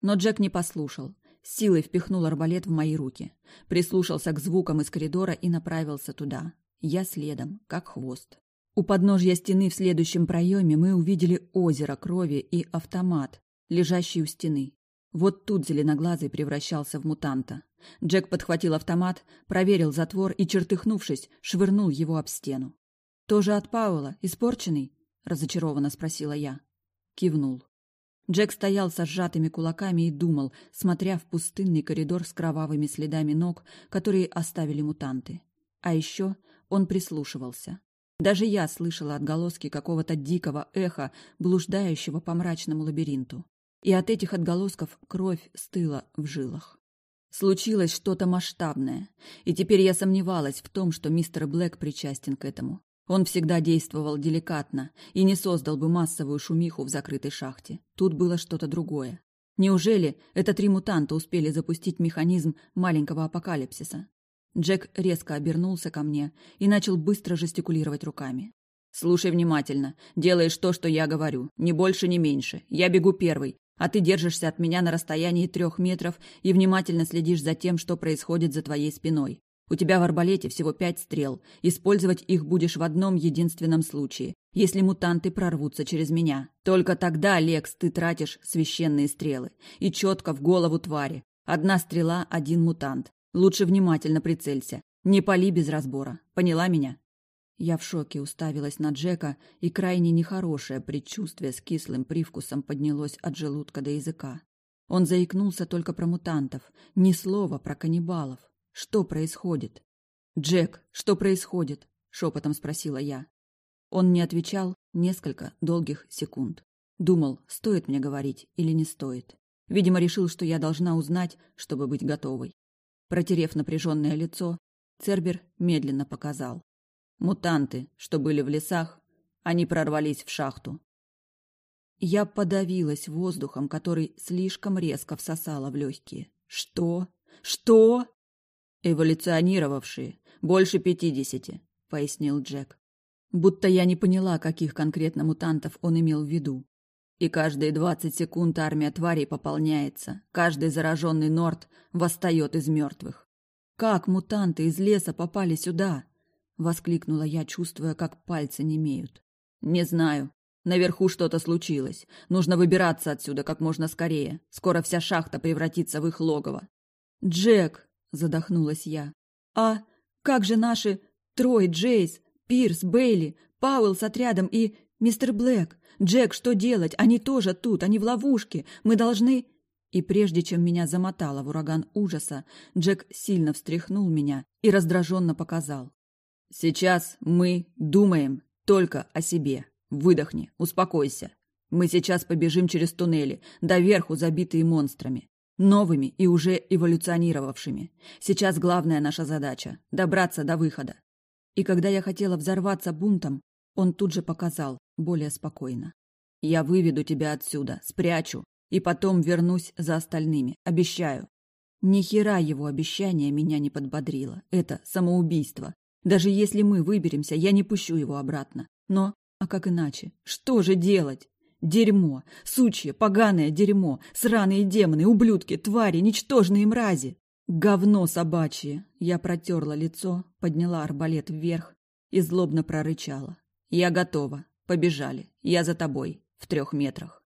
Но Джек не послушал. Силой впихнул арбалет в мои руки. Прислушался к звукам из коридора и направился туда. Я следом, как хвост. У подножья стены в следующем проеме мы увидели озеро крови и автомат, лежащий у стены. Вот тут зеленоглазый превращался в мутанта. Джек подхватил автомат, проверил затвор и, чертыхнувшись, швырнул его об стену. «Тоже от Пауэлла? Испорченный?» – разочарованно спросила я. Кивнул. Джек стоял со сжатыми кулаками и думал, смотря в пустынный коридор с кровавыми следами ног, которые оставили мутанты. А еще он прислушивался. Даже я слышала отголоски какого-то дикого эха, блуждающего по мрачному лабиринту и от этих отголосков кровь стыла в жилах. Случилось что-то масштабное, и теперь я сомневалась в том, что мистер Блэк причастен к этому. Он всегда действовал деликатно и не создал бы массовую шумиху в закрытой шахте. Тут было что-то другое. Неужели это три мутанта успели запустить механизм маленького апокалипсиса? Джек резко обернулся ко мне и начал быстро жестикулировать руками. «Слушай внимательно. Делаешь то, что я говорю. Ни больше, ни меньше. Я бегу первый. А ты держишься от меня на расстоянии трех метров и внимательно следишь за тем, что происходит за твоей спиной. У тебя в арбалете всего пять стрел. Использовать их будешь в одном единственном случае, если мутанты прорвутся через меня. Только тогда, Лекс, ты тратишь священные стрелы. И четко в голову твари. Одна стрела, один мутант. Лучше внимательно прицелься. Не пали без разбора. Поняла меня? Я в шоке уставилась на Джека, и крайне нехорошее предчувствие с кислым привкусом поднялось от желудка до языка. Он заикнулся только про мутантов, ни слова про каннибалов. Что происходит? «Джек, что происходит?» — шепотом спросила я. Он не отвечал несколько долгих секунд. Думал, стоит мне говорить или не стоит. Видимо, решил, что я должна узнать, чтобы быть готовой. Протерев напряженное лицо, Цербер медленно показал. Мутанты, что были в лесах, они прорвались в шахту. Я подавилась воздухом, который слишком резко всосала в легкие. Что? Что? Эволюционировавшие. Больше пятидесяти, пояснил Джек. Будто я не поняла, каких конкретно мутантов он имел в виду. И каждые двадцать секунд армия тварей пополняется. Каждый зараженный Норд восстает из мертвых. Как мутанты из леса попали сюда? — воскликнула я, чувствуя, как пальцы немеют. «Не знаю. Наверху что-то случилось. Нужно выбираться отсюда как можно скорее. Скоро вся шахта превратится в их логово». «Джек!» — задохнулась я. «А как же наши Трой, Джейс, Пирс, Бейли, Пауэлл с отрядом и мистер Блэк? Джек, что делать? Они тоже тут, они в ловушке. Мы должны...» И прежде чем меня замотало в ураган ужаса, Джек сильно встряхнул меня и раздраженно показал. Сейчас мы думаем только о себе. Выдохни, успокойся. Мы сейчас побежим через туннели, доверху забитые монстрами. Новыми и уже эволюционировавшими. Сейчас главная наша задача – добраться до выхода. И когда я хотела взорваться бунтом, он тут же показал, более спокойно. Я выведу тебя отсюда, спрячу, и потом вернусь за остальными, обещаю. Ни хера его обещание меня не подбодрило. Это самоубийство. Даже если мы выберемся, я не пущу его обратно. Но, а как иначе? Что же делать? Дерьмо, сучье, поганое дерьмо, сраные демоны, ублюдки, твари, ничтожные мрази. Говно собачье. Я протерла лицо, подняла арбалет вверх и злобно прорычала. Я готова. Побежали. Я за тобой. В трех метрах.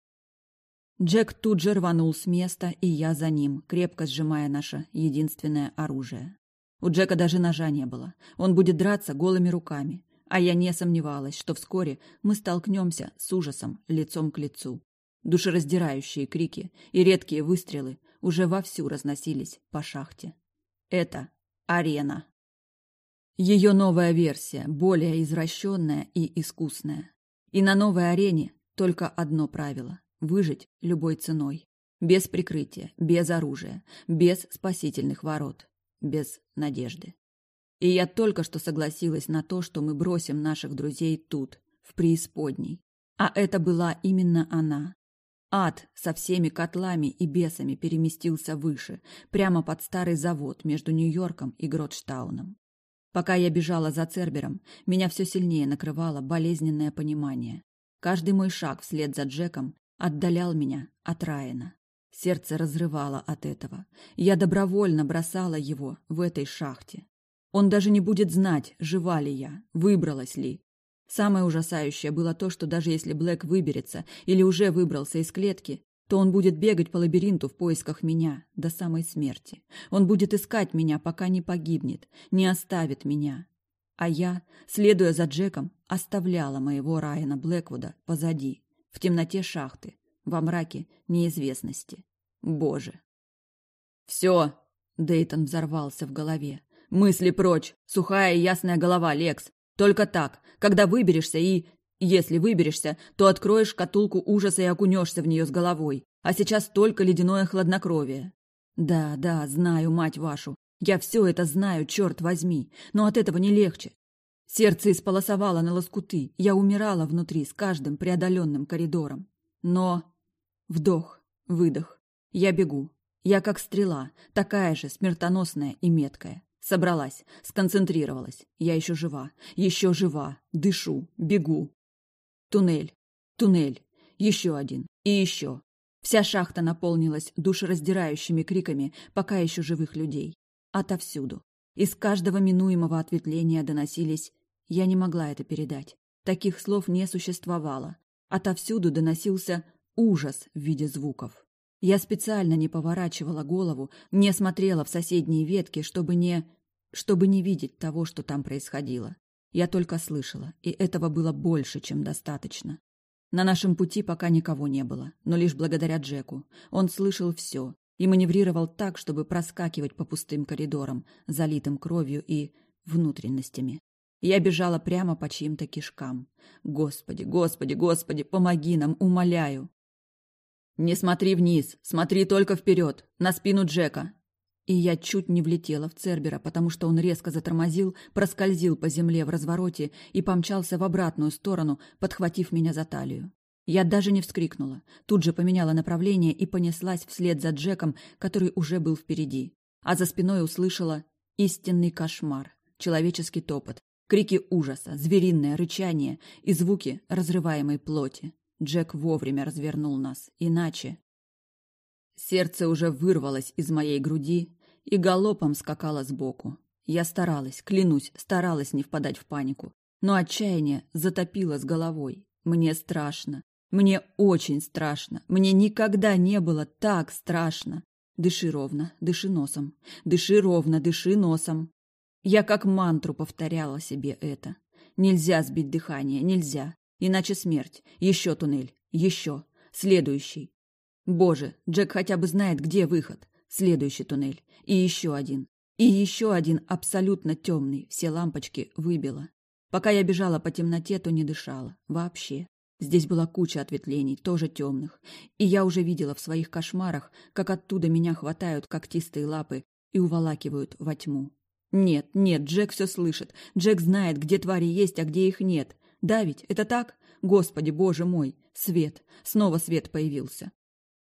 Джек тут же рванул с места, и я за ним, крепко сжимая наше единственное оружие. У Джека даже ножа не было. Он будет драться голыми руками. А я не сомневалась, что вскоре мы столкнемся с ужасом лицом к лицу. Душераздирающие крики и редкие выстрелы уже вовсю разносились по шахте. Это арена. Ее новая версия, более извращенная и искусная. И на новой арене только одно правило – выжить любой ценой. Без прикрытия, без оружия, без спасительных ворот, без надежды. И я только что согласилась на то, что мы бросим наших друзей тут, в преисподней. А это была именно она. Ад со всеми котлами и бесами переместился выше, прямо под старый завод между Нью-Йорком и Гротштауном. Пока я бежала за Цербером, меня все сильнее накрывало болезненное понимание. Каждый мой шаг вслед за Джеком отдалял меня от Райана. Сердце разрывало от этого. Я добровольно бросала его в этой шахте. Он даже не будет знать, жива ли я, выбралась ли. Самое ужасающее было то, что даже если Блэк выберется или уже выбрался из клетки, то он будет бегать по лабиринту в поисках меня до самой смерти. Он будет искать меня, пока не погибнет, не оставит меня. А я, следуя за Джеком, оставляла моего Райана Блэквуда позади, в темноте шахты, во мраке неизвестности. Боже! «Все!» — Дейтон взорвался в голове. «Мысли прочь! Сухая и ясная голова, Лекс! Только так, когда выберешься и... Если выберешься, то откроешь шкатулку ужаса и окунешься в нее с головой. А сейчас только ледяное хладнокровие. Да, да, знаю, мать вашу. Я все это знаю, черт возьми. Но от этого не легче. Сердце исполосовало на лоскуты. Я умирала внутри с каждым преодоленным коридором. Но... Вдох, выдох. Я бегу. Я как стрела, такая же смертоносная и меткая. Собралась, сконцентрировалась. Я еще жива, еще жива. Дышу, бегу. Туннель, туннель, еще один и еще. Вся шахта наполнилась душераздирающими криками пока еще живых людей. Отовсюду. Из каждого минуемого ответвления доносились... Я не могла это передать. Таких слов не существовало. Отовсюду доносился ужас в виде звуков. Я специально не поворачивала голову, не смотрела в соседние ветки, чтобы не... чтобы не видеть того, что там происходило. Я только слышала, и этого было больше, чем достаточно. На нашем пути пока никого не было, но лишь благодаря Джеку. Он слышал все и маневрировал так, чтобы проскакивать по пустым коридорам, залитым кровью и внутренностями. Я бежала прямо по чьим-то кишкам. Господи, господи, господи, помоги нам, умоляю. Не смотри вниз, смотри только вперед, на спину Джека, и я чуть не влетела в Цербера, потому что он резко затормозил, проскользил по земле в развороте и помчался в обратную сторону, подхватив меня за талию. Я даже не вскрикнула, тут же поменяла направление и понеслась вслед за Джеком, который уже был впереди. А за спиной услышала истинный кошмар, человеческий топот, крики ужаса, звериное рычание и звуки разрываемой плоти. Джек вовремя развернул нас, иначе... Сердце уже вырвалось из моей груди и галопом скакало сбоку. Я старалась, клянусь, старалась не впадать в панику. Но отчаяние затопило с головой. Мне страшно. Мне очень страшно. Мне никогда не было так страшно. Дыши ровно, дыши носом. Дыши ровно, дыши носом. Я как мантру повторяла себе это. Нельзя сбить дыхание, нельзя. Иначе смерть. Еще туннель. Еще. Следующий. Боже, Джек хотя бы знает, где выход. Следующий туннель. И еще один. И еще один абсолютно темный. Все лампочки выбило. Пока я бежала по темноте, то не дышала. Вообще. Здесь была куча ответвлений, тоже темных. И я уже видела в своих кошмарах, как оттуда меня хватают когтистые лапы и уволакивают во тьму. Нет, нет, Джек все слышит. Джек знает, где твари есть, а где их нет. Да ведь, это так? Господи, боже мой! Свет! Снова свет появился.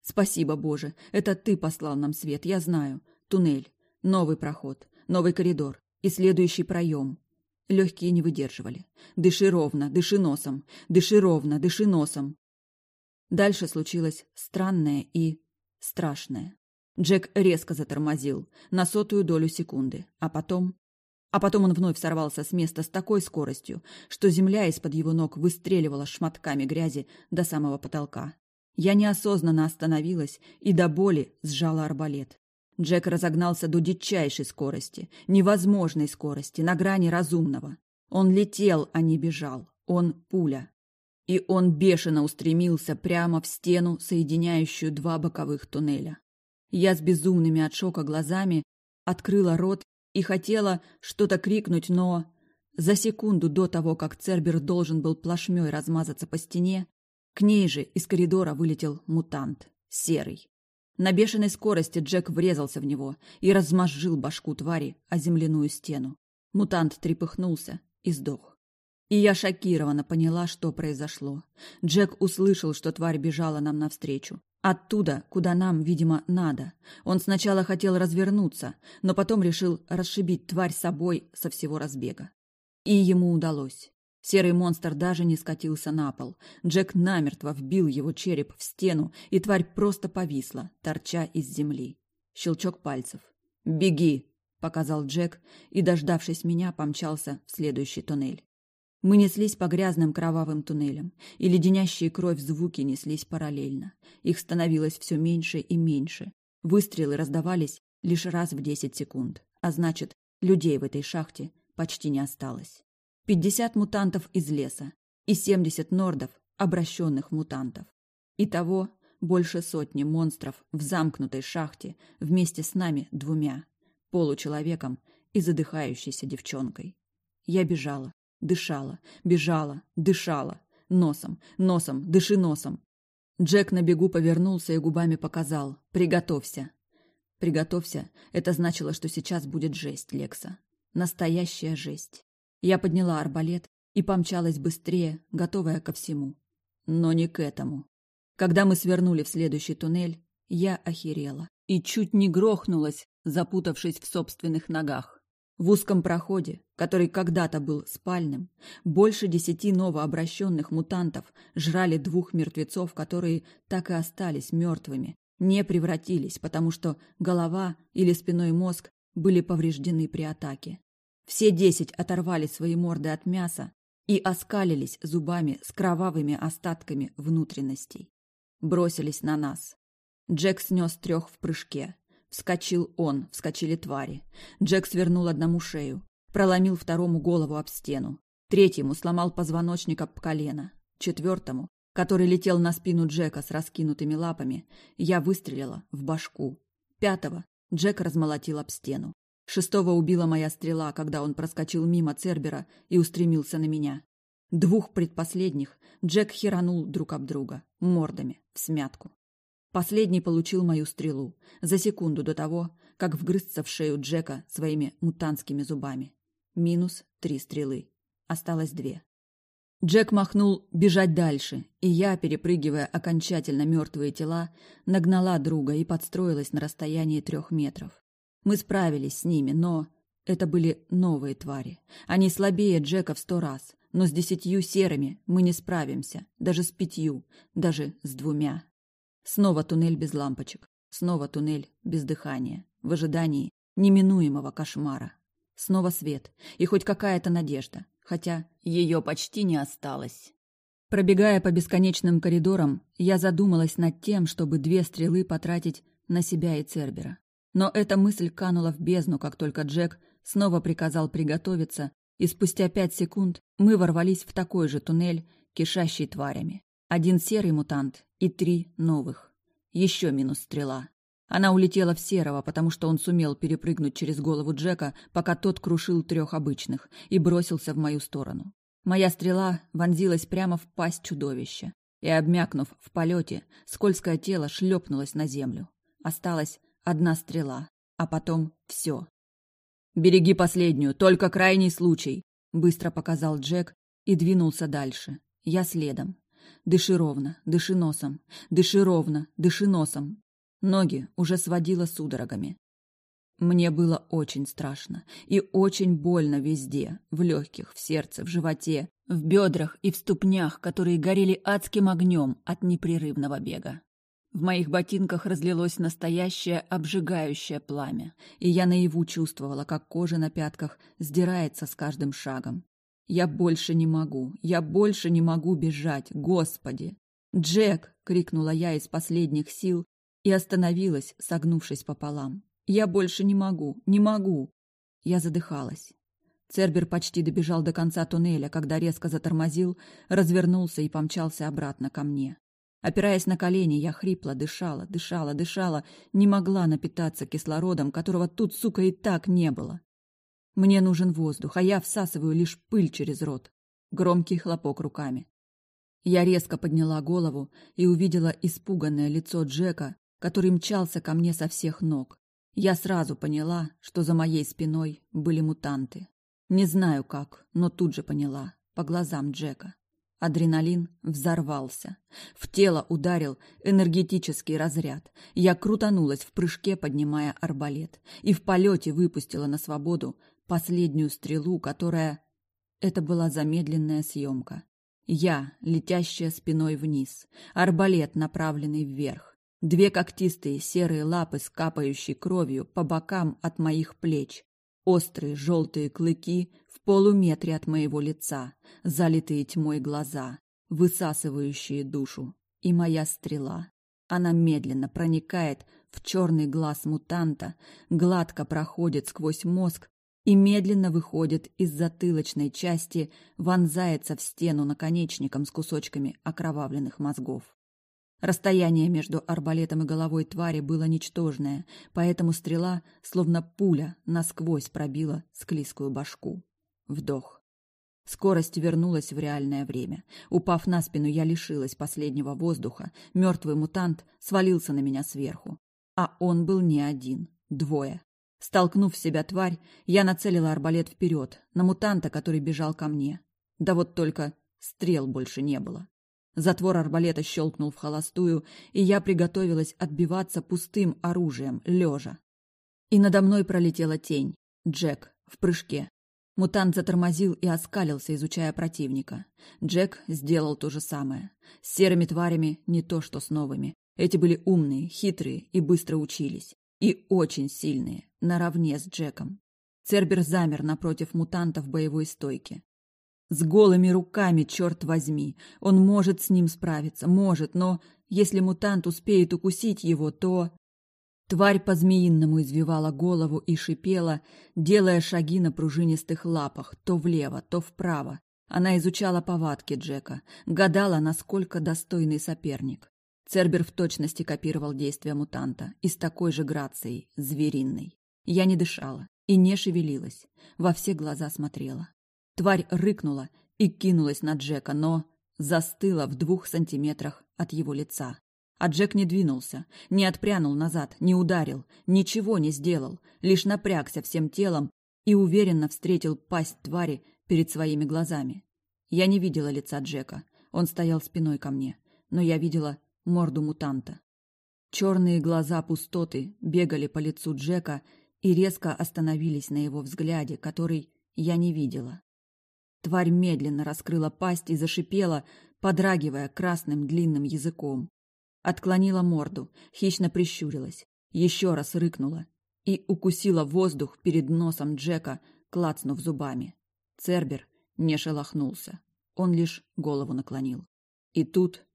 Спасибо, Боже, это ты послал нам свет, я знаю. Туннель, новый проход, новый коридор и следующий проем. Легкие не выдерживали. Дыши ровно, дыши носом, дыши ровно, дыши носом. Дальше случилось странное и страшное. Джек резко затормозил на сотую долю секунды, а потом... А потом он вновь сорвался с места с такой скоростью, что земля из-под его ног выстреливала шматками грязи до самого потолка. Я неосознанно остановилась и до боли сжала арбалет. Джек разогнался до дичайшей скорости, невозможной скорости, на грани разумного. Он летел, а не бежал. Он пуля. И он бешено устремился прямо в стену, соединяющую два боковых туннеля. Я с безумными от шока глазами открыла рот и хотела что-то крикнуть, но... За секунду до того, как Цербер должен был плашмей размазаться по стене, к ней же из коридора вылетел мутант, серый. На бешеной скорости Джек врезался в него и размозжил башку твари о земляную стену. Мутант трепыхнулся и сдох. И я шокированно поняла, что произошло. Джек услышал, что тварь бежала нам навстречу. Оттуда, куда нам, видимо, надо. Он сначала хотел развернуться, но потом решил расшибить тварь собой со всего разбега. И ему удалось. Серый монстр даже не скатился на пол. Джек намертво вбил его череп в стену, и тварь просто повисла, торча из земли. Щелчок пальцев. «Беги!» — показал Джек, и, дождавшись меня, помчался в следующий туннель. Мы неслись по грязным кровавым туннелям, и леденящие кровь звуки неслись параллельно. Их становилось все меньше и меньше. Выстрелы раздавались лишь раз в десять секунд, а значит, людей в этой шахте почти не осталось. Пятьдесят мутантов из леса и семьдесят нордов, обращенных мутантов. Итого больше сотни монстров в замкнутой шахте вместе с нами двумя, получеловеком и задыхающейся девчонкой. Я бежала, дышала, бежала, дышала. Носом, носом, дыши носом. Джек на бегу повернулся и губами показал «Приготовься». «Приготовься» — это значило, что сейчас будет жесть, Лекса. Настоящая жесть. Я подняла арбалет и помчалась быстрее, готовая ко всему. Но не к этому. Когда мы свернули в следующий туннель, я охерела и чуть не грохнулась, запутавшись в собственных ногах. В узком проходе, который когда-то был спальным, больше десяти новообращенных мутантов жрали двух мертвецов, которые так и остались мертвыми, не превратились, потому что голова или спиной мозг были повреждены при атаке. Все десять оторвали свои морды от мяса и оскалились зубами с кровавыми остатками внутренностей. Бросились на нас. Джек снес трех в прыжке. Вскочил он, вскочили твари. Джек свернул одному шею, проломил второму голову об стену. Третьему сломал позвоночник об колено. Четвертому, который летел на спину Джека с раскинутыми лапами, я выстрелила в башку. Пятого Джек размолотил об стену. Шестого убила моя стрела, когда он проскочил мимо Цербера и устремился на меня. Двух предпоследних Джек херанул друг об друга, мордами, в смятку. Последний получил мою стрелу за секунду до того, как вгрызться в шею Джека своими мутантскими зубами. Минус три стрелы. Осталось две. Джек махнул бежать дальше, и я, перепрыгивая окончательно мертвые тела, нагнала друга и подстроилась на расстоянии трех метров. Мы справились с ними, но... Это были новые твари. Они слабее Джека в сто раз, но с десятью серыми мы не справимся, даже с пятью, даже с двумя. Снова туннель без лампочек, снова туннель без дыхания, в ожидании неминуемого кошмара. Снова свет и хоть какая-то надежда, хотя ее почти не осталось. Пробегая по бесконечным коридорам, я задумалась над тем, чтобы две стрелы потратить на себя и Цербера. Но эта мысль канула в бездну, как только Джек снова приказал приготовиться, и спустя пять секунд мы ворвались в такой же туннель, кишащий тварями. Один серый мутант и три новых. Еще минус стрела. Она улетела в серого, потому что он сумел перепрыгнуть через голову Джека, пока тот крушил трех обычных, и бросился в мою сторону. Моя стрела вонзилась прямо в пасть чудовища, и, обмякнув в полете, скользкое тело шлепнулось на землю. Осталось Одна стрела, а потом все. «Береги последнюю, только крайний случай», — быстро показал Джек и двинулся дальше. Я следом. Дыши ровно, дыши носом, дыши ровно, дыши носом. Ноги уже сводило судорогами. Мне было очень страшно и очень больно везде, в легких, в сердце, в животе, в бедрах и в ступнях, которые горели адским огнем от непрерывного бега. В моих ботинках разлилось настоящее обжигающее пламя, и я наяву чувствовала, как кожа на пятках сдирается с каждым шагом. Я больше не могу, я больше не могу бежать, Господи! «Джек!» — крикнула я из последних сил и остановилась, согнувшись пополам. «Я больше не могу, не могу!» Я задыхалась. Цербер почти добежал до конца туннеля, когда резко затормозил, развернулся и помчался обратно ко мне. Опираясь на колени, я хрипло дышала, дышала, дышала, не могла напитаться кислородом, которого тут, сука, и так не было. Мне нужен воздух, а я всасываю лишь пыль через рот. Громкий хлопок руками. Я резко подняла голову и увидела испуганное лицо Джека, который мчался ко мне со всех ног. Я сразу поняла, что за моей спиной были мутанты. Не знаю как, но тут же поняла, по глазам Джека. Адреналин взорвался. В тело ударил энергетический разряд. Я крутанулась в прыжке, поднимая арбалет, и в полете выпустила на свободу последнюю стрелу, которая... Это была замедленная съемка. Я, летящая спиной вниз, арбалет, направленный вверх. Две когтистые серые лапы с капающей кровью по бокам от моих плеч. Острые желтые клыки в полуметре от моего лица, залитые тьмой глаза, высасывающие душу. И моя стрела. Она медленно проникает в черный глаз мутанта, гладко проходит сквозь мозг и медленно выходит из затылочной части, вонзается в стену наконечником с кусочками окровавленных мозгов. Расстояние между арбалетом и головой твари было ничтожное, поэтому стрела, словно пуля, насквозь пробила склизкую башку. Вдох. Скорость вернулась в реальное время. Упав на спину, я лишилась последнего воздуха. Мертвый мутант свалился на меня сверху. А он был не один. Двое. Столкнув в себя тварь, я нацелила арбалет вперед, на мутанта, который бежал ко мне. Да вот только стрел больше не было. Затвор арбалета щелкнул в холостую, и я приготовилась отбиваться пустым оружием, лежа. И надо мной пролетела тень. Джек в прыжке. Мутант затормозил и оскалился, изучая противника. Джек сделал то же самое. С серыми тварями не то, что с новыми. Эти были умные, хитрые и быстро учились. И очень сильные, наравне с Джеком. Цербер замер напротив мутанта в боевой стойке. С голыми руками, черт возьми. Он может с ним справиться, может, но если мутант успеет укусить его, то... Тварь по-змеиному извивала голову и шипела, делая шаги на пружинистых лапах, то влево, то вправо. Она изучала повадки Джека, гадала, насколько достойный соперник. Цербер в точности копировал действия мутанта и с такой же грацией, звериной. Я не дышала и не шевелилась, во все глаза смотрела. Тварь рыкнула и кинулась на Джека, но застыла в двух сантиметрах от его лица. А Джек не двинулся, не отпрянул назад, не ударил, ничего не сделал, лишь напрягся всем телом и уверенно встретил пасть твари перед своими глазами. Я не видела лица Джека, он стоял спиной ко мне, но я видела морду мутанта. Черные глаза пустоты бегали по лицу Джека и резко остановились на его взгляде, который я не видела. Тварь медленно раскрыла пасть и зашипела, подрагивая красным длинным языком. Отклонила морду, хищно прищурилась, еще раз рыкнула и укусила воздух перед носом Джека, клацнув зубами. Цербер не шелохнулся, он лишь голову наклонил. И тут,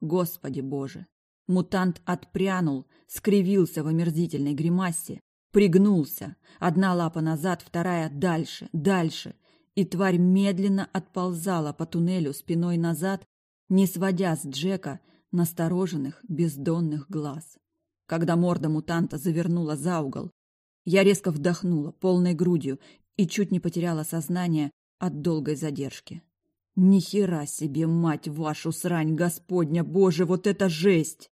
господи боже, мутант отпрянул, скривился в омерзительной гримасе, пригнулся, одна лапа назад, вторая дальше, дальше — и тварь медленно отползала по туннелю спиной назад, не сводя с Джека настороженных, бездонных глаз. Когда морда мутанта завернула за угол, я резко вдохнула полной грудью и чуть не потеряла сознание от долгой задержки. Ни хера себе, мать вашу срань, Господня, боже, вот это жесть!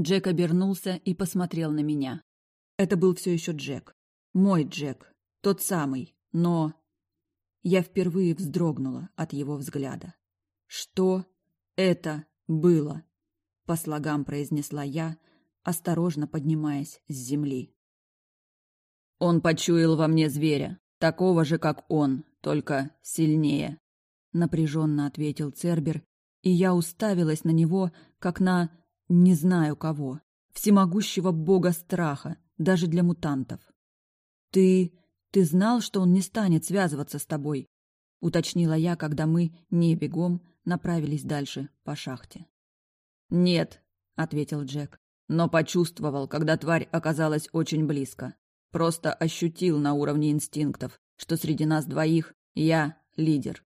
Джек обернулся и посмотрел на меня. Это был все еще Джек. Мой Джек. Тот самый. Но я впервые вздрогнула от его взгляда. «Что это было?» — по слогам произнесла я, осторожно поднимаясь с земли. «Он почуял во мне зверя, такого же, как он, только сильнее», — напряженно ответил Цербер, и я уставилась на него, как на не знаю кого, всемогущего бога страха, даже для мутантов. «Ты «Ты знал, что он не станет связываться с тобой?» — уточнила я, когда мы, не бегом, направились дальше по шахте. «Нет», — ответил Джек, — «но почувствовал, когда тварь оказалась очень близко. Просто ощутил на уровне инстинктов, что среди нас двоих я лидер».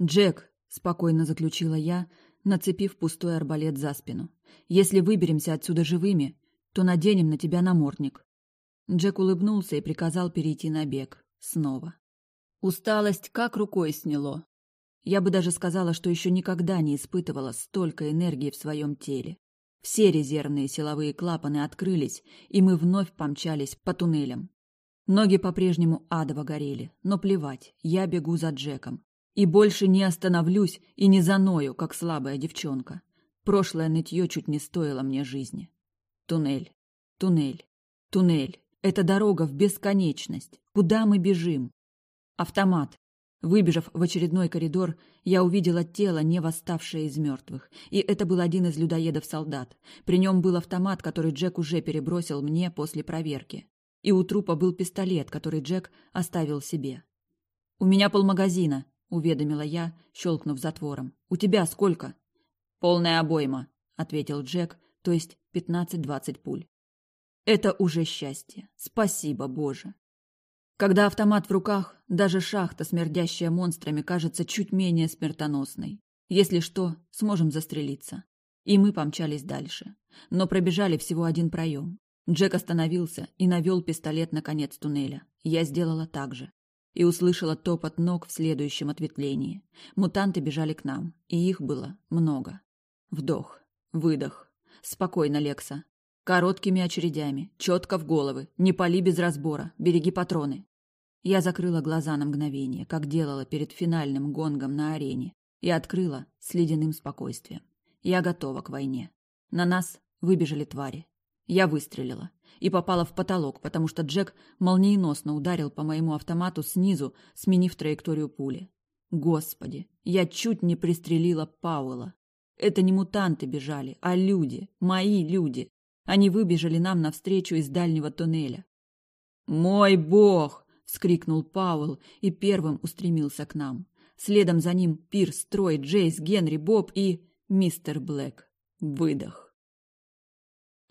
«Джек», — спокойно заключила я, нацепив пустой арбалет за спину. «Если выберемся отсюда живыми, то наденем на тебя намордник». Джек улыбнулся и приказал перейти на бег. Снова. Усталость как рукой сняло. Я бы даже сказала, что еще никогда не испытывала столько энергии в своем теле. Все резервные силовые клапаны открылись, и мы вновь помчались по туннелям. Ноги по-прежнему адово горели, но плевать, я бегу за Джеком. И больше не остановлюсь и не заною, как слабая девчонка. Прошлое нытье чуть не стоило мне жизни. Туннель, туннель, туннель. Это дорога в бесконечность. Куда мы бежим? Автомат. Выбежав в очередной коридор, я увидела тело, не восставшее из мертвых. И это был один из людоедов-солдат. При нем был автомат, который Джек уже перебросил мне после проверки. И у трупа был пистолет, который Джек оставил себе. «У меня полмагазина», — уведомила я, щелкнув затвором. «У тебя сколько?» «Полная обойма», — ответил Джек, то есть пятнадцать-двадцать пуль. «Это уже счастье. Спасибо, Боже!» Когда автомат в руках, даже шахта, смердящая монстрами, кажется чуть менее смертоносной. Если что, сможем застрелиться. И мы помчались дальше. Но пробежали всего один проем. Джек остановился и навел пистолет на конец туннеля. Я сделала так же. И услышала топот ног в следующем ответвлении. Мутанты бежали к нам, и их было много. Вдох, выдох. Спокойно, Лекса. Короткими очередями, четко в головы. Не пали без разбора, береги патроны. Я закрыла глаза на мгновение, как делала перед финальным гонгом на арене, и открыла с ледяным спокойствием. Я готова к войне. На нас выбежали твари. Я выстрелила и попала в потолок, потому что Джек молниеносно ударил по моему автомату снизу, сменив траекторию пули. Господи, я чуть не пристрелила Пауэлла. Это не мутанты бежали, а люди, мои люди. Они выбежали нам навстречу из дальнего туннеля. «Мой бог!» вскрикнул Пауэлл и первым устремился к нам. Следом за ним Пирс, Трой, Джейс, Генри, Боб и мистер Блэк. Выдох.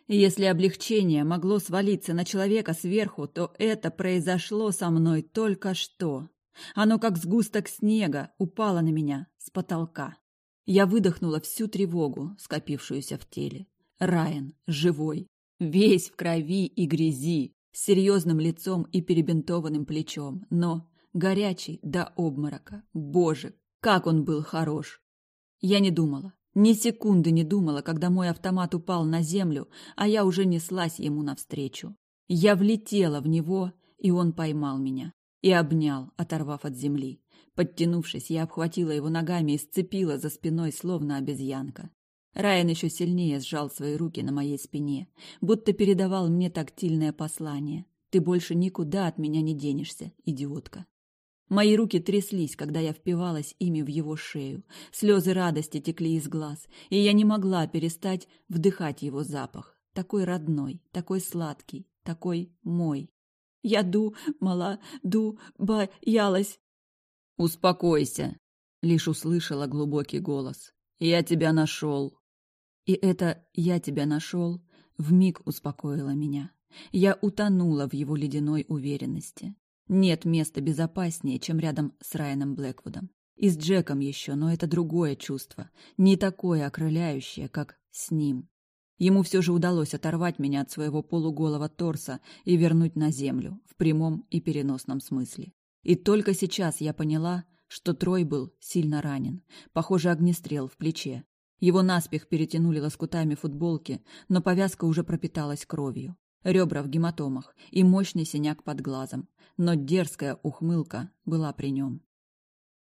Если облегчение могло свалиться на человека сверху, то это произошло со мной только что. Оно, как сгусток снега, упало на меня с потолка. Я выдохнула всю тревогу, скопившуюся в теле. Райан, живой, весь в крови и грязи, с серьезным лицом и перебинтованным плечом, но горячий до обморока. Боже, как он был хорош! Я не думала, ни секунды не думала, когда мой автомат упал на землю, а я уже неслась ему навстречу. Я влетела в него, и он поймал меня и обнял, оторвав от земли. Подтянувшись, я обхватила его ногами и сцепила за спиной, словно обезьянка. Райан еще сильнее сжал свои руки на моей спине, будто передавал мне тактильное послание. «Ты больше никуда от меня не денешься, идиотка». Мои руки тряслись, когда я впивалась ими в его шею. Слезы радости текли из глаз, и я не могла перестать вдыхать его запах. Такой родной, такой сладкий, такой мой. Я ду, мала, ду, боялась. «Успокойся!» — лишь услышала глубокий голос. «Я тебя нашел!» И это «я тебя нашел» вмиг успокоило меня. Я утонула в его ледяной уверенности. Нет места безопаснее, чем рядом с Райаном Блэквудом. И с Джеком еще, но это другое чувство, не такое окрыляющее, как с ним. Ему все же удалось оторвать меня от своего полуголого торса и вернуть на землю, в прямом и переносном смысле. И только сейчас я поняла, что Трой был сильно ранен. Похоже, огнестрел в плече. Его наспех перетянули лоскутами футболки, но повязка уже пропиталась кровью. Ребра в гематомах и мощный синяк под глазом, но дерзкая ухмылка была при нем.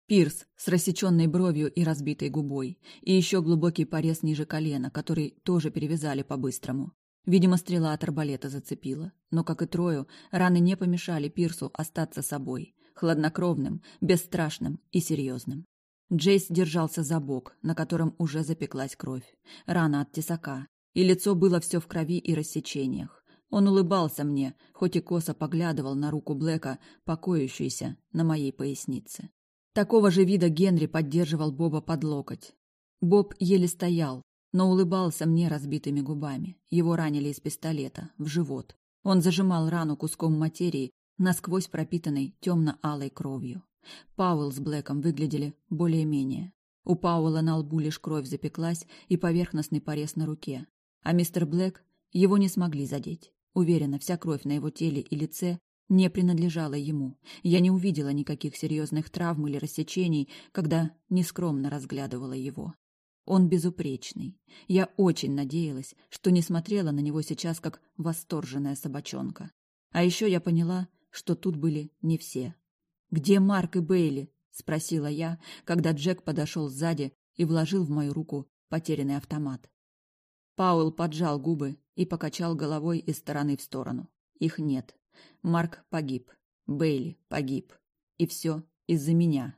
Пирс с рассеченной бровью и разбитой губой, и еще глубокий порез ниже колена, который тоже перевязали по-быстрому. Видимо, стрела от арбалета зацепила, но, как и Трою, раны не помешали Пирсу остаться собой, хладнокровным, бесстрашным и серьезным. Джейс держался за бок, на котором уже запеклась кровь. Рана от тесака. И лицо было все в крови и рассечениях. Он улыбался мне, хоть и косо поглядывал на руку Блэка, покоящуюся на моей пояснице. Такого же вида Генри поддерживал Боба под локоть. Боб еле стоял, но улыбался мне разбитыми губами. Его ранили из пистолета, в живот. Он зажимал рану куском материи, насквозь пропитанной темно-алой кровью. Пауэлл с Блэком выглядели более-менее. У Пауэлла на лбу лишь кровь запеклась и поверхностный порез на руке. А мистер Блэк, его не смогли задеть. Уверена, вся кровь на его теле и лице не принадлежала ему. Я не увидела никаких серьезных травм или рассечений, когда нескромно разглядывала его. Он безупречный. Я очень надеялась, что не смотрела на него сейчас как восторженная собачонка. А еще я поняла, что тут были не все. «Где Марк и Бейли?» — спросила я, когда Джек подошел сзади и вложил в мою руку потерянный автомат. Пауэлл поджал губы и покачал головой из стороны в сторону. Их нет. Марк погиб. Бейли погиб. И все из-за меня.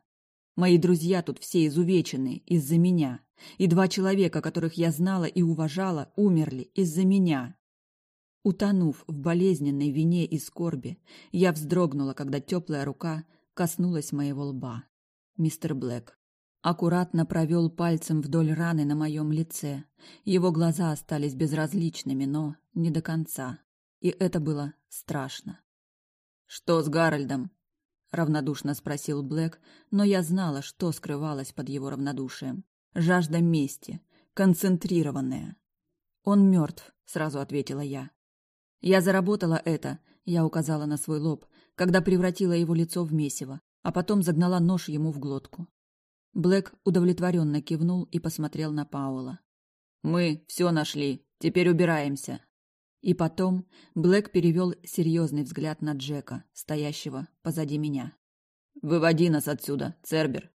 Мои друзья тут все изувечены из-за меня. И два человека, которых я знала и уважала, умерли из-за меня. Утонув в болезненной вине и скорби, я вздрогнула, когда теплая рука коснулась моего лба. Мистер Блэк аккуратно провел пальцем вдоль раны на моем лице. Его глаза остались безразличными, но не до конца. И это было страшно. «Что с Гарольдом?» — равнодушно спросил Блэк, но я знала, что скрывалось под его равнодушием. Жажда мести, концентрированная. «Он мертв», — сразу ответила я. Я заработала это, я указала на свой лоб, когда превратила его лицо в месиво, а потом загнала нож ему в глотку. Блэк удовлетворенно кивнул и посмотрел на Пауэлла. «Мы все нашли, теперь убираемся». И потом Блэк перевел серьезный взгляд на Джека, стоящего позади меня. «Выводи нас отсюда, Цербер!»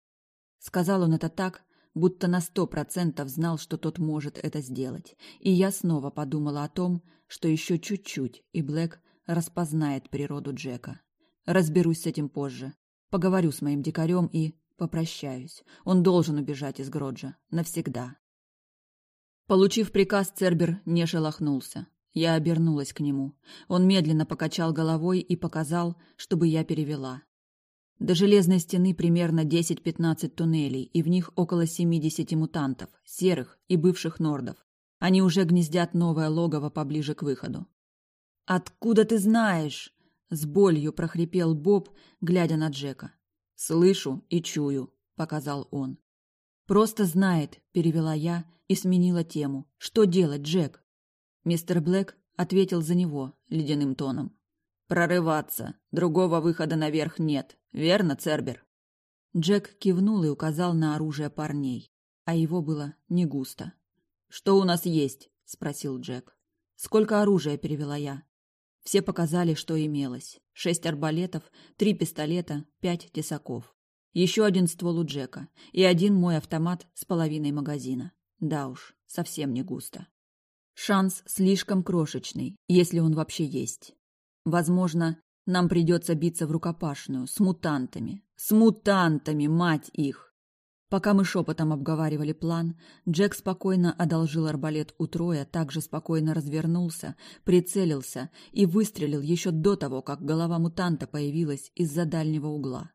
Сказал он это так, будто на сто процентов знал, что тот может это сделать. И я снова подумала о том, что еще чуть-чуть, и Блэк распознает природу Джека. Разберусь с этим позже. Поговорю с моим дикарем и попрощаюсь. Он должен убежать из Гроджа. Навсегда. Получив приказ, Цербер не шелохнулся. Я обернулась к нему. Он медленно покачал головой и показал, чтобы я перевела. До железной стены примерно 10-15 туннелей, и в них около 70 мутантов, серых и бывших нордов. Они уже гнездят новое логово поближе к выходу. «Откуда ты знаешь?» — с болью прохрипел Боб, глядя на Джека. «Слышу и чую», — показал он. «Просто знает», — перевела я и сменила тему. «Что делать, Джек?» Мистер Блэк ответил за него ледяным тоном. «Прорываться. Другого выхода наверх нет. Верно, Цербер?» Джек кивнул и указал на оружие парней, а его было не густо. «Что у нас есть?» — спросил Джек. «Сколько оружия?» — перевела я. Все показали, что имелось. Шесть арбалетов, три пистолета, пять тесаков. Еще один ствол у Джека и один мой автомат с половиной магазина. Да уж, совсем не густо. Шанс слишком крошечный, если он вообще есть. Возможно, нам придется биться в рукопашную с мутантами. С мутантами, мать их! Пока мы шепотом обговаривали план, Джек спокойно одолжил арбалет у Троя, также спокойно развернулся, прицелился и выстрелил еще до того, как голова мутанта появилась из-за дальнего угла.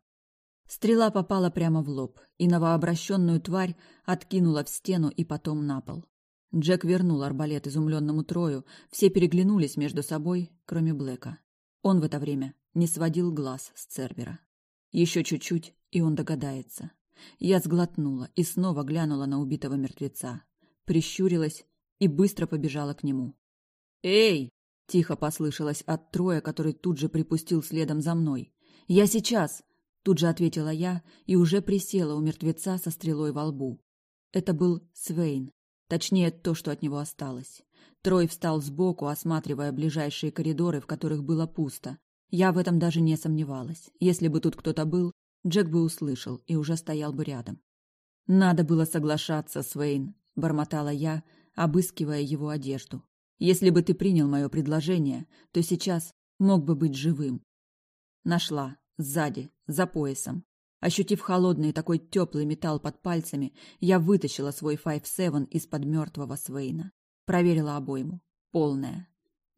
Стрела попала прямо в лоб, и новообращенную тварь откинула в стену и потом на пол. Джек вернул арбалет изумленному Трою, все переглянулись между собой, кроме Блэка. Он в это время не сводил глаз с Цербера. Еще чуть-чуть, и он догадается. Я сглотнула и снова глянула на убитого мертвеца. Прищурилась и быстро побежала к нему. «Эй!» – тихо послышалось от Троя, который тут же припустил следом за мной. «Я сейчас!» – тут же ответила я и уже присела у мертвеца со стрелой во лбу. Это был Свейн. Точнее, то, что от него осталось. Трой встал сбоку, осматривая ближайшие коридоры, в которых было пусто. Я в этом даже не сомневалась. Если бы тут кто-то был, Джек бы услышал и уже стоял бы рядом. «Надо было соглашаться, Свейн», — бормотала я, обыскивая его одежду. «Если бы ты принял мое предложение, то сейчас мог бы быть живым». Нашла, сзади, за поясом. Ощутив холодный такой теплый металл под пальцами, я вытащила свой Five Seven из-под мертвого Свейна. Проверила обойму. Полная.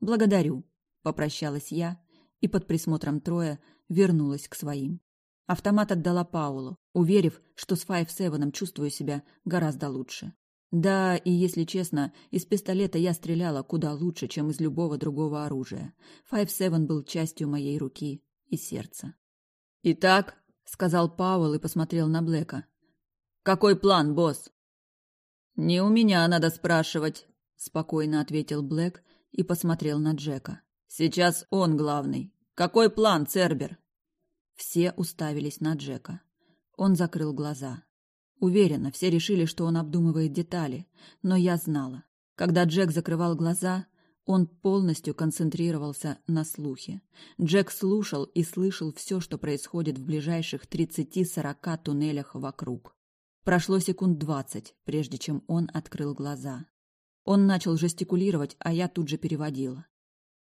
«Благодарю», — попрощалась я и под присмотром Троя вернулась к своим. Автомат отдала Паулу, уверив, что с Файв Севеном чувствую себя гораздо лучше. Да, и если честно, из пистолета я стреляла куда лучше, чем из любого другого оружия. Файв Севен был частью моей руки и сердца. «Итак», — сказал Пауэлл и посмотрел на Блэка, Какой план, босс?» «Не у меня надо спрашивать», — спокойно ответил Блэк и посмотрел на Джека. «Сейчас он главный. Какой план, Цербер?» Все уставились на Джека. Он закрыл глаза. Уверена, все решили, что он обдумывает детали, но я знала. Когда Джек закрывал глаза, он полностью концентрировался на слухе. Джек слушал и слышал все, что происходит в ближайших 30-40 туннелях вокруг. Прошло секунд двадцать, прежде чем он открыл глаза. Он начал жестикулировать, а я тут же переводила.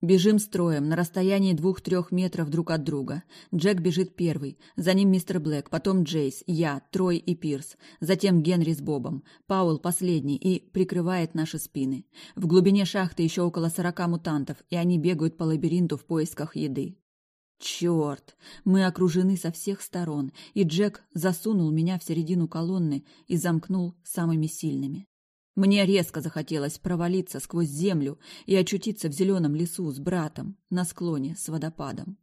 Бежим строем на расстоянии двух-трех метров друг от друга. Джек бежит первый, за ним мистер Блэк, потом Джейс, я, Трой и Пирс, затем Генри с Бобом, Пауэлл последний и прикрывает наши спины. В глубине шахты еще около сорока мутантов, и они бегают по лабиринту в поисках еды. Черт! Мы окружены со всех сторон, и Джек засунул меня в середину колонны и замкнул самыми сильными. Мне резко захотелось провалиться сквозь землю и очутиться в зеленом лесу с братом на склоне с водопадом.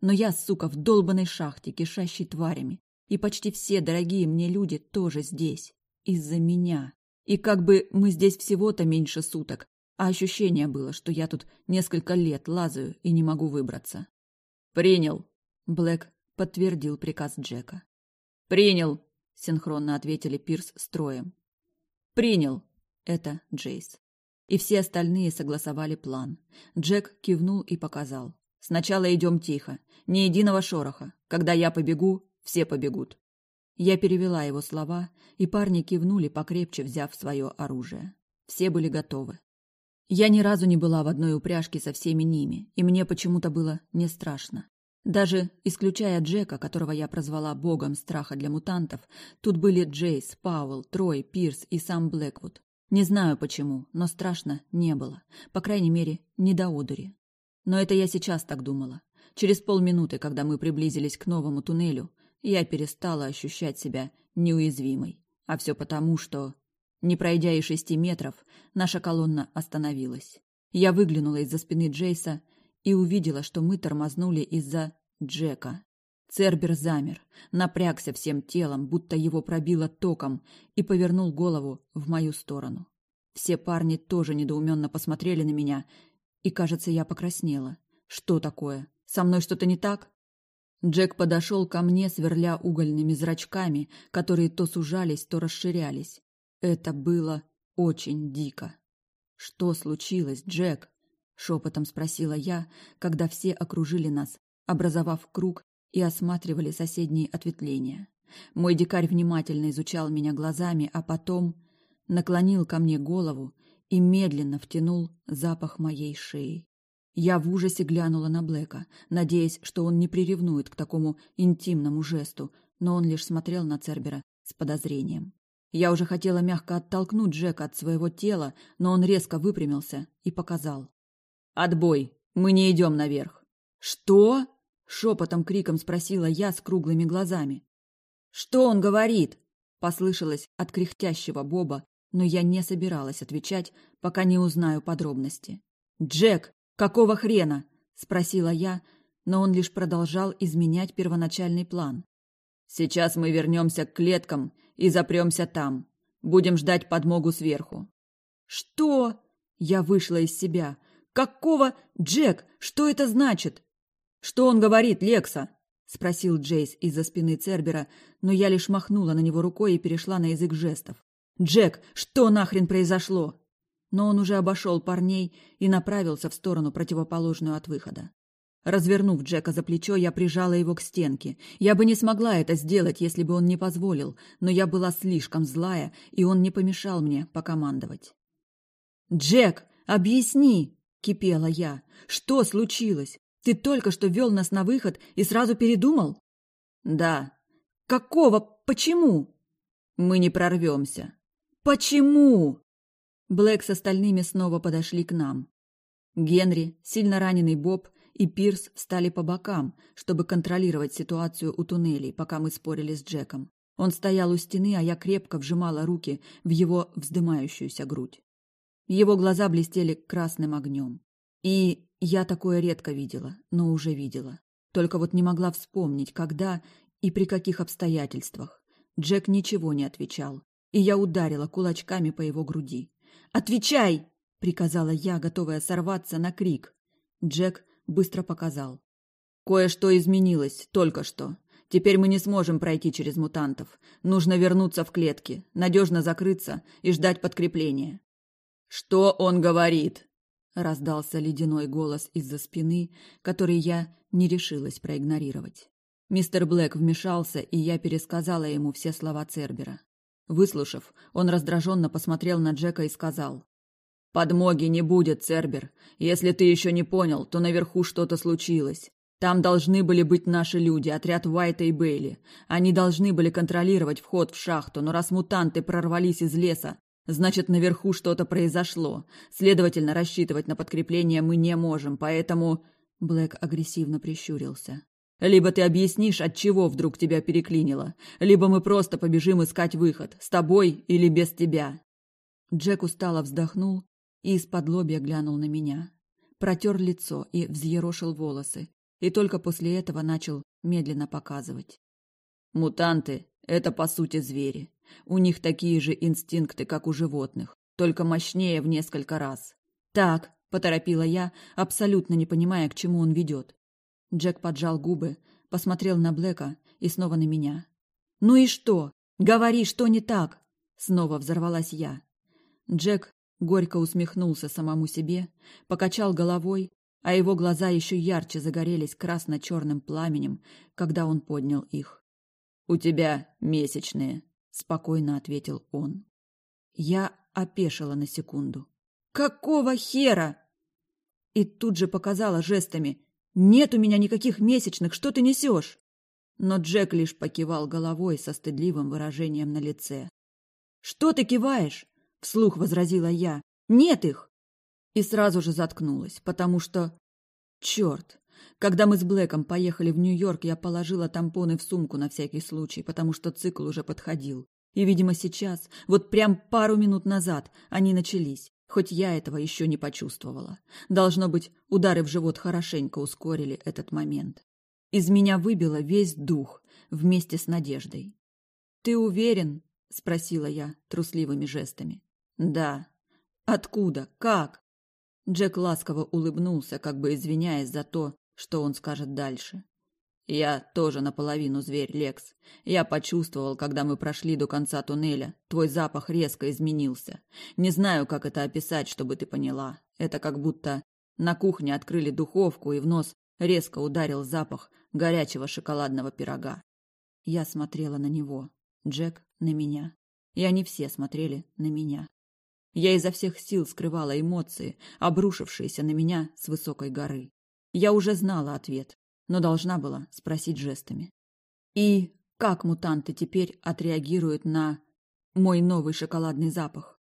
Но я, сука, в долбанной шахте, кишащей тварями, и почти все дорогие мне люди тоже здесь. Из-за меня. И как бы мы здесь всего-то меньше суток, а ощущение было, что я тут несколько лет лазаю и не могу выбраться. «Принял!» — Блэк подтвердил приказ Джека. «Принял!» — синхронно ответили Пирс с Троем. «Принял!» Это Джейс. И все остальные согласовали план. Джек кивнул и показал. «Сначала идем тихо. Ни единого шороха. Когда я побегу, все побегут». Я перевела его слова, и парни кивнули, покрепче взяв свое оружие. Все были готовы. Я ни разу не была в одной упряжке со всеми ними, и мне почему-то было не страшно. Даже исключая Джека, которого я прозвала богом страха для мутантов, тут были Джейс, Пауэлл, Трой, Пирс и сам Блэквуд. Не знаю почему, но страшно не было. По крайней мере, не до одури. Но это я сейчас так думала. Через полминуты, когда мы приблизились к новому туннелю, я перестала ощущать себя неуязвимой. А все потому, что, не пройдя и шести метров, наша колонна остановилась. Я выглянула из-за спины Джейса и увидела, что мы тормознули из-за Джека. Цербер замер, напрягся всем телом, будто его пробило током, и повернул голову в мою сторону. Все парни тоже недоуменно посмотрели на меня, и, кажется, я покраснела. Что такое? Со мной что-то не так? Джек подошел ко мне, сверля угольными зрачками, которые то сужались, то расширялись. Это было очень дико. «Что случилось, Джек?» — шепотом спросила я, когда все окружили нас, образовав круг и осматривали соседние ответвления. Мой дикарь внимательно изучал меня глазами, а потом наклонил ко мне голову и медленно втянул запах моей шеи. Я в ужасе глянула на Блэка, надеясь, что он не приревнует к такому интимному жесту, но он лишь смотрел на Цербера с подозрением. Я уже хотела мягко оттолкнуть Джека от своего тела, но он резко выпрямился и показал. «Отбой! Мы не идем наверх!» «Что?» Шепотом криком спросила я с круглыми глазами. «Что он говорит?» Послышалось от кряхтящего Боба, но я не собиралась отвечать, пока не узнаю подробности. «Джек, какого хрена?» – спросила я, но он лишь продолжал изменять первоначальный план. «Сейчас мы вернемся к клеткам и запремся там. Будем ждать подмогу сверху». «Что?» – я вышла из себя. «Какого? Джек, что это значит?» «Что он говорит, Лекса?» – спросил Джейс из-за спины Цербера, но я лишь махнула на него рукой и перешла на язык жестов. «Джек, что нахрен произошло?» Но он уже обошел парней и направился в сторону, противоположную от выхода. Развернув Джека за плечо, я прижала его к стенке. Я бы не смогла это сделать, если бы он не позволил, но я была слишком злая, и он не помешал мне покомандовать. «Джек, объясни!» — кипела я. «Что случилось? Ты только что вел нас на выход и сразу передумал? Да. Какого? Почему? Мы не прорвемся. Почему? Блэк с остальными снова подошли к нам. Генри, сильно раненый Боб и Пирс встали по бокам, чтобы контролировать ситуацию у туннелей, пока мы спорили с Джеком. Он стоял у стены, а я крепко вжимала руки в его вздымающуюся грудь. Его глаза блестели красным огнем. И я такое редко видела, но уже видела. Только вот не могла вспомнить, когда и при каких обстоятельствах. Джек ничего не отвечал, и я ударила кулачками по его груди. «Отвечай!» — приказала я, готовая сорваться на крик. Джек быстро показал. «Кое-что изменилось только что. Теперь мы не сможем пройти через мутантов. Нужно вернуться в клетки, надежно закрыться и ждать подкрепления». «Что он говорит?» — раздался ледяной голос из-за спины, который я не решилась проигнорировать. Мистер Блэк вмешался, и я пересказала ему все слова Цербера. Выслушав, он раздраженно посмотрел на Джека и сказал. «Подмоги не будет, Цербер. Если ты еще не понял, то наверху что-то случилось. Там должны были быть наши люди, отряд Уайта и Бейли. Они должны были контролировать вход в шахту, но раз мутанты прорвались из леса, значит, наверху что-то произошло. Следовательно, рассчитывать на подкрепление мы не можем, поэтому...» Блэк агрессивно прищурился. Либо ты объяснишь, от чего вдруг тебя переклинило, либо мы просто побежим искать выход, с тобой или без тебя. Джек устало вздохнул и из-под лобья глянул на меня. Протер лицо и взъерошил волосы, и только после этого начал медленно показывать. Мутанты — это по сути звери. У них такие же инстинкты, как у животных, только мощнее в несколько раз. Так, поторопила я, абсолютно не понимая, к чему он ведет. Джек поджал губы, посмотрел на Блэка и снова на меня. «Ну и что? Говори, что не так?» Снова взорвалась я. Джек горько усмехнулся самому себе, покачал головой, а его глаза еще ярче загорелись красно-черным пламенем, когда он поднял их. «У тебя месячные», — спокойно ответил он. Я опешила на секунду. «Какого хера?» И тут же показала жестами нет у меня никаких месячных, что ты несешь? Но Джек лишь покивал головой со стыдливым выражением на лице. Что ты киваешь? Вслух возразила я. Нет их! И сразу же заткнулась, потому что... Черт! Когда мы с Блэком поехали в Нью-Йорк, я положила тампоны в сумку на всякий случай, потому что цикл уже подходил. И, видимо, сейчас, вот прям пару минут назад, они начались хоть я этого еще не почувствовала. Должно быть, удары в живот хорошенько ускорили этот момент. Из меня выбило весь дух вместе с надеждой. «Ты уверен?» — спросила я трусливыми жестами. «Да». «Откуда? Как?» Джек ласково улыбнулся, как бы извиняясь за то, что он скажет дальше. Я тоже наполовину зверь, Лекс. Я почувствовал, когда мы прошли до конца туннеля. Твой запах резко изменился. Не знаю, как это описать, чтобы ты поняла. Это как будто на кухне открыли духовку, и в нос резко ударил запах горячего шоколадного пирога. Я смотрела на него, Джек на меня. И они все смотрели на меня. Я изо всех сил скрывала эмоции, обрушившиеся на меня с высокой горы. Я уже знала ответ но должна была спросить жестами. И как мутанты теперь отреагируют на мой новый шоколадный запах?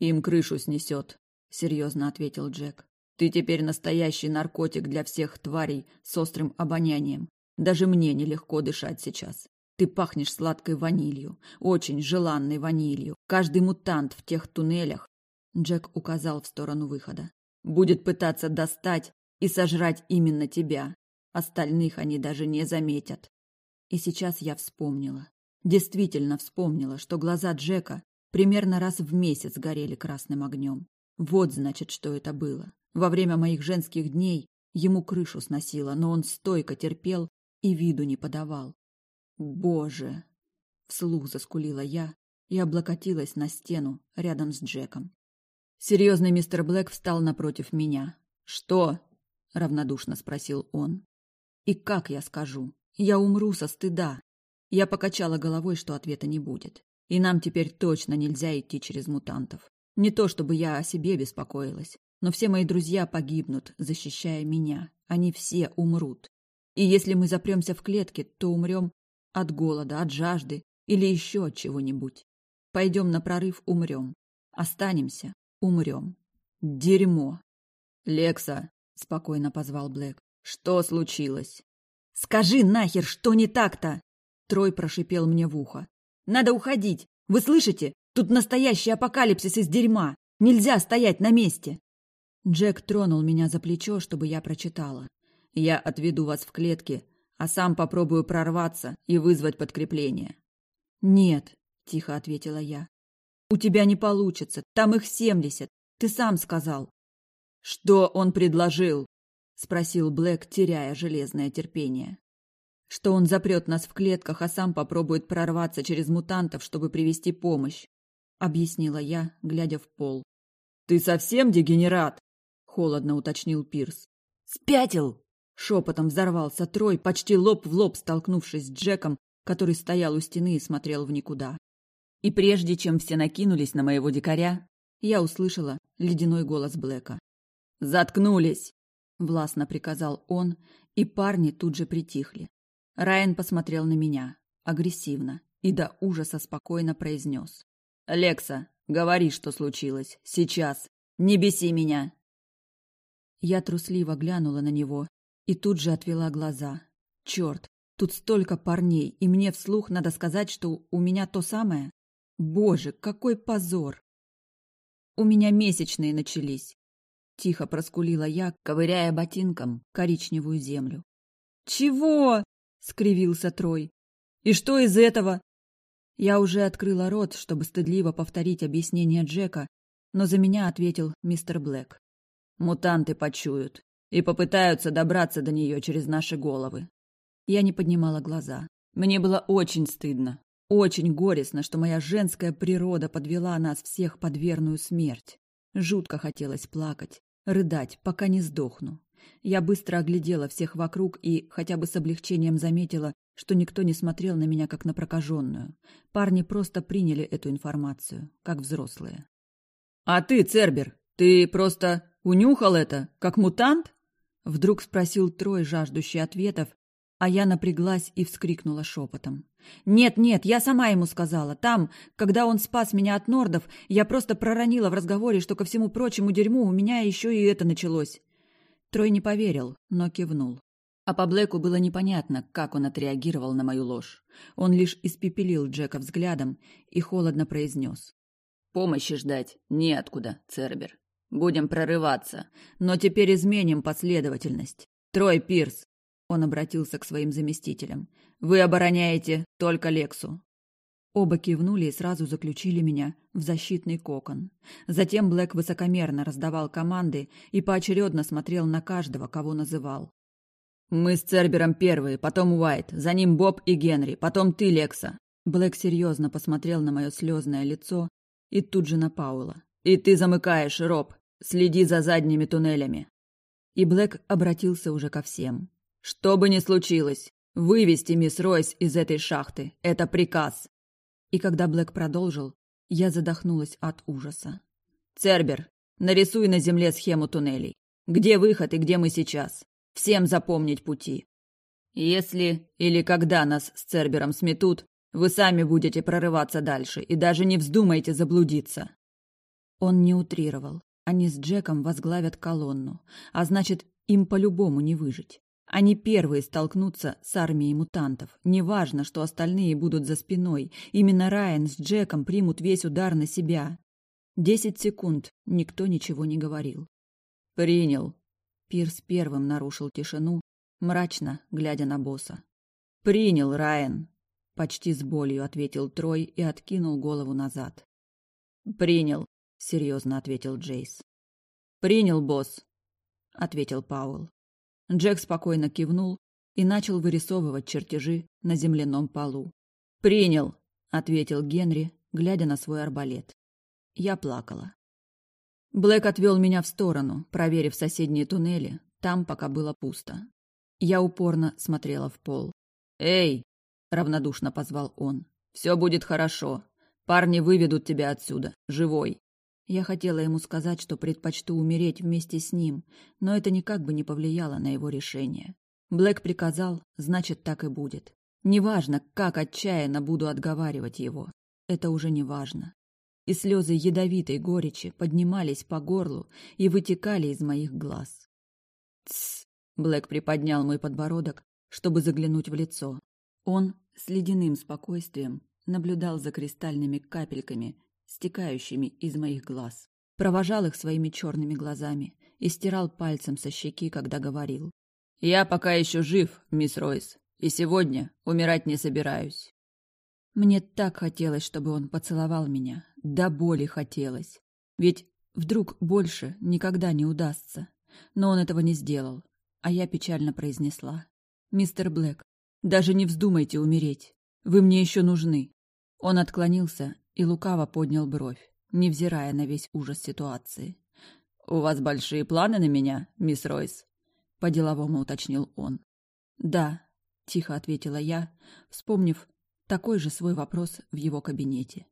Им крышу снесет, серьезно ответил Джек. Ты теперь настоящий наркотик для всех тварей с острым обонянием. Даже мне нелегко дышать сейчас. Ты пахнешь сладкой ванилью, очень желанной ванилью. Каждый мутант в тех туннелях, Джек указал в сторону выхода, будет пытаться достать и сожрать именно тебя. Остальных они даже не заметят. И сейчас я вспомнила. Действительно вспомнила, что глаза Джека примерно раз в месяц горели красным огнем. Вот, значит, что это было. Во время моих женских дней ему крышу сносило, но он стойко терпел и виду не подавал. Боже! Вслух заскулила я и облокотилась на стену рядом с Джеком. Серьезный мистер Блэк встал напротив меня. «Что?» — равнодушно спросил он. И как я скажу? Я умру со стыда. Я покачала головой, что ответа не будет. И нам теперь точно нельзя идти через мутантов. Не то чтобы я о себе беспокоилась, но все мои друзья погибнут, защищая меня. Они все умрут. И если мы запремся в клетке, то умрем от голода, от жажды или еще от чего-нибудь. Пойдем на прорыв, умрем. Останемся, умрем. Дерьмо. Лекса, спокойно позвал Блэк. Что случилось? Скажи нахер, что не так-то? Трой прошипел мне в ухо. Надо уходить. Вы слышите? Тут настоящий апокалипсис из дерьма. Нельзя стоять на месте. Джек тронул меня за плечо, чтобы я прочитала. Я отведу вас в клетки, а сам попробую прорваться и вызвать подкрепление. Нет, тихо ответила я. У тебя не получится, там их семьдесят. Ты сам сказал. Что он предложил? спросил Блэк, теряя железное терпение. Что он запрет нас в клетках, а сам попробует прорваться через мутантов, чтобы привести помощь, объяснила я, глядя в пол. Ты совсем дегенерат? холодно уточнил Пирс. Спятил! Шепотом взорвался Трой, почти лоб в лоб столкнувшись с Джеком, который стоял у стены и смотрел в никуда. И прежде чем все накинулись на моего дикаря, я услышала ледяной голос Блэка. «Заткнулись!» — властно приказал он, и парни тут же притихли. Райан посмотрел на меня, агрессивно, и до ужаса спокойно произнес. «Лекса, говори, что случилось. Сейчас. Не беси меня!» Я трусливо глянула на него и тут же отвела глаза. Черт, тут столько парней, и мне вслух надо сказать, что у меня то самое? Боже, какой позор! У меня месячные начались. Тихо проскулила я, ковыряя ботинком коричневую землю. «Чего?» — скривился Трой. «И что из этого?» Я уже открыла рот, чтобы стыдливо повторить объяснение Джека, но за меня ответил мистер Блэк. «Мутанты почуют и попытаются добраться до нее через наши головы». Я не поднимала глаза. Мне было очень стыдно, очень горестно, что моя женская природа подвела нас всех под верную смерть. Жутко хотелось плакать, рыдать, пока не сдохну. Я быстро оглядела всех вокруг и хотя бы с облегчением заметила, что никто не смотрел на меня как на прокаженную. Парни просто приняли эту информацию, как взрослые. «А ты, Цербер, ты просто унюхал это, как мутант?» Вдруг спросил Трой, жаждущий ответов, а я напряглась и вскрикнула шепотом. «Нет-нет, я сама ему сказала. Там, когда он спас меня от нордов, я просто проронила в разговоре, что ко всему прочему дерьму у меня еще и это началось». Трой не поверил, но кивнул. А по Блэку было непонятно, как он отреагировал на мою ложь. Он лишь испепелил Джека взглядом и холодно произнес. «Помощи ждать неоткуда, Цербер. Будем прорываться, но теперь изменим последовательность. Трой Пирс, он обратился к своим заместителям. «Вы обороняете только Лексу». Оба кивнули и сразу заключили меня в защитный кокон. Затем Блэк высокомерно раздавал команды и поочередно смотрел на каждого, кого называл. «Мы с Цербером первые, потом Уайт, за ним Боб и Генри, потом ты, Лекса». Блэк серьезно посмотрел на мое слезное лицо и тут же на Паула. «И ты замыкаешь, Роб. Следи за задними туннелями». И Блэк обратился уже ко всем. Что бы ни случилось, вывести мисс Ройс из этой шахты – это приказ. И когда Блэк продолжил, я задохнулась от ужаса. Цербер, нарисуй на земле схему туннелей. Где выход и где мы сейчас? Всем запомнить пути. Если или когда нас с Цербером сметут, вы сами будете прорываться дальше и даже не вздумайте заблудиться. Он не утрировал. Они с Джеком возглавят колонну, а значит, им по-любому не выжить. Они первые столкнутся с армией мутантов. Неважно, что остальные будут за спиной. Именно Райан с Джеком примут весь удар на себя. Десять секунд. Никто ничего не говорил. «Принял». Пирс первым нарушил тишину, мрачно глядя на босса. «Принял, Райан», — почти с болью ответил Трой и откинул голову назад. «Принял», — серьезно ответил Джейс. «Принял, босс», — ответил Пауэлл. Джек спокойно кивнул и начал вырисовывать чертежи на земляном полу. «Принял», — ответил Генри, глядя на свой арбалет. Я плакала. Блэк отвел меня в сторону, проверив соседние туннели. Там пока было пусто. Я упорно смотрела в пол. «Эй!» — равнодушно позвал он. «Все будет хорошо. Парни выведут тебя отсюда, живой. Я хотела ему сказать, что предпочту умереть вместе с ним, но это никак бы не повлияло на его решение. Блэк приказал, значит, так и будет. Неважно, как отчаянно буду отговаривать его. Это уже не важно. И слезы ядовитой горечи поднимались по горлу и вытекали из моих глаз. «Тссс!» — Блэк приподнял мой подбородок, чтобы заглянуть в лицо. Он с ледяным спокойствием наблюдал за кристальными капельками, стекающими из моих глаз. Провожал их своими черными глазами и стирал пальцем со щеки, когда говорил. «Я пока еще жив, мисс Ройс, и сегодня умирать не собираюсь». Мне так хотелось, чтобы он поцеловал меня. До боли хотелось. Ведь вдруг больше никогда не удастся. Но он этого не сделал. А я печально произнесла. «Мистер Блэк, даже не вздумайте умереть. Вы мне еще нужны». Он отклонился и лукаво поднял бровь, невзирая на весь ужас ситуации. «У вас большие планы на меня, мисс Ройс?» — по-деловому уточнил он. «Да», — тихо ответила я, вспомнив такой же свой вопрос в его кабинете.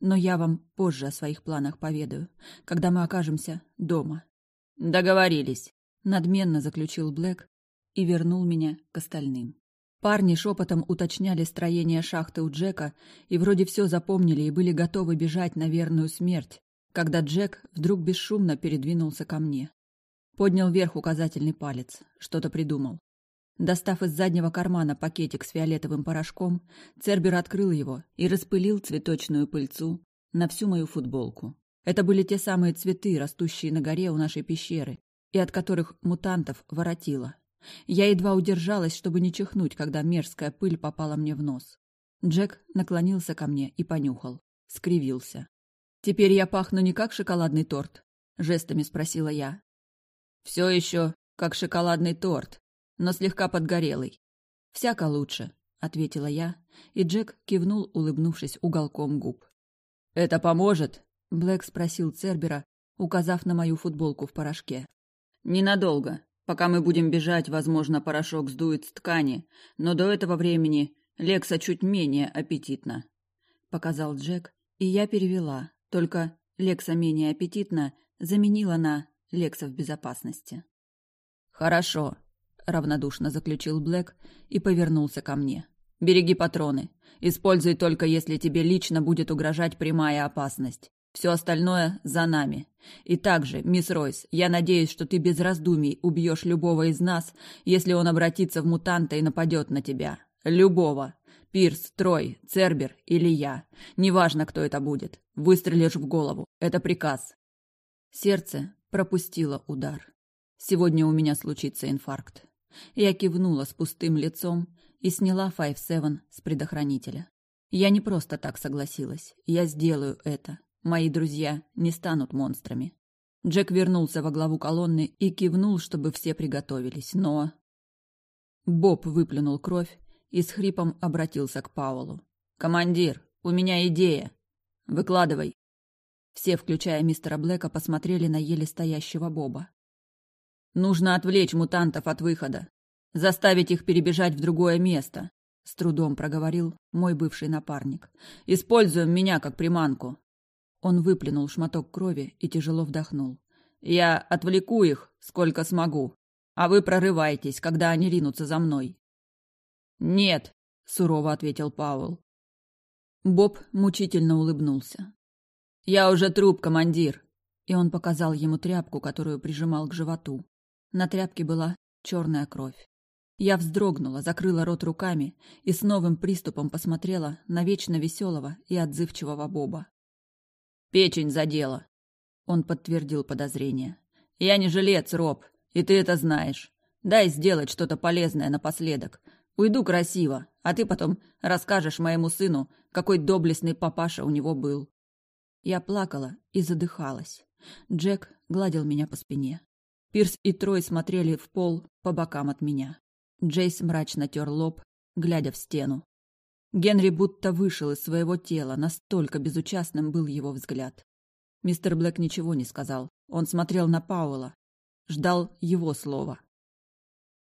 Но я вам позже о своих планах поведаю, когда мы окажемся дома. Договорились, надменно заключил Блэк и вернул меня к остальным. Парни шепотом уточняли строение шахты у Джека и вроде все запомнили и были готовы бежать на верную смерть, когда Джек вдруг бесшумно передвинулся ко мне. Поднял вверх указательный палец, что-то придумал. Достав из заднего кармана пакетик с фиолетовым порошком, Цербер открыл его и распылил цветочную пыльцу на всю мою футболку. Это были те самые цветы, растущие на горе у нашей пещеры, и от которых мутантов воротило. Я едва удержалась, чтобы не чихнуть, когда мерзкая пыль попала мне в нос. Джек наклонился ко мне и понюхал. Скривился. «Теперь я пахну не как шоколадный торт?» — жестами спросила я. «Все еще как шоколадный торт», но слегка подгорелый. «Всяко лучше», — ответила я, и Джек кивнул, улыбнувшись уголком губ. «Это поможет?» — Блэк спросил Цербера, указав на мою футболку в порошке. «Ненадолго. Пока мы будем бежать, возможно, порошок сдует с ткани, но до этого времени Лекса чуть менее аппетитна», — показал Джек, и я перевела, только Лекса менее аппетитна заменила на Лекса в безопасности. «Хорошо», равнодушно заключил Блэк и повернулся ко мне. Береги патроны. Используй только, если тебе лично будет угрожать прямая опасность. Все остальное за нами. И также, мисс Ройс, я надеюсь, что ты без раздумий убьешь любого из нас, если он обратится в мутанта и нападет на тебя. Любого. Пирс, Трой, Цербер или я. Неважно, кто это будет. Выстрелишь в голову. Это приказ. Сердце пропустило удар. Сегодня у меня случится инфаркт. Я кивнула с пустым лицом и сняла Five Seven с предохранителя. Я не просто так согласилась. Я сделаю это. Мои друзья не станут монстрами. Джек вернулся во главу колонны и кивнул, чтобы все приготовились, но... Боб выплюнул кровь и с хрипом обратился к Паулу. «Командир, у меня идея. Выкладывай». Все, включая мистера Блэка, посмотрели на еле стоящего Боба. Нужно отвлечь мутантов от выхода. Заставить их перебежать в другое место. С трудом проговорил мой бывший напарник. Используем меня как приманку. Он выплюнул шматок крови и тяжело вдохнул. Я отвлеку их, сколько смогу. А вы прорывайтесь, когда они ринутся за мной. Нет, сурово ответил Пауэлл. Боб мучительно улыбнулся. Я уже труп, командир. И он показал ему тряпку, которую прижимал к животу. На тряпке была черная кровь. Я вздрогнула, закрыла рот руками и с новым приступом посмотрела на вечно веселого и отзывчивого Боба. «Печень задела», — он подтвердил подозрение. «Я не жилец, Роб, и ты это знаешь. Дай сделать что-то полезное напоследок. Уйду красиво, а ты потом расскажешь моему сыну, какой доблестный папаша у него был». Я плакала и задыхалась. Джек гладил меня по спине. Пирс и Трой смотрели в пол по бокам от меня. Джейс мрачно тер лоб, глядя в стену. Генри будто вышел из своего тела, настолько безучастным был его взгляд. Мистер Блэк ничего не сказал. Он смотрел на Пауэлла, ждал его слова.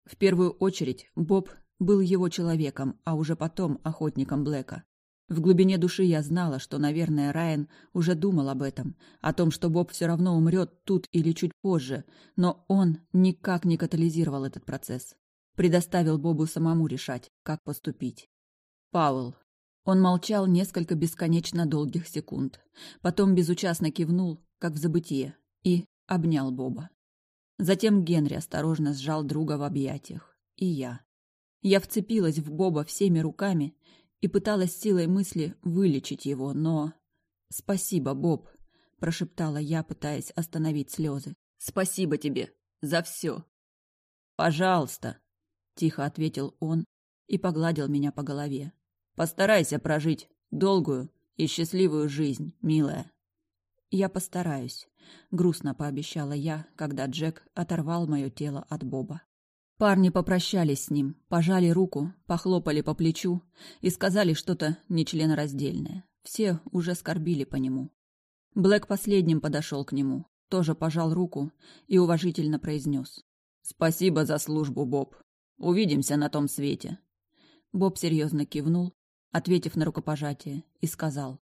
В первую очередь Боб был его человеком, а уже потом охотником Блэка. В глубине души я знала, что, наверное, Райан уже думал об этом, о том, что Боб все равно умрет тут или чуть позже, но он никак не катализировал этот процесс. Предоставил Бобу самому решать, как поступить. Пауэлл. Он молчал несколько бесконечно долгих секунд. Потом безучастно кивнул, как в забытие, и обнял Боба. Затем Генри осторожно сжал друга в объятиях. И я. Я вцепилась в Боба всеми руками и пыталась силой мысли вылечить его, но... «Спасибо, Боб», — прошептала я, пытаясь остановить слезы. «Спасибо тебе за все». «Пожалуйста», — тихо ответил он и погладил меня по голове. «Постарайся прожить долгую и счастливую жизнь, милая. Я постараюсь, грустно пообещала я, когда Джек оторвал мое тело от Боба. Парни попрощались с ним, пожали руку, похлопали по плечу и сказали что-то нечленораздельное. Все уже скорбили по нему. Блэк последним подошел к нему, тоже пожал руку и уважительно произнес. «Спасибо за службу, Боб. Увидимся на том свете». Боб серьезно кивнул, ответив на рукопожатие, и сказал.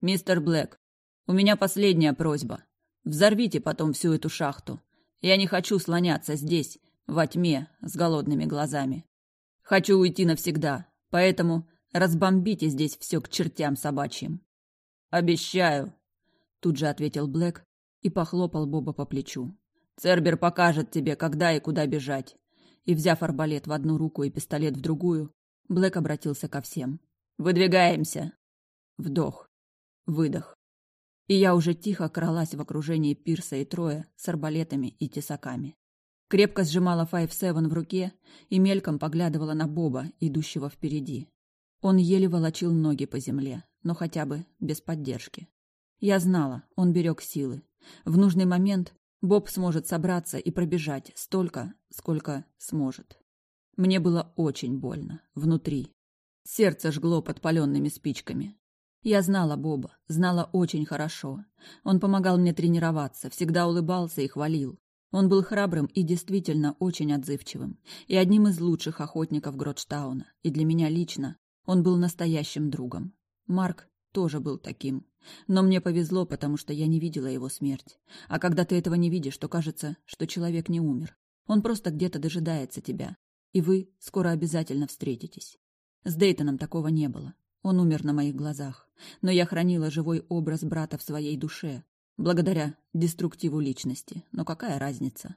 «Мистер Блэк, у меня последняя просьба. Взорвите потом всю эту шахту. Я не хочу слоняться здесь, во тьме, с голодными глазами. Хочу уйти навсегда, поэтому разбомбите здесь все к чертям собачьим. Обещаю, тут же ответил Блэк и похлопал Боба по плечу. Цербер покажет тебе, когда и куда бежать. И, взяв арбалет в одну руку и пистолет в другую, Блэк обратился ко всем. «Выдвигаемся!» Вдох. Выдох. И я уже тихо кралась в окружении Пирса и Троя с арбалетами и тесаками. Крепко сжимала Five Seven в руке и мельком поглядывала на Боба, идущего впереди. Он еле волочил ноги по земле, но хотя бы без поддержки. Я знала, он берег силы. В нужный момент Боб сможет собраться и пробежать столько, сколько сможет. Мне было очень больно, внутри. Сердце жгло подпаленными спичками. Я знала Боба, знала очень хорошо. Он помогал мне тренироваться, всегда улыбался и хвалил. Он был храбрым и действительно очень отзывчивым, и одним из лучших охотников Гротштауна, и для меня лично он был настоящим другом. Марк тоже был таким. Но мне повезло, потому что я не видела его смерть. А когда ты этого не видишь, то кажется, что человек не умер. Он просто где-то дожидается тебя. И вы скоро обязательно встретитесь. С Дейтоном такого не было. Он умер на моих глазах. Но я хранила живой образ брата в своей душе, благодаря деструктиву личности. Но какая разница?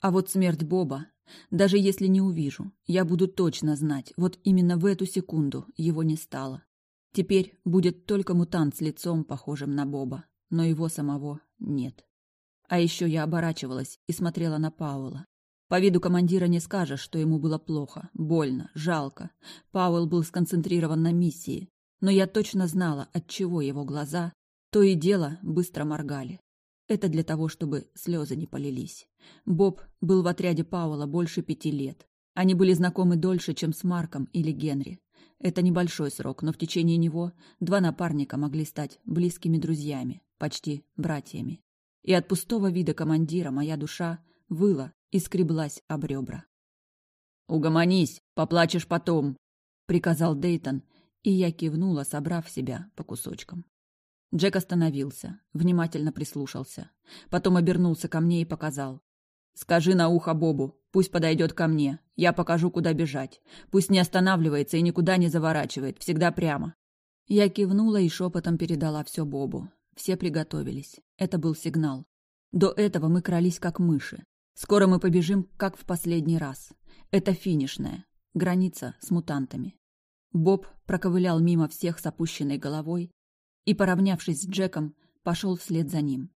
А вот смерть Боба, даже если не увижу, я буду точно знать, вот именно в эту секунду его не стало. Теперь будет только мутант с лицом, похожим на Боба, но его самого нет. А еще я оборачивалась и смотрела на Пауэлла. По виду командира не скажешь, что ему было плохо, больно, жалко. Пауэлл был сконцентрирован на миссии, но я точно знала, от чего его глаза то и дело быстро моргали. Это для того, чтобы слезы не полились. Боб был в отряде Пауэлла больше пяти лет. Они были знакомы дольше, чем с Марком или Генри. Это небольшой срок, но в течение него два напарника могли стать близкими друзьями, почти братьями. И от пустого вида командира моя душа выла и скреблась об ребра. «Угомонись, поплачешь потом», — приказал Дейтон, и я кивнула, собрав себя по кусочкам. Джек остановился, внимательно прислушался. Потом обернулся ко мне и показал. «Скажи на ухо Бобу, пусть подойдет ко мне. Я покажу, куда бежать. Пусть не останавливается и никуда не заворачивает, всегда прямо». Я кивнула и шепотом передала все Бобу. Все приготовились. Это был сигнал. До этого мы крались как мыши. Скоро мы побежим, как в последний раз. Это финишная. Граница с мутантами. Боб проковылял мимо всех с опущенной головой, и, поравнявшись с Джеком, пошел вслед за ним.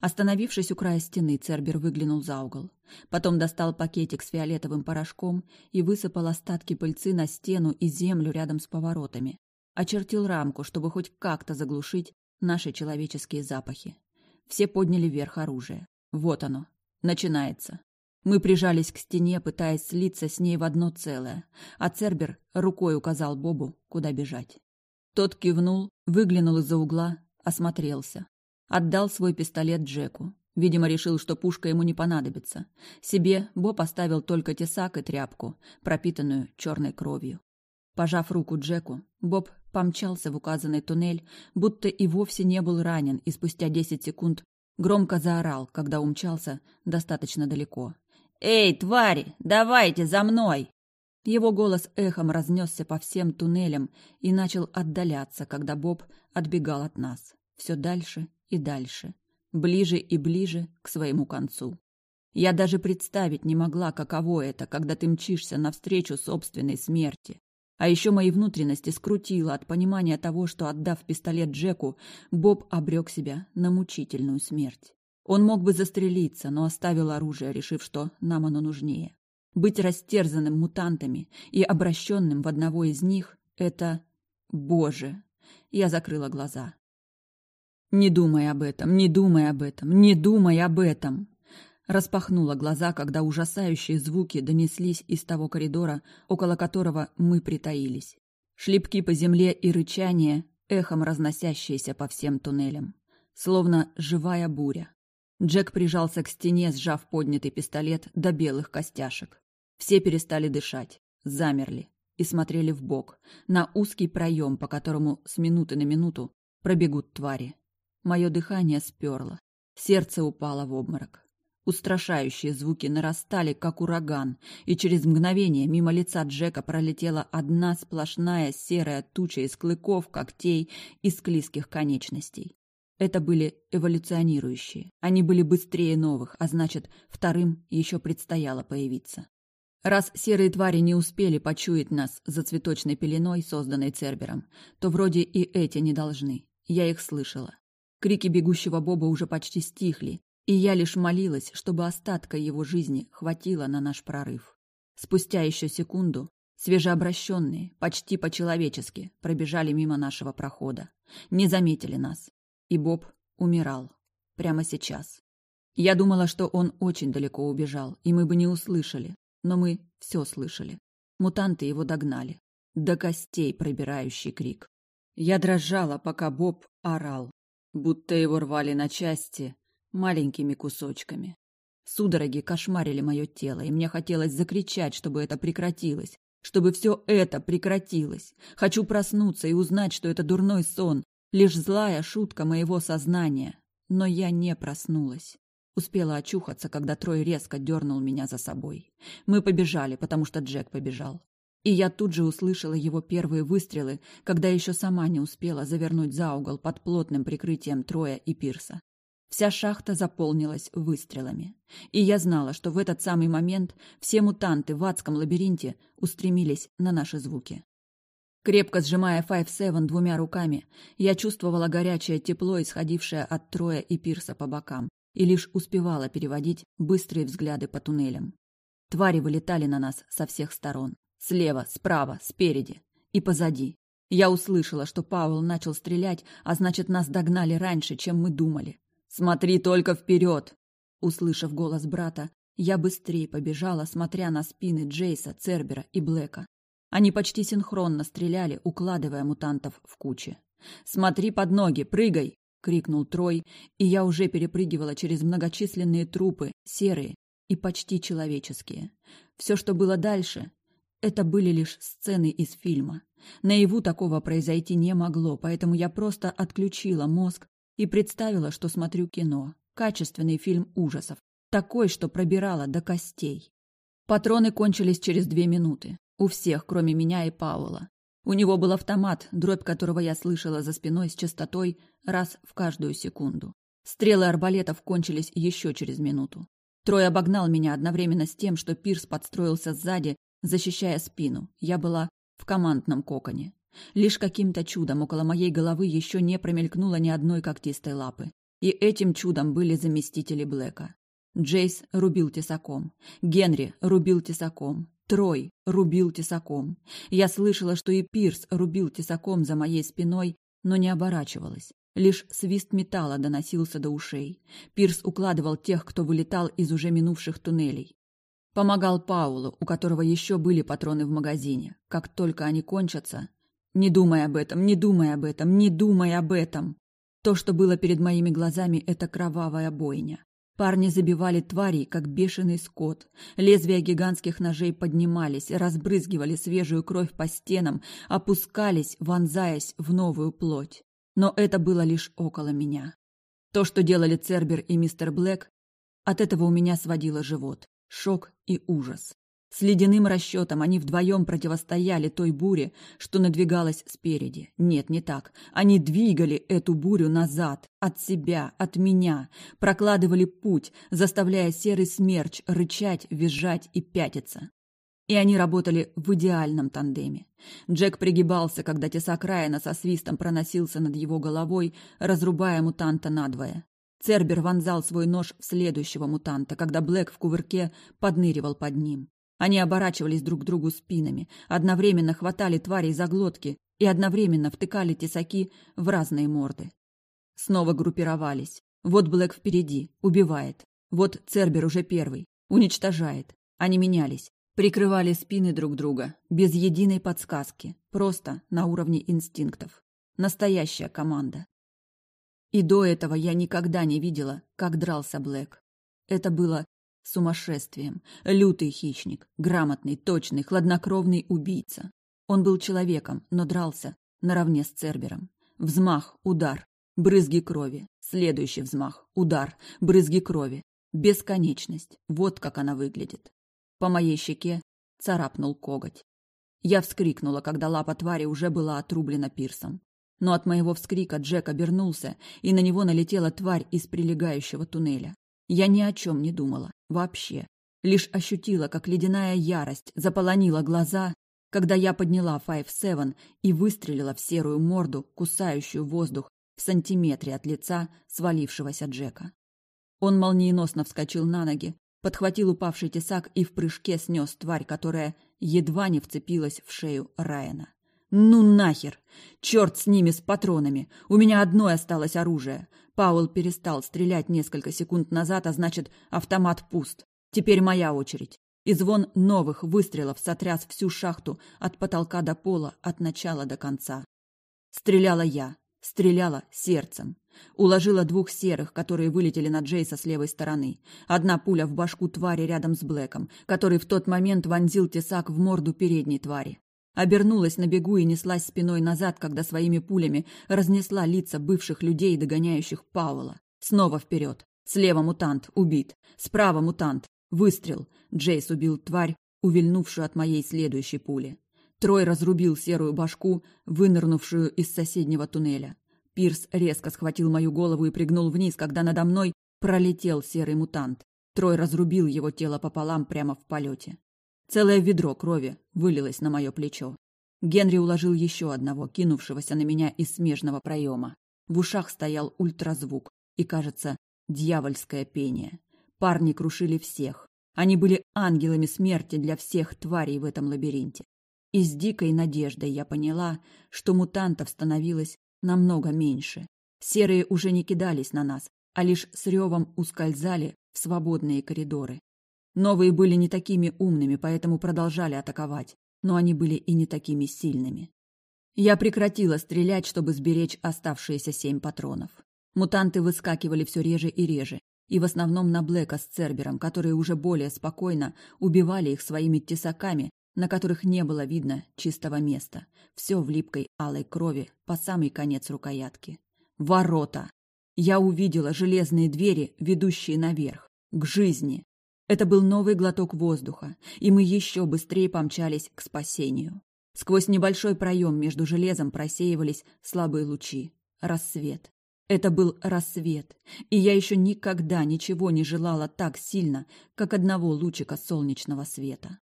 Остановившись у края стены, Цербер выглянул за угол. Потом достал пакетик с фиолетовым порошком и высыпал остатки пыльцы на стену и землю рядом с поворотами. Очертил рамку, чтобы хоть как-то заглушить наши человеческие запахи. Все подняли вверх оружие. Вот оно. Начинается. Мы прижались к стене, пытаясь слиться с ней в одно целое, а Цербер рукой указал Бобу, куда бежать. Тот кивнул, выглянул из-за угла, осмотрелся. Отдал свой пистолет Джеку. Видимо, решил, что пушка ему не понадобится. Себе Боб оставил только тесак и тряпку, пропитанную черной кровью. Пожав руку Джеку, Боб помчался в указанный туннель, будто и вовсе не был ранен, и спустя десять секунд громко заорал, когда умчался достаточно далеко. «Эй, твари, давайте за мной!» Его голос эхом разнесся по всем туннелям и начал отдаляться, когда Боб отбегал от нас. Все дальше и дальше, ближе и ближе к своему концу. Я даже представить не могла, каково это, когда ты мчишься навстречу собственной смерти. А еще мои внутренности скрутило от понимания того, что, отдав пистолет Джеку, Боб обрек себя на мучительную смерть. Он мог бы застрелиться, но оставил оружие, решив, что нам оно нужнее. Быть растерзанным мутантами и обращенным в одного из них — это... Боже! я закрыла глаза. «Не думай об этом, не думай об этом, не думай об этом!» Распахнула глаза, когда ужасающие звуки донеслись из того коридора, около которого мы притаились. Шлепки по земле и рычание, эхом разносящиеся по всем туннелям. Словно живая буря. Джек прижался к стене, сжав поднятый пистолет до белых костяшек. Все перестали дышать, замерли и смотрели в бок на узкий проем, по которому с минуты на минуту пробегут твари. Мое дыхание сперло, сердце упало в обморок. Устрашающие звуки нарастали, как ураган, и через мгновение мимо лица Джека пролетела одна сплошная серая туча из клыков, когтей и склизких конечностей. Это были эволюционирующие. Они были быстрее новых, а значит, вторым еще предстояло появиться. Раз серые твари не успели почуять нас за цветочной пеленой, созданной Цербером, то вроде и эти не должны. Я их слышала. Крики бегущего Боба уже почти стихли, и я лишь молилась, чтобы остатка его жизни хватило на наш прорыв. Спустя еще секунду свежеобращенные, почти по-человечески, пробежали мимо нашего прохода. Не заметили нас. И Боб умирал. Прямо сейчас. Я думала, что он очень далеко убежал, и мы бы не услышали. Но мы все слышали. Мутанты его догнали. До костей пробирающий крик. Я дрожала, пока Боб орал, будто его рвали на части, маленькими кусочками. Судороги кошмарили мое тело, и мне хотелось закричать, чтобы это прекратилось, чтобы все это прекратилось. Хочу проснуться и узнать, что это дурной сон, лишь злая шутка моего сознания. Но я не проснулась. Успела очухаться, когда Трой резко дернул меня за собой. Мы побежали, потому что Джек побежал. И я тут же услышала его первые выстрелы, когда еще сама не успела завернуть за угол под плотным прикрытием Троя и Пирса. Вся шахта заполнилась выстрелами. И я знала, что в этот самый момент все мутанты в адском лабиринте устремились на наши звуки. Крепко сжимая Five Seven двумя руками, я чувствовала горячее тепло, исходившее от Троя и Пирса по бокам, и лишь успевала переводить быстрые взгляды по туннелям. Твари вылетали на нас со всех сторон. Слева, справа, спереди и позади. Я услышала, что Паул начал стрелять, а значит, нас догнали раньше, чем мы думали. «Смотри только вперед!» Услышав голос брата, я быстрее побежала, смотря на спины Джейса, Цербера и Блэка. Они почти синхронно стреляли, укладывая мутантов в кучи. «Смотри под ноги, прыгай!» — крикнул Трой, и я уже перепрыгивала через многочисленные трупы, серые и почти человеческие. Все, что было дальше, это были лишь сцены из фильма. Наяву такого произойти не могло, поэтому я просто отключила мозг и представила, что смотрю кино. Качественный фильм ужасов. Такой, что пробирала до костей. Патроны кончились через две минуты. У всех, кроме меня и Паула. У него был автомат, дробь которого я слышала за спиной с частотой раз в каждую секунду. Стрелы арбалетов кончились еще через минуту. Трой обогнал меня одновременно с тем, что Пирс подстроился сзади, защищая спину. Я была в командном коконе. Лишь каким-то чудом около моей головы еще не промелькнуло ни одной когтистой лапы. И этим чудом были заместители Блэка. Джейс рубил тесаком. Генри рубил тесаком. Трой рубил тесаком. Я слышала, что и Пирс рубил тесаком за моей спиной, но не оборачивалась. Лишь свист металла доносился до ушей. Пирс укладывал тех, кто вылетал из уже минувших туннелей. Помогал Паулу, у которого еще были патроны в магазине. Как только они кончатся, не думай об этом, не думай об этом, не думай об этом. То, что было перед моими глазами, это кровавая бойня. Парни забивали тварей, как бешеный скот. Лезвия гигантских ножей поднимались, разбрызгивали свежую кровь по стенам, опускались, вонзаясь в новую плоть. Но это было лишь около меня. То, что делали Цербер и мистер Блэк, от этого у меня сводило живот. Шок и ужас. С ледяным расчетом они вдвоем противостояли той буре, что надвигалась спереди. Нет, не так. Они двигали эту бурю назад, от себя, от меня, прокладывали путь, заставляя серый смерч рычать, визжать и пятиться. И они работали в идеальном тандеме. Джек пригибался, когда тесак Райана со свистом проносился над его головой, разрубая мутанта надвое. Цербер вонзал свой нож в следующего мутанта, когда Блэк в кувырке подныривал под ним. Они оборачивались друг к другу спинами, одновременно хватали тварей за глотки и одновременно втыкали тесаки в разные морды. Снова группировались. Вот Блэк впереди, убивает. Вот Цербер уже первый, уничтожает. Они менялись, прикрывали спины друг друга, без единой подсказки, просто на уровне инстинктов. Настоящая команда. И до этого я никогда не видела, как дрался Блэк. Это было сумасшествием. Лютый хищник, грамотный, точный, хладнокровный убийца. Он был человеком, но дрался наравне с Цербером. Взмах, удар, брызги крови. Следующий взмах, удар, брызги крови. Бесконечность. Вот как она выглядит. По моей щеке царапнул коготь. Я вскрикнула, когда лапа твари уже была отрублена пирсом. Но от моего вскрика Джек обернулся, и на него налетела тварь из прилегающего туннеля. Я ни о чем не думала. Вообще. Лишь ощутила, как ледяная ярость заполонила глаза, когда я подняла Five Seven и выстрелила в серую морду, кусающую воздух в сантиметре от лица свалившегося Джека. Он молниеносно вскочил на ноги, подхватил упавший тесак и в прыжке снес тварь, которая едва не вцепилась в шею Райана. «Ну нахер! Черт с ними, с патронами! У меня одной осталось оружие. Пауэлл перестал стрелять несколько секунд назад, а значит, автомат пуст. Теперь моя очередь. И звон новых выстрелов сотряс всю шахту от потолка до пола, от начала до конца. Стреляла я. Стреляла сердцем. Уложила двух серых, которые вылетели на Джейса с левой стороны. Одна пуля в башку твари рядом с Блэком, который в тот момент вонзил тесак в морду передней твари. Обернулась на бегу и неслась спиной назад, когда своими пулями разнесла лица бывших людей, догоняющих Пауэлла. Снова вперед. Слева мутант, убит. Справа мутант. Выстрел. Джейс убил тварь, увильнувшую от моей следующей пули. Трой разрубил серую башку, вынырнувшую из соседнего туннеля. Пирс резко схватил мою голову и пригнул вниз, когда надо мной пролетел серый мутант. Трой разрубил его тело пополам прямо в полете. Целое ведро крови вылилось на мое плечо. Генри уложил еще одного, кинувшегося на меня из смежного проема. В ушах стоял ультразвук и, кажется, дьявольское пение. Парни крушили всех. Они были ангелами смерти для всех тварей в этом лабиринте. И с дикой надеждой я поняла, что мутантов становилось намного меньше. Серые уже не кидались на нас, а лишь с ревом ускользали в свободные коридоры. Новые были не такими умными, поэтому продолжали атаковать, но они были и не такими сильными. Я прекратила стрелять, чтобы сберечь оставшиеся семь патронов. Мутанты выскакивали все реже и реже, и в основном на Блэка с Цербером, которые уже более спокойно убивали их своими тесаками, на которых не было видно чистого места. Все в липкой алой крови по самый конец рукоятки. Ворота! Я увидела железные двери, ведущие наверх, к жизни, это был новый глоток воздуха, и мы еще быстрее помчались к спасению. Сквозь небольшой проем между железом просеивались слабые лучи. Рассвет. Это был рассвет, и я еще никогда ничего не желала так сильно, как одного лучика солнечного света.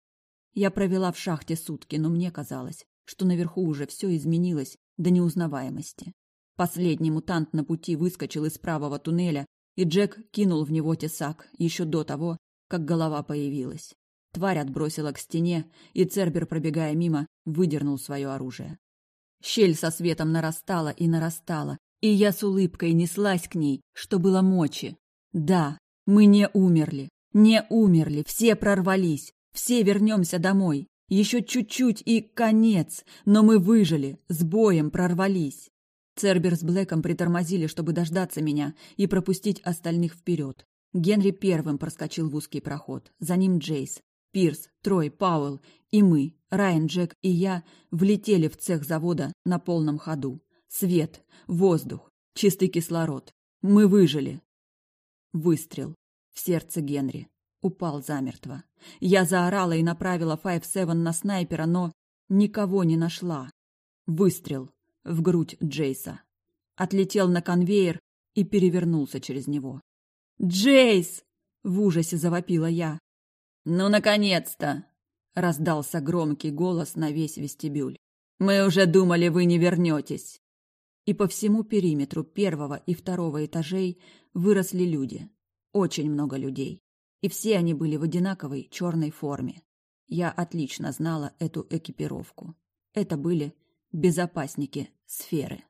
Я провела в шахте сутки, но мне казалось, что наверху уже все изменилось до неузнаваемости. Последний мутант на пути выскочил из правого туннеля, и Джек кинул в него тесак еще до того, как голова появилась. Тварь отбросила к стене, и Цербер, пробегая мимо, выдернул свое оружие. Щель со светом нарастала и нарастала, и я с улыбкой неслась к ней, что было мочи. Да, мы не умерли, не умерли, все прорвались, все вернемся домой. Еще чуть-чуть и конец, но мы выжили, с боем прорвались. Цербер с Блэком притормозили, чтобы дождаться меня и пропустить остальных вперед. Генри первым проскочил в узкий проход. За ним Джейс, Пирс, Трой, Пауэлл и мы, Райан, Джек и я, влетели в цех завода на полном ходу. Свет, воздух, чистый кислород. Мы выжили. Выстрел. В сердце Генри. Упал замертво. Я заорала и направила Five Seven на снайпера, но никого не нашла. Выстрел. В грудь Джейса. Отлетел на конвейер и перевернулся через него. «Джейс!» — в ужасе завопила я. «Ну, наконец-то!» — раздался громкий голос на весь вестибюль. «Мы уже думали, вы не вернетесь!» И по всему периметру первого и второго этажей выросли люди. Очень много людей. И все они были в одинаковой черной форме. Я отлично знала эту экипировку. Это были безопасники сферы.